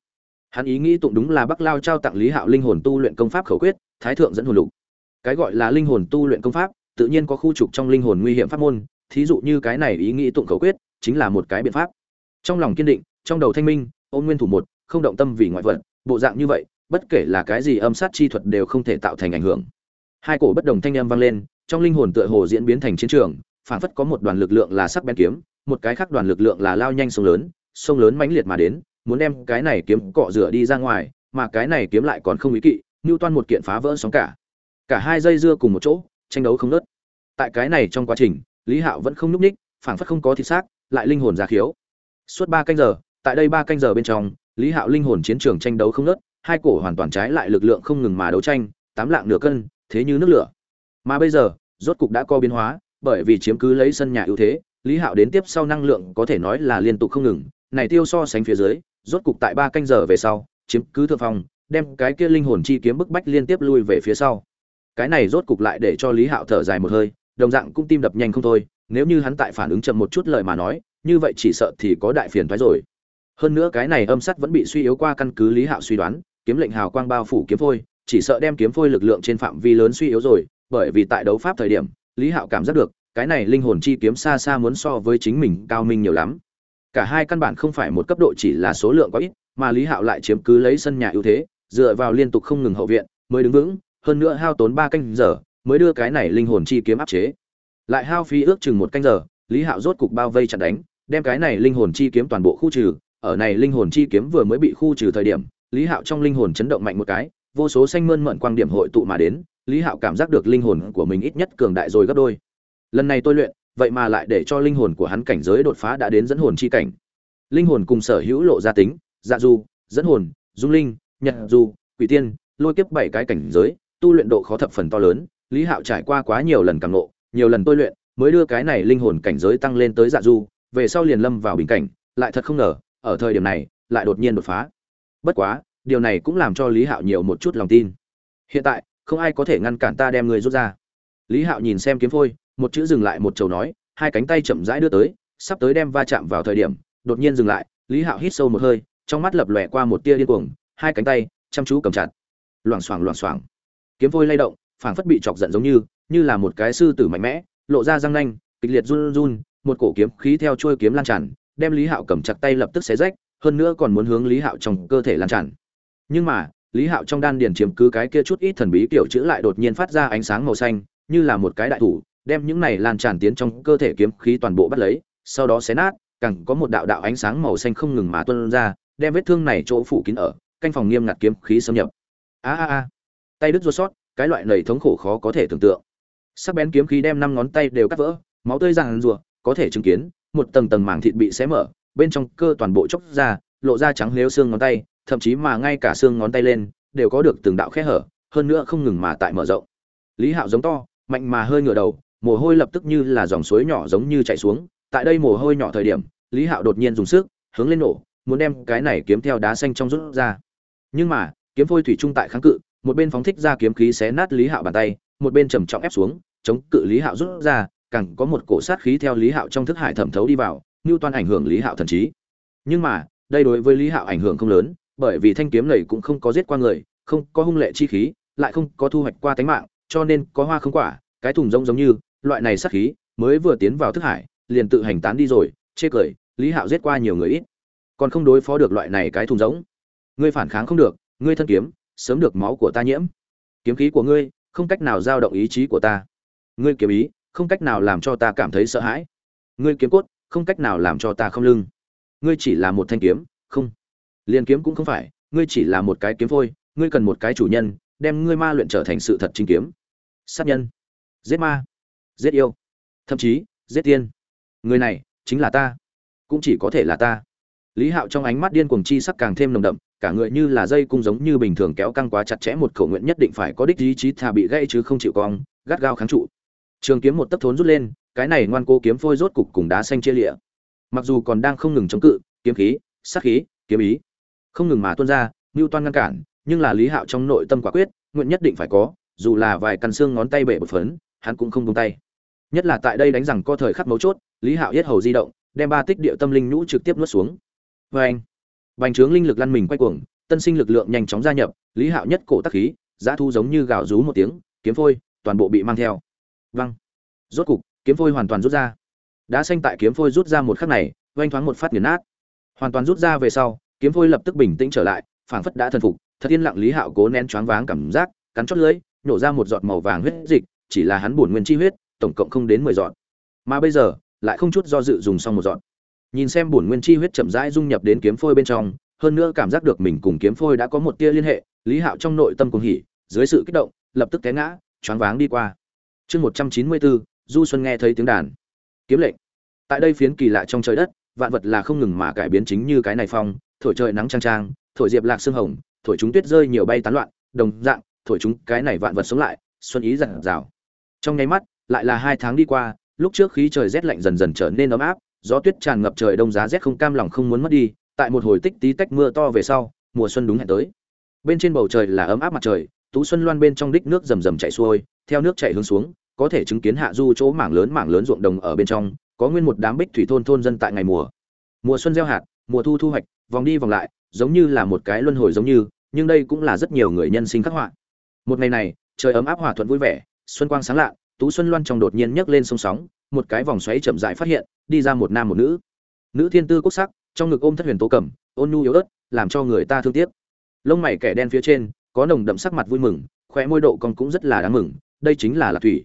Hắn ý nghĩ tụng đúng là bắc lao trao tặng lý hạo linh hồn tu luyện công pháp khẩu quyết, thái thượng dẫn hồn lục. Cái gọi là linh hồn tu luyện công pháp, tự nhiên có khu trục trong linh hồn nguy hiểm pháp môn, thí dụ như cái này ý nghĩ tụng khẩu quyết chính là một cái biện pháp. Trong lòng kiên định, trong đầu thanh minh, ôn nguyên thủ một, không động tâm vì ngoại vật, bộ dạng như vậy, bất kể là cái gì âm sát chi thuật đều không thể tạo thành ảnh hưởng. Hai cổ bất đồng thanh âm vang lên, trong linh hồn tựa hồ diễn biến thành chiến trường, phảng phất có một đoàn lực lượng là sắc bén kiếm, một cái khác đoàn lực lượng là lao nhanh sông lớn sông lớn mãnh liệt mà đến, muốn đem cái này kiếm cọ rửa đi ra ngoài, mà cái này kiếm lại còn không ý kỵ như toan một kiện phá vỡ sóng cả. Cả hai dây dưa cùng một chỗ, tranh đấu không nớt tại cái này trong quá trình, lý hạo vẫn không nhúc ních phảng phất không có thịt xác lại linh hồn ra khiếu. Suốt ba canh giờ tại đây ba canh giờ bên trong lý hạo linh hồn chiến trường tranh đấu không nớt hai cổ hoàn toàn trái lại lực lượng không ngừng mà đấu tranh tám lạng nửa cân thế như nước lửa. Mà bây giờ rốt cục đã có biến hóa bởi vì chiếm cứ lấy sân nhà ưu thế lý hạo đến tiếp sau năng lượng có thể nói là liên tục không ngừng này tiêu so sánh phía dưới rốt cục tại ba canh giờ về sau chiếm cứ thượng phòng, đem cái kia linh hồn chi kiếm bức bách liên tiếp lui về phía sau. Cái này rốt cục lại để cho lý hạo thở dài một hơi đồng dạng cũng tim đập nhanh không thôi nếu như hắn tại phản ứng chậm một chút lời mà nói, như vậy chỉ sợ thì có đại phiền thoái rồi. Hơn nữa cái này âm sắt vẫn bị suy yếu qua căn cứ lý hạo suy đoán, kiếm lệnh hào quang bao phủ kiếm phôi, chỉ sợ đem kiếm phôi lực lượng trên phạm vi lớn suy yếu rồi, bởi vì tại đấu pháp thời điểm, lý hạo cảm giác được, cái này linh hồn chi kiếm xa xa muốn so với chính mình cao minh nhiều lắm. Cả hai căn bản không phải một cấp độ chỉ là số lượng quá ít, mà lý hạo lại chiếm cứ lấy sân nhà ưu thế, dựa vào liên tục không ngừng hậu viện, mới đứng vững, hơn nữa hao tốn ba canh giờ, mới đưa cái này linh hồn chi kiếm áp chế lại hao phí ước chừng một canh giờ, lý hạo rốt cục bao vây chặn đánh, đem cái này linh hồn chi kiếm toàn bộ khu trừ. Ở này linh hồn chi kiếm vừa mới bị khu trừ thời điểm, lý hạo trong linh hồn chấn động mạnh một cái, vô số xanh mơn mận quang điểm hội tụ mà đến, lý hạo cảm giác được linh hồn của mình ít nhất cường đại rồi gấp đôi. Lần này tôi luyện, vậy mà lại để cho linh hồn của hắn cảnh giới đột phá đã đến dẫn hồn chi cảnh. Linh hồn cùng sở hữu lộ gia tính dạ du, dẫn hồn, dung linh, nhật du, quỷ tiên, lôi kiếp bảy cái cảnh giới, tu luyện độ khó thập phần to lớn, lý hạo trải qua quá nhiều lần càng nộ nhiều lần tôi luyện, mới đưa cái này linh hồn cảnh giới tăng lên tới dạ du, về sau liền lâm vào bình cảnh, lại thật không ngờ, ở thời điểm này, lại đột nhiên đột phá. Bất quá, điều này cũng làm cho lý hạo nhiều một chút lòng tin. Hiện tại, không ai có thể ngăn cản ta đem người rút ra. Lý hạo nhìn xem kiếm phôi, một chữ dừng lại một chầu nói, hai cánh tay chậm rãi đưa tới, sắp tới đem va chạm vào thời điểm, đột nhiên dừng lại, lý hạo hít sâu một hơi, trong mắt lập lòe qua một tia điên cuồng, hai cánh tay, chăm chú cầm chặt. Loảng xoảng loảng xoảng. Kiếm phôi lay động, phảng phất bị chọc giận giống như như là một cái sư tử mạnh mẽ, lộ ra răng nanh, kịch liệt run run, một cổ kiếm khí theo trôi kiếm lan tràn, đem lý hạo cầm chặt tay lập tức xé rách, hơn nữa còn muốn hướng lý hạo trong cơ thể lan tràn. Nhưng mà, lý hạo trong đan điền chiếm cứ cái kia chút ít thần bí kiểu chữ lại đột nhiên phát ra ánh sáng màu xanh, như là một cái đại thủ, đem những này lan tràn tiến trong cơ thể kiếm khí toàn bộ bắt lấy, sau đó xé nát, càng có một đạo đạo ánh sáng màu xanh không ngừng mà tuôn ra, đem vết thương này chỗ phủ kín ở, canh phòng nghiêm ngặt kiếm khí xâm nhập. A a a. Tay đứt ruột sót, cái loại nầy thống khổ khó có thể tưởng tượng sắc bén kiếm khí đem năm ngón tay đều cắt vỡ, máu tươi ràng rùa có thể chứng kiến, một tầng tầng màng thịt bị xé mở, bên trong cơ toàn bộ chốc ra, lộ ra trắng lếu xương ngón tay, thậm chí mà ngay cả xương ngón tay lên, đều có được từng đạo khe hở, hơn nữa không ngừng mà tại mở rộng. Lý hạo giống to, mạnh mà hơi ngửa đầu, mồ hôi lập tức như là dòng suối nhỏ giống như chạy xuống. Tại đây mồ hôi nhỏ thời điểm, lý hạo đột nhiên dùng sức, hướng lên nổ, muốn đem cái này kiếm theo đá xanh trong rút ra. Nhưng mà, kiếm phôi thủy trung tại kháng cự, một bên phóng thích ra kiếm khí xé nát lý hạo bàn tay, một bên trầm trọng ép xuống chống cự lý hạo rút ra càng có một cổ sát khí theo lý hạo trong thức hải thẩm thấu đi vào ngưu toàn ảnh hưởng lý hạo thần trí. Nhưng mà đây đối với lý hạo ảnh hưởng không lớn bởi vì thanh kiếm này cũng không có giết qua người không có hung lệ chi khí lại không có thu hoạch qua tánh mạng cho nên có hoa không quả cái thùng rông giống như loại này sát khí mới vừa tiến vào thức hải liền tự hành tán đi rồi chê cười lý hạo giết qua nhiều người ít còn không đối phó được loại này cái thùng rỗng, ngươi phản kháng không được ngươi thân kiếm sớm được máu của ta nhiễm. Kiếm khí của ngươi không cách nào giao động ý chí của ta ngươi kiếm ý, không cách nào làm cho ta cảm thấy sợ hãi. Ngươi kiếm cốt, không cách nào làm cho ta không lưng. Ngươi chỉ là một thanh kiếm, không. Liền kiếm cũng không phải, ngươi chỉ là một cái kiếm phôi, ngươi cần một cái chủ nhân, đem ngươi ma luyện trở thành sự thật chính kiếm. Sát nhân. Giết ma. Giết yêu. Thậm chí, giết tiên. Người này, chính là ta. Cũng chỉ có thể là ta. Lý hạo trong ánh mắt điên cuồng chi sắc càng thêm nồng đậm, cả người như là dây cung giống như bình thường kéo căng quá chặt chẽ một khẩu nguyện nhất định phải có đích ý chí thà bị gãy chứ không chịu cong, gắt gao kháng trụ trường kiếm một tấc thốn rút lên, cái này ngoan cố kiếm phôi rốt cục cùng đá xanh chia lịa. Mặc dù còn đang không ngừng chống cự, kiếm khí, sát khí, kiếm ý, không ngừng mà tuôn ra ngưu toan ngăn cản, nhưng là lý hạo trong nội tâm quả quyết, nguyện nhất định phải có, dù là vài căn xương ngón tay bể bột phấn, hắn cũng không buông tay. Nhất là tại đây đánh rằng co thời khắc mấu chốt, lý hạo yết hầu di động, đem ba tích địa tâm linh nhũ trực tiếp nuốt xuống. Vê anh bành trướng linh lực lăn mình quay cuồng, tân sinh lực lượng nhanh chóng gia nhập, lý hạo nhất cổ tắc khí giá thu giống như gạo rú một tiếng, kiếm phôi, toàn bộ bị mang theo văng. Rốt cục, kiếm phôi hoàn toàn rút ra. Đá xanh tại kiếm phôi rút ra một khắc này, oanh thoáng một phát nghiền nát. Hoàn toàn rút ra về sau, kiếm phôi lập tức bình tĩnh trở lại, phảng phất đã thần phục, thật yên lặng lý hạo cố nén choáng váng cảm giác, cắn chót lưỡi nhổ ra một giọt màu vàng huyết dịch, chỉ là hắn buồn nguyên chi huyết, tổng cộng không đến mười giọt. Mà bây giờ, lại không chút do dự dùng xong một giọt. Nhìn xem bổn nguyên chi huyết chậm rãi dung nhập đến kiếm phôi bên trong, hơn nữa cảm giác được mình cùng kiếm phôi đã có một tia liên hệ, lý hạo trong nội tâm cuồng hỉ, dưới sự kích động, lập tức té ngã, choáng váng đi qua chương một trăm chín mươi bốn du xuân nghe thấy tiếng đàn. Kiếm lệnh. Tại đây phiến kỳ lạ trong trời đất, vạn vật là không ngừng mà cải biến chính như cái này phong, thổi trời nắng trang trang thổi diệp lạc sương hồng, thổi chúng tuyết rơi nhiều bay tán loạn, đồng dạng, thổi chúng cái này vạn vật sống lại, xuân ý dặn dào. Trong nháy mắt, lại là hai tháng đi qua, lúc trước khí trời rét lạnh dần dần trở nên ấm áp, gió tuyết tràn ngập trời đông giá rét không cam lòng không muốn mất đi, tại một hồi tích tí tách mưa to về sau, mùa xuân đúng hẹn tới. Bên trên bầu trời là ấm áp mặt trời, tú xuân loan bên trong đích nước rầm rầm chảy xuôi theo nước chảy hướng xuống, có thể chứng kiến hạ du chỗ mảng lớn mảng lớn ruộng đồng ở bên trong, có nguyên một đám bích thủy thôn thôn dân tại ngày mùa. Mùa xuân gieo hạt, mùa thu thu hoạch, vòng đi vòng lại, giống như là một cái luân hồi giống như, nhưng đây cũng là rất nhiều người nhân sinh khắc họa. Một ngày này, trời ấm áp hòa thuận vui vẻ, xuân quang sáng lạ, tú xuân loan trong đột nhiên nhấc lên sóng sóng, một cái vòng xoáy chậm rãi phát hiện, đi ra một nam một nữ. Nữ thiên tư quốc sắc, trong ngực ôm thất huyền tố cầm, ôn nhu yếu ớt, làm cho người ta thương tiếc. Lông mày kẻ đen phía trên, có nồng đậm sắc mặt vui mừng, khóe môi độ còn cũng rất là đáng mừng đây chính là lạc thủy.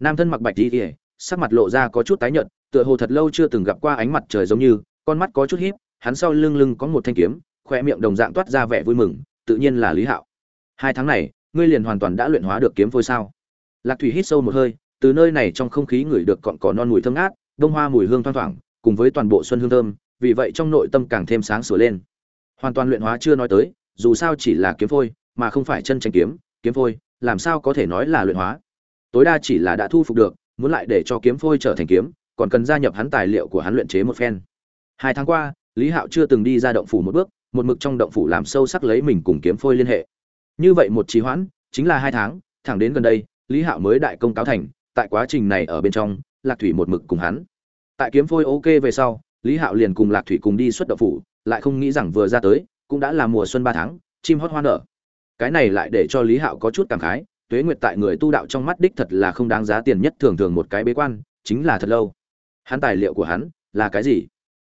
Nam thân mặc bạch đi ỉa sắc mặt lộ ra có chút tái nhợt, tựa hồ thật lâu chưa từng gặp qua ánh mặt trời giống như, con mắt có chút híp, hắn sau lưng lưng có một thanh kiếm khoe miệng đồng dạng toát ra vẻ vui mừng, tự nhiên là lý hạo. Hai tháng này, ngươi liền hoàn toàn đã luyện hóa được kiếm phôi sao? Lạc thủy hít sâu một hơi, từ nơi này trong không khí ngửi được cọn cỏ non mùi thơm ngát, đông hoa mùi hương thoang thoảng, cùng với toàn bộ xuân hương thơm, vì vậy trong nội tâm càng thêm sáng sủa lên. Hoàn toàn luyện hóa chưa nói tới, dù sao chỉ là kiếm phôi, mà không phải chân tranh kiếm kiếm phôi làm sao có thể nói là luyện hóa? Tối đa chỉ là đã thu phục được, muốn lại để cho kiếm phôi trở thành kiếm, còn cần gia nhập hắn tài liệu của hắn luyện chế một phen. Hai tháng qua, lý hạo chưa từng đi ra động phủ một bước, một mực trong động phủ làm sâu sắc lấy mình cùng kiếm phôi liên hệ. Như vậy một trì hoãn, chính là hai tháng, thẳng đến gần đây, lý hạo mới đại công cáo thành, tại quá trình này ở bên trong, lạc thủy một mực cùng hắn. Tại kiếm phôi ok về sau, lý hạo liền cùng lạc thủy cùng đi xuất động phủ, lại không nghĩ rằng vừa ra tới, cũng đã là mùa xuân ba tháng, chim hót hoa nở cái này lại để cho lý hạo có chút cảm khái, tuế nguyệt tại người tu đạo trong mắt đích thật là không đáng giá tiền nhất thường thường một cái bế quan, chính là thật lâu. Hắn tài liệu của hắn là cái gì?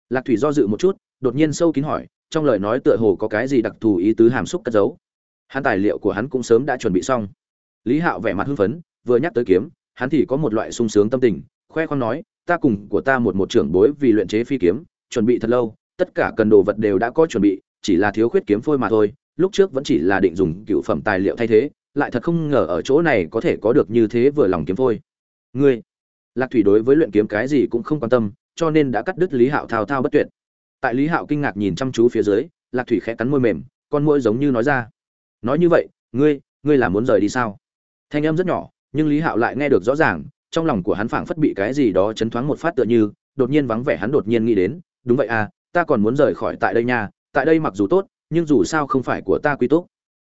Lạc thủy do dự một chút, đột nhiên sâu kín hỏi, trong lời nói tựa hồ có cái gì đặc thù ý tứ hàm xúc cất giấu. Hắn tài liệu của hắn cũng sớm đã chuẩn bị xong. Lý hạo vẻ mặt hưng phấn, vừa nhắc tới kiếm, hắn thì có một loại sung sướng tâm tình, khoe khoang nói, ta cùng của ta một một trưởng bối vì luyện chế phi kiếm, chuẩn bị thật lâu, tất cả cần đồ vật đều đã có chuẩn bị, chỉ là thiếu khuyết kiếm phôi mà thôi lúc trước vẫn chỉ là định dùng cựu phẩm tài liệu thay thế, lại thật không ngờ ở chỗ này có thể có được như thế vừa lòng kiếm phôi. Ngươi, lạc thủy đối với luyện kiếm cái gì cũng không quan tâm, cho nên đã cắt đứt lý hạo thao thao bất tuyệt. Tại lý hạo kinh ngạc nhìn chăm chú phía dưới, lạc thủy khẽ cắn môi mềm, con môi giống như nói ra. Nói như vậy, ngươi ngươi là muốn rời đi sao? Thanh âm rất nhỏ, nhưng lý hạo lại nghe được rõ ràng, trong lòng của hắn phảng phất bị cái gì đó chấn thoáng một phát tựa như, đột nhiên vắng vẻ hắn đột nhiên nghĩ đến, đúng vậy à ta còn muốn rời khỏi tại đây nha, tại đây mặc dù tốt nhưng dù sao không phải của ta quy tốt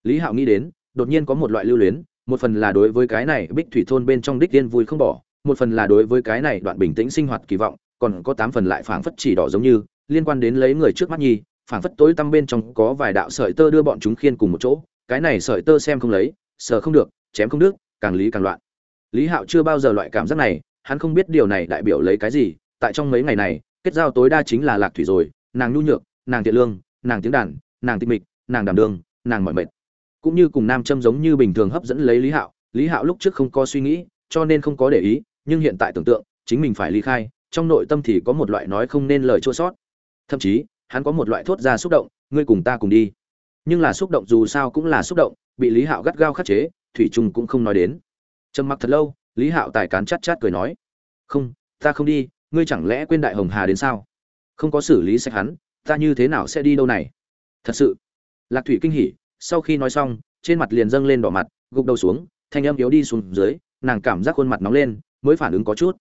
lý hạo nghĩ đến, đột nhiên có một loại lưu luyến, một phần là đối với cái này bích thủy thôn bên trong đích tiên vui không bỏ, một phần là đối với cái này đoạn bình tĩnh sinh hoạt kỳ vọng, còn có tám phần lại phảng phất chỉ đỏ giống như, liên quan đến lấy người trước mắt nhi, phảng phất tối tăm bên trong có vài đạo sợi tơ đưa bọn chúng khiên cùng một chỗ, cái này sợi tơ xem không lấy, sờ không được, chém không được càng lý càng loạn. Lý hạo chưa bao giờ loại cảm giác này, hắn không biết điều này đại biểu lấy cái gì, tại trong mấy ngày này, kết giao tối đa chính là lạc thủy rồi, nàng nhu nhược, nàng thiện lương, nàng tiếng đàn nàng tịch mịch, nàng đảm đường, nàng mọi mệt. Cũng như cùng nam châm giống như bình thường hấp dẫn lấy lý hạo lý hạo lúc trước không có suy nghĩ, cho nên không có để ý, nhưng hiện tại tưởng tượng, chính mình phải ly khai, trong nội tâm thì có một loại nói không nên lời chua sót. Thậm chí, hắn có một loại thốt ra xúc động, ngươi cùng ta cùng đi. Nhưng là xúc động dù sao cũng là xúc động, bị lý hạo gắt gao khắc chế, thủy trung cũng không nói đến. Trầm mặc thật lâu, lý hạo tài cán chát chát cười nói, không, ta không đi, ngươi chẳng lẽ quên đại hồng hà đến sao? Không có xử lý sạch hắn, ta như thế nào sẽ đi đâu này? Thật sự. Lạc thủy kinh hỉ, sau khi nói xong, trên mặt liền dâng lên đỏ mặt, gục đầu xuống, thanh âm yếu đi xuống dưới, nàng cảm giác khuôn mặt nóng lên, mới phản ứng có chút.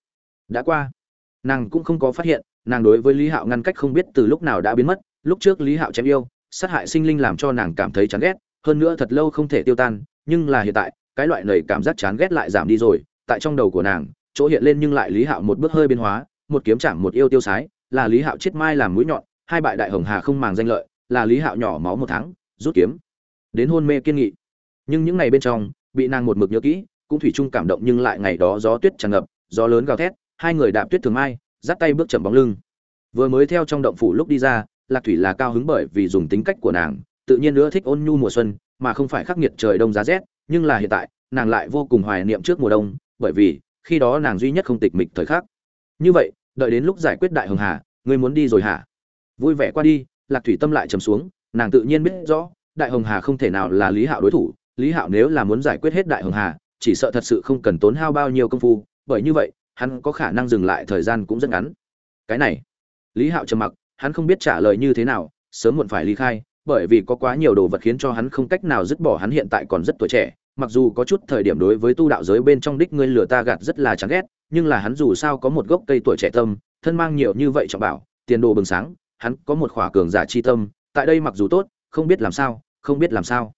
Đã qua. Nàng cũng không có phát hiện, nàng đối với lý hạo ngăn cách không biết từ lúc nào đã biến mất, lúc trước lý hạo chém yêu, sát hại sinh linh làm cho nàng cảm thấy chán ghét, hơn nữa thật lâu không thể tiêu tan, nhưng là hiện tại, cái loại nầy cảm giác chán ghét lại giảm đi rồi, tại trong đầu của nàng, chỗ hiện lên nhưng lại lý hạo một bước hơi biến hóa, một kiếm chạm một yêu tiêu sái, là lý hạo chết mai làm mũi nhọn, hai bại đại hồng hà không màng danh lợi là lý hạo nhỏ máu một tháng, rút kiếm. Đến hôn mê kiên nghị. Nhưng những ngày bên trong, bị nàng một mực nhớ kỹ, cũng thủy chung cảm động nhưng lại ngày đó gió tuyết tràn ngập, gió lớn gào thét, hai người đạp tuyết thường mai, dắt tay bước chậm bóng lưng. Vừa mới theo trong động phủ lúc đi ra, lạc thủy là cao hứng bởi vì dùng tính cách của nàng, tự nhiên nữa thích ôn nhu mùa xuân, mà không phải khắc nghiệt trời đông giá rét, nhưng là hiện tại, nàng lại vô cùng hoài niệm trước mùa đông, bởi vì, khi đó nàng duy nhất không tịch mịch thời khắc. Như vậy, đợi đến lúc giải quyết đại hồng hà, ngươi muốn đi rồi hả? Vui vẻ qua đi lạc thủy tâm lại trầm xuống nàng tự nhiên biết rõ đại hồng hà không thể nào là lý hạo đối thủ lý hạo nếu là muốn giải quyết hết đại hồng hà chỉ sợ thật sự không cần tốn hao bao nhiêu công phu bởi như vậy hắn có khả năng dừng lại thời gian cũng rất ngắn. Cái này lý hạo trầm mặc hắn không biết trả lời như thế nào sớm muộn phải ly khai bởi vì có quá nhiều đồ vật khiến cho hắn không cách nào dứt bỏ hắn hiện tại còn rất tuổi trẻ mặc dù có chút thời điểm đối với tu đạo giới bên trong đích ngươi lừa ta gạt rất là chán ghét nhưng là hắn dù sao có một gốc cây tuổi trẻ tâm thân mang nhiều như vậy trọng bảo tiền đồ bừng sáng hắn có một khỏa cường giả chi tâm, tại đây mặc dù tốt, không biết làm sao, không biết làm sao.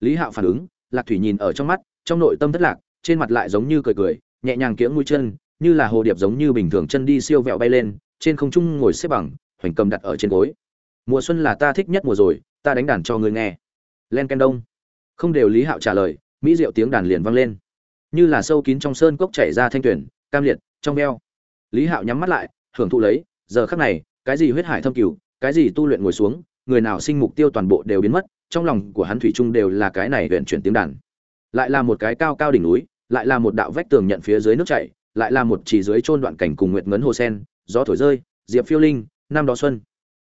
Lý hạo phản ứng, lạc thủy nhìn ở trong mắt, trong nội tâm thất lạc, trên mặt lại giống như cười cười, nhẹ nhàng kiễng mũi chân, như là hồ điệp giống như bình thường chân đi siêu vẹo bay lên, trên không trung ngồi xếp bằng, hoành cầm đặt ở trên gối. Mùa xuân là ta thích nhất mùa rồi, ta đánh đàn cho người nghe. Len ken đông. Không đều lý hạo trả lời, mỹ diệu tiếng đàn liền vang lên. Như là sâu kín trong sơn cốc chảy ra thanh tuyển, cam liệt, trong veo. Lý hạo nhắm mắt lại, hưởng thụ lấy, giờ khắc này cái gì huyết hải thâm cửu, cái gì tu luyện ngồi xuống, người nào sinh mục tiêu toàn bộ đều biến mất, trong lòng của hắn thủy chung đều là cái này luyện chuyển tiếng đàn. Lại là một cái cao cao đỉnh núi, lại là một đạo vách tường nhận phía dưới nước chảy, lại là một chỉ dưới chôn đoạn cảnh cùng nguyệt ngấn hồ sen, gió thổi rơi, diệp phiêu linh, năm đó xuân.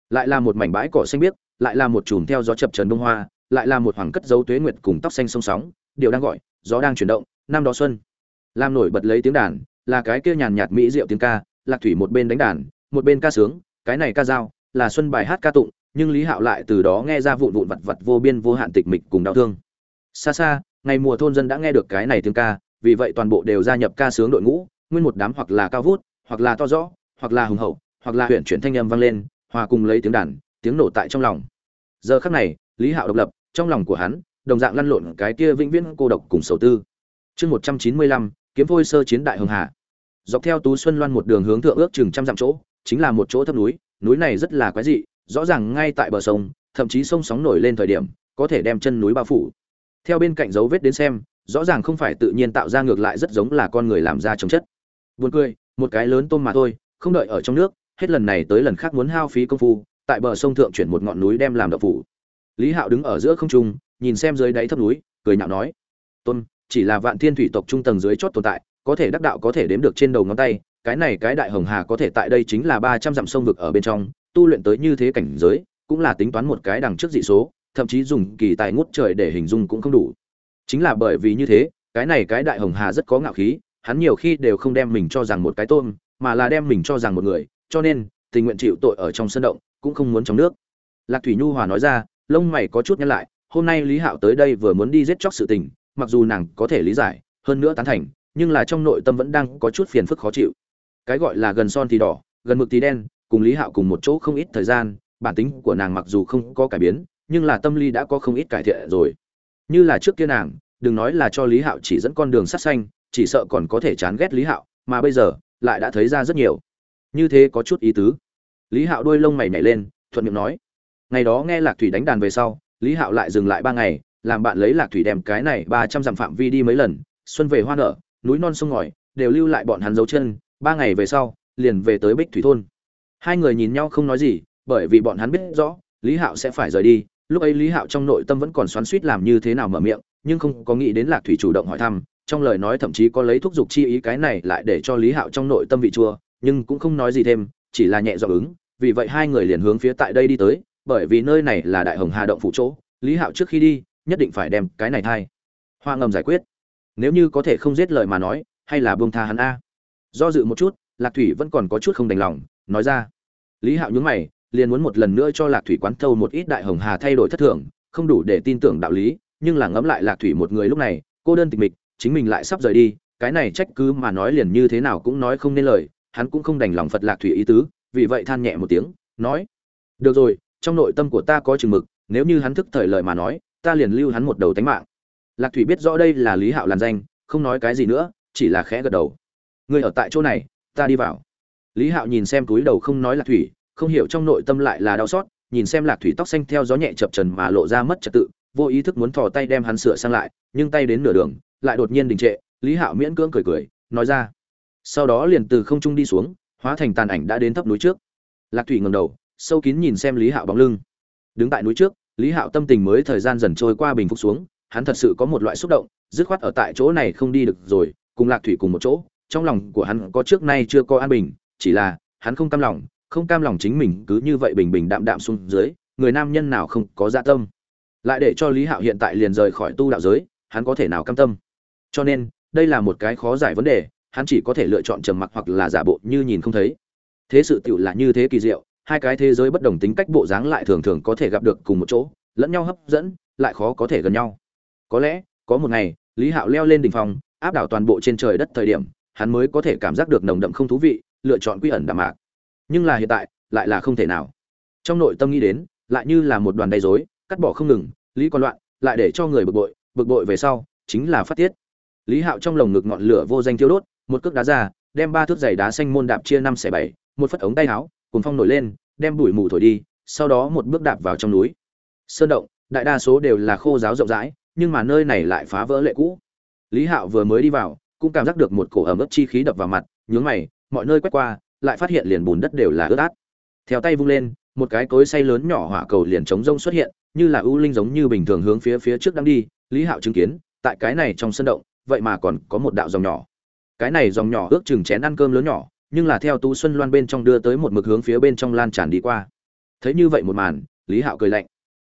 Lại là một mảnh bãi cỏ xanh biếc, lại là một chùm theo gió chập chờn đông hoa, lại là một hoàng cất dấu tuế nguyệt cùng tóc xanh sông sóng, điều đang gọi, gió đang chuyển động, năm đó xuân. Lam nổi bật lấy tiếng đàn, là cái kia nhàn nhạt mỹ diệu tiếng ca, lạc thủy một bên đánh đàn, một bên ca sướng cái này ca dao, là xuân bài hát ca tụng, nhưng lý hạo lại từ đó nghe ra vụn vụn vặt vặt vô biên vô hạn tịch mịch cùng đau thương. Xa xa, ngày mùa thôn dân đã nghe được cái này tiếng ca, vì vậy toàn bộ đều gia nhập ca sướng đội ngũ, nguyên một đám hoặc là cao vút, hoặc là to rõ, hoặc là hùng hậu, hoặc là huyện chuyển thanh âm vang lên, hòa cùng lấy tiếng đàn, tiếng nổ tại trong lòng. Giờ khắc này, lý hạo độc lập, trong lòng của hắn, đồng dạng lăn lộn cái kia vĩnh viễn cô độc cùng sầu tư. Chương một trăm chín mươi lăm, kiếm phôi sơ chiến đại hưng hà. Dọc theo tú xuân loan một đường hướng thượng ước chừng trăm dặm chỗ chính là một chỗ thấp núi núi này rất là quái dị, rõ ràng ngay tại bờ sông, thậm chí sông sóng nổi lên thời điểm, có thể đem chân núi bao phủ. Theo bên cạnh dấu vết đến xem, rõ ràng không phải tự nhiên tạo ra ngược lại rất giống là con người làm ra trồng chất. Buồn cười, một cái lớn tôm mà thôi, không đợi ở trong nước, hết lần này tới lần khác muốn hao phí công phu, tại bờ sông thượng chuyển một ngọn núi đem làm đạo phủ. Lý hạo đứng ở giữa không trung, nhìn xem dưới đáy thấp núi, cười nhạo nói, tôn, chỉ là vạn thiên thủy tộc trung tầng dưới chót tồn tại, có thể đắc đạo có thể đếm được trên đầu ngón tay cái này cái đại hồng hà có thể tại đây chính là ba trăm dặm sông vực ở bên trong, tu luyện tới như thế cảnh giới, cũng là tính toán một cái đằng trước dị số, thậm chí dùng kỳ tài ngút trời để hình dung cũng không đủ. Chính là bởi vì như thế, cái này cái đại hồng hà rất có ngạo khí, hắn nhiều khi đều không đem mình cho rằng một cái tôm, mà là đem mình cho rằng một người, cho nên, tình nguyện chịu tội ở trong sân động, cũng không muốn trong nước. Lạc thủy nhu hòa nói ra, lông mày có chút nhăn lại, hôm nay lý hạo tới đây vừa muốn đi giết chóc sự tình, mặc dù nàng có thể lý giải, hơn nữa tán thành, nhưng là trong nội tâm vẫn đang có chút phiền phức khó chịu cái gọi là gần son thì đỏ, gần mực thì đen, cùng lý hạo cùng một chỗ không ít thời gian, bản tính của nàng mặc dù không có cải biến, nhưng là tâm lý đã có không ít cải thiện rồi. Như là trước kia nàng, đừng nói là cho lý hạo chỉ dẫn con đường sắt xanh chỉ sợ còn có thể chán ghét lý hạo, mà bây giờ, lại đã thấy ra rất nhiều. Như thế có chút ý tứ. Lý hạo đôi lông mày nhảy lên, thuận miệng nói. Ngày đó nghe lạc thủy đánh đàn về sau, lý hạo lại dừng lại ba ngày, làm bạn lấy lạc thủy đem cái này ba trăm dặm phạm vi đi mấy lần, xuân về hoa nở, núi non sông ngòi, đều lưu lại bọn hắn dấu chân ba ngày về sau, liền về tới bích thủy thôn. Hai người nhìn nhau không nói gì, bởi vì bọn hắn biết rõ, lý hạo sẽ phải rời đi. Lúc ấy lý hạo trong nội tâm vẫn còn xoắn suýt làm như thế nào mở miệng, nhưng không có nghĩ đến lạc thủy chủ động hỏi thăm, trong lời nói thậm chí có lấy thúc giục chi ý cái này lại để cho lý hạo trong nội tâm vị chua, nhưng cũng không nói gì thêm, chỉ là nhẹ dọ ứng. Vì vậy hai người liền hướng phía tại đây đi tới, bởi vì nơi này là đại hồng hà động phụ chỗ. Lý hạo trước khi đi, nhất định phải đem cái này thay. Hoa ngầm giải quyết. Nếu như có thể không giết lời mà nói, hay là buông tha hắn a? Do dự một chút, lạc thủy vẫn còn có chút không đành lòng, nói ra. Lý hạo nhún mày, liền muốn một lần nữa cho lạc thủy quán thâu một ít đại hồng hà thay đổi thất thường, không đủ để tin tưởng đạo lý, nhưng là ngẫm lại lạc thủy một người lúc này, cô đơn tịch mịch, chính mình lại sắp rời đi, cái này trách cứ mà nói liền như thế nào cũng nói không nên lời, hắn cũng không đành lòng phật lạc thủy ý tứ, vì vậy than nhẹ một tiếng, nói, được rồi, trong nội tâm của ta có chừng mực, nếu như hắn thức thời lời mà nói, ta liền lưu hắn một đầu tánh mạng. Lạc thủy biết rõ đây là lý hạo làn danh, không nói cái gì nữa, chỉ là khẽ gật đầu người ở tại chỗ này, ta đi vào. Lý hạo nhìn xem túi đầu không nói là thủy, không hiểu trong nội tâm lại là đau xót, nhìn xem lạc thủy tóc xanh theo gió nhẹ chập trần mà lộ ra mất trật tự, vô ý thức muốn thò tay đem hắn sửa sang lại, nhưng tay đến nửa đường, lại đột nhiên đình trệ, lý hạo miễn cưỡng cười cười, nói ra. Sau đó liền từ không trung đi xuống, hóa thành tàn ảnh đã đến thấp núi trước. Lạc thủy ngầm đầu, sâu kín nhìn xem lý hạo bóng lưng. Đứng tại núi trước, lý hạo tâm tình mới thời gian dần trôi qua bình phục xuống, hắn thật sự có một loại xúc động, dứt khoát ở tại chỗ này không đi được rồi, cùng lạc thủy cùng một chỗ trong lòng của hắn có trước nay chưa có an bình, chỉ là, hắn không cam lòng, không cam lòng chính mình cứ như vậy bình bình đạm đạm xuống dưới, người nam nhân nào không có dạ tâm. Lại để cho lý hạo hiện tại liền rời khỏi tu đạo giới, hắn có thể nào cam tâm? Cho nên, đây là một cái khó giải vấn đề, hắn chỉ có thể lựa chọn trầm mặc hoặc là giả bộ như nhìn không thấy. Thế sự tiểu là như thế kỳ diệu, hai cái thế giới bất đồng tính cách bộ dáng lại thường thường có thể gặp được cùng một chỗ, lẫn nhau hấp dẫn, lại khó có thể gần nhau. Có lẽ, có một ngày, lý hạo leo lên đỉnh phòng, áp đảo toàn bộ trên trời đất thời điểm hắn mới có thể cảm giác được nồng đậm không thú vị, lựa chọn quy ẩn đạm mạc. Nhưng là hiện tại, lại là không thể nào. Trong nội tâm nghĩ đến, lại như là một đoàn đầy dối cắt bỏ không ngừng, lý còn loạn lại để cho người bực bội bực bội về sau, chính là phát tiết. Lý hạo trong lồng ngực ngọn lửa vô danh thiêu đốt, một cước đá ra, đem ba thước giày đá xanh môn đạp chia năm xẻ bảy, một phất ống tay áo cùng phong nổi lên, đem bụi mù thổi đi, sau đó một bước đạp vào trong núi. Sơn động, đại đa số đều là khô giáo rộng rãi, nhưng mà nơi này lại phá vỡ lệ cũ. Lý hạo vừa mới đi vào cũng cảm giác được một cổ ẩm ướt chi khí đập vào mặt, nhướng mày, mọi nơi quét qua, lại phát hiện liền bùn đất đều là ướt át. Theo tay vung lên, một cái cối say lớn nhỏ hỏa cầu liền chống rông xuất hiện, như là ưu linh giống như bình thường hướng phía phía trước đang đi, lý hạo chứng kiến, tại cái này trong sân động, vậy mà còn có một đạo dòng nhỏ. Cái này dòng nhỏ ước chừng chén ăn cơm lớn nhỏ, nhưng là theo tú xuân loan bên trong đưa tới một mực hướng phía bên trong lan tràn đi qua. Thấy như vậy một màn, lý hạo cười lạnh.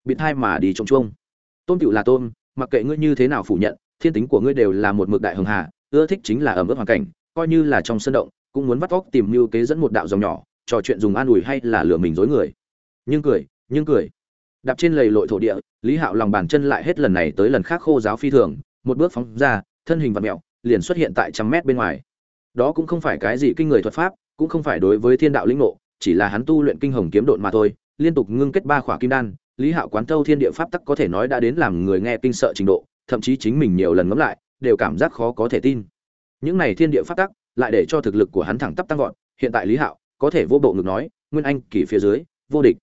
Bịt hai mà đi trông chuông. Tôm tựu là tôm, mặc kệ ngươi như thế nào phủ nhận, thiên tính của ngươi đều là một mực đại hường hà ưa thích chính là ẩm ướt hoàn cảnh, coi như là trong sân động, cũng muốn vắt vóc tìm mưu kế dẫn một đạo dòng nhỏ, trò chuyện dùng an ủi hay là lừa mình dối người. Nhưng cười nhưng cười. Đạp trên lầy lội thổ địa, lý hạo lòng bàn chân lại hết lần này tới lần khác khô giáo phi thường, một bước phóng ra, thân hình vật mẹo, liền xuất hiện tại trăm mét bên ngoài. Đó cũng không phải cái gì kinh người thuật pháp, cũng không phải đối với thiên đạo lĩnh ngộ, chỉ là hắn tu luyện kinh hồng kiếm độn mà thôi, liên tục ngưng kết ba khỏa kim đan, lý hạo quán thâu thiên địa pháp tắc có thể nói đã đến làm người nghe kinh sợ trình độ, thậm chí chính mình nhiều lần ngẫm lại đều cảm giác khó có thể tin. Những này thiên địa pháp tắc lại để cho thực lực của hắn thẳng tắp tăng vọt, hiện tại lý hạo có thể vô bộ ngực nói, nguyên anh, kỳ phía dưới, vô địch.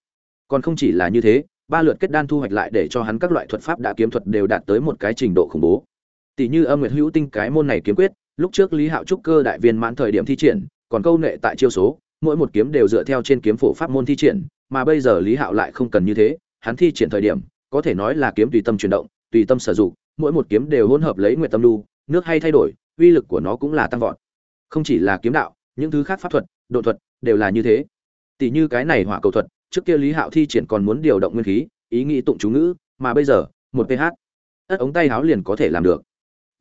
Còn không chỉ là như thế, ba lượt kết đan thu hoạch lại để cho hắn các loại thuật pháp đã kiếm thuật đều đạt tới một cái trình độ khủng bố. Tỷ như âm nguyệt hữu tinh cái môn này kiếm quyết, lúc trước lý hạo trúc cơ đại viên mãn thời điểm thi triển, còn câu nệ tại chiêu số, mỗi một kiếm đều dựa theo trên kiếm phổ pháp môn thi triển, mà bây giờ lý hạo lại không cần như thế, hắn thi triển thời điểm, có thể nói là kiếm tùy tâm chuyển động, tùy tâm sử dụng mỗi một kiếm đều hỗn hợp lấy nguyệt tâm lưu nước hay thay đổi uy lực của nó cũng là tăng vọt. Không chỉ là kiếm đạo những thứ khác pháp thuật độ thuật đều là như thế. Tỷ như cái này hỏa cầu thuật trước kia lý hạo thi triển còn muốn điều động nguyên khí ý nghĩ tụng chú ngữ mà bây giờ một ph ất ống tay háo liền có thể làm được.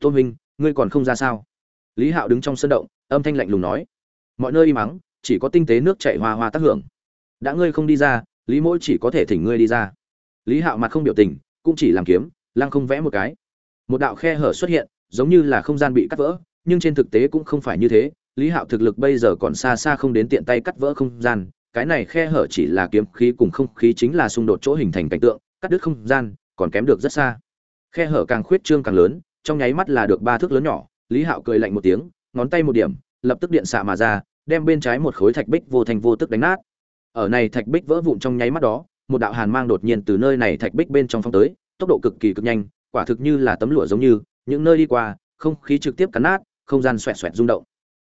Tôn Vinh, ngươi còn không ra sao? Lý hạo đứng trong sân động âm thanh lạnh lùng nói. Mọi nơi im mắng chỉ có tinh tế nước chảy hoa hoa tác hưởng. Đã ngươi không đi ra lý mỗi chỉ có thể thỉnh ngươi đi ra. Lý hạo mặt không biểu tình cũng chỉ làm kiếm lăng không vẽ một cái một đạo khe hở xuất hiện, giống như là không gian bị cắt vỡ, nhưng trên thực tế cũng không phải như thế. Lý hạo thực lực bây giờ còn xa xa không đến tiện tay cắt vỡ không gian. Cái này khe hở chỉ là kiếm khí cùng không khí chính là xung đột chỗ hình thành cảnh tượng, cắt đứt không gian, còn kém được rất xa. Khe hở càng khuyết trương càng lớn, trong nháy mắt là được ba thước lớn nhỏ. Lý hạo cười lạnh một tiếng, ngón tay một điểm, lập tức điện xạ mà ra, đem bên trái một khối thạch bích vô thành vô tức đánh nát. Ở này thạch bích vỡ vụn trong nháy mắt đó, một đạo hàn mang đột nhiên từ nơi này thạch bích bên trong phong tới, tốc độ cực kỳ cực nhanh quả thực như là tấm lụa giống như, những nơi đi qua, không khí trực tiếp cắn nát, không gian xoẹt xoẹt rung động.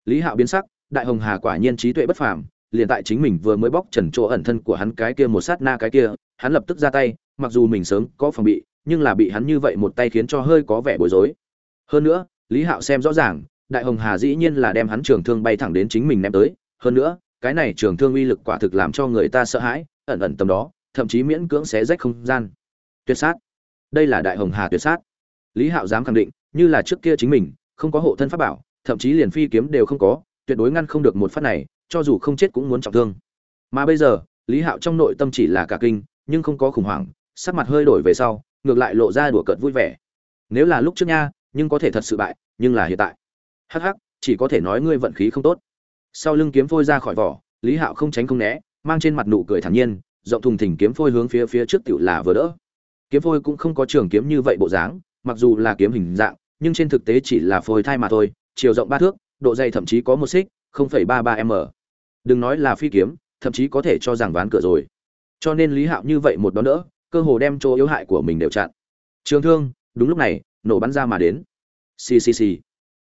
Lý hạo biến sắc, đại hồng hà quả nhiên trí tuệ bất phàm, liền tại chính mình vừa mới bóc trần chỗ ẩn thân của hắn cái kia một sát na cái kia, hắn lập tức ra tay, mặc dù mình sớm có phòng bị, nhưng là bị hắn như vậy một tay khiến cho hơi có vẻ bối rối. Hơn nữa, lý hạo xem rõ ràng, đại hồng hà dĩ nhiên là đem hắn trường thương bay thẳng đến chính mình ném tới, hơn nữa, cái này trường thương uy lực quả thực làm cho người ta sợ hãi, ẩn ẩn tầm đó, thậm chí miễn cưỡng xé rách không gian. Tuyệt sát đây là đại hồng hà tuyệt sát. Lý hạo dám khẳng định, như là trước kia chính mình, không có hộ thân pháp bảo, thậm chí liền phi kiếm đều không có, tuyệt đối ngăn không được một phát này, cho dù không chết cũng muốn trọng thương. Mà bây giờ, lý hạo trong nội tâm chỉ là cả kinh, nhưng không có khủng hoảng, sắc mặt hơi đổi về sau, ngược lại lộ ra đùa cợt vui vẻ. Nếu là lúc trước nha, nhưng có thể thật sự bại, nhưng là hiện tại. Hắc hắc, chỉ có thể nói ngươi vận khí không tốt. Sau lưng kiếm phôi ra khỏi vỏ, lý hạo không tránh không né, mang trên mặt nụ cười thản nhiên, rộng thùng thình kiếm phôi hướng phía phía trước tiểu là vừa đỡ kiếm phôi cũng không có trường kiếm như vậy bộ dáng mặc dù là kiếm hình dạng nhưng trên thực tế chỉ là phôi thai mà thôi chiều rộng ba thước độ dày thậm chí có một xích 0,33 m đừng nói là phi kiếm thậm chí có thể cho rằng ván cửa rồi. Cho nên lý hạo như vậy một đón đỡ cơ hồ đem chỗ yếu hại của mình đều chặn. Trường thương đúng lúc này nổ bắn ra mà đến. Xì xì xì.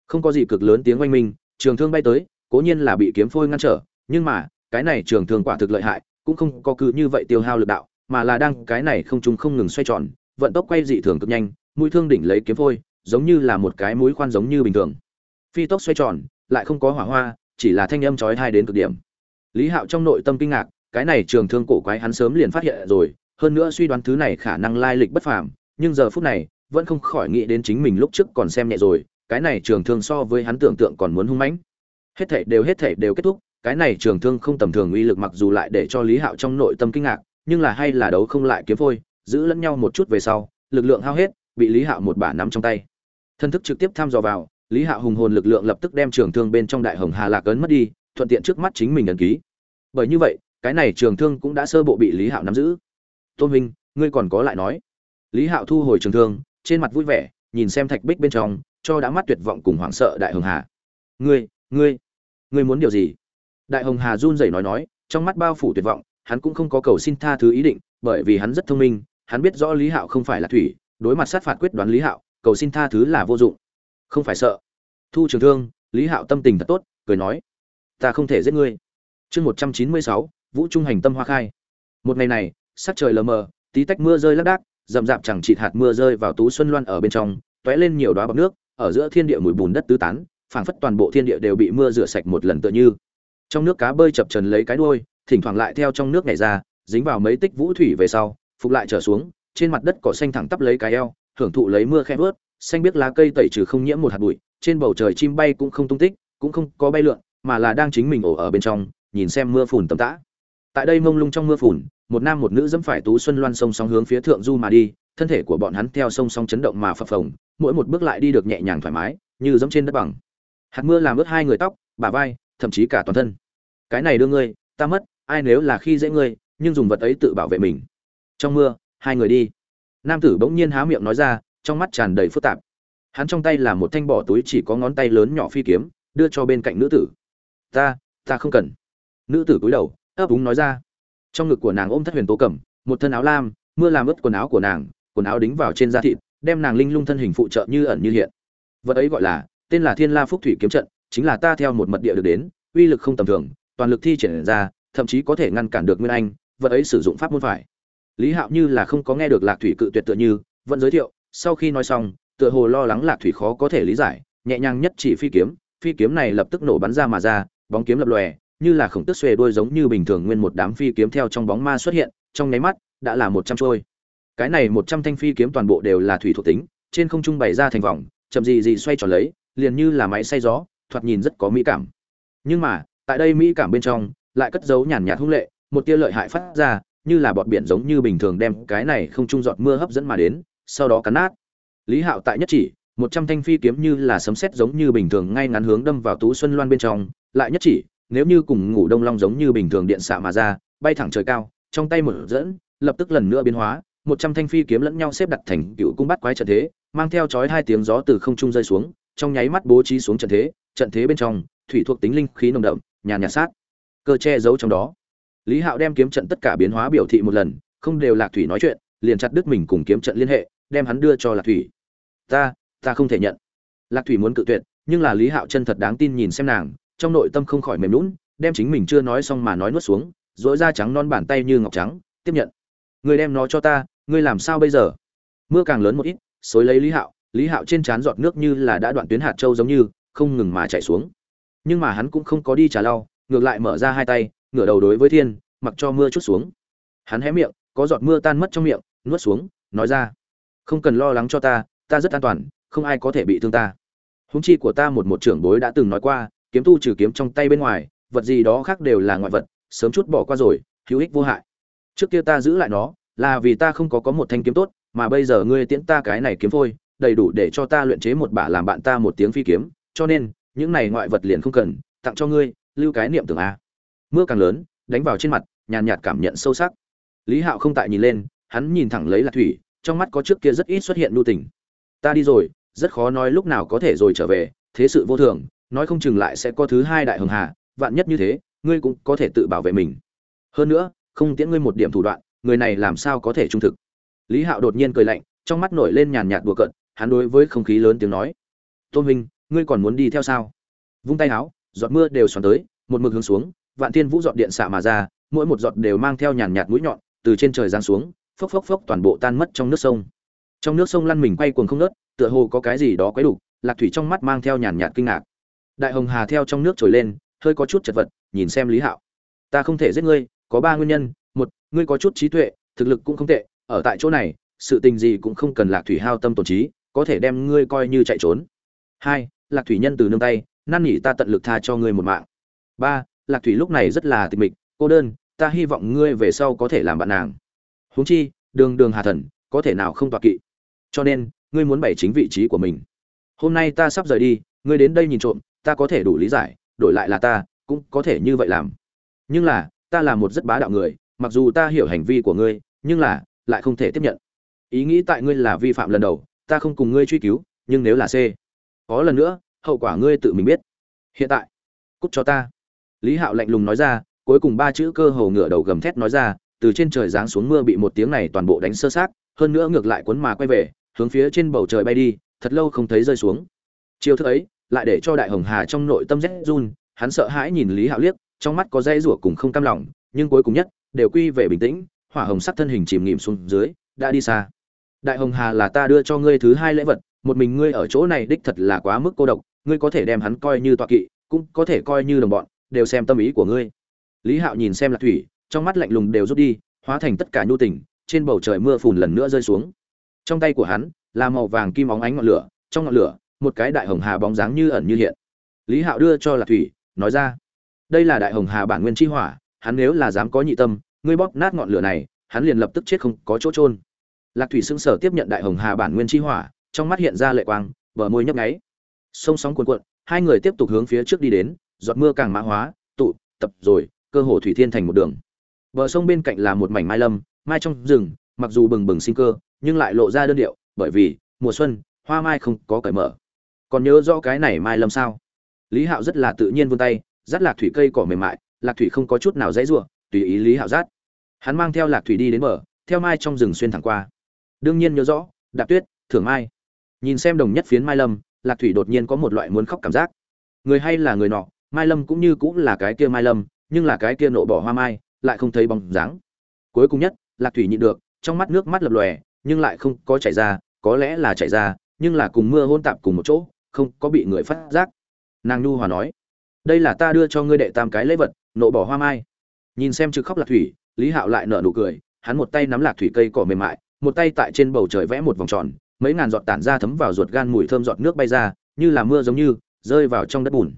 Không có gì cực lớn tiếng oanh minh trường thương bay tới cố nhiên là bị kiếm phôi ngăn trở nhưng mà cái này trường thương quả thực lợi hại cũng không có cứ như vậy tiêu hao lực đạo mà là đang cái này không trung không ngừng xoay tròn, vận tốc quay dị thường cực nhanh, mũi thương đỉnh lấy kiếm phôi, giống như là một cái mũi khoan giống như bình thường. Phi tốc xoay tròn, lại không có hỏa hoa, chỉ là thanh âm chói tai đến cực điểm. Lý hạo trong nội tâm kinh ngạc, cái này trường thương cổ quái hắn sớm liền phát hiện rồi, hơn nữa suy đoán thứ này khả năng lai lịch bất phàm, nhưng giờ phút này, vẫn không khỏi nghĩ đến chính mình lúc trước còn xem nhẹ rồi, cái này trường thương so với hắn tưởng tượng còn muốn hung mãnh. Hết thảy đều, hết thảy đều kết thúc, cái này trường thương không tầm thường uy lực mặc dù lại để cho lý hạo trong nội tâm kinh ngạc nhưng là hay là đấu không lại kiếm phôi, giữ lẫn nhau một chút về sau, lực lượng hao hết, bị lý hạo một bả nắm trong tay. Thân thức trực tiếp tham dò vào, lý hạo hùng hồn lực lượng lập tức đem trường thương bên trong đại hồng hà lạc ấn mất đi, thuận tiện trước mắt chính mình ấn ký. Bởi như vậy, cái này trường thương cũng đã sơ bộ bị lý hạo nắm giữ. Tôn vinh ngươi còn có lại nói. Lý hạo thu hồi trường thương, trên mặt vui vẻ, nhìn xem thạch bích bên trong, cho đã mắt tuyệt vọng cùng hoảng sợ đại hồng hà. Ngươi ngươi ngươi muốn điều gì? Đại hồng hà run rẩy nói nói, trong mắt bao phủ tuyệt vọng hắn cũng không có cầu xin tha thứ ý định, bởi vì hắn rất thông minh, hắn biết rõ lý hạo không phải là thủy, đối mặt sát phạt quyết đoán lý hạo, cầu xin tha thứ là vô dụng. Không phải sợ. Thu trường thương, lý hạo tâm tình thật tốt, cười nói, ta không thể giết ngươi. Chương một trăm chín mươi sáu, vũ trung hành tâm hoa khai. Một ngày này, sắc trời lờ mờ, tí tách mưa rơi lác đác, rậm rạp chẳng chịt hạt mưa rơi vào tú xuân loan ở bên trong t ó é lên nhiều đoá bọc nước, ở giữa thiên địa mùi bùn đất tứ tán, phảng phất toàn bộ thiên địa đều bị mưa rửa sạch một lần tựa như. Trong nước cá bơi chập trần lấy cái đuôi thỉnh thoảng lại theo trong nước nhảy ra, dính vào mấy tích vũ thủy về sau, phục lại trở xuống, trên mặt đất cỏ xanh thẳng tắp lấy cái eo, hưởng thụ lấy mưa khẽ vớt, xanh biết lá cây tẩy trừ không nhiễm một hạt bụi, trên bầu trời chim bay cũng không tung tích, cũng không có bay lượn, mà là đang chính mình ổ ở bên trong, nhìn xem mưa phùn tầm tã. Tại đây mông lung trong mưa phùn, một nam một nữ dẫm phải tú xuân loan sông sóng hướng phía thượng du mà đi, thân thể của bọn hắn theo sông sóng chấn động mà phập phồng, mỗi một bước lại đi được nhẹ nhàng thoải mái, như dẫm trên đất bằng. Hạt mưa làm ướt hai người tóc, bả vai, thậm chí cả toàn thân. Cái này đưa ngươi ta mất, ai nếu là khi dễ ngươi, nhưng dùng vật ấy tự bảo vệ mình. Trong mưa, hai người đi. Nam tử bỗng nhiên há miệng nói ra, trong mắt tràn đầy phức tạp. Hắn trong tay là một thanh bỏ túi chỉ có ngón tay lớn nhỏ phi kiếm, đưa cho bên cạnh nữ tử. Ta ta không cần. Nữ tử cúi đầu, ấp úng nói ra. Trong ngực của nàng ôm thất huyền tố cẩm một thân áo lam, mưa làm ướt quần áo của nàng, quần áo đính vào trên da thịt, đem nàng linh lung thân hình phụ trợ như ẩn như hiện. Vật ấy gọi là, tên là thiên la phúc thủy kiếm trận, chính là ta theo một mật địa được đến, uy lực không tầm thường toàn lực thi triển ra, thậm chí có thể ngăn cản được nguyên anh, vật ấy sử dụng pháp môn phải. Lý hạo như là không có nghe được lạc thủy cự tuyệt tựa như, vẫn giới thiệu, sau khi nói xong, tựa hồ lo lắng lạc thủy khó có thể lý giải, nhẹ nhàng nhất chỉ phi kiếm phi kiếm này lập tức nổ bắn ra mà ra, bóng kiếm lập lòe, như là khổng tức xuề đuôi giống như bình thường nguyên một đám phi kiếm theo trong bóng ma xuất hiện, trong nháy mắt, đã là một trăm trôi. Cái này một trăm thanh phi kiếm toàn bộ đều là thủy thuộc tính, trên không trung bày ra thành vòng, chậm gì gì xoay tròn lấy, liền như là máy xay gió, thoạt nhìn rất có mỹ cảm. Nhưng mà tại đây mỹ cảm bên trong, lại cất giấu nhàn nhạt hung lệ, một tia lợi hại phát ra, như là bọt biển giống như bình thường đem cái này không trung giọt mưa hấp dẫn mà đến, sau đó cắn nát. Lý hạo tại nhất chỉ, một trăm thanh phi kiếm như là sấm sét giống như bình thường ngay ngắn hướng đâm vào tú xuân loan bên trong, lại nhất chỉ, nếu như cùng ngủ đông long giống như bình thường điện xạ mà ra, bay thẳng trời cao, trong tay một dẫn, lập tức lần nữa biến hóa, một trăm thanh phi kiếm lẫn nhau xếp đặt thành cựu cung bắt quái trận thế, mang theo chói hai tiếng gió từ không trung rơi xuống, trong nháy mắt bố trí xuống trận thế trận thế bên trong, thủy thuộc tính linh khí nồng đậm nhàn nhạt sát. Cơ che giấu trong đó. Lý hạo đem kiếm trận tất cả biến hóa biểu thị một lần, không đều lạc thủy nói chuyện, liền chặt đứt mình cùng kiếm trận liên hệ, đem hắn đưa cho lạc thủy. Ta ta không thể nhận. Lạc thủy muốn cự tuyệt, nhưng là lý hạo chân thật đáng tin nhìn xem nàng, trong nội tâm không khỏi mềm lún đem chính mình chưa nói xong mà nói nuốt xuống dỗi da trắng non bàn tay như ngọc trắng, tiếp nhận. Người đem nó cho ta, ngươi làm sao bây giờ? Mưa càng lớn một ít, xối lấy lý hạo lý hạo trên trán giọt nước như là đã đoạn tuyến hạt trâu giống như, không ngừng mà chảy xuống nhưng mà hắn cũng không có đi trả lau, ngược lại mở ra hai tay, ngửa đầu đối với thiên, mặc cho mưa chút xuống. Hắn hé miệng, có giọt mưa tan mất trong miệng, nuốt xuống, nói ra, không cần lo lắng cho ta ta rất an toàn, không ai có thể bị thương ta. Húng chi của ta một một trưởng bối đã từng nói qua, kiếm tu trừ kiếm trong tay bên ngoài, vật gì đó khác đều là ngoại vật, sớm chút bỏ qua rồi, hữu ích vô hại. Trước kia ta giữ lại nó, là vì ta không có có một thanh kiếm tốt, mà bây giờ ngươi tiễn ta cái này kiếm phôi, đầy đủ để cho ta luyện chế một bả làm bạn ta một tiếng phi kiếm, cho nên những này ngoại vật liền không cần, tặng cho ngươi, lưu cái niệm tưởng a. Mưa càng lớn, đánh vào trên mặt, nhàn nhạt cảm nhận sâu sắc. Lý hạo không tại nhìn lên, hắn nhìn thẳng lấy lạc thủy, trong mắt có trước kia rất ít xuất hiện nu tình. Ta đi rồi, rất khó nói lúc nào có thể rồi trở về, thế sự vô thường, nói không chừng lại sẽ có thứ hai đại hường hà, vạn nhất như thế, ngươi cũng có thể tự bảo vệ mình. Hơn nữa, không tiễn ngươi một điểm thủ đoạn, người này làm sao có thể trung thực? Lý hạo đột nhiên cười lạnh, trong mắt nổi lên nhàn nhạt đùa cận hắn đối với không khí lớn tiếng nói. Tôn huynh ngươi còn muốn đi theo sao? Vung tay áo, giọt mưa đều xoắn tới, một mực hướng xuống, vạn thiên vũ giọt điện xạ mà ra, mỗi một giọt đều mang theo nhàn nhạt mũi nhọn, từ trên trời giáng xuống, phốc phốc phốc toàn bộ tan mất trong nước sông. Trong nước sông lăn mình quay cuồng không nớt tựa hồ có cái gì đó quấy đủ lạc thủy trong mắt mang theo nhàn nhạt kinh ngạc. Đại hồng hà theo trong nước trồi lên, hơi có chút chật vật, nhìn xem lý hạo. Ta không thể giết ngươi, có ba nguyên nhân, một, ngươi có chút trí tuệ, thực lực cũng không tệ, ở tại chỗ này, sự tình gì cũng không cần lạc thủy hao tâm tổn trí, có thể đem ngươi coi như chạy trốn. Hai lạc thủy nhân từ nương tay, năn nỉ ta tận lực tha cho ngươi một mạng. Ba, lạc thủy lúc này rất là tịch mịch, cô đơn, ta hy vọng ngươi về sau có thể làm bạn nàng. Huống chi, đường đường hà thần, có thể nào không tọa kỵ? Cho nên, ngươi muốn bày chính vị trí của mình. Hôm nay ta sắp rời đi, ngươi đến đây nhìn trộm, ta có thể đủ lý giải, đổi lại là ta, cũng có thể như vậy làm. Nhưng là, ta là một rất bá đạo người, mặc dù ta hiểu hành vi của ngươi, nhưng là, lại không thể tiếp nhận. Ý nghĩ tại ngươi là vi phạm lần đầu, ta không cùng ngươi truy cứu, nhưng nếu là c có lần nữa, hậu quả ngươi tự mình biết. Hiện tại, cút cho ta. Lý hạo lạnh lùng nói ra, cuối cùng ba chữ cơ hồ ngửa đầu gầm thét nói ra, từ trên trời giáng xuống mưa bị một tiếng này toàn bộ đánh sơ sát hơn nữa ngược lại cuốn mà quay về, hướng phía trên bầu trời bay đi, thật lâu không thấy rơi xuống. Chiêu thức ấy, lại để cho đại hồng hà trong nội tâm rét run, hắn sợ hãi nhìn lý hạo liếc, trong mắt có dây rủa cùng không cam lòng, nhưng cuối cùng nhất, đều quy về bình tĩnh, hỏa hồng sắc thân hình chìm nghỉm xuống dưới, đã đi xa. Đại hồng hà là ta đưa cho ngươi thứ hai lễ vật một mình ngươi ở chỗ này đích thật là quá mức cô độc, ngươi có thể đem hắn coi như tọa kỵ, cũng có thể coi như đồng bọn, đều xem tâm ý của ngươi. Lý hạo nhìn xem lạc thủy, trong mắt lạnh lùng đều rút đi, hóa thành tất cả nhu tình, trên bầu trời mưa phùn lần nữa rơi xuống. Trong tay của hắn là màu vàng kim óng ánh ngọn lửa, trong ngọn lửa, một cái đại hồng hà bóng dáng như ẩn như hiện. Lý hạo đưa cho lạc thủy, nói ra, đây là đại hồng hà bản nguyên chi hỏa, hắn nếu là dám có nhị tâm, ngươi bóp nát ngọn lửa này, hắn liền lập tức chết không có chỗ trôn lạc thủy sững sờ tiếp nhận đại hồng hà bản nguyên chi hỏa trong mắt hiện ra lệ quang, bờ môi nhấp nháy. Sông sóng cuồn cuộn, hai người tiếp tục hướng phía trước đi đến, giọt mưa càng mã hóa, tụ, tập rồi, cơ hồ thủy thiên thành một đường. Bờ sông bên cạnh là một mảnh mai lâm, mai trong rừng, mặc dù bừng bừng sinh cơ, nhưng lại lộ ra đơn điệu, bởi vì, mùa xuân, hoa mai không có cởi mở. Còn nhớ rõ cái này mai lâm sao? Lý hạo rất là tự nhiên vươn tay, dắt lạc thủy cây cỏ mềm mại, lạc thủy không có chút nào dãy ruộng tùy ý lý hạo dắt. Hắn mang theo lạc thủy đi đến bờ, theo mai trong rừng xuyên thẳng qua. Đương nhiên nhớ rõ, đạp tuyết, thưởng mai nhìn xem đồng nhất phiến mai lâm, lạc thủy đột nhiên có một loại muốn khóc cảm giác. Người hay là người nọ, mai lâm cũng như cũng là cái kia mai lâm, nhưng là cái kia nộ bỏ hoa mai, lại không thấy bóng dáng. Cuối cùng nhất, lạc thủy nhịn được, trong mắt nước mắt lập lòe, nhưng lại không có chảy ra, có lẽ là chảy ra, nhưng là cùng mưa hôn tạp cùng một chỗ, không có bị người phát giác. Nàng nhu hòa nói, đây là ta đưa cho ngươi đệ tam cái lễ vật, nộ bỏ hoa mai. Nhìn xem trực khóc lạc thủy, lý hạo lại nở nụ cười, hắn một tay nắm lạc thủy cây cỏ mềm mại, một tay tại trên bầu trời vẽ một vòng tròn mấy ngàn giọt tản ra thấm vào ruột gan mùi thơm giọt nước bay ra, như là mưa giống như, rơi vào trong đất bùn.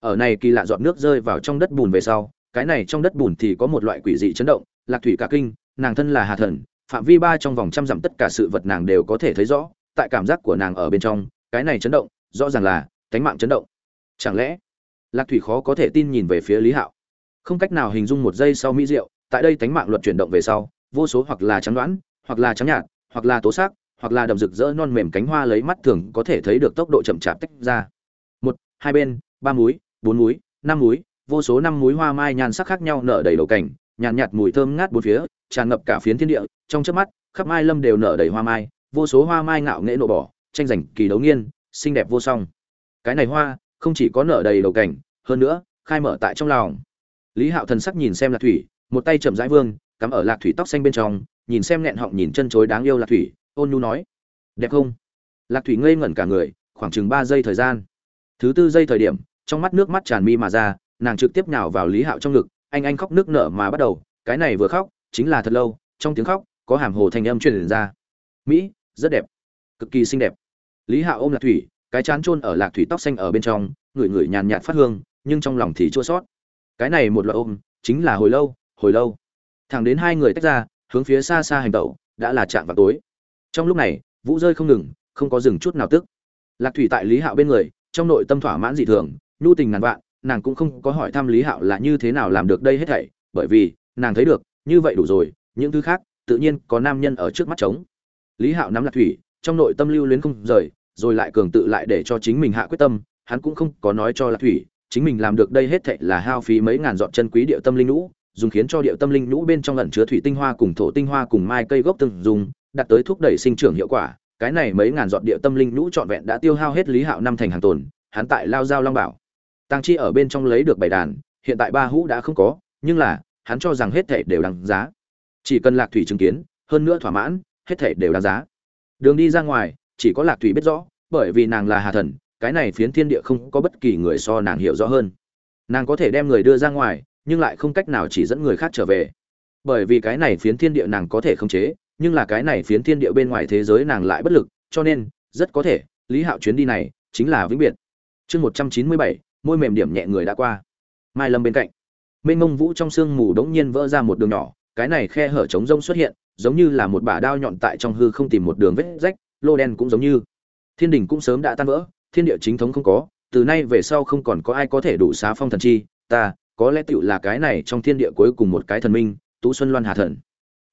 Ở này kỳ lạ giọt nước rơi vào trong đất bùn về sau, cái này trong đất bùn thì có một loại quỷ dị chấn động, lạc thủy cả kinh, nàng thân là hà thần, phạm vi ba trong vòng trăm dặm tất cả sự vật nàng đều có thể thấy rõ, tại cảm giác của nàng ở bên trong, cái này chấn động, rõ ràng là cánh mạng chấn động. Chẳng lẽ, lạc thủy khó có thể tin nhìn về phía lý hạo? Không cách nào hình dung một giây sau mỹ diệu, tại đây cánh mạng luật chuyển động về sau, vô số hoặc là trắng đoán, hoặc là trắng nhạt, hoặc là tố sắc hoặc là đầm rực rỡ non mềm cánh hoa lấy mắt thường có thể thấy được tốc độ chậm chạp tách ra. Một hai bên ba múi bốn múi năm múi vô số năm múi hoa mai nhan sắc khác nhau nở đầy đầu cảnh nhàn nhạt, nhạt mùi thơm ngát bốn phía tràn ngập cả phiến thiên địa trong chớp mắt khắp mai lâm đều nở đầy hoa mai vô số hoa mai ngạo nghễ nổ bỏ tranh giành kỳ đấu nghiên xinh đẹp vô song. Cái này hoa không chỉ có nở đầy đầu cảnh hơn nữa khai mở tại trong lòng. Lý hạo thần sắc nhìn xem lạc thủy một tay chậm rãi vương cắm ở lạc thủy tóc xanh bên trong nhìn xem nghẹn họng nhìn chân chối đáng yêu lạc thủy ôn nhu nói. Đẹp không? Lạc thủy ngây ngẩn cả người, khoảng chừng ba giây thời gian. Thứ tư giây thời điểm, trong mắt nước mắt tràn mi mà ra, nàng trực tiếp nhào vào lý hạo trong ngực, anh anh khóc nước nở mà bắt đầu. Cái này vừa khóc, chính là thật lâu, trong tiếng khóc, có hàm hồ thanh âm truyền ra. Mỹ, rất đẹp. Cực kỳ xinh đẹp. Lý hạo ôm lạc thủy, cái chán chôn ở lạc thủy tóc xanh ở bên trong, ngửi ngửi nhàn nhạt phát hương, nhưng trong lòng thì chua sót cái này một loại ôm, chính là hồi lâu hồi lâu. Thẳng đến hai người tách ra, hướng phía xa xa hành tẩu, đã là chạm vào tối trong lúc này, vũ rơi không ngừng, không có dừng chút nào tức. Lạc thủy tại lý hạo bên người, trong nội tâm thỏa mãn dị thường, nhu tình ngàn vạn, nàng cũng không có hỏi thăm lý hạo là như thế nào làm được đây hết thảy, bởi vì, nàng thấy được, như vậy đủ rồi, những thứ khác, tự nhiên có nam nhân ở trước mắt trống. Lý hạo nắm lạc thủy, trong nội tâm lưu luyến không rời, rồi lại cường tự lại để cho chính mình hạ quyết tâm, hắn cũng không có nói cho lạc thủy, chính mình làm được đây hết thảy là hao phí mấy ngàn dọn chân quý địa tâm linh lũ dùng khiến cho địa tâm linh lũ bên trong ẩn chứa thủy tinh hoa cùng thổ tinh hoa cùng mai cây gốc từng dùng đạt tới thúc đẩy sinh trưởng hiệu quả, cái này mấy ngàn giọt địa tâm linh nhũ trọn vẹn đã tiêu hao hết lý hạo năm thành hàng tồn, hắn tại lao giao long bảo. Tăng chi ở bên trong lấy được bảy đàn, hiện tại ba hũ đã không có, nhưng là, hắn cho rằng hết thể đều đáng giá. Chỉ cần lạc thủy chứng kiến, hơn nữa thỏa mãn, hết thể đều đáng giá. Đường đi ra ngoài, chỉ có lạc thủy biết rõ, bởi vì nàng là hà thần, cái này phiến thiên địa không có bất kỳ người so nàng hiểu rõ hơn. Nàng có thể đem người đưa ra ngoài, nhưng lại không cách nào chỉ dẫn người khác trở về. Bởi vì cái này phiến thiên địa nàng có thể khống chế nhưng là cái này phiến thiên địa bên ngoài thế giới nàng lại bất lực, cho nên, rất có thể, lý hạo chuyến đi này, chính là vĩnh biệt. Chương một trăm chín mươi bảy, môi mềm điểm nhẹ người đã qua. Mai lâm bên cạnh. Mênh mông vũ trong sương mù đống nhiên vỡ ra một đường nhỏ, cái này khe hở trống rông xuất hiện, giống như là một bả đao nhọn tại trong hư không tìm một đường vết rách, lô đen cũng giống như. Thiên đình cũng sớm đã tan vỡ, thiên địa chính thống không có, từ nay về sau không còn có ai có thể đủ xá phong thần chi, ta, có lẽ tựu là cái này trong thiên địa cuối cùng một cái thần minh, tú xuân loan hà thần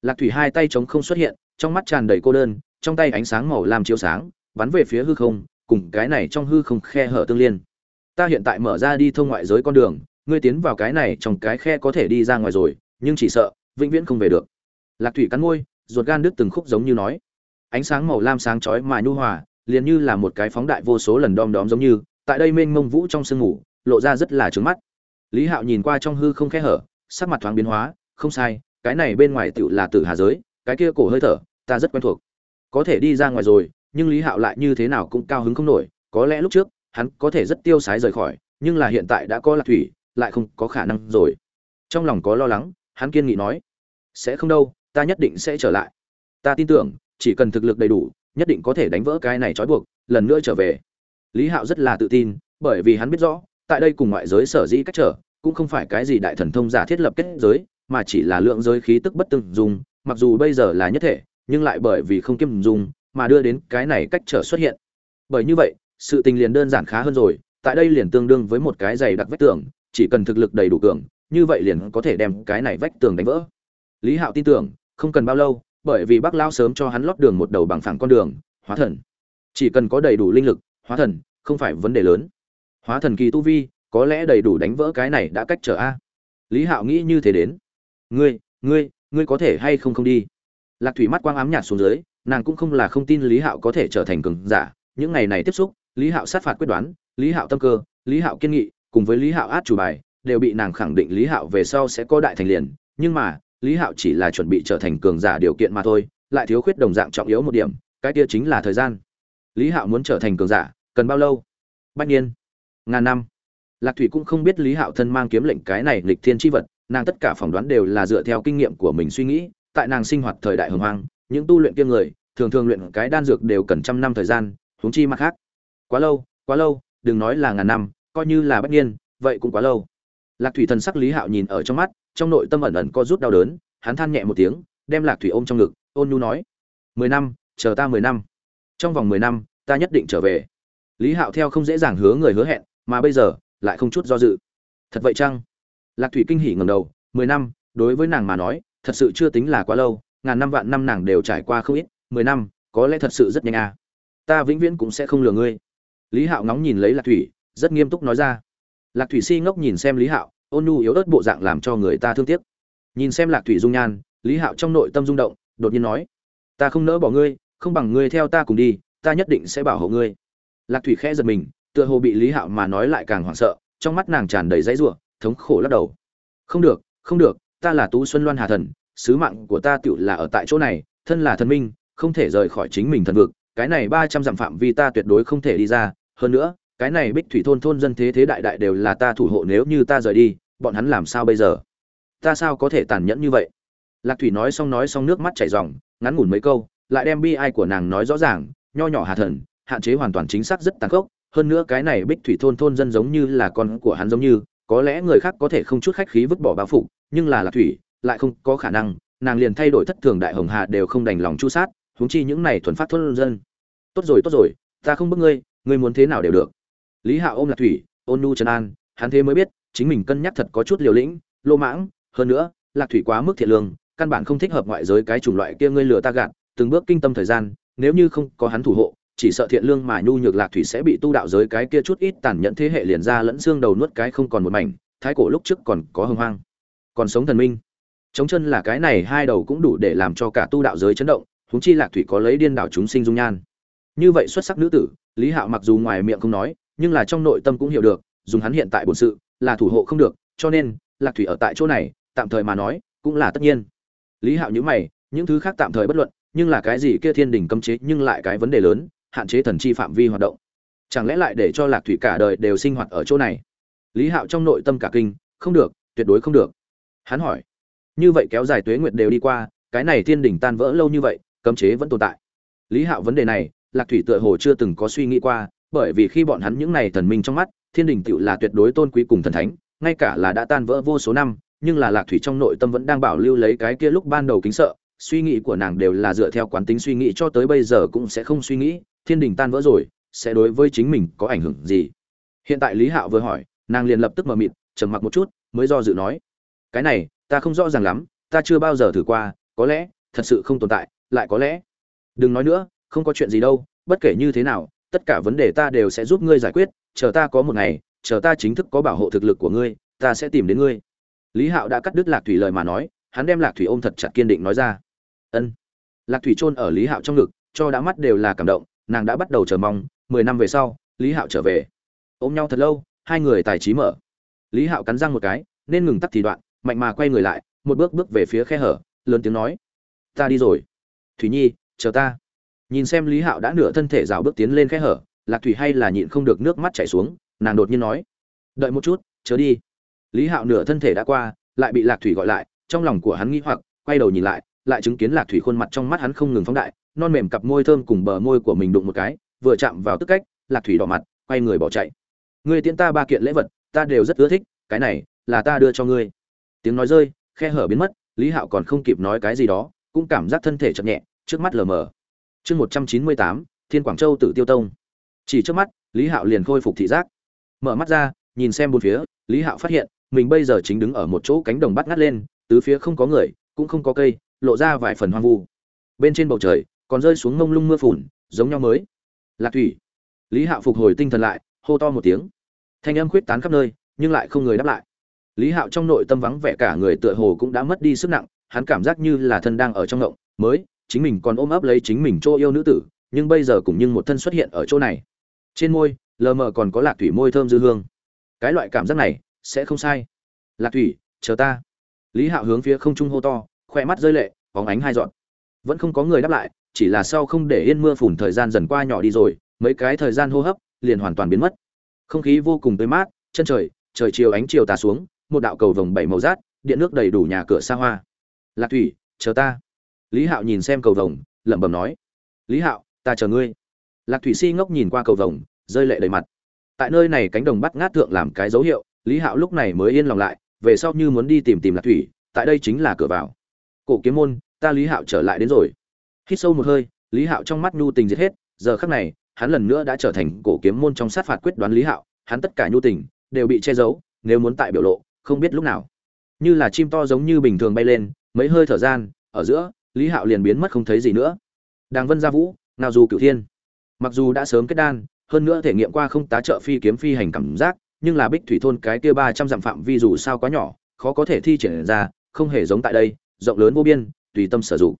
lạc thủy hai tay trống không xuất hiện, trong mắt tràn đầy cô đơn, trong tay ánh sáng màu lam chiếu sáng, bắn về phía hư không, cùng cái này trong hư không khe hở tương liên. Ta hiện tại mở ra đi thông ngoại giới con đường, ngươi tiến vào cái này trong cái khe có thể đi ra ngoài rồi, nhưng chỉ sợ, vĩnh viễn không về được. Lạc thủy cắn môi, ruột gan đứt từng khúc giống như nói. Ánh sáng màu lam sáng chói mà nhu hòa, liền như là một cái phóng đại vô số lần đom đóm giống như, tại đây mênh mông vũ trong sương ngủ lộ ra rất là trướng mắt. Lý hạo nhìn qua trong hư không khe hở, sắc mặt thoáng biến hóa, không sai cái này bên ngoài tựu là tử hà giới, cái kia cổ hơi thở, ta rất quen thuộc. Có thể đi ra ngoài rồi, nhưng lý hạo lại như thế nào cũng cao hứng không nổi, có lẽ lúc trước, hắn có thể rất tiêu sái rời khỏi, nhưng là hiện tại đã có lạc thủy, lại không có khả năng rồi. Trong lòng có lo lắng, hắn kiên nghị nói, sẽ không đâu, ta nhất định sẽ trở lại. Ta tin tưởng, chỉ cần thực lực đầy đủ, nhất định có thể đánh vỡ cái này trói buộc, lần nữa trở về. Lý hạo rất là tự tin, bởi vì hắn biết rõ, tại đây cùng ngoại giới sở dĩ cách trở, cũng không phải cái gì đại thần thông giả thiết lập kết giới mà chỉ là lượng giới khí tức bất tương dùng mặc dù bây giờ là nhất thể, nhưng lại bởi vì không kiêm dùng mà đưa đến cái này cách trở xuất hiện. Bởi như vậy, sự tình liền đơn giản khá hơn rồi, tại đây liền tương đương với một cái giày đặc vách tường, chỉ cần thực lực đầy đủ cường, như vậy liền có thể đem cái này vách tường đánh vỡ. Lý hạo tin tưởng, không cần bao lâu, bởi vì bác lao sớm cho hắn lót đường một đầu bằng phẳng con đường, hóa thần. Chỉ cần có đầy đủ linh lực, hóa thần, không phải vấn đề lớn. Hóa thần kỳ tu vi, có lẽ đầy đủ đánh vỡ cái này đã cách trở a. Lý hạo nghĩ như thế đến ngươi ngươi ngươi có thể hay không không đi? Lạc thủy mắt quang ám nhạt xuống dưới, nàng cũng không là không tin lý hạo có thể trở thành cường giả. Những ngày này tiếp xúc, lý hạo sát phạt quyết đoán, lý hạo tâm cơ, lý hạo kiên nghị, cùng với lý hạo át chủ bài, đều bị nàng khẳng định lý hạo về sau sẽ có đại thành liền. Nhưng mà, lý hạo chỉ là chuẩn bị trở thành cường giả điều kiện mà thôi, lại thiếu khuyết đồng dạng trọng yếu một điểm, cái kia chính là thời gian. Lý hạo muốn trở thành cường giả, cần bao lâu? Bách niên? Ngàn năm? Lạc thủy cũng không biết lý hạo thân mang kiếm lệnh cái này lịch thiên tri vật nàng tất cả phỏng đoán đều là dựa theo kinh nghiệm của mình suy nghĩ, tại nàng sinh hoạt thời đại hồng hoang, những tu luyện kiêng người, thường thường luyện cái đan dược đều cần trăm năm thời gian, huống chi mặt khác. Quá lâu quá lâu, đừng nói là ngàn năm, coi như là bất nhiên vậy cũng quá lâu. Lạc thủy thần sắc lý hạo nhìn ở trong mắt, trong nội tâm ẩn ẩn co rút đau đớn, hắn than nhẹ một tiếng, đem lạc thủy ôm trong ngực, ôn nhu nói, mười năm, chờ ta mười năm. Trong vòng mười năm, ta nhất định trở về. Lý hạo theo không dễ dàng hứa người hứa hẹn, mà bây giờ, lại không chút do dự. Thật vậy chăng? Lạc thủy kinh hỉ ngầm đầu, mười năm, đối với nàng mà nói, thật sự chưa tính là quá lâu, ngàn năm vạn năm nàng đều trải qua không ít, mười năm, có lẽ thật sự rất nhanh à. ta vĩnh viễn cũng sẽ không lừa ngươi. Lý hạo ngóng nhìn lấy lạc thủy, rất nghiêm túc nói ra. Lạc thủy si ngốc nhìn xem lý hạo, ôn nhu yếu ớt bộ dạng làm cho người ta thương tiếc. Nhìn xem lạc thủy dung nhan, lý hạo trong nội tâm rung động, đột nhiên nói, ta không nỡ bỏ ngươi, không bằng ngươi theo ta cùng đi, ta nhất định sẽ bảo hộ ngươi. Lạc thủy khẽ giật mình, tựa hồ bị lý hạo mà nói lại càng hoảng sợ, trong mắt nàng tràn đầy dãy rủa thống khổ lắc đầu. Không được không được, ta là tú xuân loan hà thần, sứ mạng của ta tựu là ở tại chỗ này, thân là thần minh, không thể rời khỏi chính mình thần vực, cái này ba trăm dặm phạm vi ta tuyệt đối không thể đi ra, hơn nữa, cái này bích thủy thôn thôn dân thế thế đại đại đều là ta thủ hộ nếu như ta rời đi, bọn hắn làm sao bây giờ? Ta sao có thể tàn nhẫn như vậy? Lạc thủy nói xong nói xong nước mắt chảy ròng, ngắn ngủn mấy câu, lại đem bi ai của nàng nói rõ ràng, nho nhỏ hà thần, hạn chế hoàn toàn chính xác rất tàn khốc, hơn nữa cái này bích thủy thôn thôn dân giống như là con của hắn giống như có lẽ người khác có thể không chút khách khí vứt bỏ bao phủ, nhưng là lạc thủy lại không có khả năng, nàng liền thay đổi thất thường đại hồng hà đều không đành lòng chu sát, huống chi những này thuần phát thôn dân. Tốt rồi tốt rồi, ta không bức ngươi ngươi muốn thế nào đều được. Lý hạ ôm lạc thủy, ôn nu trần an, hắn thế mới biết, chính mình cân nhắc thật có chút liều lĩnh, lô mãng, hơn nữa, lạc thủy quá mức thiện lương, căn bản không thích hợp ngoại giới cái chủng loại kia ngươi lừa ta gạt, từng bước kinh tâm thời gian, nếu như không có hắn thủ hộ chỉ sợ thiện lương mà nhu nhược lạc thủy sẽ bị tu đạo giới cái kia chút ít tàn nhẫn thế hệ liền ra lẫn xương đầu nuốt cái không còn một mảnh, thái cổ lúc trước còn có hưng hoang, còn sống thần minh. Chống chân là cái này hai đầu cũng đủ để làm cho cả tu đạo giới chấn động, huống chi lạc thủy có lấy điên đảo chúng sinh dung nhan. Như vậy xuất sắc nữ tử, lý hạo mặc dù ngoài miệng không nói, nhưng là trong nội tâm cũng hiểu được, dùng hắn hiện tại bổn sự, là thủ hộ không được, cho nên, lạc thủy ở tại chỗ này, tạm thời mà nói, cũng là tất nhiên. Lý hạo nhữ mày, những thứ khác tạm thời bất luận, nhưng là cái gì kia thiên đình cấm chế, nhưng lại cái vấn đề lớn hạn chế thần chi phạm vi hoạt động. Chẳng lẽ lại để cho lạc thủy cả đời đều sinh hoạt ở chỗ này? Lý hạo trong nội tâm cả kinh, không được, tuyệt đối không được. Hắn hỏi. Như vậy kéo dài tuế nguyệt đều đi qua, cái này thiên đỉnh tan vỡ lâu như vậy, cấm chế vẫn tồn tại. Lý hạo vấn đề này, lạc thủy tựa hồ chưa từng có suy nghĩ qua, bởi vì khi bọn hắn những này thần minh trong mắt, thiên đình tựu là tuyệt đối tôn quý cùng thần thánh, ngay cả là đã tan vỡ vô số năm, nhưng là lạc thủy trong nội tâm vẫn đang bảo lưu lấy cái kia lúc ban đầu kính sợ, suy nghĩ của nàng đều là dựa theo quán tính suy nghĩ cho tới bây giờ cũng sẽ không suy nghĩ thiên đình tan vỡ rồi, sẽ đối với chính mình có ảnh hưởng gì? Hiện tại lý hạo vừa hỏi, nàng liền lập tức mờ mịt, trầm mặc một chút, mới do dự nói, cái này, ta không rõ ràng lắm, ta chưa bao giờ thử qua, có lẽ, thật sự không tồn tại, lại có lẽ. Đừng nói nữa, không có chuyện gì đâu, bất kể như thế nào, tất cả vấn đề ta đều sẽ giúp ngươi giải quyết, chờ ta có một ngày, chờ ta chính thức có bảo hộ thực lực của ngươi, ta sẽ tìm đến ngươi. Lý hạo đã cắt đứt lạc thủy lời mà nói, hắn đem lạc thủy ôm thật chặt kiên định nói ra. Ân. Lạc thủy chôn ở lý hạo trong ngực, cho đã mắt đều là cảm động nàng đã bắt đầu chờ mong, mười năm về sau, lý hạo trở về. Ôm nhau thật lâu, hai người tài trí mở. Lý hạo cắn răng một cái, nên ngừng tắt thì đoạn, mạnh mà quay người lại, một bước bước về phía khe hở, lớn tiếng nói, ta đi rồi. Thủy nhi, chờ ta. Nhìn xem lý hạo đã nửa thân thể rào bước tiến lên khe hở, lạc thủy hay là nhịn không được nước mắt chảy xuống, nàng đột nhiên nói, đợi một chút chớ đi. Lý hạo nửa thân thể đã qua, lại bị lạc thủy gọi lại, trong lòng của hắn nghĩ hoặc, quay đầu nhìn lại lại chứng kiến lạc thủy khuôn mặt trong mắt hắn không ngừng phóng đại, non mềm cặp môi thơm cùng bờ môi của mình đụng một cái, vừa chạm vào tức cách, lạc thủy đỏ mặt, quay người bỏ chạy. Người tiễn ta ba kiện lễ vật, ta đều rất ưa thích, cái này là ta đưa cho ngươi. Tiếng nói rơi, khe hở biến mất, lý hạo còn không kịp nói cái gì đó, cũng cảm giác thân thể chậm nhẹ, trước mắt lờ mờ. Chương một trăm chín mươi tám, thiên quảng châu tự tiêu tông. Chỉ trước mắt, lý hạo liền khôi phục thị giác. Mở mắt ra, nhìn xem bốn phía, lý hạo phát hiện, mình bây giờ chính đứng ở một chỗ cánh đồng bắt ngắt lên, tứ phía không có người, cũng không có cây lộ ra vài phần hoang vu. Bên trên bầu trời còn rơi xuống mông lung mưa phùn, giống nhau mới. Lạc thủy. Lý hạo phục hồi tinh thần lại, hô to một tiếng. Thanh âm khuyết tán khắp nơi, nhưng lại không người đáp lại. Lý hạo trong nội tâm vắng vẻ cả người tựa hồ cũng đã mất đi sức nặng, hắn cảm giác như là thân đang ở trong ngộng, mới, chính mình còn ôm ấp lấy chính mình chỗ yêu nữ tử, nhưng bây giờ cũng như một thân xuất hiện ở chỗ này. Trên môi, lờ mờ còn có lạc thủy môi thơm dư hương. Cái loại cảm giác này, sẽ không sai. Lạc thủy, chờ ta. Lý hạo hướng phía không trung hô to khoe mắt rơi lệ, bóng ánh hai dọn vẫn không có người đáp lại, chỉ là sau không để yên mưa phùn thời gian dần qua nhỏ đi rồi, mấy cái thời gian hô hấp liền hoàn toàn biến mất. Không khí vô cùng tươi mát, chân trời trời chiều ánh chiều tà xuống, một đạo cầu vồng bảy màu rát, điện nước đầy đủ nhà cửa xa hoa. Lạc thủy, chờ ta. Lý hạo nhìn xem cầu vồng, lẩm bẩm nói. Lý hạo, ta chờ ngươi. Lạc thủy si ngốc nhìn qua cầu vồng, rơi lệ đầy mặt. Tại nơi này cánh đồng bắt ngát thượng làm cái dấu hiệu, lý hạo lúc này mới yên lòng lại, về sau như muốn đi tìm tìm lạc thủy, tại đây chính là cửa vào cổ kiếm môn, ta lý hạo trở lại đến rồi. Hít sâu một hơi, lý hạo trong mắt nhu tình giết hết, giờ khắc này, hắn lần nữa đã trở thành cổ kiếm môn trong sát phạt quyết đoán lý hạo, hắn tất cả nhu tình, đều bị che giấu, nếu muốn tại biểu lộ, không biết lúc nào. Như là chim to giống như bình thường bay lên, mấy hơi thở gian, ở giữa, lý hạo liền biến mất không thấy gì nữa. Đàng vân gia vũ nào dù cửu thiên. Mặc dù đã sớm kết đan, hơn nữa thể nghiệm qua không tá trợ phi kiếm phi hành cảm giác, nhưng là bích thủy thôn cái kia ba trăm dặm phạm vi dù sao quá nhỏ, khó có thể thi triển ra, không hề giống tại đây rộng lớn vô biên, tùy tâm sử dụng.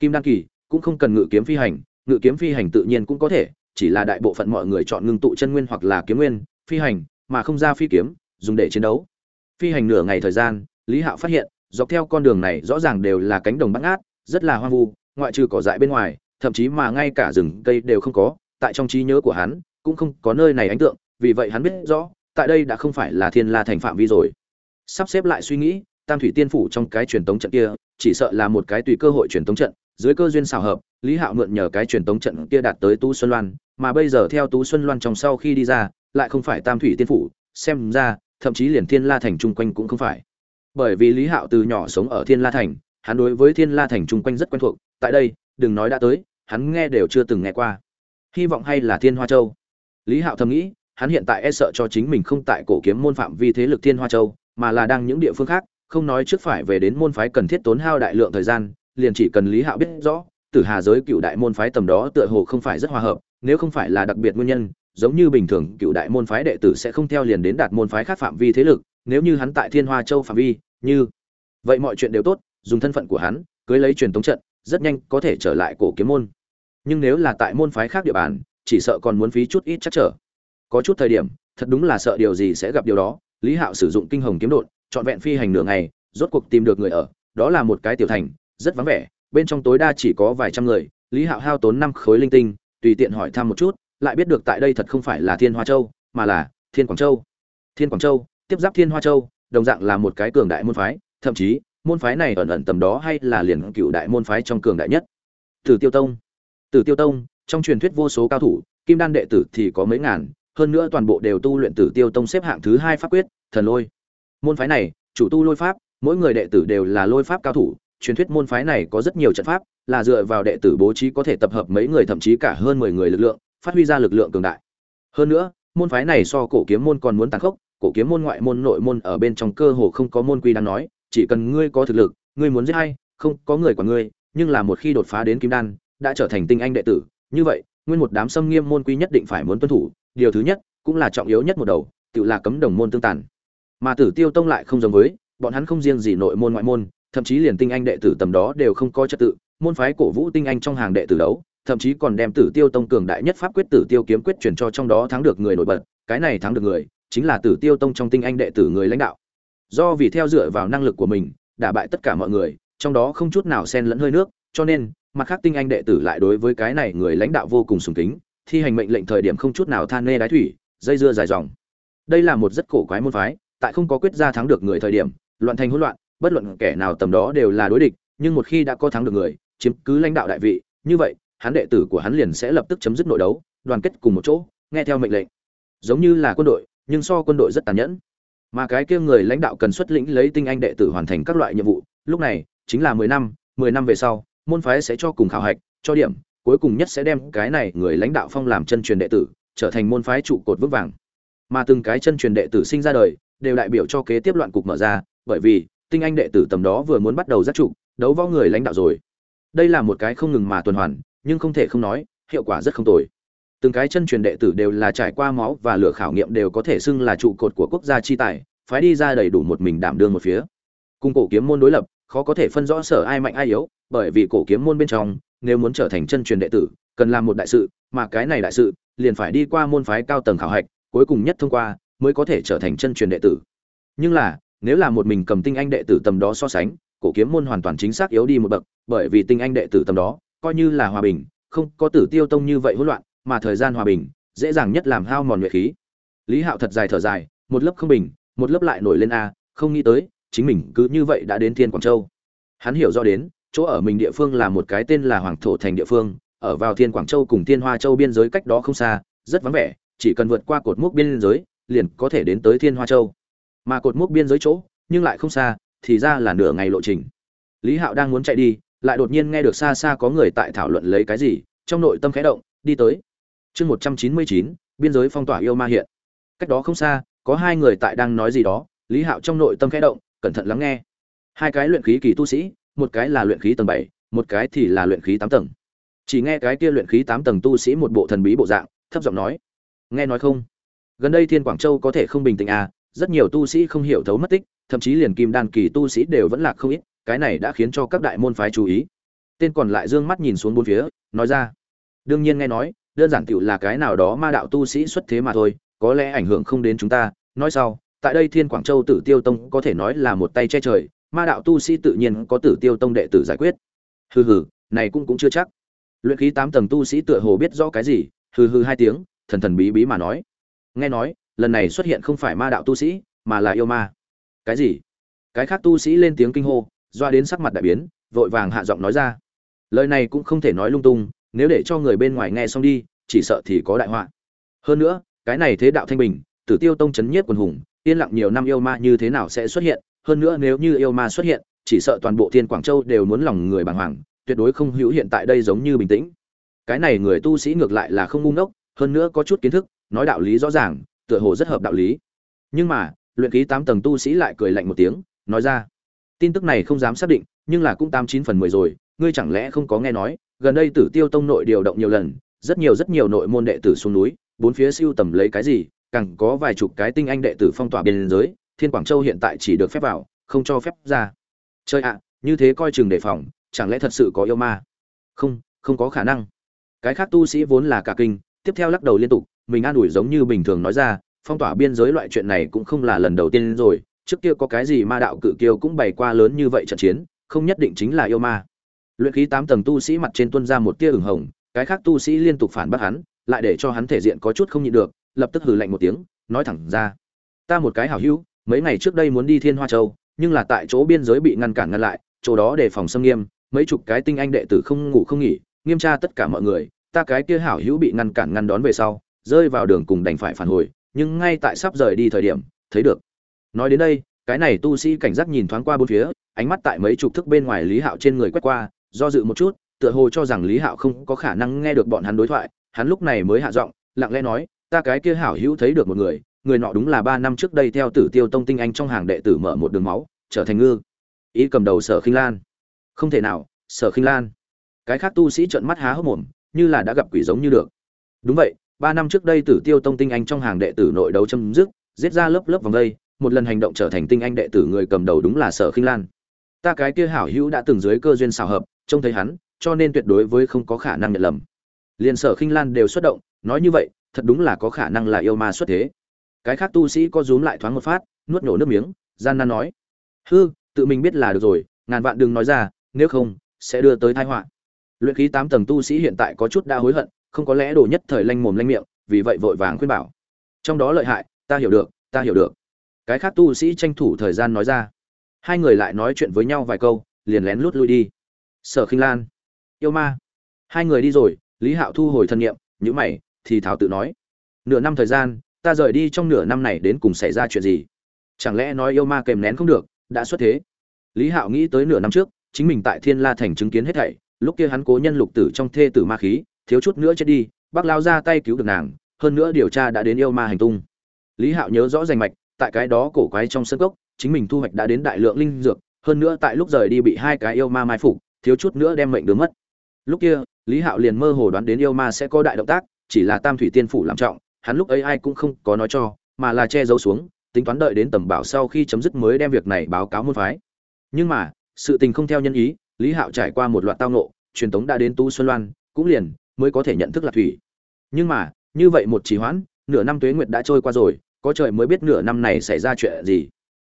Kim đăng kỳ cũng không cần ngự kiếm phi hành, ngự kiếm phi hành tự nhiên cũng có thể, chỉ là đại bộ phận mọi người chọn ngưng tụ chân nguyên hoặc là kiếm nguyên, phi hành, mà không ra phi kiếm, dùng để chiến đấu. Phi hành nửa ngày thời gian, lý hạo phát hiện, dọc theo con đường này rõ ràng đều là cánh đồng bắt ngát, rất là hoang vu, ngoại trừ cỏ dại bên ngoài, thậm chí mà ngay cả rừng cây đều không có, tại trong trí nhớ của hắn, cũng không có nơi này ấn tượng, vì vậy hắn biết rõ, tại đây đã không phải là thiên la thành phạm vi rồi. Sắp xếp lại suy nghĩ tam thủy tiên phủ trong cái truyền tống trận kia, chỉ sợ là một cái tùy cơ hội truyền tống trận, dưới cơ duyên xào hợp, lý hạo mượn nhờ cái truyền tống trận kia đạt tới tú xuân loan, mà bây giờ theo tú xuân loan trong sau khi đi ra, lại không phải tam thủy tiên phủ, xem ra, thậm chí liền thiên la thành chung quanh cũng không phải. Bởi vì lý hạo từ nhỏ sống ở thiên la thành, hắn đối với thiên la thành chung quanh rất quen thuộc, tại đây, đừng nói đã tới, hắn nghe đều chưa từng nghe qua. Hy vọng hay là thiên hoa châu. Lý hạo thầm nghĩ, hắn hiện tại e sợ cho chính mình không tại cổ kiếm môn phạm vi thế lực thiên hoa châu, mà là đang những địa phương khác không nói trước phải về đến môn phái cần thiết tốn hao đại lượng thời gian, liền chỉ cần lý hạo biết rõ, tử hà giới cựu đại môn phái tầm đó tựa hồ không phải rất hòa hợp, nếu không phải là đặc biệt nguyên nhân, giống như bình thường cựu đại môn phái đệ tử sẽ không theo liền đến đạt môn phái khác phạm vi thế lực, nếu như hắn tại thiên hoa châu phạm vi, như vậy mọi chuyện đều tốt, dùng thân phận của hắn, cưới lấy truyền thống trận, rất nhanh có thể trở lại cổ kiếm môn. Nhưng nếu là tại môn phái khác địa bàn, chỉ sợ còn muốn phí chút ít chắc trở. Có chút thời điểm, thật đúng là sợ điều gì sẽ gặp điều đó, lý hạo sử dụng kinh hồng kiếm đột trọn vẹn phi hành nửa ngày, rốt cuộc tìm được người ở, đó là một cái tiểu thành, rất vắng vẻ, bên trong tối đa chỉ có vài trăm người, lý hạo hao tốn năm khối linh tinh, tùy tiện hỏi thăm một chút, lại biết được tại đây thật không phải là thiên hoa châu, mà là thiên quảng châu. Thiên quảng châu, tiếp giáp thiên hoa châu, đồng dạng là một cái cường đại môn phái, thậm chí, môn phái này ẩn ẩn tầm đó hay là liền cựu đại môn phái trong cường đại nhất. Tử tiêu tông. Tử tiêu tông, trong truyền thuyết vô số cao thủ, kim đan đệ tử thì có mấy ngàn, hơn nữa toàn bộ đều tu luyện tử tiêu tông xếp hạng thứ hai pháp quyết, thần lôi môn phái này, chủ tu lôi pháp, mỗi người đệ tử đều là lôi pháp cao thủ. Truyền thuyết môn phái này có rất nhiều trận pháp, là dựa vào đệ tử bố trí có thể tập hợp mấy người, thậm chí cả hơn mười người lực lượng, phát huy ra lực lượng cường đại. Hơn nữa, môn phái này so cổ kiếm môn còn muốn tàn khốc. Cổ kiếm môn ngoại môn, nội môn ở bên trong cơ hồ không có môn quy đang nói, chỉ cần ngươi có thực lực, ngươi muốn giết hay không, có người của ngươi, nhưng là một khi đột phá đến kim đan, đã trở thành tinh anh đệ tử. Như vậy, nguyên một đám xâm nghiêm môn quy nhất định phải muốn tuân thủ. Điều thứ nhất, cũng là trọng yếu nhất một đầu, tự là cấm đồng môn tương tàn mà tử tiêu tông lại không giống với, bọn hắn không riêng gì nội môn ngoại môn, thậm chí liền tinh anh đệ tử tầm đó đều không có trật tự, môn phái cổ vũ tinh anh trong hàng đệ tử đấu, thậm chí còn đem tử tiêu tông cường đại nhất pháp quyết tử tiêu kiếm quyết truyền cho trong đó thắng được người nổi bật, cái này thắng được người, chính là tử tiêu tông trong tinh anh đệ tử người lãnh đạo. Do vì theo dựa vào năng lực của mình, đả bại tất cả mọi người, trong đó không chút nào xen lẫn hơi nước, cho nên, mặt khác tinh anh đệ tử lại đối với cái này người lãnh đạo vô cùng sùng kính, thi hành mệnh lệnh thời điểm không chút nào than nê đái thủy, dây dưa dài dòng. Đây là một rất cổ quái môn phái tại không có quyết ra thắng được người thời điểm, loạn thành hỗn loạn, bất luận kẻ nào tầm đó đều là đối địch, nhưng một khi đã có thắng được người, chiếm cứ lãnh đạo đại vị, như vậy, hắn đệ tử của hắn liền sẽ lập tức chấm dứt nội đấu, đoàn kết cùng một chỗ, nghe theo mệnh lệnh. Giống như là quân đội, nhưng so quân đội rất tàn nhẫn. Mà cái kia người lãnh đạo cần xuất lĩnh lấy tinh anh đệ tử hoàn thành các loại nhiệm vụ, lúc này, chính là mười năm mười năm về sau, môn phái sẽ cho cùng khảo hạch, cho điểm, cuối cùng nhất sẽ đem cái này người lãnh đạo phong làm chân truyền đệ tử, trở thành môn phái trụ cột vững vàng. Mà từng cái chân truyền đệ tử sinh ra đời đều đại biểu cho kế tiếp loạn cục mở ra, bởi vì, tinh anh đệ tử tầm đó vừa muốn bắt đầu giác trụ, đấu võ người lãnh đạo rồi. Đây là một cái không ngừng mà tuần hoàn, nhưng không thể không nói, hiệu quả rất không tồi. Từng cái chân truyền đệ tử đều là trải qua máu và lửa khảo nghiệm đều có thể xưng là trụ cột của quốc gia chi tài, phái đi ra đầy đủ một mình đảm đương một phía. Cung cổ kiếm môn đối lập, khó có thể phân rõ sở ai mạnh ai yếu, bởi vì cổ kiếm môn bên trong, nếu muốn trở thành chân truyền đệ tử, cần làm một đại sự, mà cái này đại sự, liền phải đi qua môn phái cao tầng khảo hạch, cuối cùng nhất thông qua mới có thể trở thành chân truyền đệ tử. Nhưng là, nếu là một mình cầm tinh anh đệ tử tầm đó so sánh, cổ kiếm môn hoàn toàn chính xác yếu đi một bậc, bởi vì tinh anh đệ tử tầm đó, coi như là hòa bình, không có tử tiêu tông như vậy hỗn loạn, mà thời gian hòa bình, dễ dàng nhất làm hao mòn nhuệ khí. Lý hạo thật dài thở dài, một lớp không bình, một lớp lại nổi lên a, không nghĩ tới, chính mình cứ như vậy đã đến thiên quảng châu. Hắn hiểu rõ đến, chỗ ở mình địa phương là một cái tên là hoàng thổ thành địa phương, ở vào thiên quảng châu cùng thiên hoa châu biên giới cách đó không xa, rất vắng vẻ, chỉ cần vượt qua cột mốc biên giới liền có thể đến tới thiên hoa châu. Mà cột mốc biên giới chỗ, nhưng lại không xa, thì ra là nửa ngày lộ trình. Lý hạo đang muốn chạy đi, lại đột nhiên nghe được xa xa có người tại thảo luận lấy cái gì, trong nội tâm khẽ động, đi tới. Chương một trăm chín mươi chín, biên giới phong tỏa yêu ma hiện. Cách đó không xa, có hai người tại đang nói gì đó, lý hạo trong nội tâm khẽ động, cẩn thận lắng nghe. Hai cái luyện khí kỳ tu sĩ, một cái là luyện khí tầng bảy, một cái thì là luyện khí tám tầng. Chỉ nghe cái kia luyện khí tám tầng tu sĩ một bộ thần bí bộ dạng, thấp giọng nói, nghe nói không? Gần đây thiên quảng châu có thể không bình tĩnh à rất nhiều tu sĩ không hiểu thấu mất tích, thậm chí liền kim đan kỳ tu sĩ đều vẫn lạc không ít, cái này đã khiến cho các đại môn phái chú ý. Tên còn lại dương mắt nhìn xuống bốn phía, nói ra, đương nhiên nghe nói, đơn giản tựu là cái nào đó ma đạo tu sĩ xuất thế mà thôi, có lẽ ảnh hưởng không đến chúng ta. Nói sau, tại đây thiên quảng châu tử tiêu tông có thể nói là một tay che trời, ma đạo tu sĩ tự nhiên có tử tiêu tông đệ tử giải quyết. Hừ hừ, này cũng cũng chưa chắc. Luyện khí tám tầng tu sĩ tựa hồ biết rõ cái gì, hừ hừ hai tiếng, thần thần bí bí mà nói nghe nói, lần này xuất hiện không phải ma đạo tu sĩ, mà là yêu ma. Cái gì? Cái khác tu sĩ lên tiếng kinh hô, doa đến sắc mặt đại biến, vội vàng hạ giọng nói ra. Lời này cũng không thể nói lung tung, nếu để cho người bên ngoài nghe xong đi, chỉ sợ thì có đại họa. Hơn nữa, cái này thế đạo thanh bình, tử tiêu tông chấn nhiếp quần hùng, yên lặng nhiều năm yêu ma như thế nào sẽ xuất hiện? Hơn nữa nếu như yêu ma xuất hiện, chỉ sợ toàn bộ thiên quảng châu đều muốn lòng người bàng hoàng, tuyệt đối không hữu hiện tại đây giống như bình tĩnh. Cái này người tu sĩ ngược lại là không ngu ngốc, hơn nữa có chút kiến thức nói đạo lý rõ ràng, tựa hồ rất hợp đạo lý. Nhưng mà, luyện khí tám tầng tu sĩ lại cười lạnh một tiếng, nói ra, tin tức này không dám xác định, nhưng là cũng tám chín phần mười rồi, ngươi chẳng lẽ không có nghe nói, gần đây tử tiêu tông nội điều động nhiều lần, rất nhiều rất nhiều nội môn đệ tử xuống núi, bốn phía siêu tầm lấy cái gì, càng có vài chục cái tinh anh đệ tử phong tỏa biên giới, thiên quảng châu hiện tại chỉ được phép vào, không cho phép ra. Chơi ạ, như thế coi chừng đề phòng, chẳng lẽ thật sự có yêu ma? Không không có khả năng. Cái khác tu sĩ vốn là cả kinh, tiếp theo lắc đầu liên tục mình an ủi giống như bình thường nói ra, phong tỏa biên giới loại chuyện này cũng không là lần đầu tiên rồi, trước kia có cái gì ma đạo cự kiêu cũng bày qua lớn như vậy trận chiến, không nhất định chính là yêu ma. Luyện khí tám tầng tu sĩ mặt trên tuân ra một tia ửng hồng, cái khác tu sĩ liên tục phản bác hắn, lại để cho hắn thể diện có chút không nhịn được, lập tức hừ lạnh một tiếng, nói thẳng ra. Ta một cái hảo hữu, mấy ngày trước đây muốn đi thiên hoa châu, nhưng là tại chỗ biên giới bị ngăn cản ngăn lại, chỗ đó đề phòng xâm nghiêm, mấy chục cái tinh anh đệ tử không ngủ không nghỉ, nghiêm tra tất cả mọi người, ta cái kia hảo hữu bị ngăn cản ngăn đón về sau rơi vào đường cùng đành phải phản hồi, nhưng ngay tại sắp rời đi thời điểm, thấy được. Nói đến đây, cái này tu sĩ cảnh giác nhìn thoáng qua bốn phía, ánh mắt tại mấy chục thức bên ngoài lý hạo trên người quét qua, do dự một chút, tựa hồ cho rằng lý hạo không có khả năng nghe được bọn hắn đối thoại, hắn lúc này mới hạ giọng, lặng lẽ nói, ta cái kia hảo hữu thấy được một người người nọ đúng là ba năm trước đây theo tử tiêu tông tinh anh trong hàng đệ tử mở một đường máu, trở thành ngư. Ý cầm đầu sở khinh lan. Không thể nào, sở khinh lan. Cái khác tu sĩ trợn mắt há hốc mồm, như là đã gặp quỷ giống như được. Đúng vậy ba năm trước đây tử tiêu tông tinh anh trong hàng đệ tử nội đấu châm dứt, giết ra lớp lớp vòng đây, một lần hành động trở thành tinh anh đệ tử người cầm đầu đúng là sở khinh lan. Ta cái kia hảo hữu đã từng dưới cơ duyên xào hợp, trông thấy hắn, cho nên tuyệt đối với không có khả năng nhận lầm. Liền sở khinh lan đều xuất động, nói như vậy, thật đúng là có khả năng là yêu ma xuất thế. Cái khác tu sĩ có rúm lại thoáng một phát, nuốt nhổ nước miếng, gian nan nói. Hư, tự mình biết là được rồi, ngàn vạn đừng nói ra, nếu không, sẽ đưa tới tai họa. Luyện khí tám tầng tu sĩ hiện tại có chút đã hối hận không có lẽ đồ nhất thời lanh mồm lanh miệng, vì vậy vội vàng khuyên bảo. Trong đó lợi hại, ta hiểu được, ta hiểu được. Cái khác tu sĩ tranh thủ thời gian nói ra. Hai người lại nói chuyện với nhau vài câu, liền lén lút lui đi. Sở khinh lan, yêu ma. Hai người đi rồi, lý hạo thu hồi thân nhiệm nhữ mày, thì thảo tự nói, nửa năm thời gian, ta rời đi trong nửa năm này đến cùng xảy ra chuyện gì? Chẳng lẽ nói yêu ma kèm nén không được, đã xuất thế? Lý hạo nghĩ tới nửa năm trước, chính mình tại thiên la thành chứng kiến hết thảy, lúc kia hắn cố nhân lục tử trong thê tử ma khí thiếu chút nữa chết đi, bác lao ra tay cứu được nàng, hơn nữa điều tra đã đến yêu ma hành tung. Lý hạo nhớ rõ danh mạch, tại cái đó cổ quái trong sân cốc, chính mình thu hoạch đã đến đại lượng linh dược, hơn nữa tại lúc rời đi bị hai cái yêu ma mai phục, thiếu chút nữa đem mệnh đứa mất. Lúc kia, lý hạo liền mơ hồ đoán đến yêu ma sẽ có đại động tác, chỉ là tam thủy tiên phủ làm trọng, hắn lúc ấy ai cũng không có nói cho, mà là che giấu xuống, tính toán đợi đến tầm bảo sau khi chấm dứt mới đem việc này báo cáo môn phái. Nhưng mà, sự tình không theo nhân ý, lý hạo trải qua một loạt tao nộ truyền tống đã đến tu xuân loan, cũng liền mới có thể nhận thức là thủy. Nhưng mà, như vậy một trì hoãn, nửa năm tuế nguyệt đã trôi qua rồi, có trời mới biết nửa năm này xảy ra chuyện gì.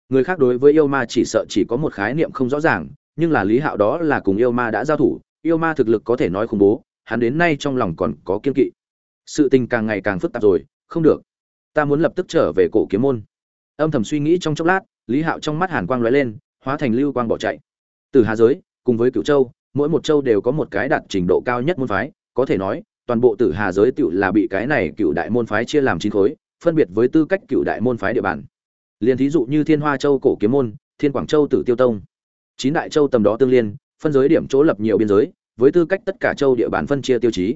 Người khác đối với yêu ma chỉ sợ chỉ có một khái niệm không rõ ràng, nhưng là lý hạo đó là cùng yêu ma đã giao thủ, yêu ma thực lực có thể nói khủng bố, hắn đến nay trong lòng còn có kiên kỵ. Sự tình càng ngày càng phức tạp rồi, không được. Ta muốn lập tức trở về cổ kiếm môn. Âm thầm suy nghĩ trong chốc lát, lý hạo trong mắt hàn quang lóe lên, hóa thành lưu quang bỏ chạy. Từ hà giới, cùng với Cửu châu, mỗi một châu đều có một cái đạt trình độ cao nhất môn phái có thể nói, toàn bộ tử hà giới tựu là bị cái này cựu đại môn phái chia làm chín khối, phân biệt với tư cách cựu đại môn phái địa bàn. Liền thí dụ như thiên hoa châu cổ kiếm môn, thiên quảng châu tử tiêu tông. Chín đại châu tầm đó tương liên, phân giới điểm chỗ lập nhiều biên giới, với tư cách tất cả châu địa bàn phân chia tiêu chí.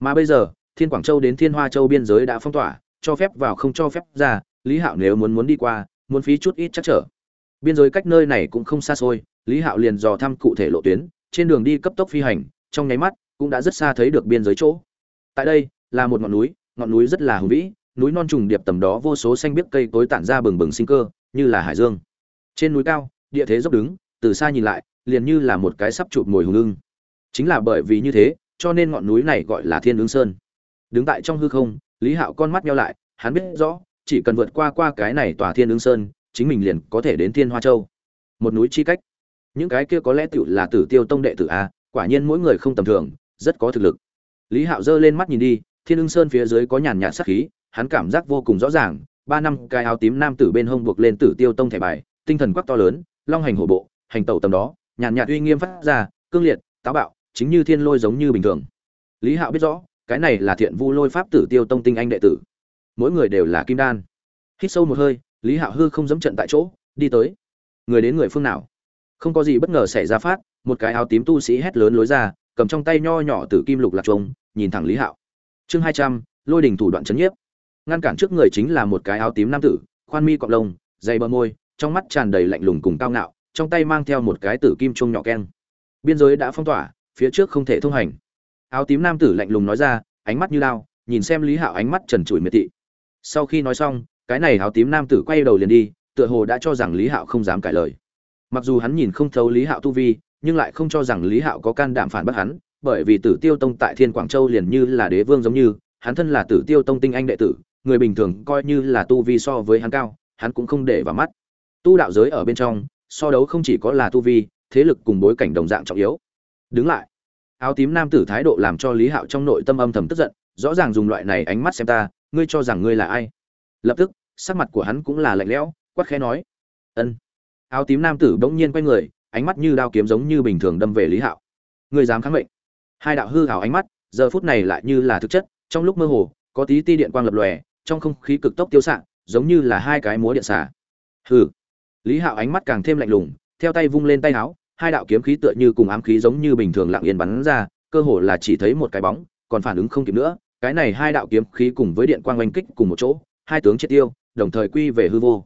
Mà bây giờ, thiên quảng châu đến thiên hoa châu biên giới đã phong tỏa, cho phép vào không cho phép ra, lý hạo nếu muốn muốn đi qua, muốn phí chút ít chắc trở. Biên giới cách nơi này cũng không xa xôi, lý hạo liền dò thăm cụ thể lộ tuyến, trên đường đi cấp tốc phi hành, trong nháy mắt cũng đã rất xa thấy được biên giới chỗ. Tại đây, là một ngọn núi ngọn núi rất là hùng vĩ, núi non trùng điệp tầm đó vô số xanh biếc cây cối tản ra bừng bừng sinh cơ, như là hải dương. Trên núi cao, địa thế dốc đứng, từ xa nhìn lại, liền như là một cái sắp chụp mồi hùng lưng chính là bởi vì như thế, cho nên ngọn núi này gọi là thiên ứng sơn. Đứng tại trong hư không, lý hạo con mắt nheo lại, hắn biết rõ, chỉ cần vượt qua qua cái này tòa thiên ứng sơn, chính mình liền có thể đến thiên hoa châu. Một núi chi cách. Những cái kia có lẽ tựu là tử tiêu tông đệ tử a, quả nhiên mỗi người không tầm thường rất có thực lực. Lý hạo giơ lên mắt nhìn đi, thiên ưng sơn phía dưới có nhàn nhạt sắc khí, hắn cảm giác vô cùng rõ ràng, ba năm cái áo tím nam tử bên hông buộc lên tử tiêu tông thẻ bài, tinh thần quắc to lớn, long hành hổ bộ, hành tẩu tầm đó, nhàn nhạt uy nghiêm phát ra, cương liệt, táo bạo, chính như thiên lôi giống như bình thường. Lý hạo biết rõ, cái này là thiện vu lôi pháp tử tiêu tông tinh anh đệ tử. Mỗi người đều là kim đan. Hít sâu một hơi, lý hạo hư không dẫm trận tại chỗ, đi tới. Người đến người phương nào? Không có gì bất ngờ xảy ra phát, một cái áo tím tu sĩ hét lớn lối ra cầm trong tay nho nhỏ từ kim lục lạc trông nhìn thẳng lý hạo. Chương hai trăm, lôi đình thủ đoạn c nhiếp. Ngăn cản trước người chính là một cái áo tím nam tử, khoan mi cọc lông, dày bờ môi, trong mắt tràn đầy lạnh lùng cùng cao ngạo, trong tay mang theo một cái tử kim chung nhỏ keng. Biên giới đã phong tỏa, phía trước không thể thông hành. Áo tím nam tử lạnh lùng nói ra, ánh mắt như lao, nhìn xem lý hạo ánh mắt trần trụi miệt thị. Sau khi nói xong, cái này áo tím nam tử quay đầu liền đi, tựa hồ đã cho rằng lý hạo không dám cãi lời. Mặc dù hắn nhìn không thấu lý hạo tu vi nhưng lại không cho rằng lý hạo có can đảm phản bác hắn, bởi vì tử tiêu tông tại thiên quảng châu liền như là đế vương giống như, hắn thân là tử tiêu tông tinh anh đệ tử, người bình thường coi như là tu vi so với hắn cao, hắn cũng không để vào mắt. Tu đạo giới ở bên trong, so đấu không chỉ có là tu vi, thế lực cùng bối cảnh đồng dạng trọng yếu. Đứng lại. Áo tím nam tử thái độ làm cho lý hạo trong nội tâm âm thầm tức giận, rõ ràng dùng loại này ánh mắt xem ta, ngươi cho rằng ngươi là ai? Lập tức, sắc mặt của hắn cũng là lạnh lẽo, quát khẽ nói. Ân. Áo tím nam tử bỗng nhiên quay người ánh mắt như đao kiếm giống như bình thường đâm về lý hạo. Người dám kháng mệnh? Hai đạo hư hào ánh mắt, giờ phút này lại như là thực chất, trong lúc mơ hồ, có tí ti điện quang lập lòe, trong không khí cực tốc tiêu xạ, giống như là hai cái múa điện xả hừ. Lý hạo ánh mắt càng thêm lạnh lùng, theo tay vung lên tay áo, hai đạo kiếm khí tựa như cùng ám khí giống như bình thường lặng yên bắn ra, cơ hồ là chỉ thấy một cái bóng, còn phản ứng không kịp nữa, cái này hai đạo kiếm khí cùng với điện quang oanh kích cùng một chỗ, hai tướng triệt tiêu, đồng thời quy về hư vô.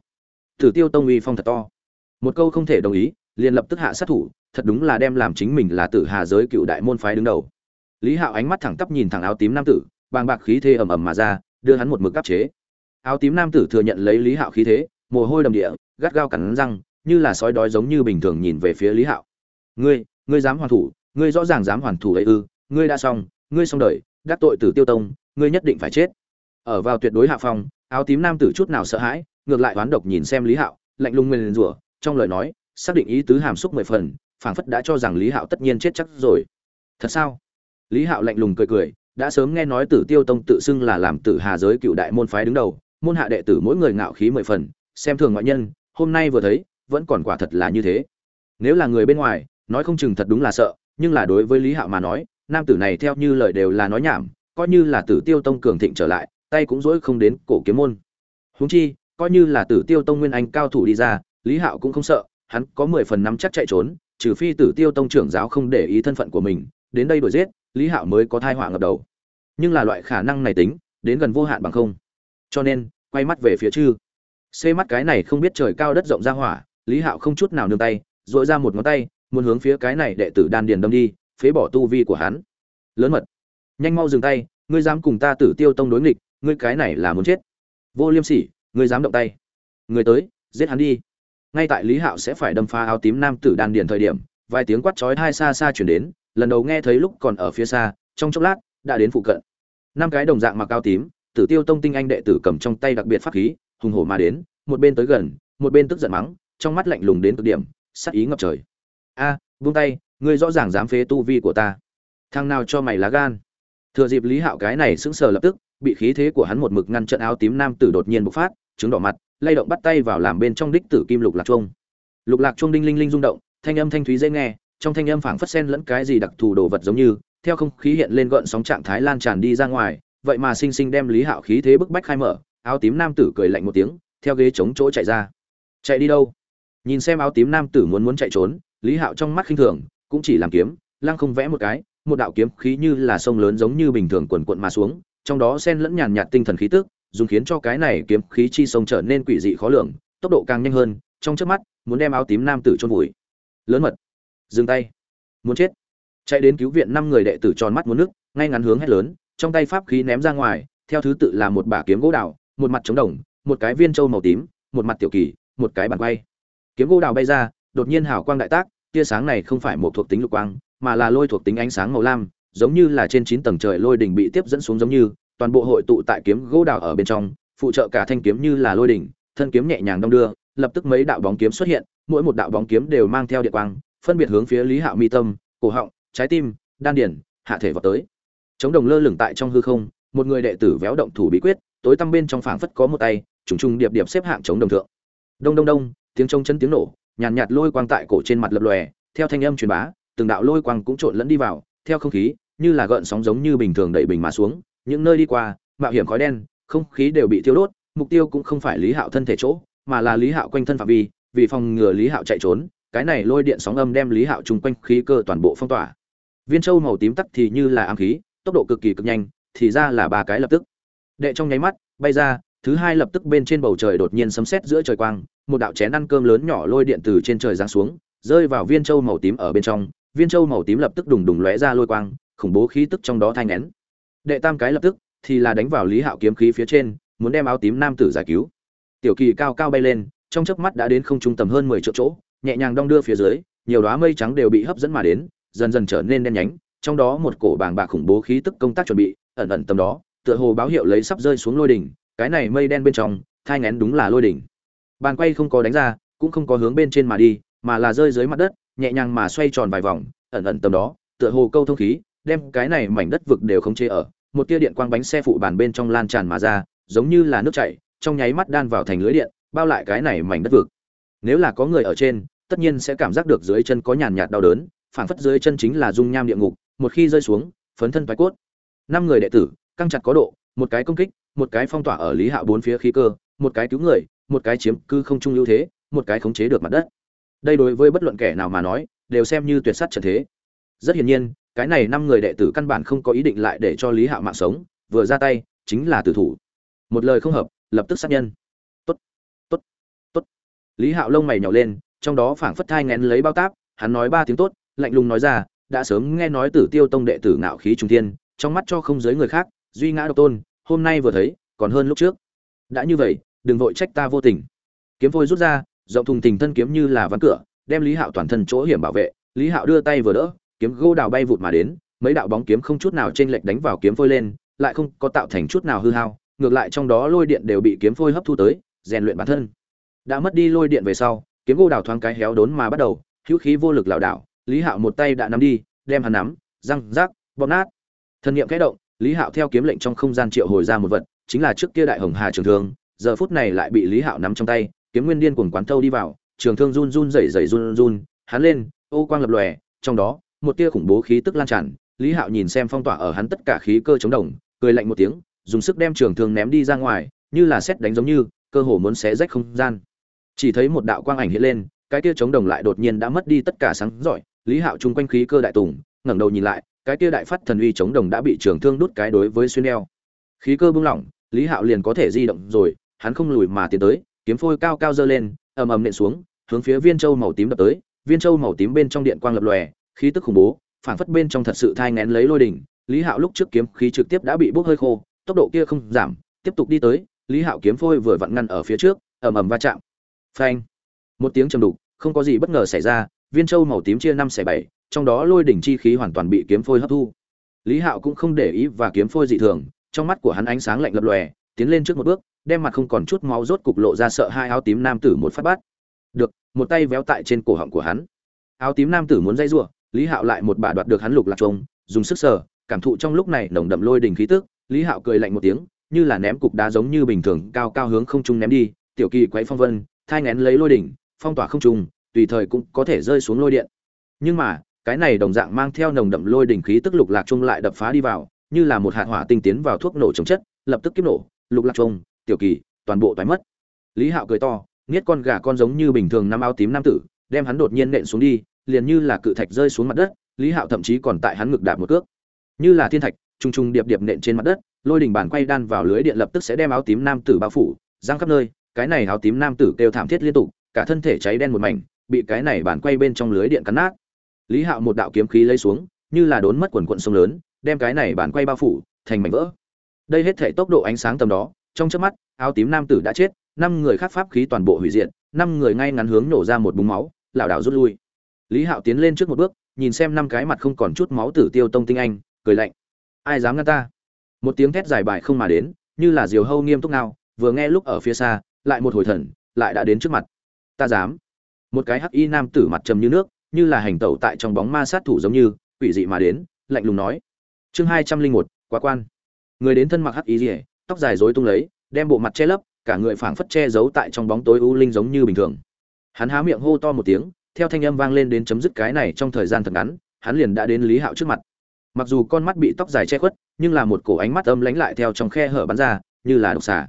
Tử tiêu tông uy phong thật to. Một câu không thể đồng ý liền lập tức hạ sát thủ, thật đúng là đem làm chính mình là tử hà giới cựu đại môn phái đứng đầu. Lý hạo ánh mắt thẳng tắp nhìn thẳng áo tím nam tử, bàng bạc khí thế ầm ầm mà ra, đưa hắn một mực áp chế. Áo tím nam tử thừa nhận lấy lý hạo khí thế, mồ hôi đầm địa, gắt gao cắn răng, như là sói đói giống như bình thường nhìn về phía lý hạo. Ngươi ngươi dám hoàn thủ, ngươi rõ ràng dám hoàn thủ ấy ư, ngươi đã xong, ngươi xong đời, đắc tội tử tiêu tông, ngươi nhất định phải chết. Ở vào tuyệt đối hạ phong, áo tím nam tử chút nào sợ hãi, ngược lại oán độc nhìn xem lý hạo, lạnh lùng nguyền rủa, trong lời nói xác định ý tứ hàm xúc mười phần, phảng phất đã cho rằng lý hạo tất nhiên chết chắc rồi. Thật sao? Lý hạo lạnh lùng cười cười, đã sớm nghe nói tử tiêu tông tự xưng là làm tử hà giới cựu đại môn phái đứng đầu, môn hạ đệ tử mỗi người ngạo khí mười phần, xem thường ngoại nhân, hôm nay vừa thấy, vẫn còn quả thật là như thế. Nếu là người bên ngoài, nói không chừng thật đúng là sợ, nhưng là đối với lý hạo mà nói, nam tử này theo như lời đều là nói nhảm, coi như là tử tiêu tông cường thịnh trở lại, tay cũng dỗi không đến cổ kiếm môn. Huống chi, coi như là tử tiêu tông nguyên anh cao thủ đi ra, lý hạo cũng không sợ hắn có mười phần năm chắc chạy trốn, trừ phi tử tiêu tông trưởng giáo không để ý thân phận của mình, đến đây đuổi giết, lý hạo mới có thai họa ngập đầu. Nhưng là loại khả năng này tính, đến gần vô hạn bằng không. Cho nên, quay mắt về phía chư. Xê mắt cái này không biết trời cao đất rộng ra hỏa, lý hạo không chút nào nương tay dội ra một ngón tay, muốn hướng phía cái này đệ tử đan điền đâm đi, phế bỏ tu vi của hắn. Lớn mật. Nhanh mau dừng tay, ngươi dám cùng ta tử tiêu tông đối nghịch, ngươi cái này là muốn chết. Vô liêm sỉ, ngươi dám động tay. Người tới, giết hắn đi ngay tại lý hạo sẽ phải đâm phá áo tím nam tử đan điền thời điểm vài tiếng quát chói hai xa xa chuyển đến lần đầu nghe thấy lúc còn ở phía xa trong chốc lát đã đến phụ cận. Năm cái đồng dạng mặc áo tím tử tiêu tông tinh anh đệ tử cầm trong tay đặc biệt pháp khí hùng hổ mà đến một bên tới gần một bên tức giận mắng trong mắt lạnh lùng đến cực điểm sắc ý ngập trời. A à, buông tay ngươi rõ ràng dám phế tu vi của ta. Thằng nào cho mày lá gan. Thừa dịp lý hạo cái này sững sờ lập tức bị khí thế của hắn một mực ngăn trận áo tím nam tử đột nhiên bộc phát chứng đỏ mặt lay động bắt tay vào làm bên trong đích tử kim lục lạc chuông. Lục lạc chuông đinh linh linh rung động, thanh âm thanh thúy dễ nghe, trong thanh âm phảng phất sen lẫn cái gì đặc thù đồ vật giống như, theo không khí hiện lên gợn sóng trạng thái lan tràn đi ra ngoài, vậy mà sinh sinh đem lý hạo khí thế bức bách khai mở, áo tím nam tử cười lạnh một tiếng, theo ghế chống chỗ chạy ra. Chạy đi đâu? Nhìn xem áo tím nam tử muốn muốn chạy trốn, lý hạo trong mắt khinh thường, cũng chỉ làm kiếm, lăng không vẽ một cái, một đạo kiếm khí như là sông lớn giống như bình thường quần quận mà xuống, trong đó xen lẫn nhàn nhạt tinh thần khí tức dùng khiến cho cái này kiếm khí chi sông trở nên quỷ dị khó lường, tốc độ càng nhanh hơn, trong chớp mắt, muốn đem áo tím nam tử chôn vùi. Lớn mật. Dừng tay. Muốn chết. Chạy đến cứu viện năm người đệ tử tròn mắt muốn nước, ngay ngắn hướng hét lớn, trong tay pháp khí ném ra ngoài, theo thứ tự là một bả kiếm gỗ đào, một mặt chống đồng, một cái viên châu màu tím, một mặt tiểu kỳ, một cái bàn quay. Kiếm gỗ đào bay ra, đột nhiên hào quang đại tác, tia sáng này không phải một thuộc tính lục quang, mà là lôi thuộc tính ánh sáng màu lam, giống như là trên chín tầng trời lôi đỉnh bị tiếp dẫn xuống giống như toàn bộ hội tụ tại kiếm gỗ đào ở bên trong phụ trợ cả thanh kiếm như là lôi đỉnh thân kiếm nhẹ nhàng đong đưa lập tức mấy đạo bóng kiếm xuất hiện mỗi một đạo bóng kiếm đều mang theo điện quang phân biệt hướng phía lý hạo mi tâm cổ họng trái tim đan điển hạ thể vào tới. Chống đồng lơ lửng tại trong hư không một người đệ tử véo động thủ bí quyết tối tăm bên trong phảng phất có một tay trùng trùng điệp điệp xếp hạng chống đồng thượng. Đông đông đông tiếng trông chân tiếng nổ nhàn nhạt, nhạt lôi quang tại cổ trên mặt lập lòe theo thanh âm truyền bá từng đạo lôi quang cũng trộn lẫn đi vào theo không khí như là gợn sóng giống như bình thường đẩy bình mà xuống những nơi đi qua, mạo hiểm khói đen, không khí đều bị thiêu đốt, mục tiêu cũng không phải lý hạo thân thể chỗ, mà là lý hạo quanh thân phạm vi, vì phòng ngừa lý hạo chạy trốn, cái này lôi điện sóng âm đem lý hạo chung quanh khí cơ toàn bộ phong tỏa. Viên châu màu tím tắt thì như là ám khí, tốc độ cực kỳ cực nhanh, thì ra là ba cái lập tức. Đệ trong nháy mắt, bay ra, thứ hai lập tức bên trên bầu trời đột nhiên sấm sét giữa trời quang, một đạo chén ăn cơm lớn nhỏ lôi điện từ trên trời giáng xuống, rơi vào viên châu màu tím ở bên trong. Viên châu màu tím lập tức đùng đùng lóe ra lôi quang, khủng bố khí tức trong đó thanh nén đệ tam cái lập tức, thì là đánh vào lý hạo kiếm khí phía trên, muốn đem áo tím nam tử giải cứu. Tiểu kỳ cao cao bay lên, trong chớp mắt đã đến không trung tầm hơn mười triệu chỗ, nhẹ nhàng đong đưa phía dưới, nhiều đóa mây trắng đều bị hấp dẫn mà đến, dần dần trở nên đen nhánh, trong đó một cổ bàng bạc khủng bố khí tức công tác chuẩn bị, ẩn ẩn tầm đó, tựa hồ báo hiệu lấy sắp rơi xuống lôi đỉnh, cái này mây đen bên trong, thai ngén đúng là lôi đỉnh. Bàn quay không có đánh ra, cũng không có hướng bên trên mà đi, mà là rơi dưới mặt đất, nhẹ nhàng mà xoay tròn vài vòng, ẩn ẩn tầm đó, tựa hồ câu thông khí đem cái này mảnh đất vực đều không chế ở, một tia điện quang bánh xe phụ bàn bên trong lan tràn mà ra, giống như là nước chảy, trong nháy mắt đan vào thành lưới điện, bao lại cái này mảnh đất vực. Nếu là có người ở trên, tất nhiên sẽ cảm giác được dưới chân có nhàn nhạt đau đớn, phảng phất dưới chân chính là dung nham địa ngục, một khi rơi xuống, phấn thân thoái cốt. Năm người đệ tử, căng chặt có độ, một cái công kích, một cái phong tỏa ở lý hạ bốn phía khí cơ, một cái cứu người, một cái chiếm cư không trung ưu thế, một cái khống chế được mặt đất. Đây đối với bất luận kẻ nào mà nói, đều xem như tuyệt sát trận thế. Rất hiển nhiên cái này năm người đệ tử căn bản không có ý định lại để cho lý hạo mạng sống, vừa ra tay, chính là tử thủ. Một lời không hợp, lập tức sát nhân. Tốt tốt tốt. Lý hạo lông mày nhỏ lên, trong đó phảng phất thai ngén lấy bao táp, hắn nói ba tiếng tốt, lạnh lùng nói ra, đã sớm nghe nói tử tiêu tông đệ tử ngạo khí trung thiên, trong mắt cho không giới người khác, duy ngã độc tôn, hôm nay vừa thấy, còn hơn lúc trước. Đã như vậy, đừng vội trách ta vô tình. Kiếm phôi rút ra, rộng thùng tình thân kiếm như là ván cửa, đem lý hạo toàn thân chỗ hiểm bảo vệ, lý hạo đưa tay vừa đỡ kiếm gô đào bay vụt mà đến, mấy đạo bóng kiếm không chút nào chênh lệch đánh vào kiếm phôi lên, lại không có tạo thành chút nào hư hao, ngược lại trong đó lôi điện đều bị kiếm phôi hấp thu tới, rèn luyện bản thân. Đã mất đi lôi điện về sau, kiếm gô đào thoáng cái héo đốn mà bắt đầu, hữu khí vô lực lảo đảo, lý hạo một tay đã nắm đi, đem hắn nắm, răng, rác, bóp nát. Thần niệm kẽ động, lý hạo theo kiếm lệnh trong không gian triệu hồi ra một vật, chính là trước kia đại hồng hà trường thương, giờ phút này lại bị lý hạo nắm trong tay, kiếm nguyên điên cuồng quán thâu đi vào, trường thương run run rẩy rẩy run run, hắn lên, ô quang lập lòe, trong đó một tia khủng bố khí tức lan tràn, lý hạo nhìn xem phong tỏa ở hắn tất cả khí cơ chống đồng, cười lạnh một tiếng, dùng sức đem trường thương ném đi ra ngoài, như là xét đánh giống như, cơ hồ muốn xé rách không gian. Chỉ thấy một đạo quang ảnh hiện lên, cái tia chống đồng lại đột nhiên đã mất đi tất cả sáng giỏi, lý hạo chung quanh khí cơ đại tùng, ngẩng đầu nhìn lại, cái tia đại phát thần uy chống đồng đã bị trường thương đút cái đối với xuyên đeo khí cơ buông lỏng, lý hạo liền có thể di động rồi, hắn không lùi mà tiến tới, kiếm phôi cao cao dơ lên, ầm ầm nện xuống, hướng phía viên châu màu tím đập tới, viên châu màu tím bên trong điện quang lập lòe khí tức khủng bố, phảng phất bên trong thật sự thai nén lấy lôi đỉnh, lý hạo lúc trước kiếm khí trực tiếp đã bị bốc hơi khô, tốc độ kia không giảm, tiếp tục đi tới, lý hạo kiếm phôi vừa vặn ngăn ở phía trước, ầm ầm va chạm. Phanh. Một tiếng trầm đục, không có gì bất ngờ xảy ra, viên châu màu tím chia năm xẻ bảy, trong đó lôi đỉnh chi khí hoàn toàn bị kiếm phôi hấp thu. Lý hạo cũng không để ý và kiếm phôi dị thường, trong mắt của hắn ánh sáng lạnh lập lòe, tiến lên trước một bước, đem mặt không còn chút máu rốt cục lộ ra sợ hai áo tím nam tử một phát bắt. Được, một tay véo tại trên cổ họng của hắn. Áo tím nam tử muốn dây rủa lý hạo lại một bà đoạt được hắn lục lạc trông dùng sức sở, cảm thụ trong lúc này nồng đậm lôi đình khí tức lý hạo cười lạnh một tiếng như là ném cục đá giống như bình thường cao cao hướng không trung ném đi tiểu kỳ quấy phong vân thai ngén lấy lôi đỉnh phong tỏa không trung tùy thời cũng có thể rơi xuống lôi điện. Nhưng mà cái này đồng dạng mang theo nồng đậm lôi đỉnh khí tức lục lạc trung lại đập phá đi vào như là một hạt hỏa tinh tiến vào thuốc nổ chống chất lập tức kiếp nổ lục lạc trung tiểu kỳ toàn bộ toái mất. Lý hạo cười to nghiết con gà con giống như bình thường năm áo tím nam tử đem hắn đột nhiên nện xuống đi liền như là cự thạch rơi xuống mặt đất, lý hạo thậm chí còn tại hắn ngực đạp một cước. Như là thiên thạch, trùng trùng điệp điệp nện trên mặt đất, lôi đình bản quay đan vào lưới điện lập tức sẽ đem áo tím nam tử bao phủ, giang khắp nơi, cái này áo tím nam tử kêu thảm thiết liên tục, cả thân thể cháy đen một mảnh, bị cái này bản quay bên trong lưới điện cắn nát. Lý hạo một đạo kiếm khí lấy xuống, như là đốn mất quần quận sông lớn, đem cái này bản quay bao phủ, thành mảnh vỡ. Đây hết thể tốc độ ánh sáng tầm đó, trong chớp mắt, áo tím nam tử đã chết, năm người khác pháp khí toàn bộ hủy diệt, năm người ngay ngắn hướng nổ ra một búng máu, lảo đảo rút lui lý hạo tiến lên trước một bước, nhìn xem năm cái mặt không còn chút máu tử tiêu tông tinh anh, cười lạnh. Ai dám ngăn ta? Một tiếng thét dài bài không mà đến, như là diều hâu nghiêm túc nào, vừa nghe lúc ở phía xa, lại một hồi thần, lại đã đến trước mặt. Ta dám. Một cái hắc y nam tử mặt trầm như nước, như là hành tẩu tại trong bóng ma sát thủ giống như, quỷ dị mà đến, lạnh lùng nói. Chương hai trăm linh một, quá quan. Người đến thân mặc hắc y rỉa tóc dài rối tung lấy, đem bộ mặt che lấp, cả người phảng phất che giấu tại trong bóng tối u linh giống như bình thường. Hắn há miệng hô to một tiếng theo thanh âm vang lên đến chấm dứt cái này trong thời gian thật ngắn, hắn liền đã đến lý hạo trước mặt. Mặc dù con mắt bị tóc dài che khuất, nhưng là một cổ ánh mắt âm lánh lại theo trong khe hở bắn ra, như là độc xà.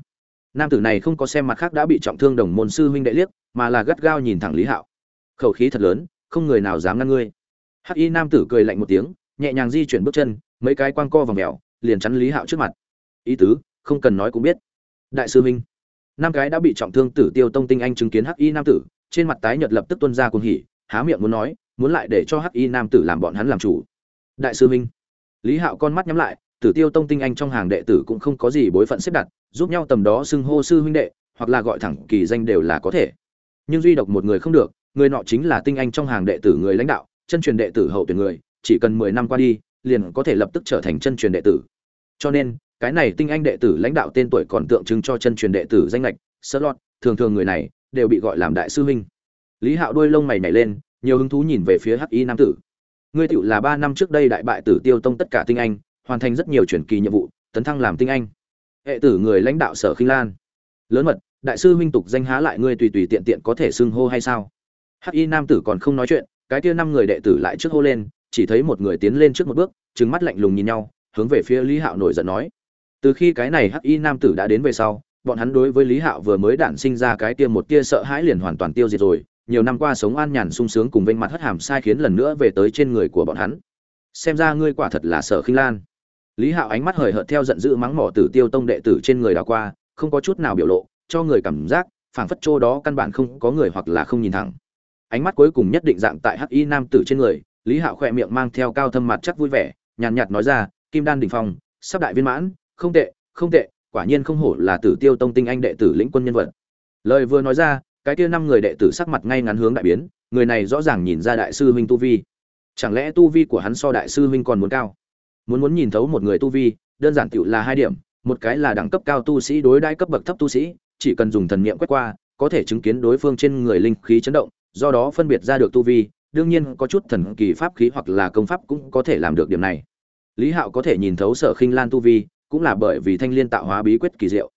Nam tử này không có xem mặt khác đã bị trọng thương đồng môn sư huynh đệ liếc, mà là gắt gao nhìn thẳng lý hạo. Khẩu khí thật lớn, không người nào dám ngăn ngươi. Hắc y nam tử cười lạnh một tiếng, nhẹ nhàng di chuyển bước chân, mấy cái quang co vòng mèo liền chắn lý hạo trước mặt. Ý tứ, không cần nói cũng biết. Đại sư huynh, năm cái đã bị trọng thương tử tiêu tông tinh anh chứng kiến hắc y nam tử trên mặt tái nhợt lập tức tuân ra cuồng hỉ, há miệng muốn nói, muốn lại để cho hắc y nam tử làm bọn hắn làm chủ. Đại sư huynh lý hạo con mắt nhắm lại, tử tiêu tông tinh anh trong hàng đệ tử cũng không có gì bối phận xếp đặt, giúp nhau tầm đó xưng hô sư huynh đệ, hoặc là gọi thẳng kỳ danh đều là có thể. Nhưng duy độc một người không được, người nọ chính là tinh anh trong hàng đệ tử người lãnh đạo, chân truyền đệ tử hậu tuyển người, chỉ cần mười năm qua đi, liền có thể lập tức trở thành chân truyền đệ tử. Cho nên, cái này tinh anh đệ tử lãnh đạo tên tuổi còn tượng trưng cho chân truyền đệ tử danh lệch, sơ lọt thường thường người này đều bị gọi làm đại sư huynh. Lý hạo đuôi lông mày nhảy lên, nhiều hứng thú nhìn về phía hắc y nam tử. Ngươi tựu là ba năm trước đây đại bại tử tiêu tông tất cả tinh anh, hoàn thành rất nhiều chuyển kỳ nhiệm vụ, tấn thăng làm tinh anh. Hệ tử người lãnh đạo sở khinh lan. Lớn mật, đại sư huynh tục danh há lại ngươi tùy tùy tiện tiện có thể xưng hô hay sao? Hắc y nam tử còn không nói chuyện, cái kia năm người đệ tử lại trước hô lên, chỉ thấy một người tiến lên trước một bước, trừng mắt lạnh lùng nhìn nhau, hướng về phía lý hạo nổi giận nói. Từ khi cái này hắc y nam tử đã đến về sau bọn hắn đối với lý hạo vừa mới đản sinh ra cái kia một tia sợ hãi liền hoàn toàn tiêu diệt rồi, nhiều năm qua sống an nhàn sung sướng cùng vênh mặt hất hàm sai khiến lần nữa về tới trên người của bọn hắn. Xem ra ngươi quả thật là sợ khinh lan. Lý hạo ánh mắt hời hợt theo giận dữ mắng mỏ tử tiêu tông đệ tử trên người đào qua, không có chút nào biểu lộ, cho người cảm giác, phảng phất chỗ đó căn bản không có người hoặc là không nhìn thẳng. Ánh mắt cuối cùng nhất định dạng tại hắc y nam tử trên người, lý hạo khỏe miệng mang theo cao thâm mặt chắc vui vẻ, nhàn nhạt nói ra, kim đan đình phong, sắp đại viên mãn, không tệ không tệ quả nhiên không hổ là tử tiêu tông tinh anh đệ tử lĩnh quân nhân vật. Lời vừa nói ra, cái kia năm người đệ tử sắc mặt ngay ngắn hướng đại biến, người này rõ ràng nhìn ra đại sư huynh tu vi. Chẳng lẽ tu vi của hắn so đại sư huynh còn muốn cao? Muốn muốn nhìn thấu một người tu vi, đơn giản tiểu là hai điểm, một cái là đẳng cấp cao tu sĩ đối đãi cấp bậc thấp tu sĩ, chỉ cần dùng thần niệm quét qua, có thể chứng kiến đối phương trên người linh khí chấn động, do đó phân biệt ra được tu vi, đương nhiên có chút thần kỳ pháp khí hoặc là công pháp cũng có thể làm được điểm này. Lý hạo có thể nhìn thấu sở khinh lan tu vi cũng là bởi vì thanh liên tạo hóa bí quyết kỳ diệu.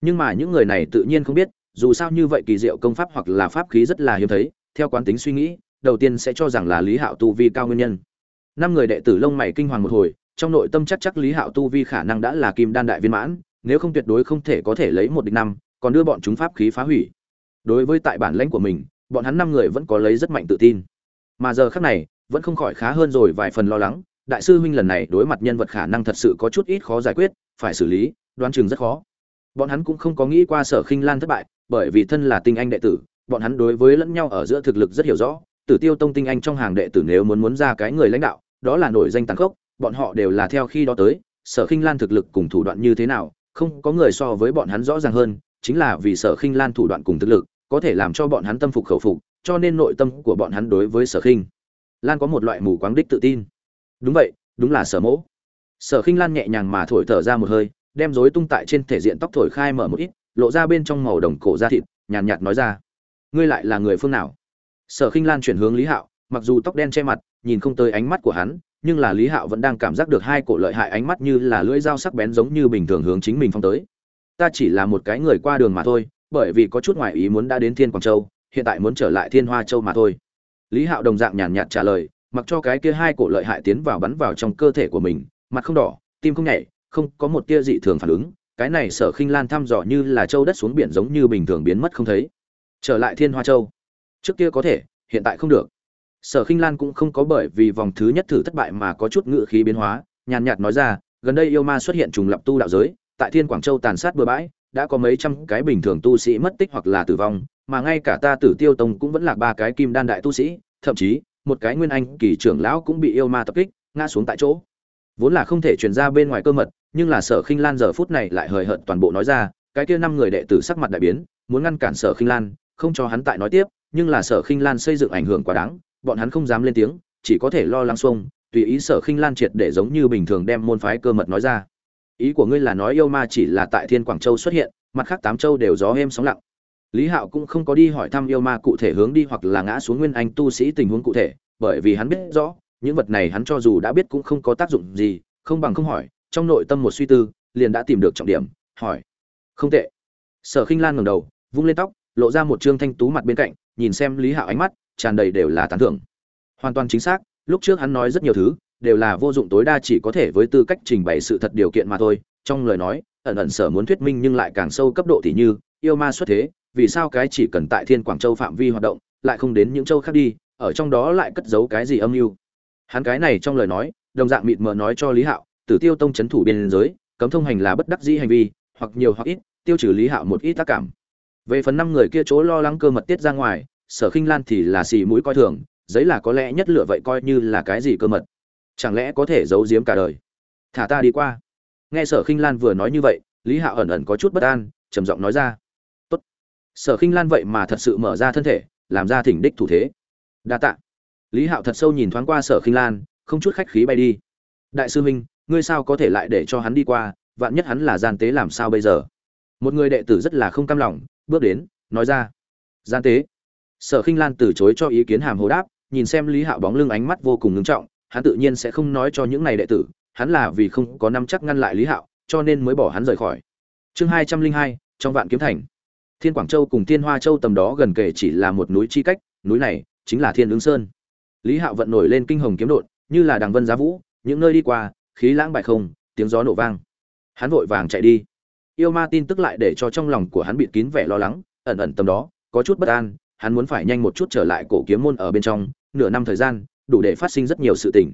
Nhưng mà những người này tự nhiên không biết, dù sao như vậy kỳ diệu công pháp hoặc là pháp khí rất là hiếm thấy, theo quán tính suy nghĩ, đầu tiên sẽ cho rằng là lý hạo tu vi cao nguyên nhân. Năm người đệ tử lông mày kinh hoàng một hồi, trong nội tâm chắc chắc lý hạo tu vi khả năng đã là kim đan đại viên mãn, nếu không tuyệt đối không thể có thể lấy một địch năm, còn đưa bọn chúng pháp khí phá hủy. Đối với tại bản lãnh của mình, bọn hắn năm người vẫn có lấy rất mạnh tự tin. Mà giờ khác này, vẫn không khỏi khá hơn rồi vài phần lo lắng, đại sư huynh lần này đối mặt nhân vật khả năng thật sự có chút ít khó giải quyết phải xử lý, đoán chừng rất khó. Bọn hắn cũng không có nghĩ qua sở khinh lan thất bại, bởi vì thân là tinh anh đệ tử, bọn hắn đối với lẫn nhau ở giữa thực lực rất hiểu rõ. Tử tiêu tông tinh anh trong hàng đệ tử nếu muốn muốn ra cái người lãnh đạo, đó là nổi danh tàn khốc, bọn họ đều là theo khi đó tới, sở khinh lan thực lực cùng thủ đoạn như thế nào, không có người so với bọn hắn rõ ràng hơn, chính là vì sở khinh lan thủ đoạn cùng thực lực, có thể làm cho bọn hắn tâm phục khẩu phục, cho nên nội tâm của bọn hắn đối với sở khinh lan có một loại mù quáng đích tự tin. Đúng vậy, đúng là sở mẫu sở khinh lan nhẹ nhàng mà thổi thở ra một hơi đem rối tung tại trên thể diện tóc thổi khai mở một ít lộ ra bên trong màu đồng cổ da thịt nhàn nhạt, nói ra. Ngươi lại là người phương nào? Sở khinh lan chuyển hướng lý hạo mặc dù tóc đen che mặt nhìn không tới ánh mắt của hắn nhưng là lý hạo vẫn đang cảm giác được hai cổ lợi hại ánh mắt như là lưỡi dao sắc bén giống như bình thường hướng chính mình phong tới. Ta chỉ là một cái người qua đường mà thôi bởi vì có chút ngoại ý muốn đã đến thiên quảng châu hiện tại muốn trở lại thiên hoa châu mà thôi. Lý hạo đồng dạng nhàn nhạt trả lời mặc cho cái kia hai cổ lợi hại tiến vào bắn vào trong cơ thể của mình mặt không đỏ, tim không nhảy, không có một tia dị thường phản ứng. Cái này sở khinh lan thăm dò như là châu đất xuống biển giống như bình thường biến mất không thấy. Trở lại thiên hoa châu. Trước kia có thể, hiện tại không được. Sở khinh lan cũng không có bởi vì vòng thứ nhất thử thất bại mà có chút ngự khí biến hóa, nhàn nhạt nói ra, gần đây yêu ma xuất hiện trùng lập tu đạo giới, tại thiên quảng châu tàn sát bừa bãi, đã có mấy trăm cái bình thường tu sĩ mất tích hoặc là tử vong, mà ngay cả ta tử tiêu tông cũng vẫn là ba cái kim đan đại tu sĩ, thậm chí, một cái nguyên anh kỳ trưởng lão cũng bị yêu ma tập kích, ngã xuống tại chỗ vốn là không thể truyền ra bên ngoài cơ mật, nhưng là sở khinh lan giờ phút này lại hời hợt toàn bộ nói ra, cái kia năm người đệ tử sắc mặt đại biến, muốn ngăn cản sở khinh lan, không cho hắn tại nói tiếp, nhưng là sở khinh lan xây dựng ảnh hưởng quá đáng, bọn hắn không dám lên tiếng, chỉ có thể lo lắng xuông, tùy ý sở khinh lan triệt để giống như bình thường đem môn phái cơ mật nói ra. Ý của ngươi là nói yêu ma chỉ là tại thiên quảng châu xuất hiện, mặt khác tám châu đều gió êm sóng lặng. Lý hạo cũng không có đi hỏi thăm yêu ma cụ thể hướng đi hoặc là ngã xuống nguyên anh tu sĩ tình huống cụ thể, bởi vì hắn biết rõ những vật này hắn cho dù đã biết cũng không có tác dụng gì, không bằng không hỏi, trong nội tâm một suy tư, liền đã tìm được trọng điểm, hỏi. Không tệ. Sở khinh lan ngẩng đầu, vung lên tóc, lộ ra một trương thanh tú mặt bên cạnh, nhìn xem lý hạo ánh mắt, tràn đầy đều là tán thưởng. Hoàn toàn chính xác, lúc trước hắn nói rất nhiều thứ, đều là vô dụng tối đa chỉ có thể với tư cách trình bày sự thật điều kiện mà thôi, trong lời nói, ẩn ẩn sở muốn thuyết minh nhưng lại càng sâu cấp độ thì như, yêu ma xuất thế, vì sao cái chỉ cần tại thiên quảng châu phạm vi hoạt động, lại không đến những châu khác đi, ở trong đó lại cất giấu cái gì âm mưu? Hắn cái này trong lời nói, đồng dạng mịt mờ nói cho lý hạo, tử tiêu tông c thủ biên giới, cấm thông hành là bất đắc dĩ hành vi, hoặc nhiều hoặc ít, tiêu trừ lý hạo một ít tác cảm. Về phần năm người kia chỗ lo lắng cơ mật tiết ra ngoài, sở khinh lan thì là xì mũi coi thường, giấy là có lẽ nhất lựa vậy coi như là cái gì cơ mật? Chẳng lẽ có thể giấu giếm cả đời? Thả ta đi qua. Nghe sở khinh lan vừa nói như vậy, lý hạo ẩn ẩn có chút bất an, trầm giọng nói ra, Tốt. sở khinh lan vậy mà thật sự mở ra thân thể, làm ra thỉnh đích thủ thế. Đa tạ lý hạo thật sâu nhìn thoáng qua sở khinh lan, không chút khách khí bay đi. Đại sư huynh, ngươi sao có thể lại để cho hắn đi qua, vạn nhất hắn là gian tế làm sao bây giờ? Một người đệ tử rất là không cam lòng, bước đến, nói ra. Gian tế? Sở khinh lan từ chối cho ý kiến hàm hồ đáp, nhìn xem lý hạo bóng lưng ánh mắt vô cùng ngưng trọng, hắn tự nhiên sẽ không nói cho những này đệ tử, hắn là vì không có năm chắc ngăn lại lý hạo, cho nên mới bỏ hắn rời khỏi. Chương hai trăm linh hai, trong vạn kiếm thành. Thiên quảng châu cùng thiên hoa châu tầm đó gần kể chỉ là một núi chi cách, núi này chính là thiên ứng sơn lý hạo vận nổi lên kinh hồng kiếm đột như là đằng vân giá vũ, những nơi đi qua, khí lãng bại không, tiếng gió nổ vang. Hắn vội vàng chạy đi. Yêu ma tin tức lại để cho trong lòng của hắn bịt kín vẻ lo lắng, ẩn ẩn tầm đó, có chút bất an, hắn muốn phải nhanh một chút trở lại cổ kiếm môn ở bên trong, nửa năm thời gian, đủ để phát sinh rất nhiều sự tình.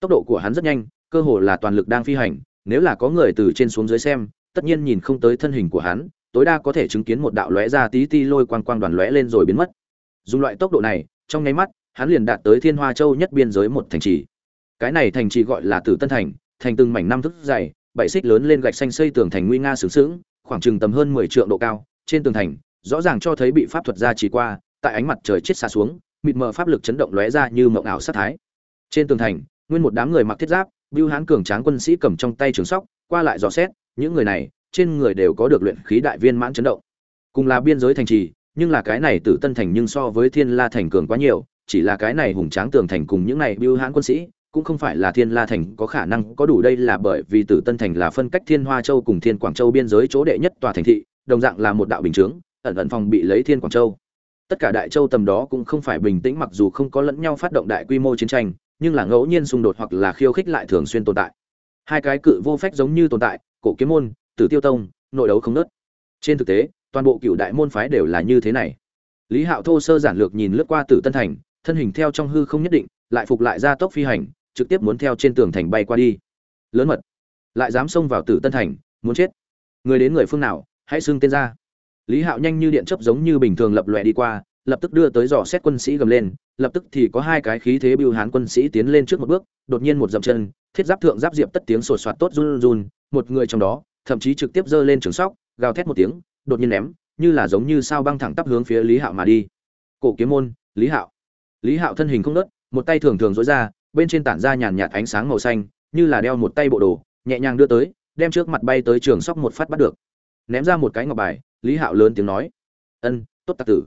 Tốc độ của hắn rất nhanh, cơ hồ là toàn lực đang phi hành, nếu là có người từ trên xuống dưới xem, tất nhiên nhìn không tới thân hình của hắn, tối đa có thể chứng kiến một đạo lóe ra tí ti lôi quang quang đoàn lóe lên rồi biến mất. Dùng loại tốc độ này, trong nháy mắt hắn liền đạt tới thiên hoa châu nhất biên giới một thành trì. Cái này thành trì gọi là tử tân thành thành từng mảnh năm thức dày, bảy xích lớn lên gạch xanh xây tường thành nguy nga sướng sướng khoảng chừng tầm hơn mười trượng độ cao, trên tường thành, rõ ràng cho thấy bị pháp thuật gia chỉ qua, tại ánh mặt trời chết xa xuống, mịt mờ pháp lực chấn động lóe ra như mộng ảo sát thái. Trên tường thành, nguyên một đám người mặc thiết giáp, bưu hán cường tráng quân sĩ cầm trong tay trường sóc, qua lại dò xét, những người này, trên người đều có được luyện khí đại viên mãn chấn động. Cùng là biên giới thành trì, nhưng là cái này tử tân thành nhưng so với thiên la thành cường quá nhiều chỉ là cái này hùng tráng tường thành cùng những này bưu hãn quân sĩ, cũng không phải là thiên la thành có khả năng có đủ đây là bởi vì tử tân thành là phân cách thiên hoa châu cùng thiên quảng châu biên giới chỗ đệ nhất tòa thành thị, đồng dạng là một đạo bình chướng, ẩn ẩn phòng bị lấy thiên quảng châu. Tất cả đại châu tầm đó cũng không phải bình tĩnh mặc dù không có lẫn nhau phát động đại quy mô chiến tranh, nhưng là ngẫu nhiên xung đột hoặc là khiêu khích lại thường xuyên tồn tại. Hai cái cự vô phách giống như tồn tại, cổ kiếm môn, tử tiêu tông, nội đấu không nớt trên thực tế, toàn bộ cựu đại môn phái đều là như thế này. Lý hạo thô sơ giản lược nhìn lướt qua tử tân thành thân hình theo trong hư không nhất định, lại phục lại ra tốc phi hành, trực tiếp muốn theo trên tường thành bay qua đi. Lớn mật. Lại dám xông vào tử tân thành, muốn chết. Người đến người phương nào, hãy xưng tên ra. Lý hạo nhanh như điện chớp giống như bình thường lập lòe đi qua, lập tức đưa tới dò xét quân sĩ gầm lên, lập tức thì có hai cái khí thế bưu hán quân sĩ tiến lên trước một bước, đột nhiên một dậm chân, thiết giáp thượng giáp diệp tất tiếng sột soạt tốt run run, một người trong đó, thậm chí trực tiếp giơ lên trường sóc, gào thét một tiếng, đột nhiên ném, như là giống như sao băng thẳng tắp hướng phía lý hạo mà đi. Cổ kiếm môn, lý hạo lý hạo thân hình không nớt một tay thường thường dối ra bên trên tản ra nhàn nhạt ánh sáng màu xanh như là đeo một tay bộ đồ nhẹ nhàng đưa tới đem trước mặt bay tới trường sóc một phát bắt được. Ném ra một cái ngọc bài lý hạo lớn tiếng nói ân tốt tạc tử.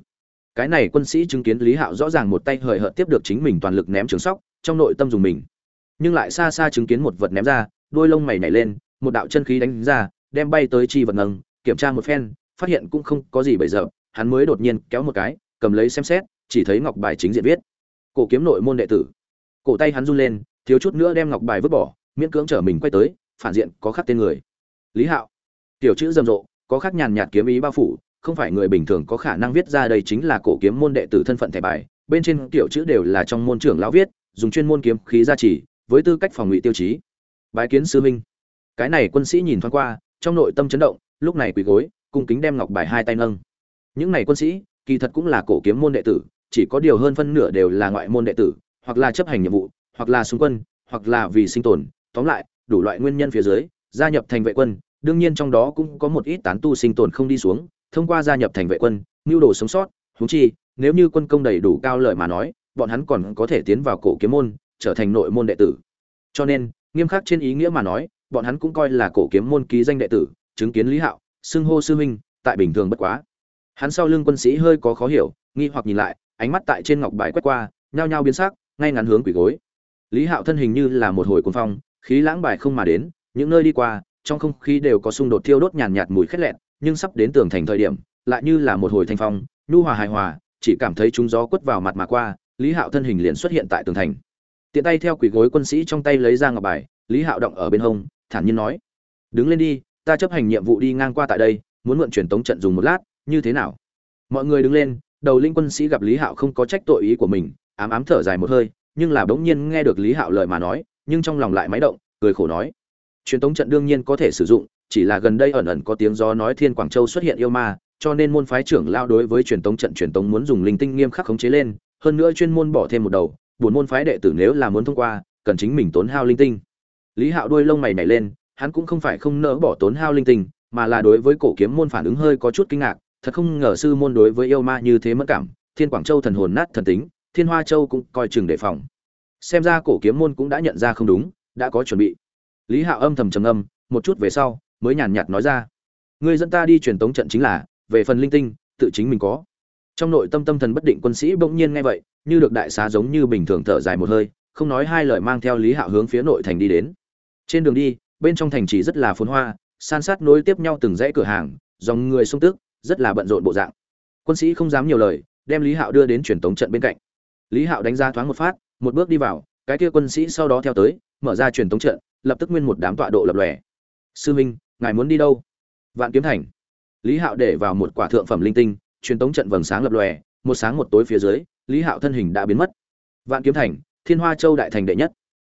Cái này quân sĩ chứng kiến lý hạo rõ ràng một tay hời hợt tiếp được chính mình toàn lực ném trường sóc trong nội tâm dùng mình. Nhưng lại xa xa chứng kiến một vật ném ra đôi lông mày nhảy lên một đạo chân khí đánh ra đem bay tới chi vật ngầm, kiểm tra một phen phát hiện cũng không có gì bây giờ hắn mới đột nhiên kéo một cái cầm lấy xem xét chỉ thấy ngọc bài chính diện viết. Cổ kiếm nội môn đệ tử. Cổ tay hắn run lên, thiếu chút nữa đem ngọc bài vứt bỏ, miễn cưỡng trở mình quay tới, phản diện có khắc tên người. Lý hạo. Tiểu chữ rầm rộ, có khắc nhàn nhạt kiếm ý bao phủ, không phải người bình thường có khả năng viết ra đây chính là cổ kiếm môn đệ tử thân phận thẻ bài. Bên trên tiểu chữ đều là trong môn trưởng lão viết, dùng chuyên môn kiếm khí gia trì, với tư cách phòng ngụy tiêu chí. Bái kiến sư minh. Cái này quân sĩ nhìn thoáng qua, trong nội tâm chấn động, lúc này quỳ gối, cung kính đem ngọc bài hai tay nâng. Những này quân sĩ, kỳ thật cũng là cổ kiếm môn đệ tử chỉ có điều hơn phân nửa đều là ngoại môn đệ tử, hoặc là chấp hành nhiệm vụ, hoặc là xung quân, hoặc là vì sinh tồn. Tóm lại, đủ loại nguyên nhân phía dưới, gia nhập thành vệ quân, đương nhiên trong đó cũng có một ít tán tu sinh tồn không đi xuống. Thông qua gia nhập thành vệ quân nưu đồ sống sót, huống chi, nếu như quân công đầy đủ cao lợi mà nói, bọn hắn còn có thể tiến vào cổ kiếm môn, trở thành nội môn đệ tử. Cho nên, nghiêm khắc trên ý nghĩa mà nói, bọn hắn cũng coi là cổ kiếm môn ký danh đệ tử, chứng kiến lý hạo, xưng hô sư huynh, tại bình thường bất quá. Hắn sau lưng quân sĩ hơi có khó hiểu, nghi hoặc nhìn lại ánh mắt tại trên ngọc bài quét qua, nhao nhao biến sắc, ngay ngắn hướng quỷ gối. Lý hạo thân hình như là một hồi cuồng phong, khí lãng bài không mà đến, những nơi đi qua, trong không khí đều có xung đột thiêu đốt nhàn nhạt mùi khét lẹn nhưng sắp đến tường thành thời điểm, lại như là một hồi thanh phong, nhu hòa hài hòa, chỉ cảm thấy chúng gió quất vào mặt mà qua, lý hạo thân hình liền xuất hiện tại tường thành. Tiện tay theo quỷ gối quân sĩ trong tay lấy ra ngọc bài, lý hạo động ở bên hông, thản nhiên nói, đứng lên đi, ta chấp hành nhiệm vụ đi ngang qua tại đây, muốn mượn truyền tống trận dùng một lát, như thế nào? Mọi người đứng lên đầu linh quân sĩ gặp lý hạo không có trách tội ý của mình, ám ám thở dài một hơi, nhưng là bỗng nhiên nghe được lý hạo lời mà nói, nhưng trong lòng lại máy động, cười khổ nói. Truyền tống trận đương nhiên có thể sử dụng, chỉ là gần đây ẩn ẩn có tiếng gió nói thiên quảng châu xuất hiện yêu ma, cho nên môn phái trưởng lao đối với truyền tống trận truyền tống muốn dùng linh tinh nghiêm khắc khống chế lên, hơn nữa chuyên môn bỏ thêm một đầu, buồn môn phái đệ tử nếu là muốn thông qua, cần chính mình tốn hao linh tinh. Lý hạo đuôi lông mày nhảy lên, hắn cũng không phải không nỡ bỏ tốn hao linh tinh, mà là đối với cổ kiếm môn phản ứng hơi có chút kinh ngạc thật không ngờ sư môn đối với yêu ma như thế mất cảm, thiên quảng châu thần hồn nát thần tính, thiên hoa châu cũng coi chừng đề phòng. Xem ra cổ kiếm môn cũng đã nhận ra không đúng, đã có chuẩn bị. Lý hạo âm thầm trầm âm một chút về sau, mới nhàn nhạt nói ra. Người dẫn ta đi truyền tống trận chính là, về phần linh tinh, tự chính mình có. Trong nội tâm tâm thần bất định quân sĩ bỗng nhiên nghe vậy, như được đại xá giống như bình thường thở dài một hơi, không nói hai lời mang theo lý hạo hướng phía nội thành đi đến. Trên đường đi, bên trong thành chỉ rất là phồn hoa, san sát nối tiếp nhau từng dãy cửa hàng, dòng người sung tức rất là bận rộn bộ dạng. Quân sĩ không dám nhiều lời, đem lý hạo đưa đến truyền tống trận bên cạnh. Lý hạo đánh ra thoáng một phát, một bước đi vào, cái kia quân sĩ sau đó theo tới, mở ra truyền tống trận, lập tức nguyên một đám tọa độ lập lòe. Sư minh, ngài muốn đi đâu? Vạn kiếm thành. Lý hạo để vào một quả thượng phẩm linh tinh, truyền tống trận vầng sáng lập lòe, một sáng một tối phía dưới, lý hạo thân hình đã biến mất. Vạn kiếm thành, thiên hoa châu đại thành đệ nhất.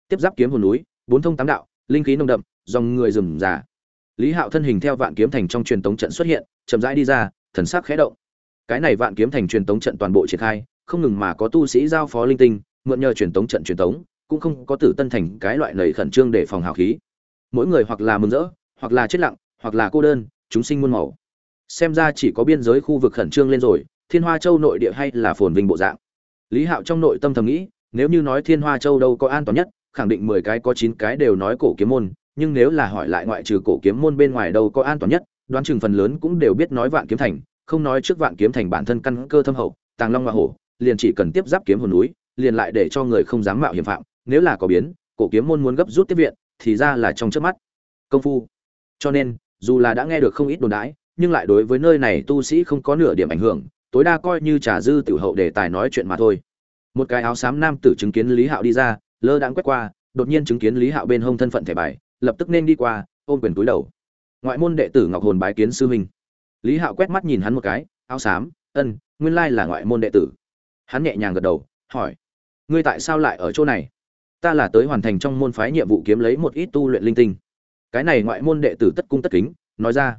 Tiếp giáp kiếm hồn núi, bốn thông tám đạo, linh khí nồng đậm, dòng người rừng già lý hạo thân hình theo vạn kiếm thành trong truyền tống trận xuất hiện chậm rãi đi ra, thần sắc khẽ động. Cái này vạn kiếm thành truyền tống trận toàn bộ triển khai, không ngừng mà có tu sĩ giao phó linh tinh, mượn nhờ truyền tống trận truyền tống, cũng không có tử tân thành cái loại lầy khẩn trương để phòng hào khí. Mỗi người hoặc là mừng rỡ, hoặc là chết lặng, hoặc là cô đơn, chúng sinh muôn màu. Xem ra chỉ có biên giới khu vực khẩn trương lên rồi, thiên hoa châu nội địa hay là phồn vinh bộ dạng. Lý hạo trong nội tâm thầm nghĩ, nếu như nói thiên hoa châu đâu có an toàn nhất, khẳng định mười cái có chín cái đều nói cổ kiếm môn, nhưng nếu là hỏi lại ngoại trừ cổ kiếm môn bên ngoài đâu có an toàn nhất đoán chừng phần lớn cũng đều biết nói vạn kiếm thành, không nói trước vạn kiếm thành bản thân căn cơ thâm hậu, tàng long hoa hổ, liền chỉ cần tiếp giáp kiếm hồn núi, liền lại để cho người không dám mạo hiểm phạm, nếu là có biến, cổ kiếm môn muốn gấp rút tiếp viện, thì ra là trong trước mắt. Công phu. Cho nên, dù là đã nghe được không ít đồn đãi, nhưng lại đối với nơi này tu sĩ không có nửa điểm ảnh hưởng, tối đa coi như trà dư tiểu hậu để tài nói chuyện mà thôi. Một cái áo xám nam tử chứng kiến lý hạo đi ra, lơ đãng quét qua, đột nhiên chứng kiến lý hạo bên hông thân phận thẻ bài, lập tức nên đi qua, ôm quyền túi đầu ngoại môn đệ tử ngọc hồn bái kiến sư huynh. Lý hạo quét mắt nhìn hắn một cái, áo xám, ân, nguyên lai là ngoại môn đệ tử. Hắn nhẹ nhàng gật đầu, hỏi, ngươi tại sao lại ở chỗ này? Ta là tới hoàn thành trong môn phái nhiệm vụ kiếm lấy một ít tu luyện linh tinh. Cái này ngoại môn đệ tử tất cung tất kính, nói ra.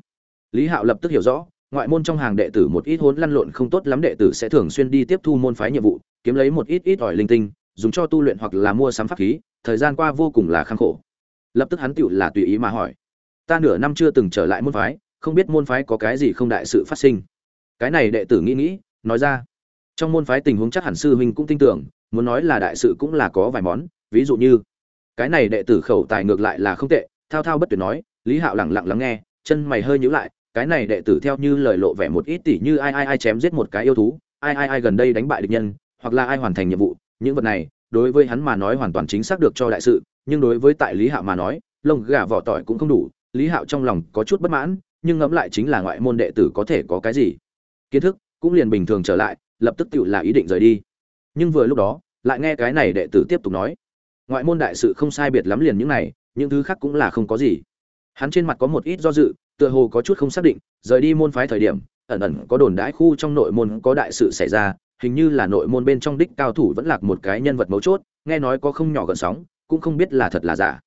Lý hạo lập tức hiểu rõ, ngoại môn trong hàng đệ tử một ít hỗn lăn lộn không tốt lắm đệ tử sẽ thường xuyên đi tiếp thu môn phái nhiệm vụ, kiếm lấy một ít ít ỏi linh tinh, dùng cho tu luyện hoặc là mua sắm pháp khí, thời gian qua vô cùng là khăng khổ. Lập tức hắn tựu là tùy ý mà hỏi ta nửa năm chưa từng trở lại môn phái, không biết môn phái có cái gì không đại sự phát sinh. Cái này đệ tử nghĩ nghĩ, nói ra. Trong môn phái tình huống chắc hẳn sư huynh cũng tin tưởng, muốn nói là đại sự cũng là có vài món, ví dụ như, cái này đệ tử khẩu tài ngược lại là không tệ, thao thao bất tuyệt nói, lý hạo lẳng lặng lắng nghe, chân mày hơi nhíu lại, cái này đệ tử theo như lời lộ vẻ một ít tỉ như ai ai ai chém giết một cái yêu thú, ai ai ai gần đây đánh bại địch nhân, hoặc là ai hoàn thành nhiệm vụ, những vật này, đối với hắn mà nói hoàn toàn chính xác được cho đại sự, nhưng đối với tại lý hạo mà nói, lông gà vỏ tỏi cũng không đủ lý hạo trong lòng có chút bất mãn, nhưng ngẫm lại chính là ngoại môn đệ tử có thể có cái gì. Kiến thức cũng liền bình thường trở lại, lập tức tự là ý định rời đi. Nhưng vừa lúc đó, lại nghe cái này đệ tử tiếp tục nói. Ngoại môn đại sự không sai biệt lắm liền những này, những thứ khác cũng là không có gì. Hắn trên mặt có một ít do dự, tựa hồ có chút không xác định, rời đi môn phái thời điểm, ẩn ẩn có đồn đãi khu trong nội môn có đại sự xảy ra, hình như là nội môn bên trong đích cao thủ vẫn lạc một cái nhân vật mấu chốt, nghe nói có không nhỏ gần sóng, cũng không biết là thật là giả.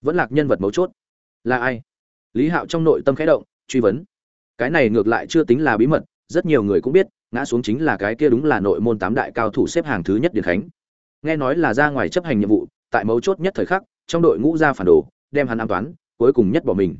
Vẫn lạc nhân vật mấu chốt là ai? Lý hạo trong nội tâm khẽ động, truy vấn. Cái này ngược lại chưa tính là bí mật, rất nhiều người cũng biết, ngã xuống chính là cái kia đúng là nội môn tám đại cao thủ xếp hàng thứ nhất điền khánh. Nghe nói là ra ngoài chấp hành nhiệm vụ, tại mấu chốt nhất thời khắc, trong đội ngũ ra phản đồ, đem hắn an toán, cuối cùng nhất bỏ mình.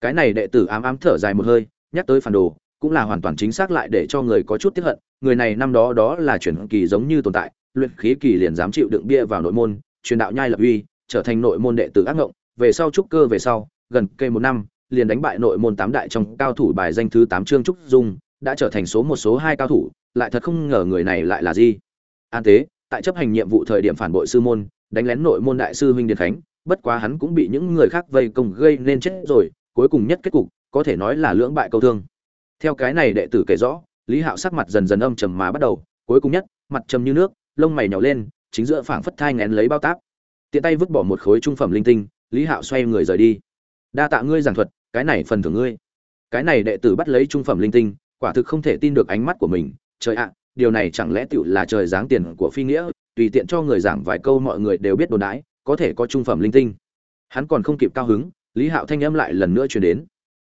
Cái này đệ tử ám ám thở dài một hơi, nhắc tới phản đồ, cũng là hoàn toàn chính xác lại để cho người có chút tiếc hận, người này năm đó đó là chuyển kỳ giống như tồn tại, luyện khí kỳ liền dám chịu đựng bia vào nội môn, truyền đạo nhai lập uy, trở thành nội môn đệ tử ác ngộng, về sau trúc cơ về sau gần cây một năm, liền đánh bại nội môn tám đại trong cao thủ bài danh thứ tám trương trúc dung, đã trở thành số một, số hai cao thủ, lại thật không ngờ người này lại là gì? An tế, tại chấp hành nhiệm vụ thời điểm phản bội sư môn, đánh lén nội môn đại sư huynh điền khánh, bất quá hắn cũng bị những người khác vây công gây nên chết rồi, cuối cùng nhất kết cục, có thể nói là lưỡng bại câu thương. Theo cái này đệ tử kể rõ, lý hạo sắc mặt dần dần âm trầm mà bắt đầu, cuối cùng nhất, mặt trầm như nước, lông mày nhỏ lên, chính giữa phảng phất thai ngén lấy bao táp. Tiện tay vứt bỏ một khối trung phẩm linh tinh, lý hạo xoay người rời đi đa tạ ngươi giảng thuật cái này phần thưởng ngươi. Cái này đệ tử bắt lấy trung phẩm linh tinh quả thực không thể tin được ánh mắt của mình. Trời ạ điều này chẳng lẽ tựu là trời giáng tiền của phi nghĩa tùy tiện cho người giảng vài câu mọi người đều biết đồn đãi có thể có trung phẩm linh tinh. Hắn còn không kịp cao hứng lý hạo thanh âm lại lần nữa truyền đến.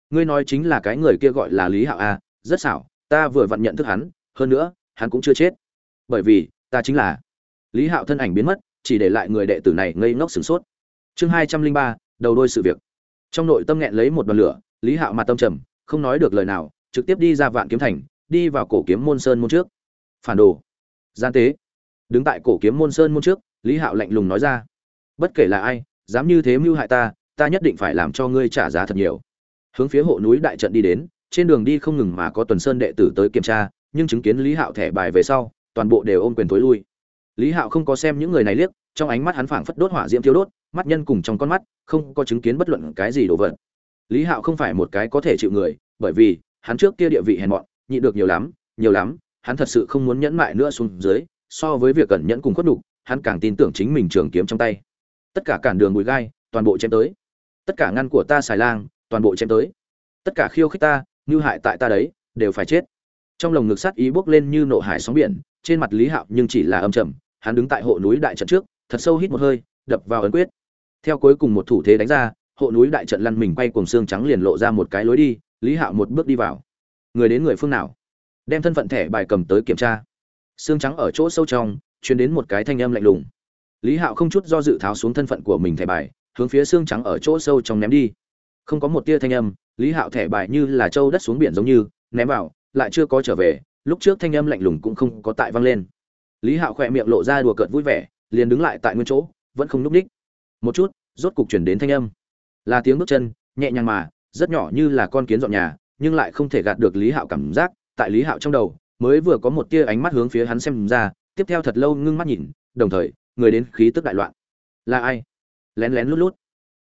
Ngươi nói chính là cái người kia gọi là lý hạo a à, rất xảo ta vừa vặn nhận thức hắn hơn nữa hắn cũng chưa chết. Bởi vì ta chính là. Lý hạo thân ảnh biến mất chỉ để lại người đệ tử này ngây ngốc sửng sốt. Chương hai trăm linh ba đầu đôi sự việc trong nội tâm nghẹn lấy một đoàn lửa, lý hạo mặt tâm trầm, không nói được lời nào, trực tiếp đi ra vạn kiếm thành, đi vào cổ kiếm môn sơn môn trước. Phản đồ. Gian tế. Đứng tại cổ kiếm môn sơn môn trước, lý hạo lạnh lùng nói ra. Bất kể là ai, dám như thế mưu hại ta ta nhất định phải làm cho ngươi trả giá thật nhiều. Hướng phía hộ núi đại trận đi đến, trên đường đi không ngừng mà có tuần sơn đệ tử tới kiểm tra, nhưng chứng kiến lý hạo thẻ bài về sau, toàn bộ đều ôm quyền tối lui. Lý hạo không có xem những người này liếc trong ánh mắt hắn phảng phất đốt hỏa diễm thiếu đốt, mắt nhân cùng trong con mắt, không có chứng kiến bất luận cái gì đồ vật. Lý hạo không phải một cái có thể chịu người, bởi vì, hắn trước kia địa vị hèn mọn, nhịn được nhiều lắm nhiều lắm, hắn thật sự không muốn nhẫn mại nữa xuống dưới, so với việc cẩn nhẫn cùng khuất đục hắn càng tin tưởng chính mình trường kiếm trong tay. Tất cả cản đường bụi gai, toàn bộ chém tới. Tất cả ngăn của ta xài lang, toàn bộ chém tới. Tất cả khiêu khích ta, như hại tại ta đấy, đều phải chết. Trong lồng ngực sát ý bốc lên như nộ hải sóng biển, trên mặt lý hạo nhưng chỉ là âm trầm, hắn đứng tại hộ núi đại trận trước thật sâu hít một hơi, đập vào ấn quyết. Theo cuối cùng một thủ thế đánh ra, hộ núi đại trận lăn mình quay cuồng xương trắng liền lộ ra một cái lối đi, lý hạo một bước đi vào. Người đến người phương nào? Đem thân phận thẻ bài cầm tới kiểm tra. Xương trắng ở chỗ sâu trong, truyền đến một cái thanh âm lạnh lùng. Lý hạo không chút do dự tháo xuống thân phận của mình thẻ bài, hướng phía xương trắng ở chỗ sâu trong ném đi. Không có một tia thanh âm, lý hạo thẻ bài như là trâu đất xuống biển giống như, ném vào, lại chưa có trở về, lúc trước thanh âm lạnh lùng cũng không có tại vang lên. Lý hạo khỏe miệng lộ ra đùa cợt vui vẻ liền đứng lại tại nguyên chỗ, vẫn không núp ních. Một chút, rốt cục chuyển đến thanh âm. Là tiếng bước chân, nhẹ nhàng mà, rất nhỏ như là con kiến dọn nhà, nhưng lại không thể gạt được lý hạo cảm giác, tại lý hạo trong đầu, mới vừa có một tia ánh mắt hướng phía hắn xem ra, tiếp theo thật lâu ngưng mắt nhìn, đồng thời, người đến khí tức đại loạn. Là ai? Lén lén lút lút.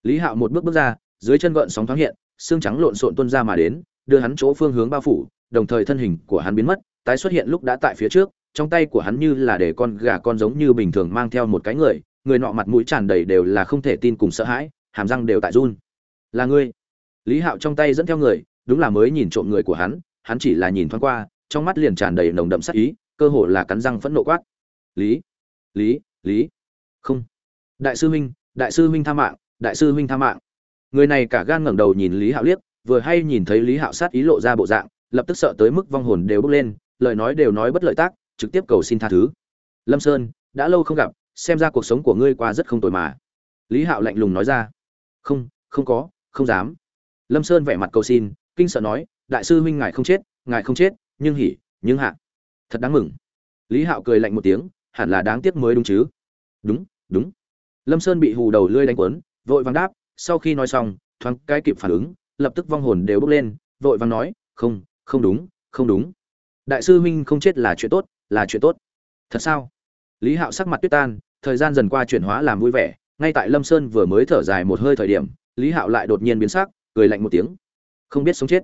Lý hạo một bước bước ra, dưới chân gợn sóng thoáng hiện, xương trắng lộn xộn tuôn ra mà đến, đưa hắn chỗ phương hướng bao phủ, đồng thời thân hình của hắn biến mất, tái xuất hiện lúc đã tại phía trước trong tay của hắn như là để con gà con giống như bình thường mang theo một cái người người nọ mặt mũi tràn đầy đều là không thể tin cùng sợ hãi, hàm răng đều tại run. Là ngươi? Lý hạo trong tay dẫn theo người, đúng là mới nhìn trộm người của hắn hắn chỉ là nhìn thoáng qua, trong mắt liền tràn đầy nồng đậm sắc ý, cơ hồ là cắn răng phẫn nộ quát. Lý lý lý, không. Đại sư huynh, đại sư huynh tha mạng, đại sư huynh tha mạng. Người này cả gan ngẩng đầu nhìn lý hạo liếc, vừa hay nhìn thấy lý hạo sát ý lộ ra bộ dạng, lập tức sợ tới mức vong hồn đều bốc lên, lời nói đều nói bất lợi tác trực tiếp cầu xin tha thứ. Lâm sơn, đã lâu không gặp, xem ra cuộc sống của ngươi qua rất không tồi mà. Lý hạo lạnh lùng nói ra. Không không có, không dám. Lâm sơn vẻ mặt cầu xin, kinh sợ nói, đại sư huynh ngài không chết, ngài không chết, nhưng hỉ, nhưng hạ. Thật đáng mừng. Lý hạo cười lạnh một tiếng, hẳn là đáng tiếc mới đúng chứ. Đúng đúng. Lâm sơn bị hù đầu lươi đánh quấn vội vàng đáp, sau khi nói xong, thoáng cái kịp phản ứng, lập tức vong hồn đều bốc lên, vội vàng nói, không không đúng không đúng. Đại sư huynh không chết là chuyện tốt là chuyện tốt. Thật sao? Lý hạo sắc mặt tuyết tan, thời gian dần qua chuyển hóa làm vui vẻ, ngay tại lâm sơn vừa mới thở dài một hơi thời điểm, lý hạo lại đột nhiên biến sắc, cười lạnh một tiếng. Không biết sống chết.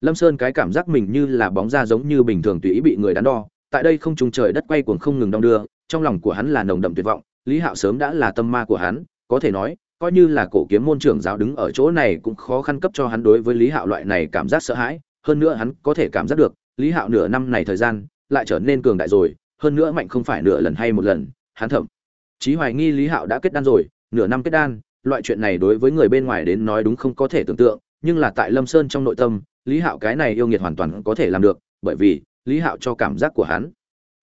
Lâm sơn cái cảm giác mình như là bóng da giống như bình thường tùy ý bị người đắn đo, tại đây không trùng trời đất quay cuồng không ngừng đong đưa, trong lòng của hắn là nồng đậm tuyệt vọng, lý hạo sớm đã là tâm ma của hắn, có thể nói, coi như là cổ kiếm môn trưởng giáo đứng ở chỗ này cũng khó khăn cấp cho hắn đối với lý hạo loại này cảm giác sợ hãi, hơn nữa hắn có thể cảm giác được, lý hạo nửa năm này thời gian lại trở nên cường đại rồi, hơn nữa mạnh không phải nửa lần hay một lần, hắn thậm chí hoài nghi lý hạo đã kết đan rồi, nửa năm kết đan, loại chuyện này đối với người bên ngoài đến nói đúng không có thể tưởng tượng, nhưng là tại lâm sơn trong nội tâm, lý hạo cái này yêu nghiệt hoàn toàn có thể làm được, bởi vì lý hạo cho cảm giác của hắn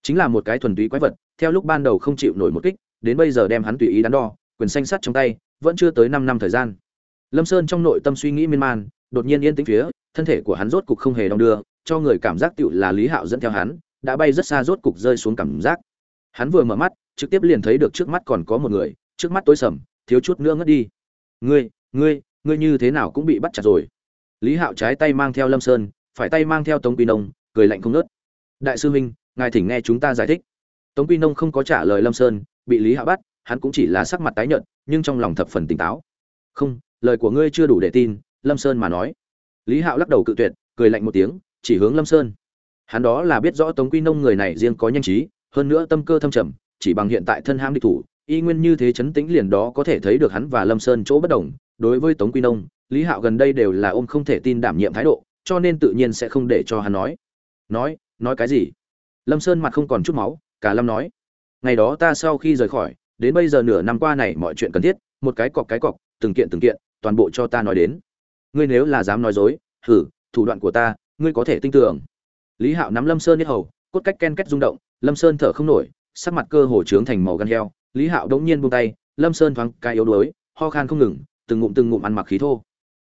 chính là một cái thuần túy quái vật, theo lúc ban đầu không chịu nổi một kích, đến bây giờ đem hắn tùy ý đắn đo, quyền xanh sắt trong tay, vẫn chưa tới năm năm thời gian. Lâm sơn trong nội tâm suy nghĩ miên man, đột nhiên yên tĩnh phía, thân thể của hắn rốt cục không hề đong đưa, cho người cảm giác tựu là lý hạo dẫn theo hắn đã bay rất xa rốt cục rơi xuống cảm giác. Hắn vừa mở mắt, trực tiếp liền thấy được trước mắt còn có một người, trước mắt tối sầm, thiếu chút nữa ngất đi. Ngươi ngươi ngươi như thế nào cũng bị bắt chặt rồi. Lý hạo trái tay mang theo lâm sơn, phải tay mang theo tống quy nông, cười lạnh không nớt đại sư huynh, ngài thỉnh nghe chúng ta giải thích. Tống quy nông không có trả lời lâm sơn, bị lý hạo bắt, hắn cũng chỉ là sắc mặt tái nhợt, nhưng trong lòng thập phần tỉnh táo. Không, lời của ngươi chưa đủ để tin, lâm sơn mà nói. Lý hạo lắc đầu cự tuyệt, cười lạnh một tiếng, chỉ hướng lâm sơn hắn đó là biết rõ tống quy nông người này riêng có nhanh trí, hơn nữa tâm cơ thâm trầm, chỉ bằng hiện tại thân ham địch thủ, y nguyên như thế chấn tĩnh liền đó có thể thấy được hắn và lâm sơn chỗ bất đồng. Đối với tống quy nông, lý hạo gần đây đều là ôm không thể tin đảm nhiệm thái độ, cho nên tự nhiên sẽ không để cho hắn nói. Nói nói cái gì? Lâm sơn mặt không còn chút máu, cả lâm nói. Ngày đó ta sau khi rời khỏi, đến bây giờ nửa năm qua này mọi chuyện cần thiết, một cái cọc cái cọc, từng kiện từng kiện, toàn bộ cho ta nói đến. Ngươi nếu là dám nói dối thử thủ đoạn của ta, ngươi có thể tin tưởng lý hạo nắm lâm sơn nhất hầu, cốt cách ken két rung động, lâm sơn thở không nổi, sắc mặt cơ hồ trướng thành màu gan heo. Lý hạo đống nhiên buông tay, lâm sơn thoáng cái yếu đuối, ho khan không ngừng, từng ngụm từng ngụm ăn mặc khí thô.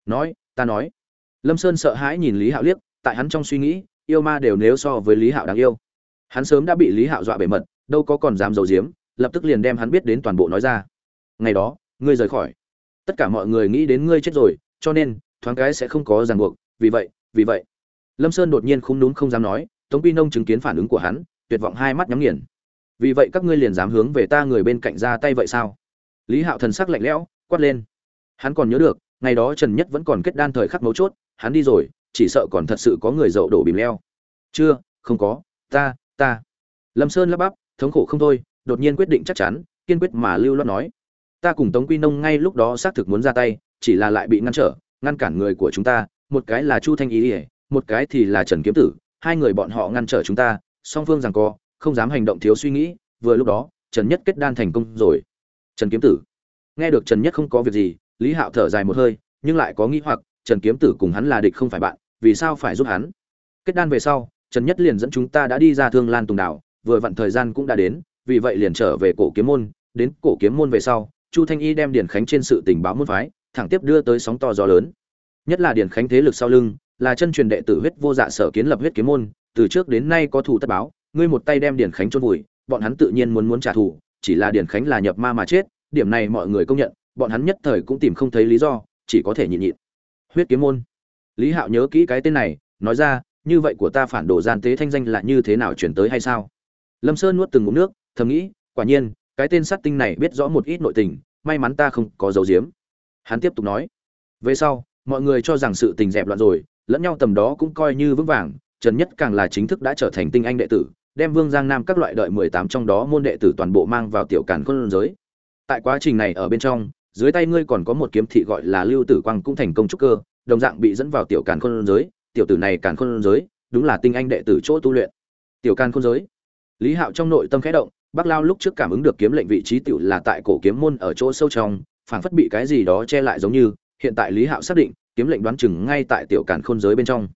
Nói, ta nói. Lâm sơn sợ hãi nhìn lý hạo liếc, tại hắn trong suy nghĩ, yêu ma đều nếu so với lý hạo đáng yêu. Hắn sớm đã bị lý hạo dọa bể mật, đâu có còn dám giấu giếm, lập tức liền đem hắn biết đến toàn bộ nói ra. Ngày đó, ngươi rời khỏi. Tất cả mọi người nghĩ đến ngươi chết rồi, cho nên, thoáng cái sẽ không có ràng buộc, vì vậy vì vậy lâm sơn đột nhiên không núm không dám nói, tống Quy nông chứng kiến phản ứng của hắn, tuyệt vọng hai mắt nhắm nghiền. Vì vậy các ngươi liền dám hướng về ta người bên cạnh ra tay vậy sao? Lý hạo thần sắc lạnh lẽo, quát lên. Hắn còn nhớ được, ngày đó trần nhất vẫn còn kết đan thời khắc mấu chốt, hắn đi rồi, chỉ sợ còn thật sự có người dậu đổ bìm leo. Chưa, không có, ta ta. Lâm sơn lắp bắp, thống khổ không thôi, đột nhiên quyết định chắc chắn, kiên quyết mà lưu loát nói. Ta cùng tống quy nông ngay lúc đó xác thực muốn ra tay, chỉ là lại bị ngăn trở, ngăn cản người của chúng ta, một cái là chu thanh ý ỉa một cái thì là trần kiếm tử, hai người bọn họ ngăn trở chúng ta, song phương rằng co, không dám hành động thiếu suy nghĩ, vừa lúc đó, trần nhất kết đan thành công rồi. Trần kiếm tử. Nghe được trần nhất không có việc gì, lý hạo thở dài một hơi, nhưng lại có nghĩ hoặc, trần kiếm tử cùng hắn là địch không phải bạn, vì sao phải giúp hắn? Kết đan về sau, trần nhất liền dẫn chúng ta đã đi ra thương lan tùng đảo, vừa vặn thời gian cũng đã đến, vì vậy liền trở về cổ kiếm môn. Đến cổ kiếm môn về sau, chu thanh y đem điển khánh trên sự tình báo môn phái, thẳng tiếp đưa tới sóng to gió lớn. Nhất là điển khánh thế lực sau lưng là chân truyền đệ tử huyết vô dạ sở kiến lập huyết kiếm môn, từ trước đến nay có thủ tất báo, ngươi một tay đem điển khánh chôn vùi, bọn hắn tự nhiên muốn muốn trả thù, chỉ là điển khánh là nhập ma mà chết, điểm này mọi người công nhận, bọn hắn nhất thời cũng tìm không thấy lý do, chỉ có thể nhịn nhịn. Huyết kiếm môn. Lý hạo nhớ kỹ cái tên này, nói ra, như vậy của ta phản đồ gian tế thanh danh là như thế nào chuyển tới hay sao? Lâm sơn nuốt từng ngụm nước, thầm nghĩ, quả nhiên, cái tên sát tinh này biết rõ một ít nội tình, may mắn ta không có dấu diếm. Hắn tiếp tục nói, về sau, mọi người cho rằng sự tình dẹp loạn rồi lẫn nhau tầm đó cũng coi như vững vàng trần nhất càng là chính thức đã trở thành tinh anh đệ tử đem vương giang nam các loại đợi mười tám trong đó môn đệ tử toàn bộ mang vào tiểu càn khôn giới. Tại quá trình này ở bên trong dưới tay ngươi còn có một kiếm thị gọi là lưu tử quang cũng thành công trúc cơ đồng dạng bị dẫn vào tiểu càn khôn giới. Tiểu tử này càn khôn giới đúng là tinh anh đệ tử chỗ tu luyện. Tiểu càn khôn giới. Lý hạo trong nội tâm khẽ động Bắc Lao lúc trước cảm ứng được kiếm lệnh vị trí tiểu là tại cổ kiếm môn ở chỗ sâu trong, phảng phất bị cái gì đó che lại giống như, hiện tại Lý Hạo xác định, kiếm lệnh đoán chừng ngay tại tiểu càn khôn giới bên trong.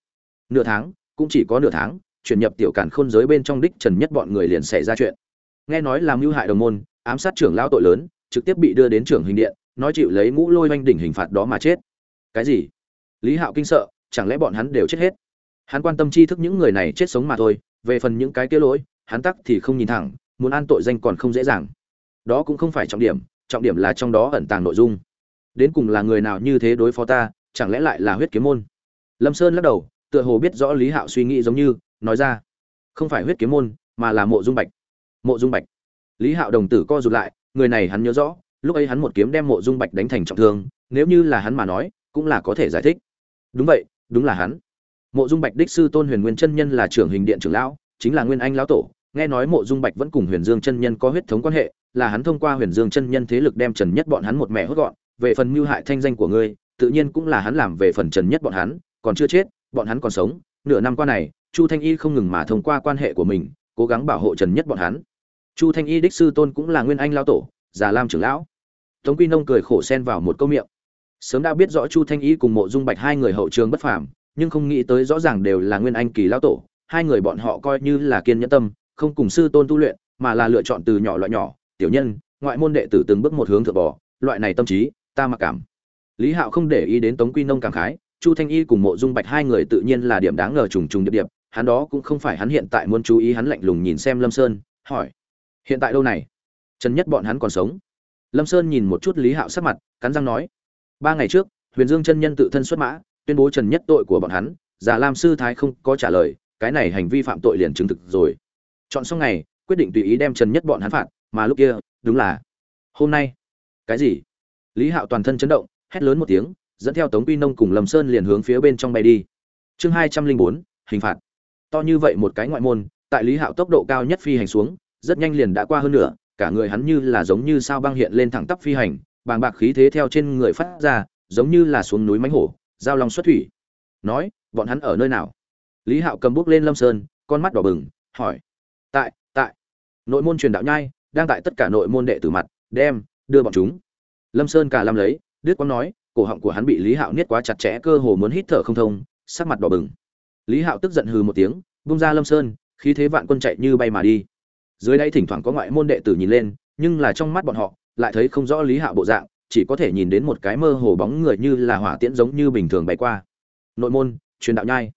Nửa tháng, cũng chỉ có nửa tháng, chuyển nhập tiểu càn khôn giới bên trong đích Trần Nhất bọn người liền xảy ra chuyện. Nghe nói làm mưu hại đồng môn, ám sát trưởng lão tội lớn, trực tiếp bị đưa đến trưởng hình điện, nói chịu lấy ngũ lôi oanh đỉnh hình phạt đó mà chết. Cái gì? Lý Hạo kinh sợ, chẳng lẽ bọn hắn đều chết hết? Hắn quan tâm chi thức những người này chết sống mà thôi, về phần những cái kia lỗi, hắn tắc thì không nhìn thẳng, muốn an tội danh còn không dễ dàng đó cũng không phải trọng điểm trọng điểm là trong đó ẩn tàng nội dung đến cùng là người nào như thế đối phó ta chẳng lẽ lại là huyết kiếm môn? Lâm sơn lắc đầu, tựa hồ biết rõ lý hạo suy nghĩ giống như, nói ra, không phải huyết kiếm môn, mà là mộ dung bạch. Mộ dung bạch. Lý hạo đồng tử co rụt lại, người này hắn nhớ rõ, lúc ấy hắn một kiếm đem mộ dung bạch đánh thành trọng thương, nếu như là hắn mà nói, cũng là có thể giải thích. Đúng vậy, đúng là hắn. Mộ dung bạch đích sư tôn huyền nguyên chân nhân là trưởng hình điện trưởng lão, chính là nguyên anh lão tổ, nghe nói mộ dung bạch vẫn cùng huyền dương chân nhân có huyết thống quan hệ, là hắn thông qua huyền dương chân nhân thế lực đem trần nhất bọn hắn một mẹ hốt gọn, về phần mưu hại thanh danh của ngươi tự nhiên cũng là hắn làm về phần trần nhất bọn hắn còn chưa chết bọn hắn còn sống. Nửa năm qua này chu thanh y không ngừng mà thông qua quan hệ của mình cố gắng bảo hộ trần nhất bọn hắn. Chu thanh y đích sư tôn cũng là nguyên anh lao tổ già lam trưởng lão. Tống quy nông cười khổ xen vào một câu miệng. Sớm đã biết rõ chu thanh y cùng mộ dung bạch hai người hậu trường bất phàm nhưng không nghĩ tới rõ ràng đều là nguyên anh kỳ lao tổ hai người bọn họ coi như là kiên nhẫn tâm không cùng sư tôn tu luyện, mà là lựa chọn từ nhỏ loại nhỏ, tiểu nhân, ngoại môn đệ tử từng bước một hướng thượng bò, loại này tâm trí, ta mặc cảm. Lý Hạo không để ý đến Tống Quy Nông cảm khái, Chu Thanh Y cùng Mộ Dung Bạch hai người tự nhiên là điểm đáng ngờ trùng trùng điệp điệp, hắn đó cũng không phải hắn hiện tại muốn chú ý hắn lạnh lùng nhìn xem Lâm Sơn, hỏi: "Hiện tại đâu này?" Trần Nhất bọn hắn còn sống. Lâm Sơn nhìn một chút Lý Hạo sắc mặt, cắn răng nói: "Ba ngày trước, Huyền Dương chân nhân tự thân xuất mã, tuyên bố Trần Nhất tội của bọn hắn, Già Lam sư thái không có trả lời, cái này hành vi phạm tội liền chứng thực rồi." chọn xong ngày quyết định tùy ý đem trần nhất bọn hắn phạt mà lúc kia đúng là hôm nay cái gì lý hạo toàn thân chấn động hét lớn một tiếng, dẫn theo tống quy nông cùng lâm sơn liền hướng phía bên trong bay đi. Chương hai trăm linh bốn, hình phạt. To như vậy một cái ngoại môn, tại lý hạo tốc độ cao nhất phi hành xuống, rất nhanh liền đã qua hơn nửa, cả người hắn như là giống như sao băng hiện lên thẳng tắp phi hành, bàng bạc khí thế theo trên người phát ra, giống như là xuống núi mánh hổ, giao long xuất thủy. Nói, bọn hắn ở nơi nào? Lý hạo cầm bút lên lâm sơn, con mắt đỏ bừng, hỏi, tại tại. Nội môn truyền đạo nhai, đang tại tất cả nội môn đệ tử mặt, đem, đưa bọn chúng. Lâm sơn cả lâm lấy đứt quang nói, cổ họng của hắn bị lý hạo niết quá chặt chẽ, cơ hồ muốn hít thở không thông, sắc mặt đỏ bừng. Lý hạo tức giận hừ một tiếng bung ra lâm sơn, khí thế vạn quân chạy như bay mà đi. Dưới đây thỉnh thoảng có ngoại môn đệ tử nhìn lên, nhưng là trong mắt bọn họ, lại thấy không rõ lý hạo bộ dạng, chỉ có thể nhìn đến một cái mơ hồ bóng người như là hỏa tiễn giống như bình thường bay qua. Nội môn, truyền đạo nhai.